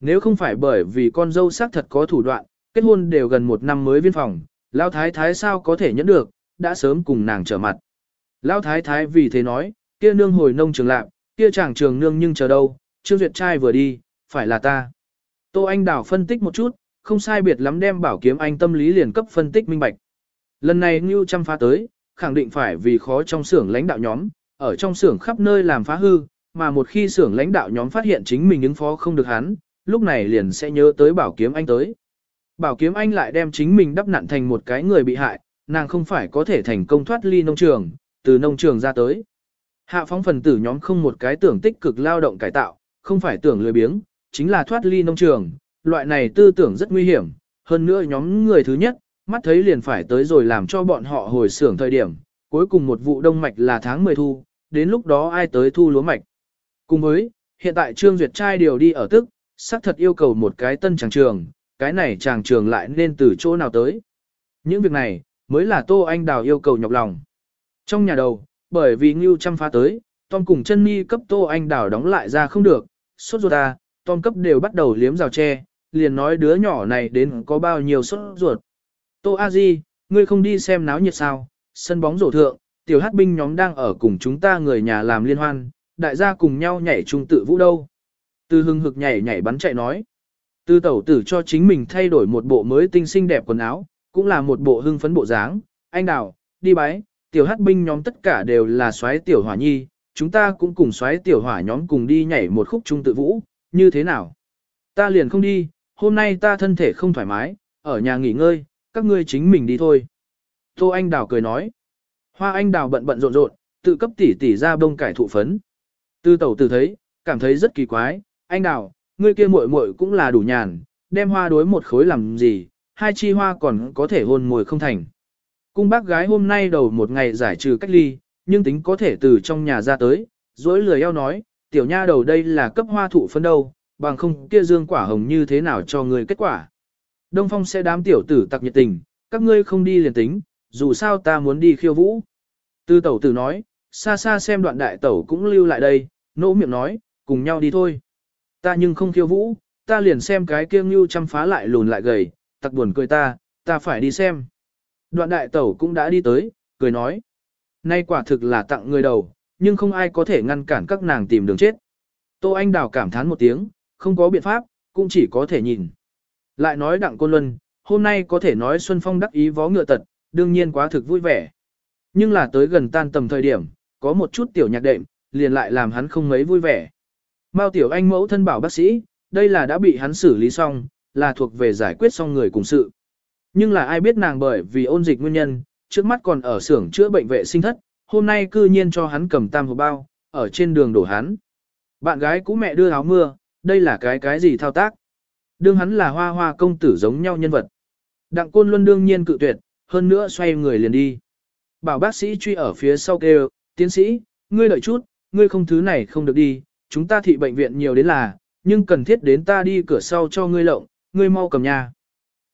Nếu không phải bởi vì con dâu xác thật có thủ đoạn, kết hôn đều gần một năm mới viên phòng, Lao Thái Thái sao có thể nhẫn được, đã sớm cùng nàng trở mặt. Lao Thái Thái vì thế nói, kia nương hồi nông trường lạc, kia chàng trường nương nhưng chờ đâu, Trương Duyệt trai vừa đi, phải là ta. Tô Anh Đảo phân tích một chút, không sai biệt lắm đem bảo kiếm anh tâm lý liền cấp phân tích minh bạch. Lần này Ngưu chăm phá tới, khẳng định phải vì khó trong xưởng lãnh đạo nhóm, ở trong xưởng khắp nơi làm phá hư, mà một khi xưởng lãnh đạo nhóm phát hiện chính mình ứng phó không được hắn, lúc này liền sẽ nhớ tới bảo kiếm anh tới. Bảo kiếm anh lại đem chính mình đắp nặn thành một cái người bị hại, nàng không phải có thể thành công thoát ly nông trường, từ nông trường ra tới. Hạ phóng phần tử nhóm không một cái tưởng tích cực lao động cải tạo, không phải tưởng lười biếng, chính là thoát ly nông trường, loại này tư tưởng rất nguy hiểm, hơn nữa nhóm người thứ nhất, mắt thấy liền phải tới rồi làm cho bọn họ hồi xưởng thời điểm, cuối cùng một vụ đông mạch là tháng 10 thu, đến lúc đó ai tới thu lúa mạch. Cùng với, hiện tại Trương Duyệt trai điều đi ở tức, xác thật yêu cầu một cái tân chàng trường, cái này chàng trường lại nên từ chỗ nào tới. Những việc này, mới là Tô Anh Đào yêu cầu nhọc lòng. Trong nhà đầu, bởi vì Ngưu chăm phá tới, Tom cùng chân mi cấp Tô Anh Đào đóng lại ra không được, sốt ruột à, Tom cấp đều bắt đầu liếm rào tre, liền nói đứa nhỏ này đến có bao nhiêu sốt ruột. Tô A Di, ngươi không đi xem náo nhiệt sao, sân bóng rổ thượng, tiểu hát binh nhóm đang ở cùng chúng ta người nhà làm liên hoan, đại gia cùng nhau nhảy chung tự vũ đâu. Từ hưng hực nhảy nhảy bắn chạy nói. Từ tẩu tử cho chính mình thay đổi một bộ mới tinh xinh đẹp quần áo, cũng là một bộ hưng phấn bộ dáng. Anh đào, đi bái, tiểu hát binh nhóm tất cả đều là xoáy tiểu hỏa nhi, chúng ta cũng cùng xoáy tiểu hỏa nhóm cùng đi nhảy một khúc trung tự vũ, như thế nào? Ta liền không đi, hôm nay ta thân thể không thoải mái, ở nhà nghỉ ngơi, các ngươi chính mình đi thôi. Tô Anh Đào cười nói. Hoa Anh Đào bận bận rộn rộn, tự cấp tỉ tỉ ra bông cải thụ phấn. Tư tẩu tử thấy, cảm thấy rất kỳ quái, anh Đào, ngươi kia muội muội cũng là đủ nhàn, đem hoa đối một khối làm gì, hai chi hoa còn có thể hôn mùi không thành. Cung bác gái hôm nay đầu một ngày giải trừ cách ly, nhưng tính có thể từ trong nhà ra tới, dối lười eo nói, tiểu nha đầu đây là cấp hoa thụ phân đâu, bằng không kia dương quả hồng như thế nào cho người kết quả. Đông Phong sẽ đám tiểu tử tặc nhiệt tình, các ngươi không đi liền tính, dù sao ta muốn đi khiêu vũ. Tư tẩu tử nói, xa xa xem đoạn đại tẩu cũng lưu lại đây, nỗ miệng nói, cùng nhau đi thôi. Ta nhưng không khiêu vũ, ta liền xem cái kiêng như chăm phá lại lùn lại gầy, tặc buồn cười ta, ta phải đi xem. Đoạn đại tẩu cũng đã đi tới, cười nói. Nay quả thực là tặng người đầu, nhưng không ai có thể ngăn cản các nàng tìm đường chết. Tô Anh Đào cảm thán một tiếng, không có biện pháp, cũng chỉ có thể nhìn. Lại nói Đặng Côn Luân, hôm nay có thể nói Xuân Phong đắc ý vó ngựa tật, đương nhiên quá thực vui vẻ. Nhưng là tới gần tan tầm thời điểm, có một chút tiểu nhạc đệm, liền lại làm hắn không mấy vui vẻ. Mao Tiểu Anh mẫu thân bảo bác sĩ, đây là đã bị hắn xử lý xong, là thuộc về giải quyết xong người cùng sự. Nhưng là ai biết nàng bởi vì ôn dịch nguyên nhân, trước mắt còn ở xưởng chữa bệnh vệ sinh thất, hôm nay cư nhiên cho hắn cầm tam hộp bao, ở trên đường đổ hắn. Bạn gái cũ mẹ đưa áo mưa, đây là cái cái gì thao tác. Đương hắn là hoa hoa công tử giống nhau nhân vật. Đặng côn luân đương nhiên cự tuyệt, hơn nữa xoay người liền đi. Bảo bác sĩ truy ở phía sau kêu, tiến sĩ, ngươi đợi chút, ngươi không thứ này không được đi, chúng ta thị bệnh viện nhiều đến là, nhưng cần thiết đến ta đi cửa sau cho ngươi lộng, ngươi mau cầm nhà.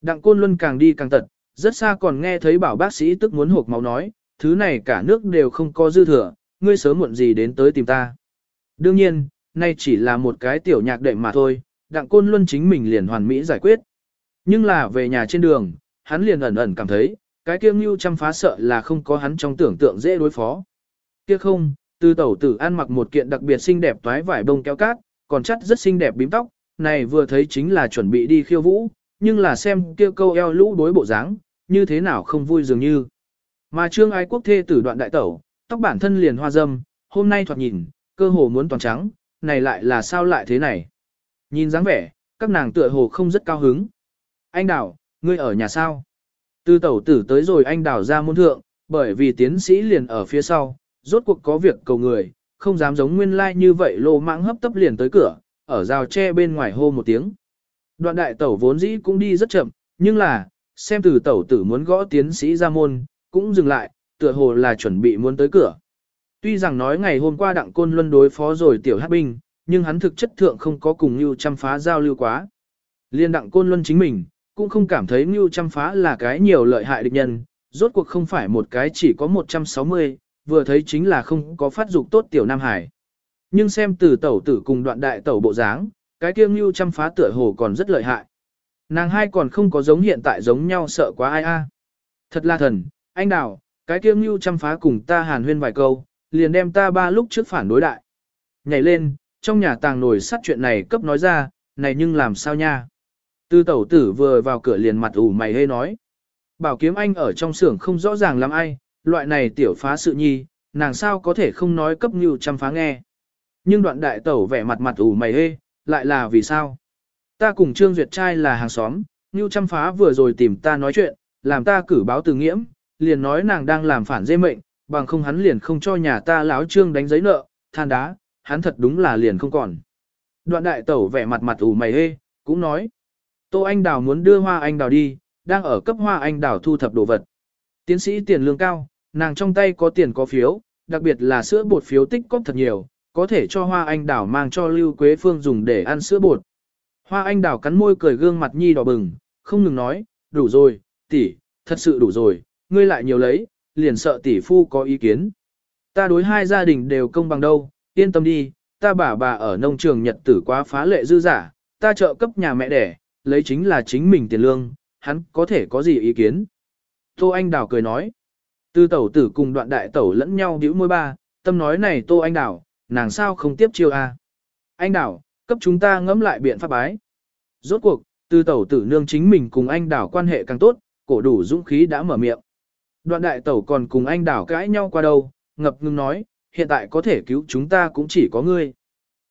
Đặng côn luân càng đi càng tật, rất xa còn nghe thấy bảo bác sĩ tức muốn hộp máu nói, thứ này cả nước đều không có dư thừa, ngươi sớm muộn gì đến tới tìm ta. Đương nhiên, nay chỉ là một cái tiểu nhạc đệm mà thôi, đặng côn luân chính mình liền hoàn mỹ giải quyết. Nhưng là về nhà trên đường, hắn liền ẩn ẩn cảm thấy, cái kia ngưu chăm phá sợ là không có hắn trong tưởng tượng dễ đối phó. Kia không, Tư tẩu tử ăn mặc một kiện đặc biệt xinh đẹp toái vải bông kéo cát, còn chắt rất xinh đẹp bím tóc, này vừa thấy chính là chuẩn bị đi khiêu vũ, nhưng là xem kia câu eo lũ đối bộ dáng, như thế nào không vui dường như. Mà trương ái quốc thê tử đoạn đại tẩu, tóc bản thân liền hoa dâm, hôm nay thoạt nhìn, cơ hồ muốn toàn trắng, này lại là sao lại thế này. Nhìn dáng vẻ, các nàng tựa hồ không rất cao hứng. Anh Đào, ngươi ở nhà sao? Tư tẩu tử tới rồi anh Đào ra môn thượng, bởi vì tiến sĩ liền ở phía sau, rốt cuộc có việc cầu người, không dám giống nguyên lai like như vậy lô mãng hấp tấp liền tới cửa, ở rào tre bên ngoài hô một tiếng. Đoạn đại tẩu vốn dĩ cũng đi rất chậm, nhưng là, xem từ tẩu tử muốn gõ tiến sĩ ra môn, cũng dừng lại, tựa hồ là chuẩn bị muốn tới cửa. Tuy rằng nói ngày hôm qua đặng côn luân đối phó rồi tiểu hát binh, nhưng hắn thực chất thượng không có cùng Ngưu chăm phá giao lưu quá. Liên đặng côn luân chính mình, cũng không cảm thấy Ngưu chăm phá là cái nhiều lợi hại địch nhân, rốt cuộc không phải một cái chỉ có 160, vừa thấy chính là không có phát dục tốt tiểu Nam Hải. Nhưng xem từ tẩu tử cùng đoạn đại tẩu bộ dáng, cái kiêng lưu chăm phá tựa hồ còn rất lợi hại. Nàng hai còn không có giống hiện tại giống nhau sợ quá ai a. Thật là thần, anh đào, cái kiêng lưu chăm phá cùng ta hàn huyên vài câu, liền đem ta ba lúc trước phản đối đại. Nhảy lên, trong nhà tàng nổi sắt chuyện này cấp nói ra, này nhưng làm sao nha. Tư tẩu tử vừa vào cửa liền mặt ủ mày hê nói. Bảo kiếm anh ở trong xưởng không rõ ràng làm ai, loại này tiểu phá sự nhi, nàng sao có thể không nói cấp như chăm phá nghe. Nhưng đoạn đại tẩu vẻ mặt mặt ủ mày hê, lại là vì sao? Ta cùng Trương Duyệt trai là hàng xóm, như chăm phá vừa rồi tìm ta nói chuyện, làm ta cử báo từ nghiễm, liền nói nàng đang làm phản dê mệnh, bằng không hắn liền không cho nhà ta láo trương đánh giấy nợ, than đá, hắn thật đúng là liền không còn. Đoạn đại tẩu vẻ mặt mặt ủ mày hê, cũng nói. Tô Anh Đào muốn đưa hoa anh đào đi, đang ở cấp hoa anh đào thu thập đồ vật. Tiến sĩ tiền lương cao, nàng trong tay có tiền có phiếu, đặc biệt là sữa bột phiếu tích cóp thật nhiều, có thể cho hoa anh đào mang cho Lưu Quế Phương dùng để ăn sữa bột. Hoa anh đào cắn môi cười gương mặt nhi đỏ bừng, không ngừng nói, đủ rồi, tỷ, thật sự đủ rồi, ngươi lại nhiều lấy, liền sợ tỷ phu có ý kiến. Ta đối hai gia đình đều công bằng đâu, yên tâm đi, ta bà bà ở nông trường nhật tử quá phá lệ dư giả, ta trợ cấp nhà mẹ đẻ, lấy chính là chính mình tiền lương, hắn có thể có gì ý kiến. Tô Anh Đào cười nói, Tư tẩu tử cùng đoạn đại tẩu lẫn nhau biểu môi ba, tâm nói này Tô Anh Đảo, nàng sao không tiếp chiêu a? Anh Đảo, cấp chúng ta ngẫm lại biện pháp bái. Rốt cuộc, Tư tẩu tử nương chính mình cùng anh Đảo quan hệ càng tốt, cổ đủ dũng khí đã mở miệng. Đoạn đại tẩu còn cùng anh Đảo cãi nhau qua đâu, ngập ngừng nói, hiện tại có thể cứu chúng ta cũng chỉ có ngươi.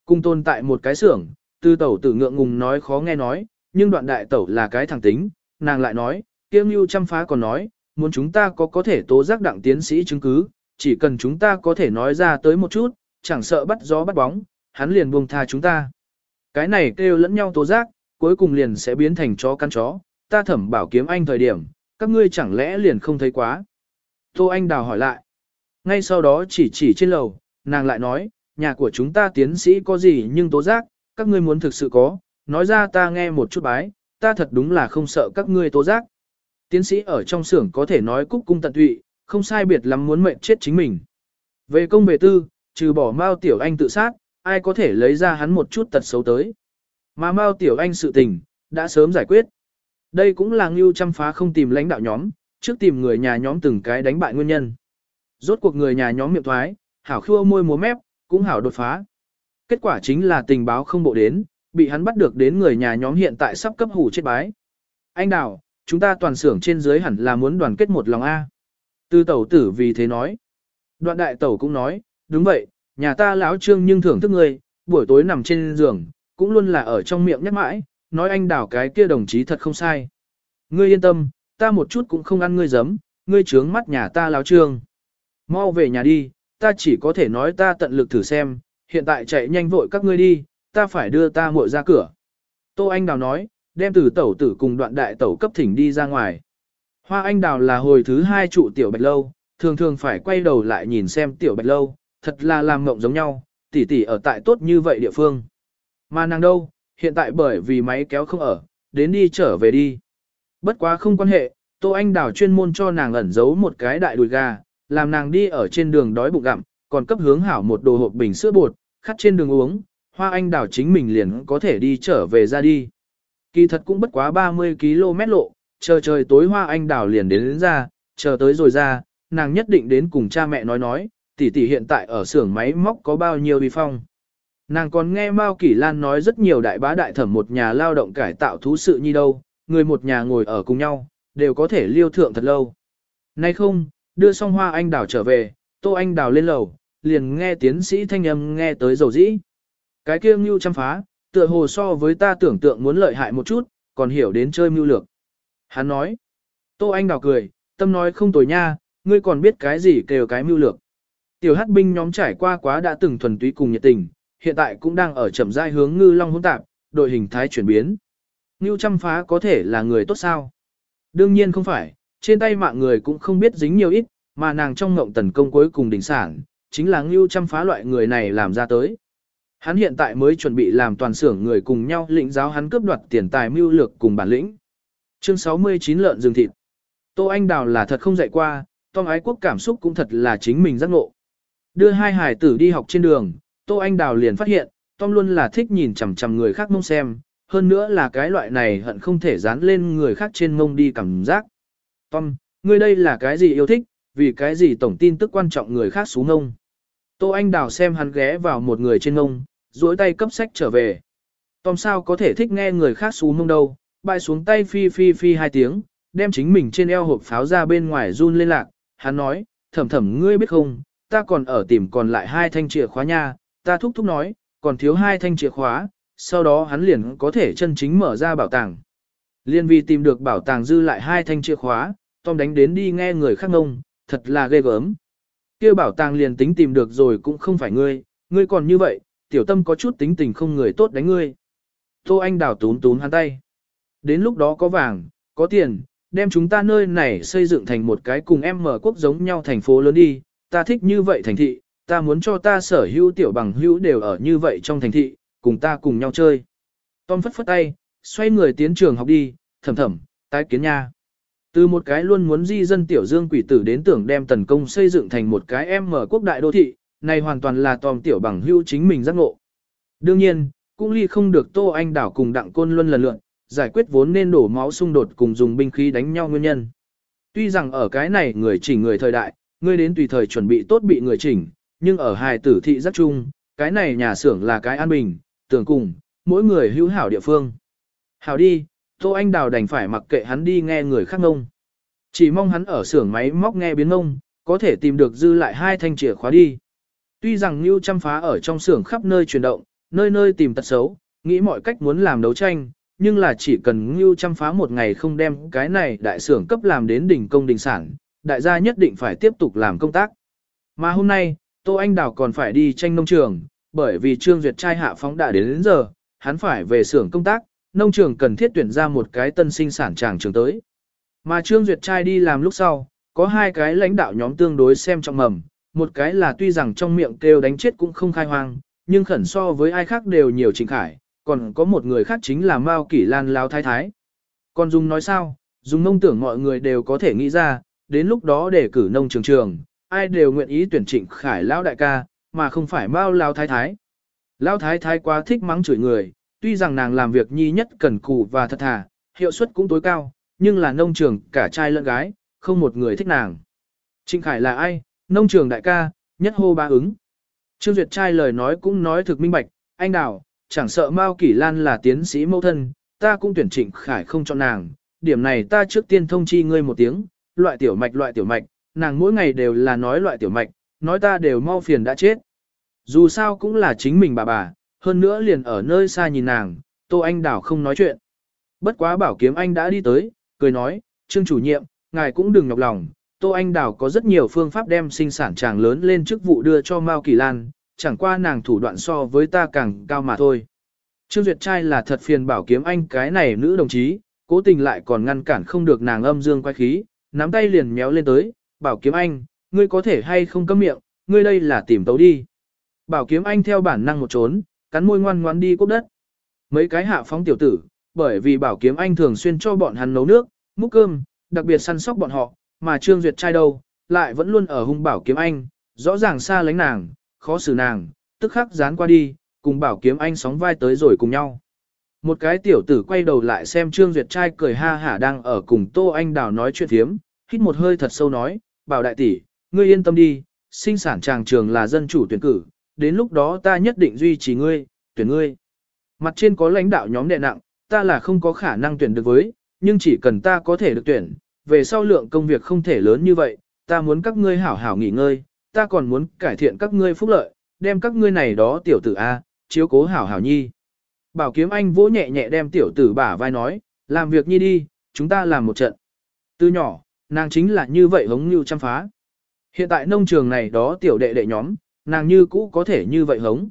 Cùng tồn tại một cái xưởng, tư tẩu tử ngượng ngùng nói khó nghe nói, nhưng đoạn đại tẩu là cái thẳng tính, nàng lại nói, kiêm như chăm phá còn nói, muốn chúng ta có có thể tố giác đặng tiến sĩ chứng cứ, chỉ cần chúng ta có thể nói ra tới một chút, chẳng sợ bắt gió bắt bóng, hắn liền buông tha chúng ta. Cái này kêu lẫn nhau tố giác, cuối cùng liền sẽ biến thành chó căn chó, ta thẩm bảo kiếm anh thời điểm, các ngươi chẳng lẽ liền không thấy quá. Tô Anh Đào hỏi lại. Ngay sau đó chỉ chỉ trên lầu, nàng lại nói, nhà của chúng ta tiến sĩ có gì nhưng tố giác, các ngươi muốn thực sự có, nói ra ta nghe một chút bái, ta thật đúng là không sợ các ngươi tố giác. Tiến sĩ ở trong xưởng có thể nói cúc cung tận tụy, không sai biệt lắm muốn mệnh chết chính mình. Về công về tư, trừ bỏ Mao Tiểu Anh tự sát, ai có thể lấy ra hắn một chút tật xấu tới. Mà Mao Tiểu Anh sự tình, đã sớm giải quyết. Đây cũng là Ngưu chăm phá không tìm lãnh đạo nhóm, trước tìm người nhà nhóm từng cái đánh bại nguyên nhân. Rốt cuộc người nhà nhóm miệng thoái, hảo khua môi múa mép, cũng hảo đột phá. Kết quả chính là tình báo không bộ đến, bị hắn bắt được đến người nhà nhóm hiện tại sắp cấp hủ chết bái. Anh Đào, chúng ta toàn xưởng trên dưới hẳn là muốn đoàn kết một lòng A. Tư tẩu tử vì thế nói. Đoạn đại tẩu cũng nói, đúng vậy, nhà ta lão trương nhưng thưởng thức người, buổi tối nằm trên giường, cũng luôn là ở trong miệng nhắc mãi, nói anh đào cái kia đồng chí thật không sai. Ngươi yên tâm, ta một chút cũng không ăn ngươi giấm, ngươi trướng mắt nhà ta lão trương. Mau về nhà đi, ta chỉ có thể nói ta tận lực thử xem, hiện tại chạy nhanh vội các ngươi đi, ta phải đưa ta muội ra cửa. Tô Anh Đào nói, đem từ tẩu tử cùng đoạn đại tẩu cấp thỉnh đi ra ngoài. Hoa Anh Đào là hồi thứ hai trụ tiểu bạch lâu, thường thường phải quay đầu lại nhìn xem tiểu bạch lâu, thật là làm ngộng giống nhau, tỷ tỷ ở tại tốt như vậy địa phương. Mà nàng đâu, hiện tại bởi vì máy kéo không ở, đến đi trở về đi. Bất quá không quan hệ, Tô Anh Đào chuyên môn cho nàng ẩn giấu một cái đại đùi gà, làm nàng đi ở trên đường đói bụng gặm, còn cấp hướng hảo một đồ hộp bình sữa bột, khắt trên đường uống, hoa anh đào chính mình liền có thể đi trở về ra đi. Kỳ thật cũng bất quá 30 km lộ, chờ trời tối hoa anh đào liền đến, đến ra, chờ tới rồi ra, nàng nhất định đến cùng cha mẹ nói nói, tỷ tỷ hiện tại ở xưởng máy móc có bao nhiêu vi phong. Nàng còn nghe Mao Kỷ Lan nói rất nhiều đại bá đại thẩm một nhà lao động cải tạo thú sự như đâu, người một nhà ngồi ở cùng nhau, đều có thể liêu thượng thật lâu. Nay không, đưa xong hoa anh đào trở về, tô anh đào lên lầu, liền nghe tiến sĩ thanh âm nghe tới dầu dĩ. Cái kia ngưu chăm phá, tựa hồ so với ta tưởng tượng muốn lợi hại một chút, còn hiểu đến chơi mưu lược. Hắn nói, tô anh đào cười, tâm nói không tồi nha, ngươi còn biết cái gì kêu cái mưu lược. Tiểu hát binh nhóm trải qua quá đã từng thuần túy cùng nhiệt tình, hiện tại cũng đang ở chậm rãi hướng ngư long hỗn tạp, đội hình thái chuyển biến. Ngưu chăm phá có thể là người tốt sao? Đương nhiên không phải, trên tay mạng người cũng không biết dính nhiều ít, mà nàng trong ngộng tần công cuối cùng đỉnh sản, chính là Ngưu chăm phá loại người này làm ra tới. Hắn hiện tại mới chuẩn bị làm toàn xưởng người cùng nhau lĩnh giáo hắn cướp đoạt tiền tài mưu lược cùng bản lĩnh. Chương 69 lợn rừng thịt. Tô Anh Đào là thật không dạy qua, Tom ái quốc cảm xúc cũng thật là chính mình giác ngộ. Đưa hai hải tử đi học trên đường, Tô Anh Đào liền phát hiện, Tom luôn là thích nhìn chằm chằm người khác mông xem, hơn nữa là cái loại này hận không thể dán lên người khác trên mông đi cảm giác. Tom, ngươi đây là cái gì yêu thích, vì cái gì tổng tin tức quan trọng người khác xuống ngông. Tô Anh Đào xem hắn ghé vào một người trên ngông, duỗi tay cấp sách trở về. Tom sao có thể thích nghe người khác xuống ngông đâu, bay xuống tay phi phi phi hai tiếng, đem chính mình trên eo hộp pháo ra bên ngoài run lên lạc. Hắn nói, thầm thầm ngươi biết không, ta còn ở tìm còn lại hai thanh chìa khóa nha, ta thúc thúc nói, còn thiếu hai thanh chìa khóa, sau đó hắn liền có thể chân chính mở ra bảo tàng. Liên vì tìm được bảo tàng dư lại hai thanh chìa khóa, Tom đánh đến đi nghe người khác ngông, thật là ghê gớm kia bảo tàng liền tính tìm được rồi cũng không phải ngươi, ngươi còn như vậy, tiểu tâm có chút tính tình không người tốt đánh ngươi. Tô Anh đào tún tún hắn tay. Đến lúc đó có vàng, có tiền, đem chúng ta nơi này xây dựng thành một cái cùng em mở quốc giống nhau thành phố lớn đi, ta thích như vậy thành thị, ta muốn cho ta sở hữu tiểu bằng hữu đều ở như vậy trong thành thị, cùng ta cùng nhau chơi. Tom phất phất tay, xoay người tiến trường học đi, thầm thầm, tái kiến nha. Từ một cái luôn muốn di dân tiểu dương quỷ tử đến tưởng đem tần công xây dựng thành một cái em mở quốc đại đô thị, này hoàn toàn là tòm tiểu bằng hữu chính mình giác ngộ. Đương nhiên, cũng ly không được Tô Anh đảo cùng đặng côn luân lần lượn, giải quyết vốn nên đổ máu xung đột cùng dùng binh khí đánh nhau nguyên nhân. Tuy rằng ở cái này người chỉnh người thời đại, người đến tùy thời chuẩn bị tốt bị người chỉnh, nhưng ở hài tử thị rất chung, cái này nhà xưởng là cái an bình, tưởng cùng, mỗi người hữu hảo địa phương. Hảo đi, Tô Anh Đào đành phải mặc kệ hắn đi nghe người khác ngông. Chỉ mong hắn ở xưởng máy móc nghe biến ngông, có thể tìm được dư lại hai thanh chìa khóa đi. Tuy rằng Nưu chăm phá ở trong xưởng khắp nơi chuyển động, nơi nơi tìm tật xấu, nghĩ mọi cách muốn làm đấu tranh, nhưng là chỉ cần Nưu chăm phá một ngày không đem cái này đại xưởng cấp làm đến đỉnh công đỉnh sản, đại gia nhất định phải tiếp tục làm công tác. Mà hôm nay, Tô Anh Đào còn phải đi tranh nông trường, bởi vì Trương Duyệt trai hạ phóng đã đến, đến giờ, hắn phải về xưởng công tác, nông trường cần thiết tuyển ra một cái tân sinh sản tràng trường tới. Mà Trương Duyệt trai đi làm lúc sau, có hai cái lãnh đạo nhóm tương đối xem trong mầm, một cái là tuy rằng trong miệng kêu đánh chết cũng không khai hoang, nhưng khẩn so với ai khác đều nhiều trình khải, còn có một người khác chính là Mao Kỷ Lan Lao Thái Thái. Còn Dung nói sao, Dung nông tưởng mọi người đều có thể nghĩ ra, đến lúc đó để cử nông trường trường, ai đều nguyện ý tuyển trịnh khải lão đại ca, mà không phải Mao Lao Thái Thái. Lao Thái Thái quá thích mắng chửi người, tuy rằng nàng làm việc nhi nhất cần cù và thật thà, hiệu suất cũng tối cao, nhưng là nông trường cả trai lẫn gái, không một người thích nàng. Trịnh Khải là ai? Nông trường đại ca, nhất hô ba ứng. Trương Duyệt trai lời nói cũng nói thực minh bạch, anh đào, chẳng sợ Mao Kỷ Lan là tiến sĩ mẫu thân, ta cũng tuyển Trịnh Khải không cho nàng, điểm này ta trước tiên thông chi ngươi một tiếng, loại tiểu mạch loại tiểu mạch, nàng mỗi ngày đều là nói loại tiểu mạch, nói ta đều mau phiền đã chết. Dù sao cũng là chính mình bà bà, hơn nữa liền ở nơi xa nhìn nàng, Tô Anh Đảo không nói chuyện. Bất quá bảo kiếm anh đã đi tới, cười nói, Trương chủ nhiệm, ngài cũng đừng nhọc lòng, Tô Anh Đảo có rất nhiều phương pháp đem sinh sản chàng lớn lên chức vụ đưa cho Mao Kỳ Lan, chẳng qua nàng thủ đoạn so với ta càng cao mà thôi. Trương Duyệt trai là thật phiền bảo kiếm anh cái này nữ đồng chí, cố tình lại còn ngăn cản không được nàng âm dương quay khí, nắm tay liền méo lên tới, bảo kiếm anh, ngươi có thể hay không cấm miệng, ngươi đây là tìm tấu đi. Bảo kiếm anh theo bản năng một trốn, cắn môi ngoan ngoan đi cốc đất. Mấy cái hạ phóng tiểu tử, bởi vì bảo kiếm anh thường xuyên cho bọn hắn nấu nước, múc cơm, đặc biệt săn sóc bọn họ, mà Trương Duyệt trai đâu, lại vẫn luôn ở hung bảo kiếm anh, rõ ràng xa lánh nàng, khó xử nàng, tức khắc dán qua đi, cùng bảo kiếm anh sóng vai tới rồi cùng nhau. Một cái tiểu tử quay đầu lại xem Trương Duyệt trai cười ha hả đang ở cùng Tô Anh Đào nói chuyện thiếm, hít một hơi thật sâu nói, bảo đại tỷ, ngươi yên tâm đi, sinh sản tràng trường là dân chủ tuyển cử, đến lúc đó ta nhất định duy trì ngươi, tuyển ngươi. Mặt trên có lãnh đạo nhóm đệ nặng, ta là không có khả năng tuyển được với, nhưng chỉ cần ta có thể được tuyển, về sau lượng công việc không thể lớn như vậy, ta muốn các ngươi hảo hảo nghỉ ngơi, ta còn muốn cải thiện các ngươi phúc lợi, đem các ngươi này đó tiểu tử A, chiếu cố hảo hảo nhi. Bảo kiếm anh vỗ nhẹ nhẹ đem tiểu tử bả vai nói, làm việc nhi đi, chúng ta làm một trận. Từ nhỏ, nàng chính là như vậy hống như chăm phá. Hiện tại nông trường này đó tiểu đệ đệ nhóm, nàng như cũ có thể như vậy hống.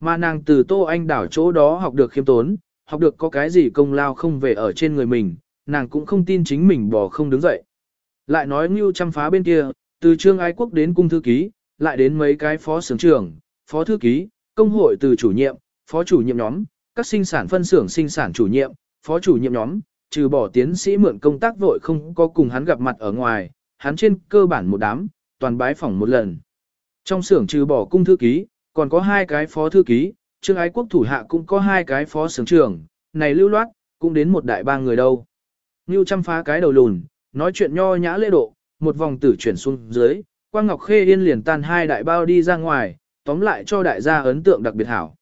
Mà nàng từ Tô Anh đảo chỗ đó học được khiêm tốn, học được có cái gì công lao không về ở trên người mình, nàng cũng không tin chính mình bỏ không đứng dậy. Lại nói Ngưu chăm phá bên kia, từ trương ái quốc đến cung thư ký, lại đến mấy cái phó xưởng trưởng, phó thư ký, công hội từ chủ nhiệm, phó chủ nhiệm nhóm, các sinh sản phân xưởng sinh sản chủ nhiệm, phó chủ nhiệm nhóm, trừ bỏ tiến sĩ mượn công tác vội không có cùng hắn gặp mặt ở ngoài, hắn trên cơ bản một đám, toàn bái phỏng một lần. Trong xưởng trừ bỏ cung thư ký, còn có hai cái phó thư ký, trương ái quốc thủ hạ cũng có hai cái phó xưởng trưởng, này lưu loát, cũng đến một đại ba người đâu. Ngưu chăm phá cái đầu lùn, nói chuyện nho nhã lễ độ, một vòng tử chuyển xuống dưới, Quang Ngọc Khê Yên liền tan hai đại bao đi ra ngoài, tóm lại cho đại gia ấn tượng đặc biệt hảo.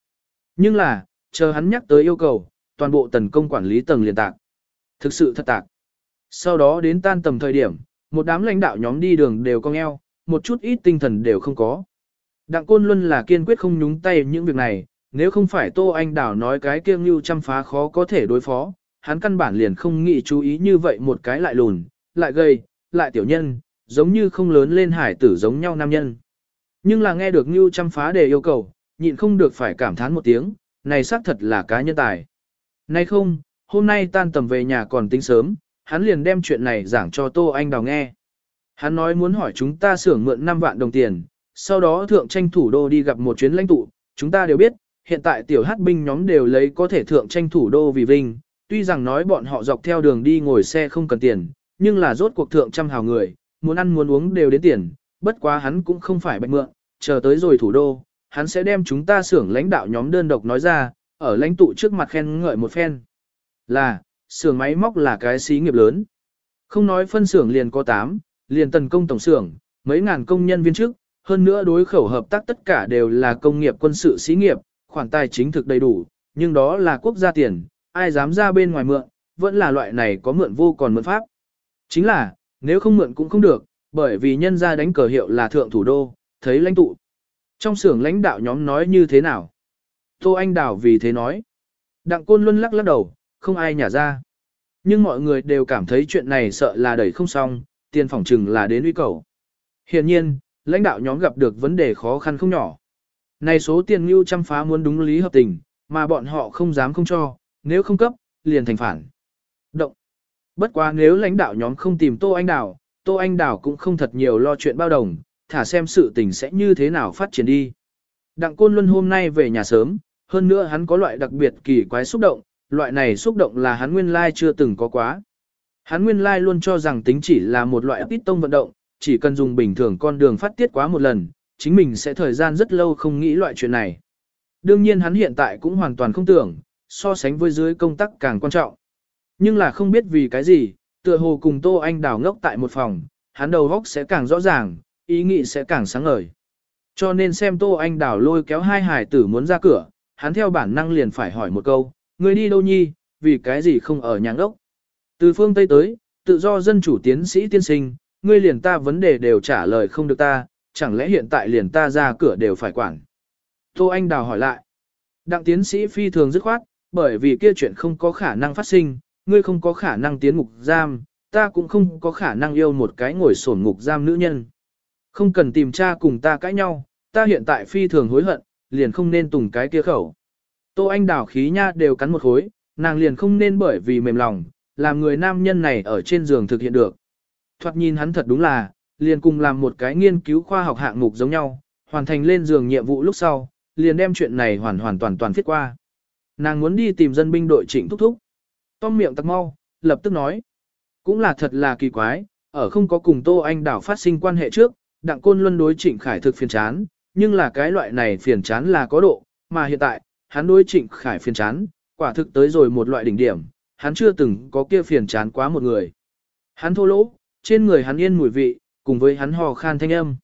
Nhưng là, chờ hắn nhắc tới yêu cầu, toàn bộ tần công quản lý tầng liền tạc. Thực sự thật tạc. Sau đó đến tan tầm thời điểm, một đám lãnh đạo nhóm đi đường đều cong eo, một chút ít tinh thần đều không có. Đặng Côn Luân là kiên quyết không nhúng tay những việc này, nếu không phải Tô Anh Đảo nói cái kia như chăm phá khó có thể đối phó, hắn căn bản liền không nghĩ chú ý như vậy một cái lại lùn, lại gầy, lại tiểu nhân, giống như không lớn lên hải tử giống nhau nam nhân. Nhưng là nghe được như chăm phá đề yêu cầu, nhịn không được phải cảm thán một tiếng, này xác thật là cá nhân tài. Nay không, hôm nay tan tầm về nhà còn tính sớm, hắn liền đem chuyện này giảng cho Tô Anh Đào nghe. Hắn nói muốn hỏi chúng ta xưởng mượn 5 vạn đồng tiền, sau đó thượng tranh thủ đô đi gặp một chuyến lãnh tụ, chúng ta đều biết, hiện tại tiểu hát binh nhóm đều lấy có thể thượng tranh thủ đô vì vinh, tuy rằng nói bọn họ dọc theo đường đi ngồi xe không cần tiền, nhưng là rốt cuộc thượng trăm hào người, muốn ăn muốn uống đều đến tiền, bất quá hắn cũng không phải bệnh mượn, chờ tới rồi thủ đô, hắn sẽ đem chúng ta xưởng lãnh đạo nhóm đơn độc nói ra, ở lãnh tụ trước mặt khen ngợi một phen. Là, xưởng máy móc là cái xí nghiệp lớn. Không nói phân xưởng liền có 8, liền tần công tổng xưởng, mấy ngàn công nhân viên chức, hơn nữa đối khẩu hợp tác tất cả đều là công nghiệp quân sự xí nghiệp, khoản tài chính thực đầy đủ, nhưng đó là quốc gia tiền, ai dám ra bên ngoài mượn, vẫn là loại này có mượn vô còn mượn pháp. Chính là, nếu không mượn cũng không được, bởi vì nhân gia đánh cờ hiệu là thượng thủ đô, thấy lãnh tụ. Trong xưởng lãnh đạo nhóm nói như thế nào? Tô Anh Đào vì thế nói. Đặng Côn Luân lắc lắc đầu, không ai nhả ra. Nhưng mọi người đều cảm thấy chuyện này sợ là đẩy không xong, tiền phỏng chừng là đến uy cầu. Hiện nhiên, lãnh đạo nhóm gặp được vấn đề khó khăn không nhỏ. Này số tiền mưu chăm phá muốn đúng lý hợp tình, mà bọn họ không dám không cho, nếu không cấp, liền thành phản. Động. Bất quá nếu lãnh đạo nhóm không tìm Tô Anh Đào, Tô Anh Đào cũng không thật nhiều lo chuyện bao đồng, thả xem sự tình sẽ như thế nào phát triển đi. Đặng Côn Luân hôm nay về nhà sớm, hơn nữa hắn có loại đặc biệt kỳ quái xúc động, loại này xúc động là hắn nguyên lai chưa từng có quá. Hắn nguyên lai luôn cho rằng tính chỉ là một loại ít tông vận động, chỉ cần dùng bình thường con đường phát tiết quá một lần, chính mình sẽ thời gian rất lâu không nghĩ loại chuyện này. Đương nhiên hắn hiện tại cũng hoàn toàn không tưởng, so sánh với dưới công tác càng quan trọng. Nhưng là không biết vì cái gì, tựa hồ cùng Tô Anh đào ngốc tại một phòng, hắn đầu góc sẽ càng rõ ràng, ý nghĩ sẽ càng sáng ngời. Cho nên xem Tô Anh đào lôi kéo hai hải tử muốn ra cửa, hắn theo bản năng liền phải hỏi một câu, người đi đâu nhi, vì cái gì không ở nhà ngốc. Từ phương Tây tới, tự do dân chủ tiến sĩ tiên sinh, ngươi liền ta vấn đề đều trả lời không được ta, chẳng lẽ hiện tại liền ta ra cửa đều phải quản. Tô Anh Đào hỏi lại. Đặng tiến sĩ phi thường dứt khoát, bởi vì kia chuyện không có khả năng phát sinh, ngươi không có khả năng tiến ngục giam, ta cũng không có khả năng yêu một cái ngồi sổn ngục giam nữ nhân. Không cần tìm cha cùng ta cãi nhau, ta hiện tại phi thường hối hận, liền không nên tùng cái kia khẩu. Tô Anh Đào khí nha đều cắn một khối, nàng liền không nên bởi vì mềm lòng, làm người nam nhân này ở trên giường thực hiện được. Thoạt nhìn hắn thật đúng là, liền cùng làm một cái nghiên cứu khoa học hạng mục giống nhau, hoàn thành lên giường nhiệm vụ lúc sau, liền đem chuyện này hoàn hoàn toàn toàn viết qua. Nàng muốn đi tìm dân binh đội trịnh thúc thúc. Tom miệng tắc mau, lập tức nói. Cũng là thật là kỳ quái, ở không có cùng Tô Anh Đảo phát sinh quan hệ trước, đặng côn luân đối trịnh khải thực phiền chán, nhưng là cái loại này phiền chán là có độ, mà hiện tại, hắn đối trịnh khải phiền chán, quả thực tới rồi một loại đỉnh điểm, hắn chưa từng có kia phiền chán quá một người. Hắn thô lỗ, trên người hắn yên mùi vị, cùng với hắn hò khan thanh âm.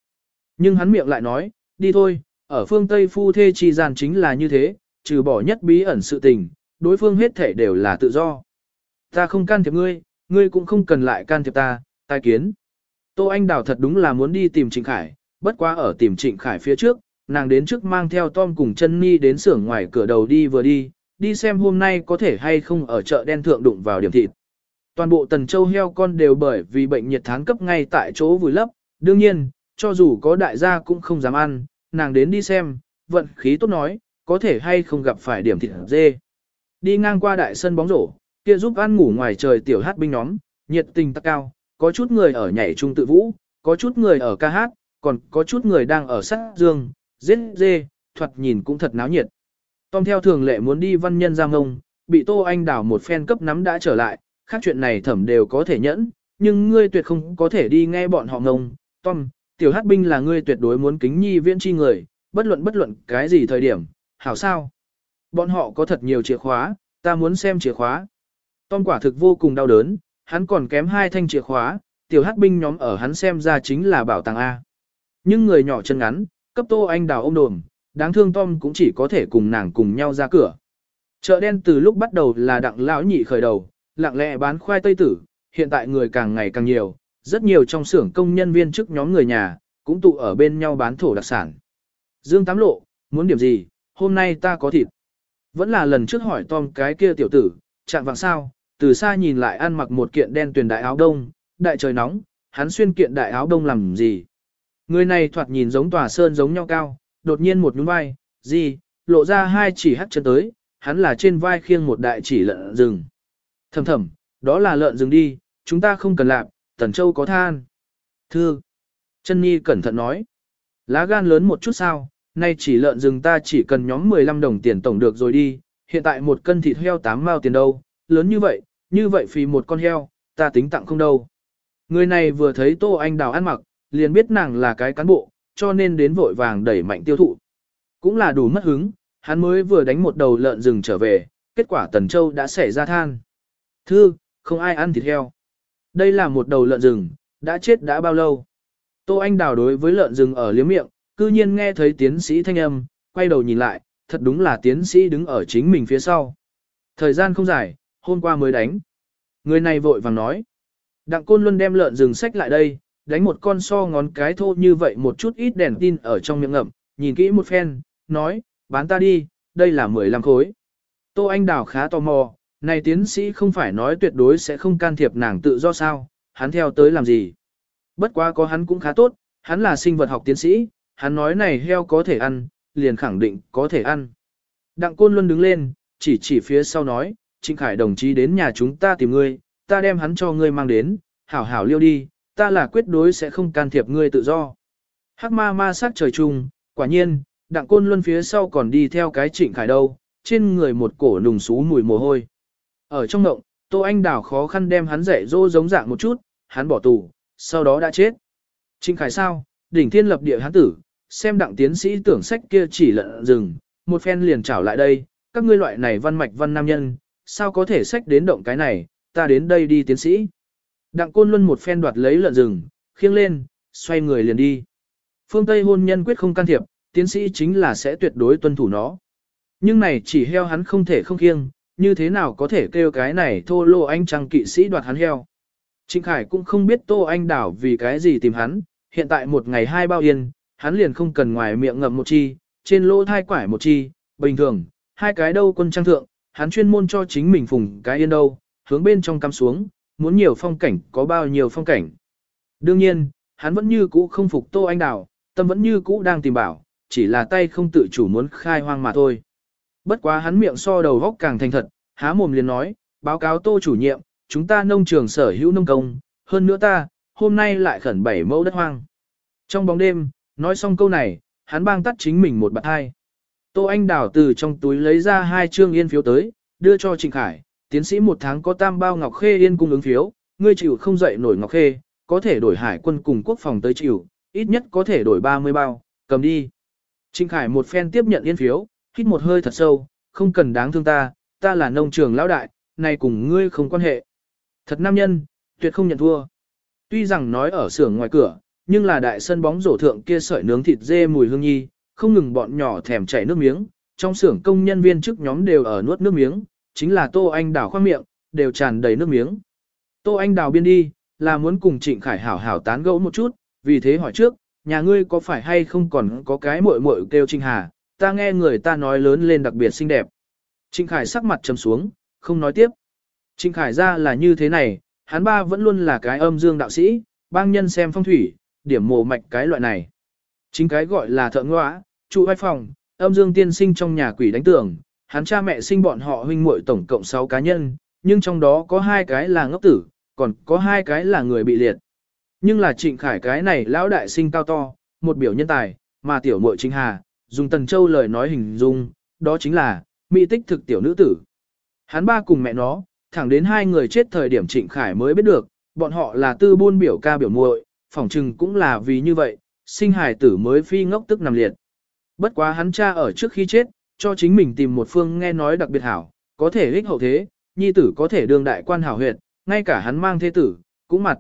Nhưng hắn miệng lại nói, đi thôi, ở phương Tây phu thê chi gian chính là như thế, trừ bỏ nhất bí ẩn sự tình, đối phương hết thể đều là tự do. Ta không can thiệp ngươi, ngươi cũng không cần lại can thiệp ta, tai kiến. Tô Anh Đào thật đúng là muốn đi tìm Trịnh Khải, bất quá ở tìm Trịnh Khải phía trước, nàng đến trước mang theo Tom cùng chân Nhi đến xưởng ngoài cửa đầu đi vừa đi, đi xem hôm nay có thể hay không ở chợ đen thượng đụng vào điểm thịt. Toàn bộ tần châu heo con đều bởi vì bệnh nhiệt tháng cấp ngay tại chỗ vùi lấp, đương nhiên, cho dù có đại gia cũng không dám ăn, nàng đến đi xem, vận khí tốt nói, có thể hay không gặp phải điểm thịt dê. Đi ngang qua đại sân bóng rổ, kia giúp ăn ngủ ngoài trời tiểu hát binh nhóm, nhiệt tình tắc cao, có chút người ở nhảy trung tự vũ, có chút người ở ca hát, còn có chút người đang ở sát dương, giết dê, thoạt nhìn cũng thật náo nhiệt. Tom theo thường lệ muốn đi văn nhân giang ngông, bị Tô Anh đảo một phen cấp nắm đã trở lại, khác chuyện này thẩm đều có thể nhẫn, nhưng ngươi tuyệt không có thể đi nghe bọn họ ngông. Tom, tiểu hát binh là ngươi tuyệt đối muốn kính nhi viễn chi người, bất luận bất luận cái gì thời điểm, hảo sao. Bọn họ có thật nhiều chìa khóa, ta muốn xem chìa khóa. Tom quả thực vô cùng đau đớn, hắn còn kém hai thanh chìa khóa, tiểu hát binh nhóm ở hắn xem ra chính là bảo tàng A. Nhưng người nhỏ chân ngắn, cấp tô anh đào ôm đồm, đáng thương Tom cũng chỉ có thể cùng nàng cùng nhau ra cửa. Chợ đen từ lúc bắt đầu là đặng lão nhị khởi đầu, lặng lẽ bán khoai tây tử, hiện tại người càng ngày càng nhiều, rất nhiều trong xưởng công nhân viên chức nhóm người nhà, cũng tụ ở bên nhau bán thổ đặc sản. Dương Tám Lộ, muốn điểm gì, hôm nay ta có thịt. Vẫn là lần trước hỏi Tom cái kia tiểu tử, chạm vàng sao, từ xa nhìn lại ăn mặc một kiện đen tuyền đại áo đông, đại trời nóng, hắn xuyên kiện đại áo đông làm gì. Người này thoạt nhìn giống tòa sơn giống nhau cao, đột nhiên một nhún vai, gì, lộ ra hai chỉ hắt chân tới, hắn là trên vai khiêng một đại chỉ lợn rừng. Thầm thầm, đó là lợn rừng đi, chúng ta không cần làm, Tần Châu có than. Thưa, chân nhi cẩn thận nói, lá gan lớn một chút sao, nay chỉ lợn rừng ta chỉ cần nhóm 15 đồng tiền tổng được rồi đi, hiện tại một cân thịt heo 8 mao tiền đâu, lớn như vậy, như vậy phì một con heo, ta tính tặng không đâu. Người này vừa thấy Tô Anh Đào ăn mặc, liền biết nàng là cái cán bộ, cho nên đến vội vàng đẩy mạnh tiêu thụ. Cũng là đủ mất hứng, hắn mới vừa đánh một đầu lợn rừng trở về, kết quả Tần Châu đã xảy ra than. Thư, không ai ăn thịt heo. Đây là một đầu lợn rừng, đã chết đã bao lâu. Tô Anh Đào đối với lợn rừng ở liếm miệng, cư nhiên nghe thấy tiến sĩ thanh âm, quay đầu nhìn lại, thật đúng là tiến sĩ đứng ở chính mình phía sau. Thời gian không dài, hôm qua mới đánh. Người này vội vàng nói. Đặng Côn Luân đem lợn rừng sách lại đây, đánh một con so ngón cái thô như vậy một chút ít đèn tin ở trong miệng ngậm, nhìn kỹ một phen, nói, bán ta đi, đây là 15 khối. Tô Anh Đào khá tò mò, này tiến sĩ không phải nói tuyệt đối sẽ không can thiệp nàng tự do sao, hắn theo tới làm gì. Bất quá có hắn cũng khá tốt, hắn là sinh vật học tiến sĩ, hắn nói này heo có thể ăn, liền khẳng định có thể ăn. Đặng Côn Luân đứng lên, chỉ chỉ phía sau nói, Trịnh Khải đồng chí đến nhà chúng ta tìm ngươi, ta đem hắn cho ngươi mang đến, hảo hảo liêu đi, ta là quyết đối sẽ không can thiệp ngươi tự do. Hắc ma ma sắc trời chung, quả nhiên, đặng côn luân phía sau còn đi theo cái trịnh khải đâu, trên người một cổ nùng xú mùi mồ hôi. Ở trong động, Tô Anh Đào khó khăn đem hắn dạy dỗ giống dạng một chút, hắn bỏ tù, sau đó đã chết. Trịnh khải sao, đỉnh thiên lập địa hắn tử, xem đặng tiến sĩ tưởng sách kia chỉ lợn rừng, một phen liền trảo lại đây, các ngươi loại này văn mạch văn nam nhân, sao có thể sách đến động cái này, ta đến đây đi tiến sĩ. Đặng Côn Luân một phen đoạt lấy lợn rừng, khiêng lên, xoay người liền đi. Phương Tây hôn nhân quyết không can thiệp, tiến sĩ chính là sẽ tuyệt đối tuân thủ nó. Nhưng này chỉ heo hắn không thể không khiêng, như thế nào có thể kêu cái này thô lô anh chàng kỵ sĩ đoạt hắn heo. Trịnh Khải cũng không biết Tô Anh Đảo vì cái gì tìm hắn, hiện tại một ngày hai bao yên, hắn liền không cần ngoài miệng ngậm một chi, trên lỗ thai quải một chi, bình thường, hai cái đâu quân trang thượng, hắn chuyên môn cho chính mình phùng cái yên đâu, hướng bên trong cắm xuống, muốn nhiều phong cảnh có bao nhiêu phong cảnh. Đương nhiên, hắn vẫn như cũ không phục Tô Anh Đào, tâm vẫn như cũ đang tìm bảo, chỉ là tay không tự chủ muốn khai hoang mà thôi. Bất quá hắn miệng so đầu góc càng thành thật, há mồm liền nói, báo cáo Tô chủ nhiệm, chúng ta nông trường sở hữu nông công, hơn nữa ta, hôm nay lại khẩn bảy mẫu đất hoang. Trong bóng đêm, nói xong câu này, hắn bang tắt chính mình một bạc hai. Tô Anh Đào từ trong túi lấy ra hai trương yên phiếu tới, đưa cho Trịnh Khải, tiến sĩ một tháng có tam bao ngọc khê yên cung ứng phiếu, ngươi chịu không dậy nổi ngọc khê, có thể đổi hải quân cùng quốc phòng tới chịu, ít nhất có thể đổi 30 bao, cầm đi. Trinh Khải một phen tiếp nhận yên phiếu, hít một hơi thật sâu, không cần đáng thương ta, ta là nông trường lão đại, này cùng ngươi không quan hệ. Thật nam nhân, tuyệt không nhận thua. Tuy rằng nói ở xưởng ngoài cửa, nhưng là đại sân bóng rổ thượng kia sợi nướng thịt dê mùi hương nhi, không ngừng bọn nhỏ thèm chảy nước miếng, trong xưởng công nhân viên chức nhóm đều ở nuốt nước miếng, chính là Tô Anh Đào khoang miệng, đều tràn đầy nước miếng. Tô Anh Đào biên đi, là muốn cùng Trịnh Khải hảo hảo tán gẫu một chút, vì thế hỏi trước, nhà ngươi có phải hay không còn có cái muội muội kêu Trịnh Hà, ta nghe người ta nói lớn lên đặc biệt xinh đẹp. Trịnh Khải sắc mặt trầm xuống, không nói tiếp. Trịnh Khải ra là như thế này, hắn ba vẫn luôn là cái âm dương đạo sĩ, bang nhân xem phong thủy, điểm mồ mạch cái loại này. Chính cái gọi là thợ ngõa, trụ vai phòng, âm dương tiên sinh trong nhà quỷ đánh tường, hắn cha mẹ sinh bọn họ huynh muội tổng cộng 6 cá nhân, nhưng trong đó có hai cái là ngốc tử, còn có hai cái là người bị liệt. Nhưng là trịnh khải cái này lão đại sinh cao to, một biểu nhân tài, mà tiểu muội Trịnh hà, dùng tần châu lời nói hình dung, đó chính là, mỹ tích thực tiểu nữ tử. Hắn ba cùng mẹ nó, thẳng đến hai người chết thời điểm trịnh khải mới biết được, bọn họ là tư buôn biểu ca biểu muội, phỏng chừng cũng là vì như vậy, sinh hài tử mới phi ngốc tức nằm liệt. Bất quá hắn cha ở trước khi chết, cho chính mình tìm một phương nghe nói đặc biệt hảo, có thể ích hậu thế, nhi tử có thể đương đại quan hảo huyệt, ngay cả hắn mang thế tử, cũng mặt.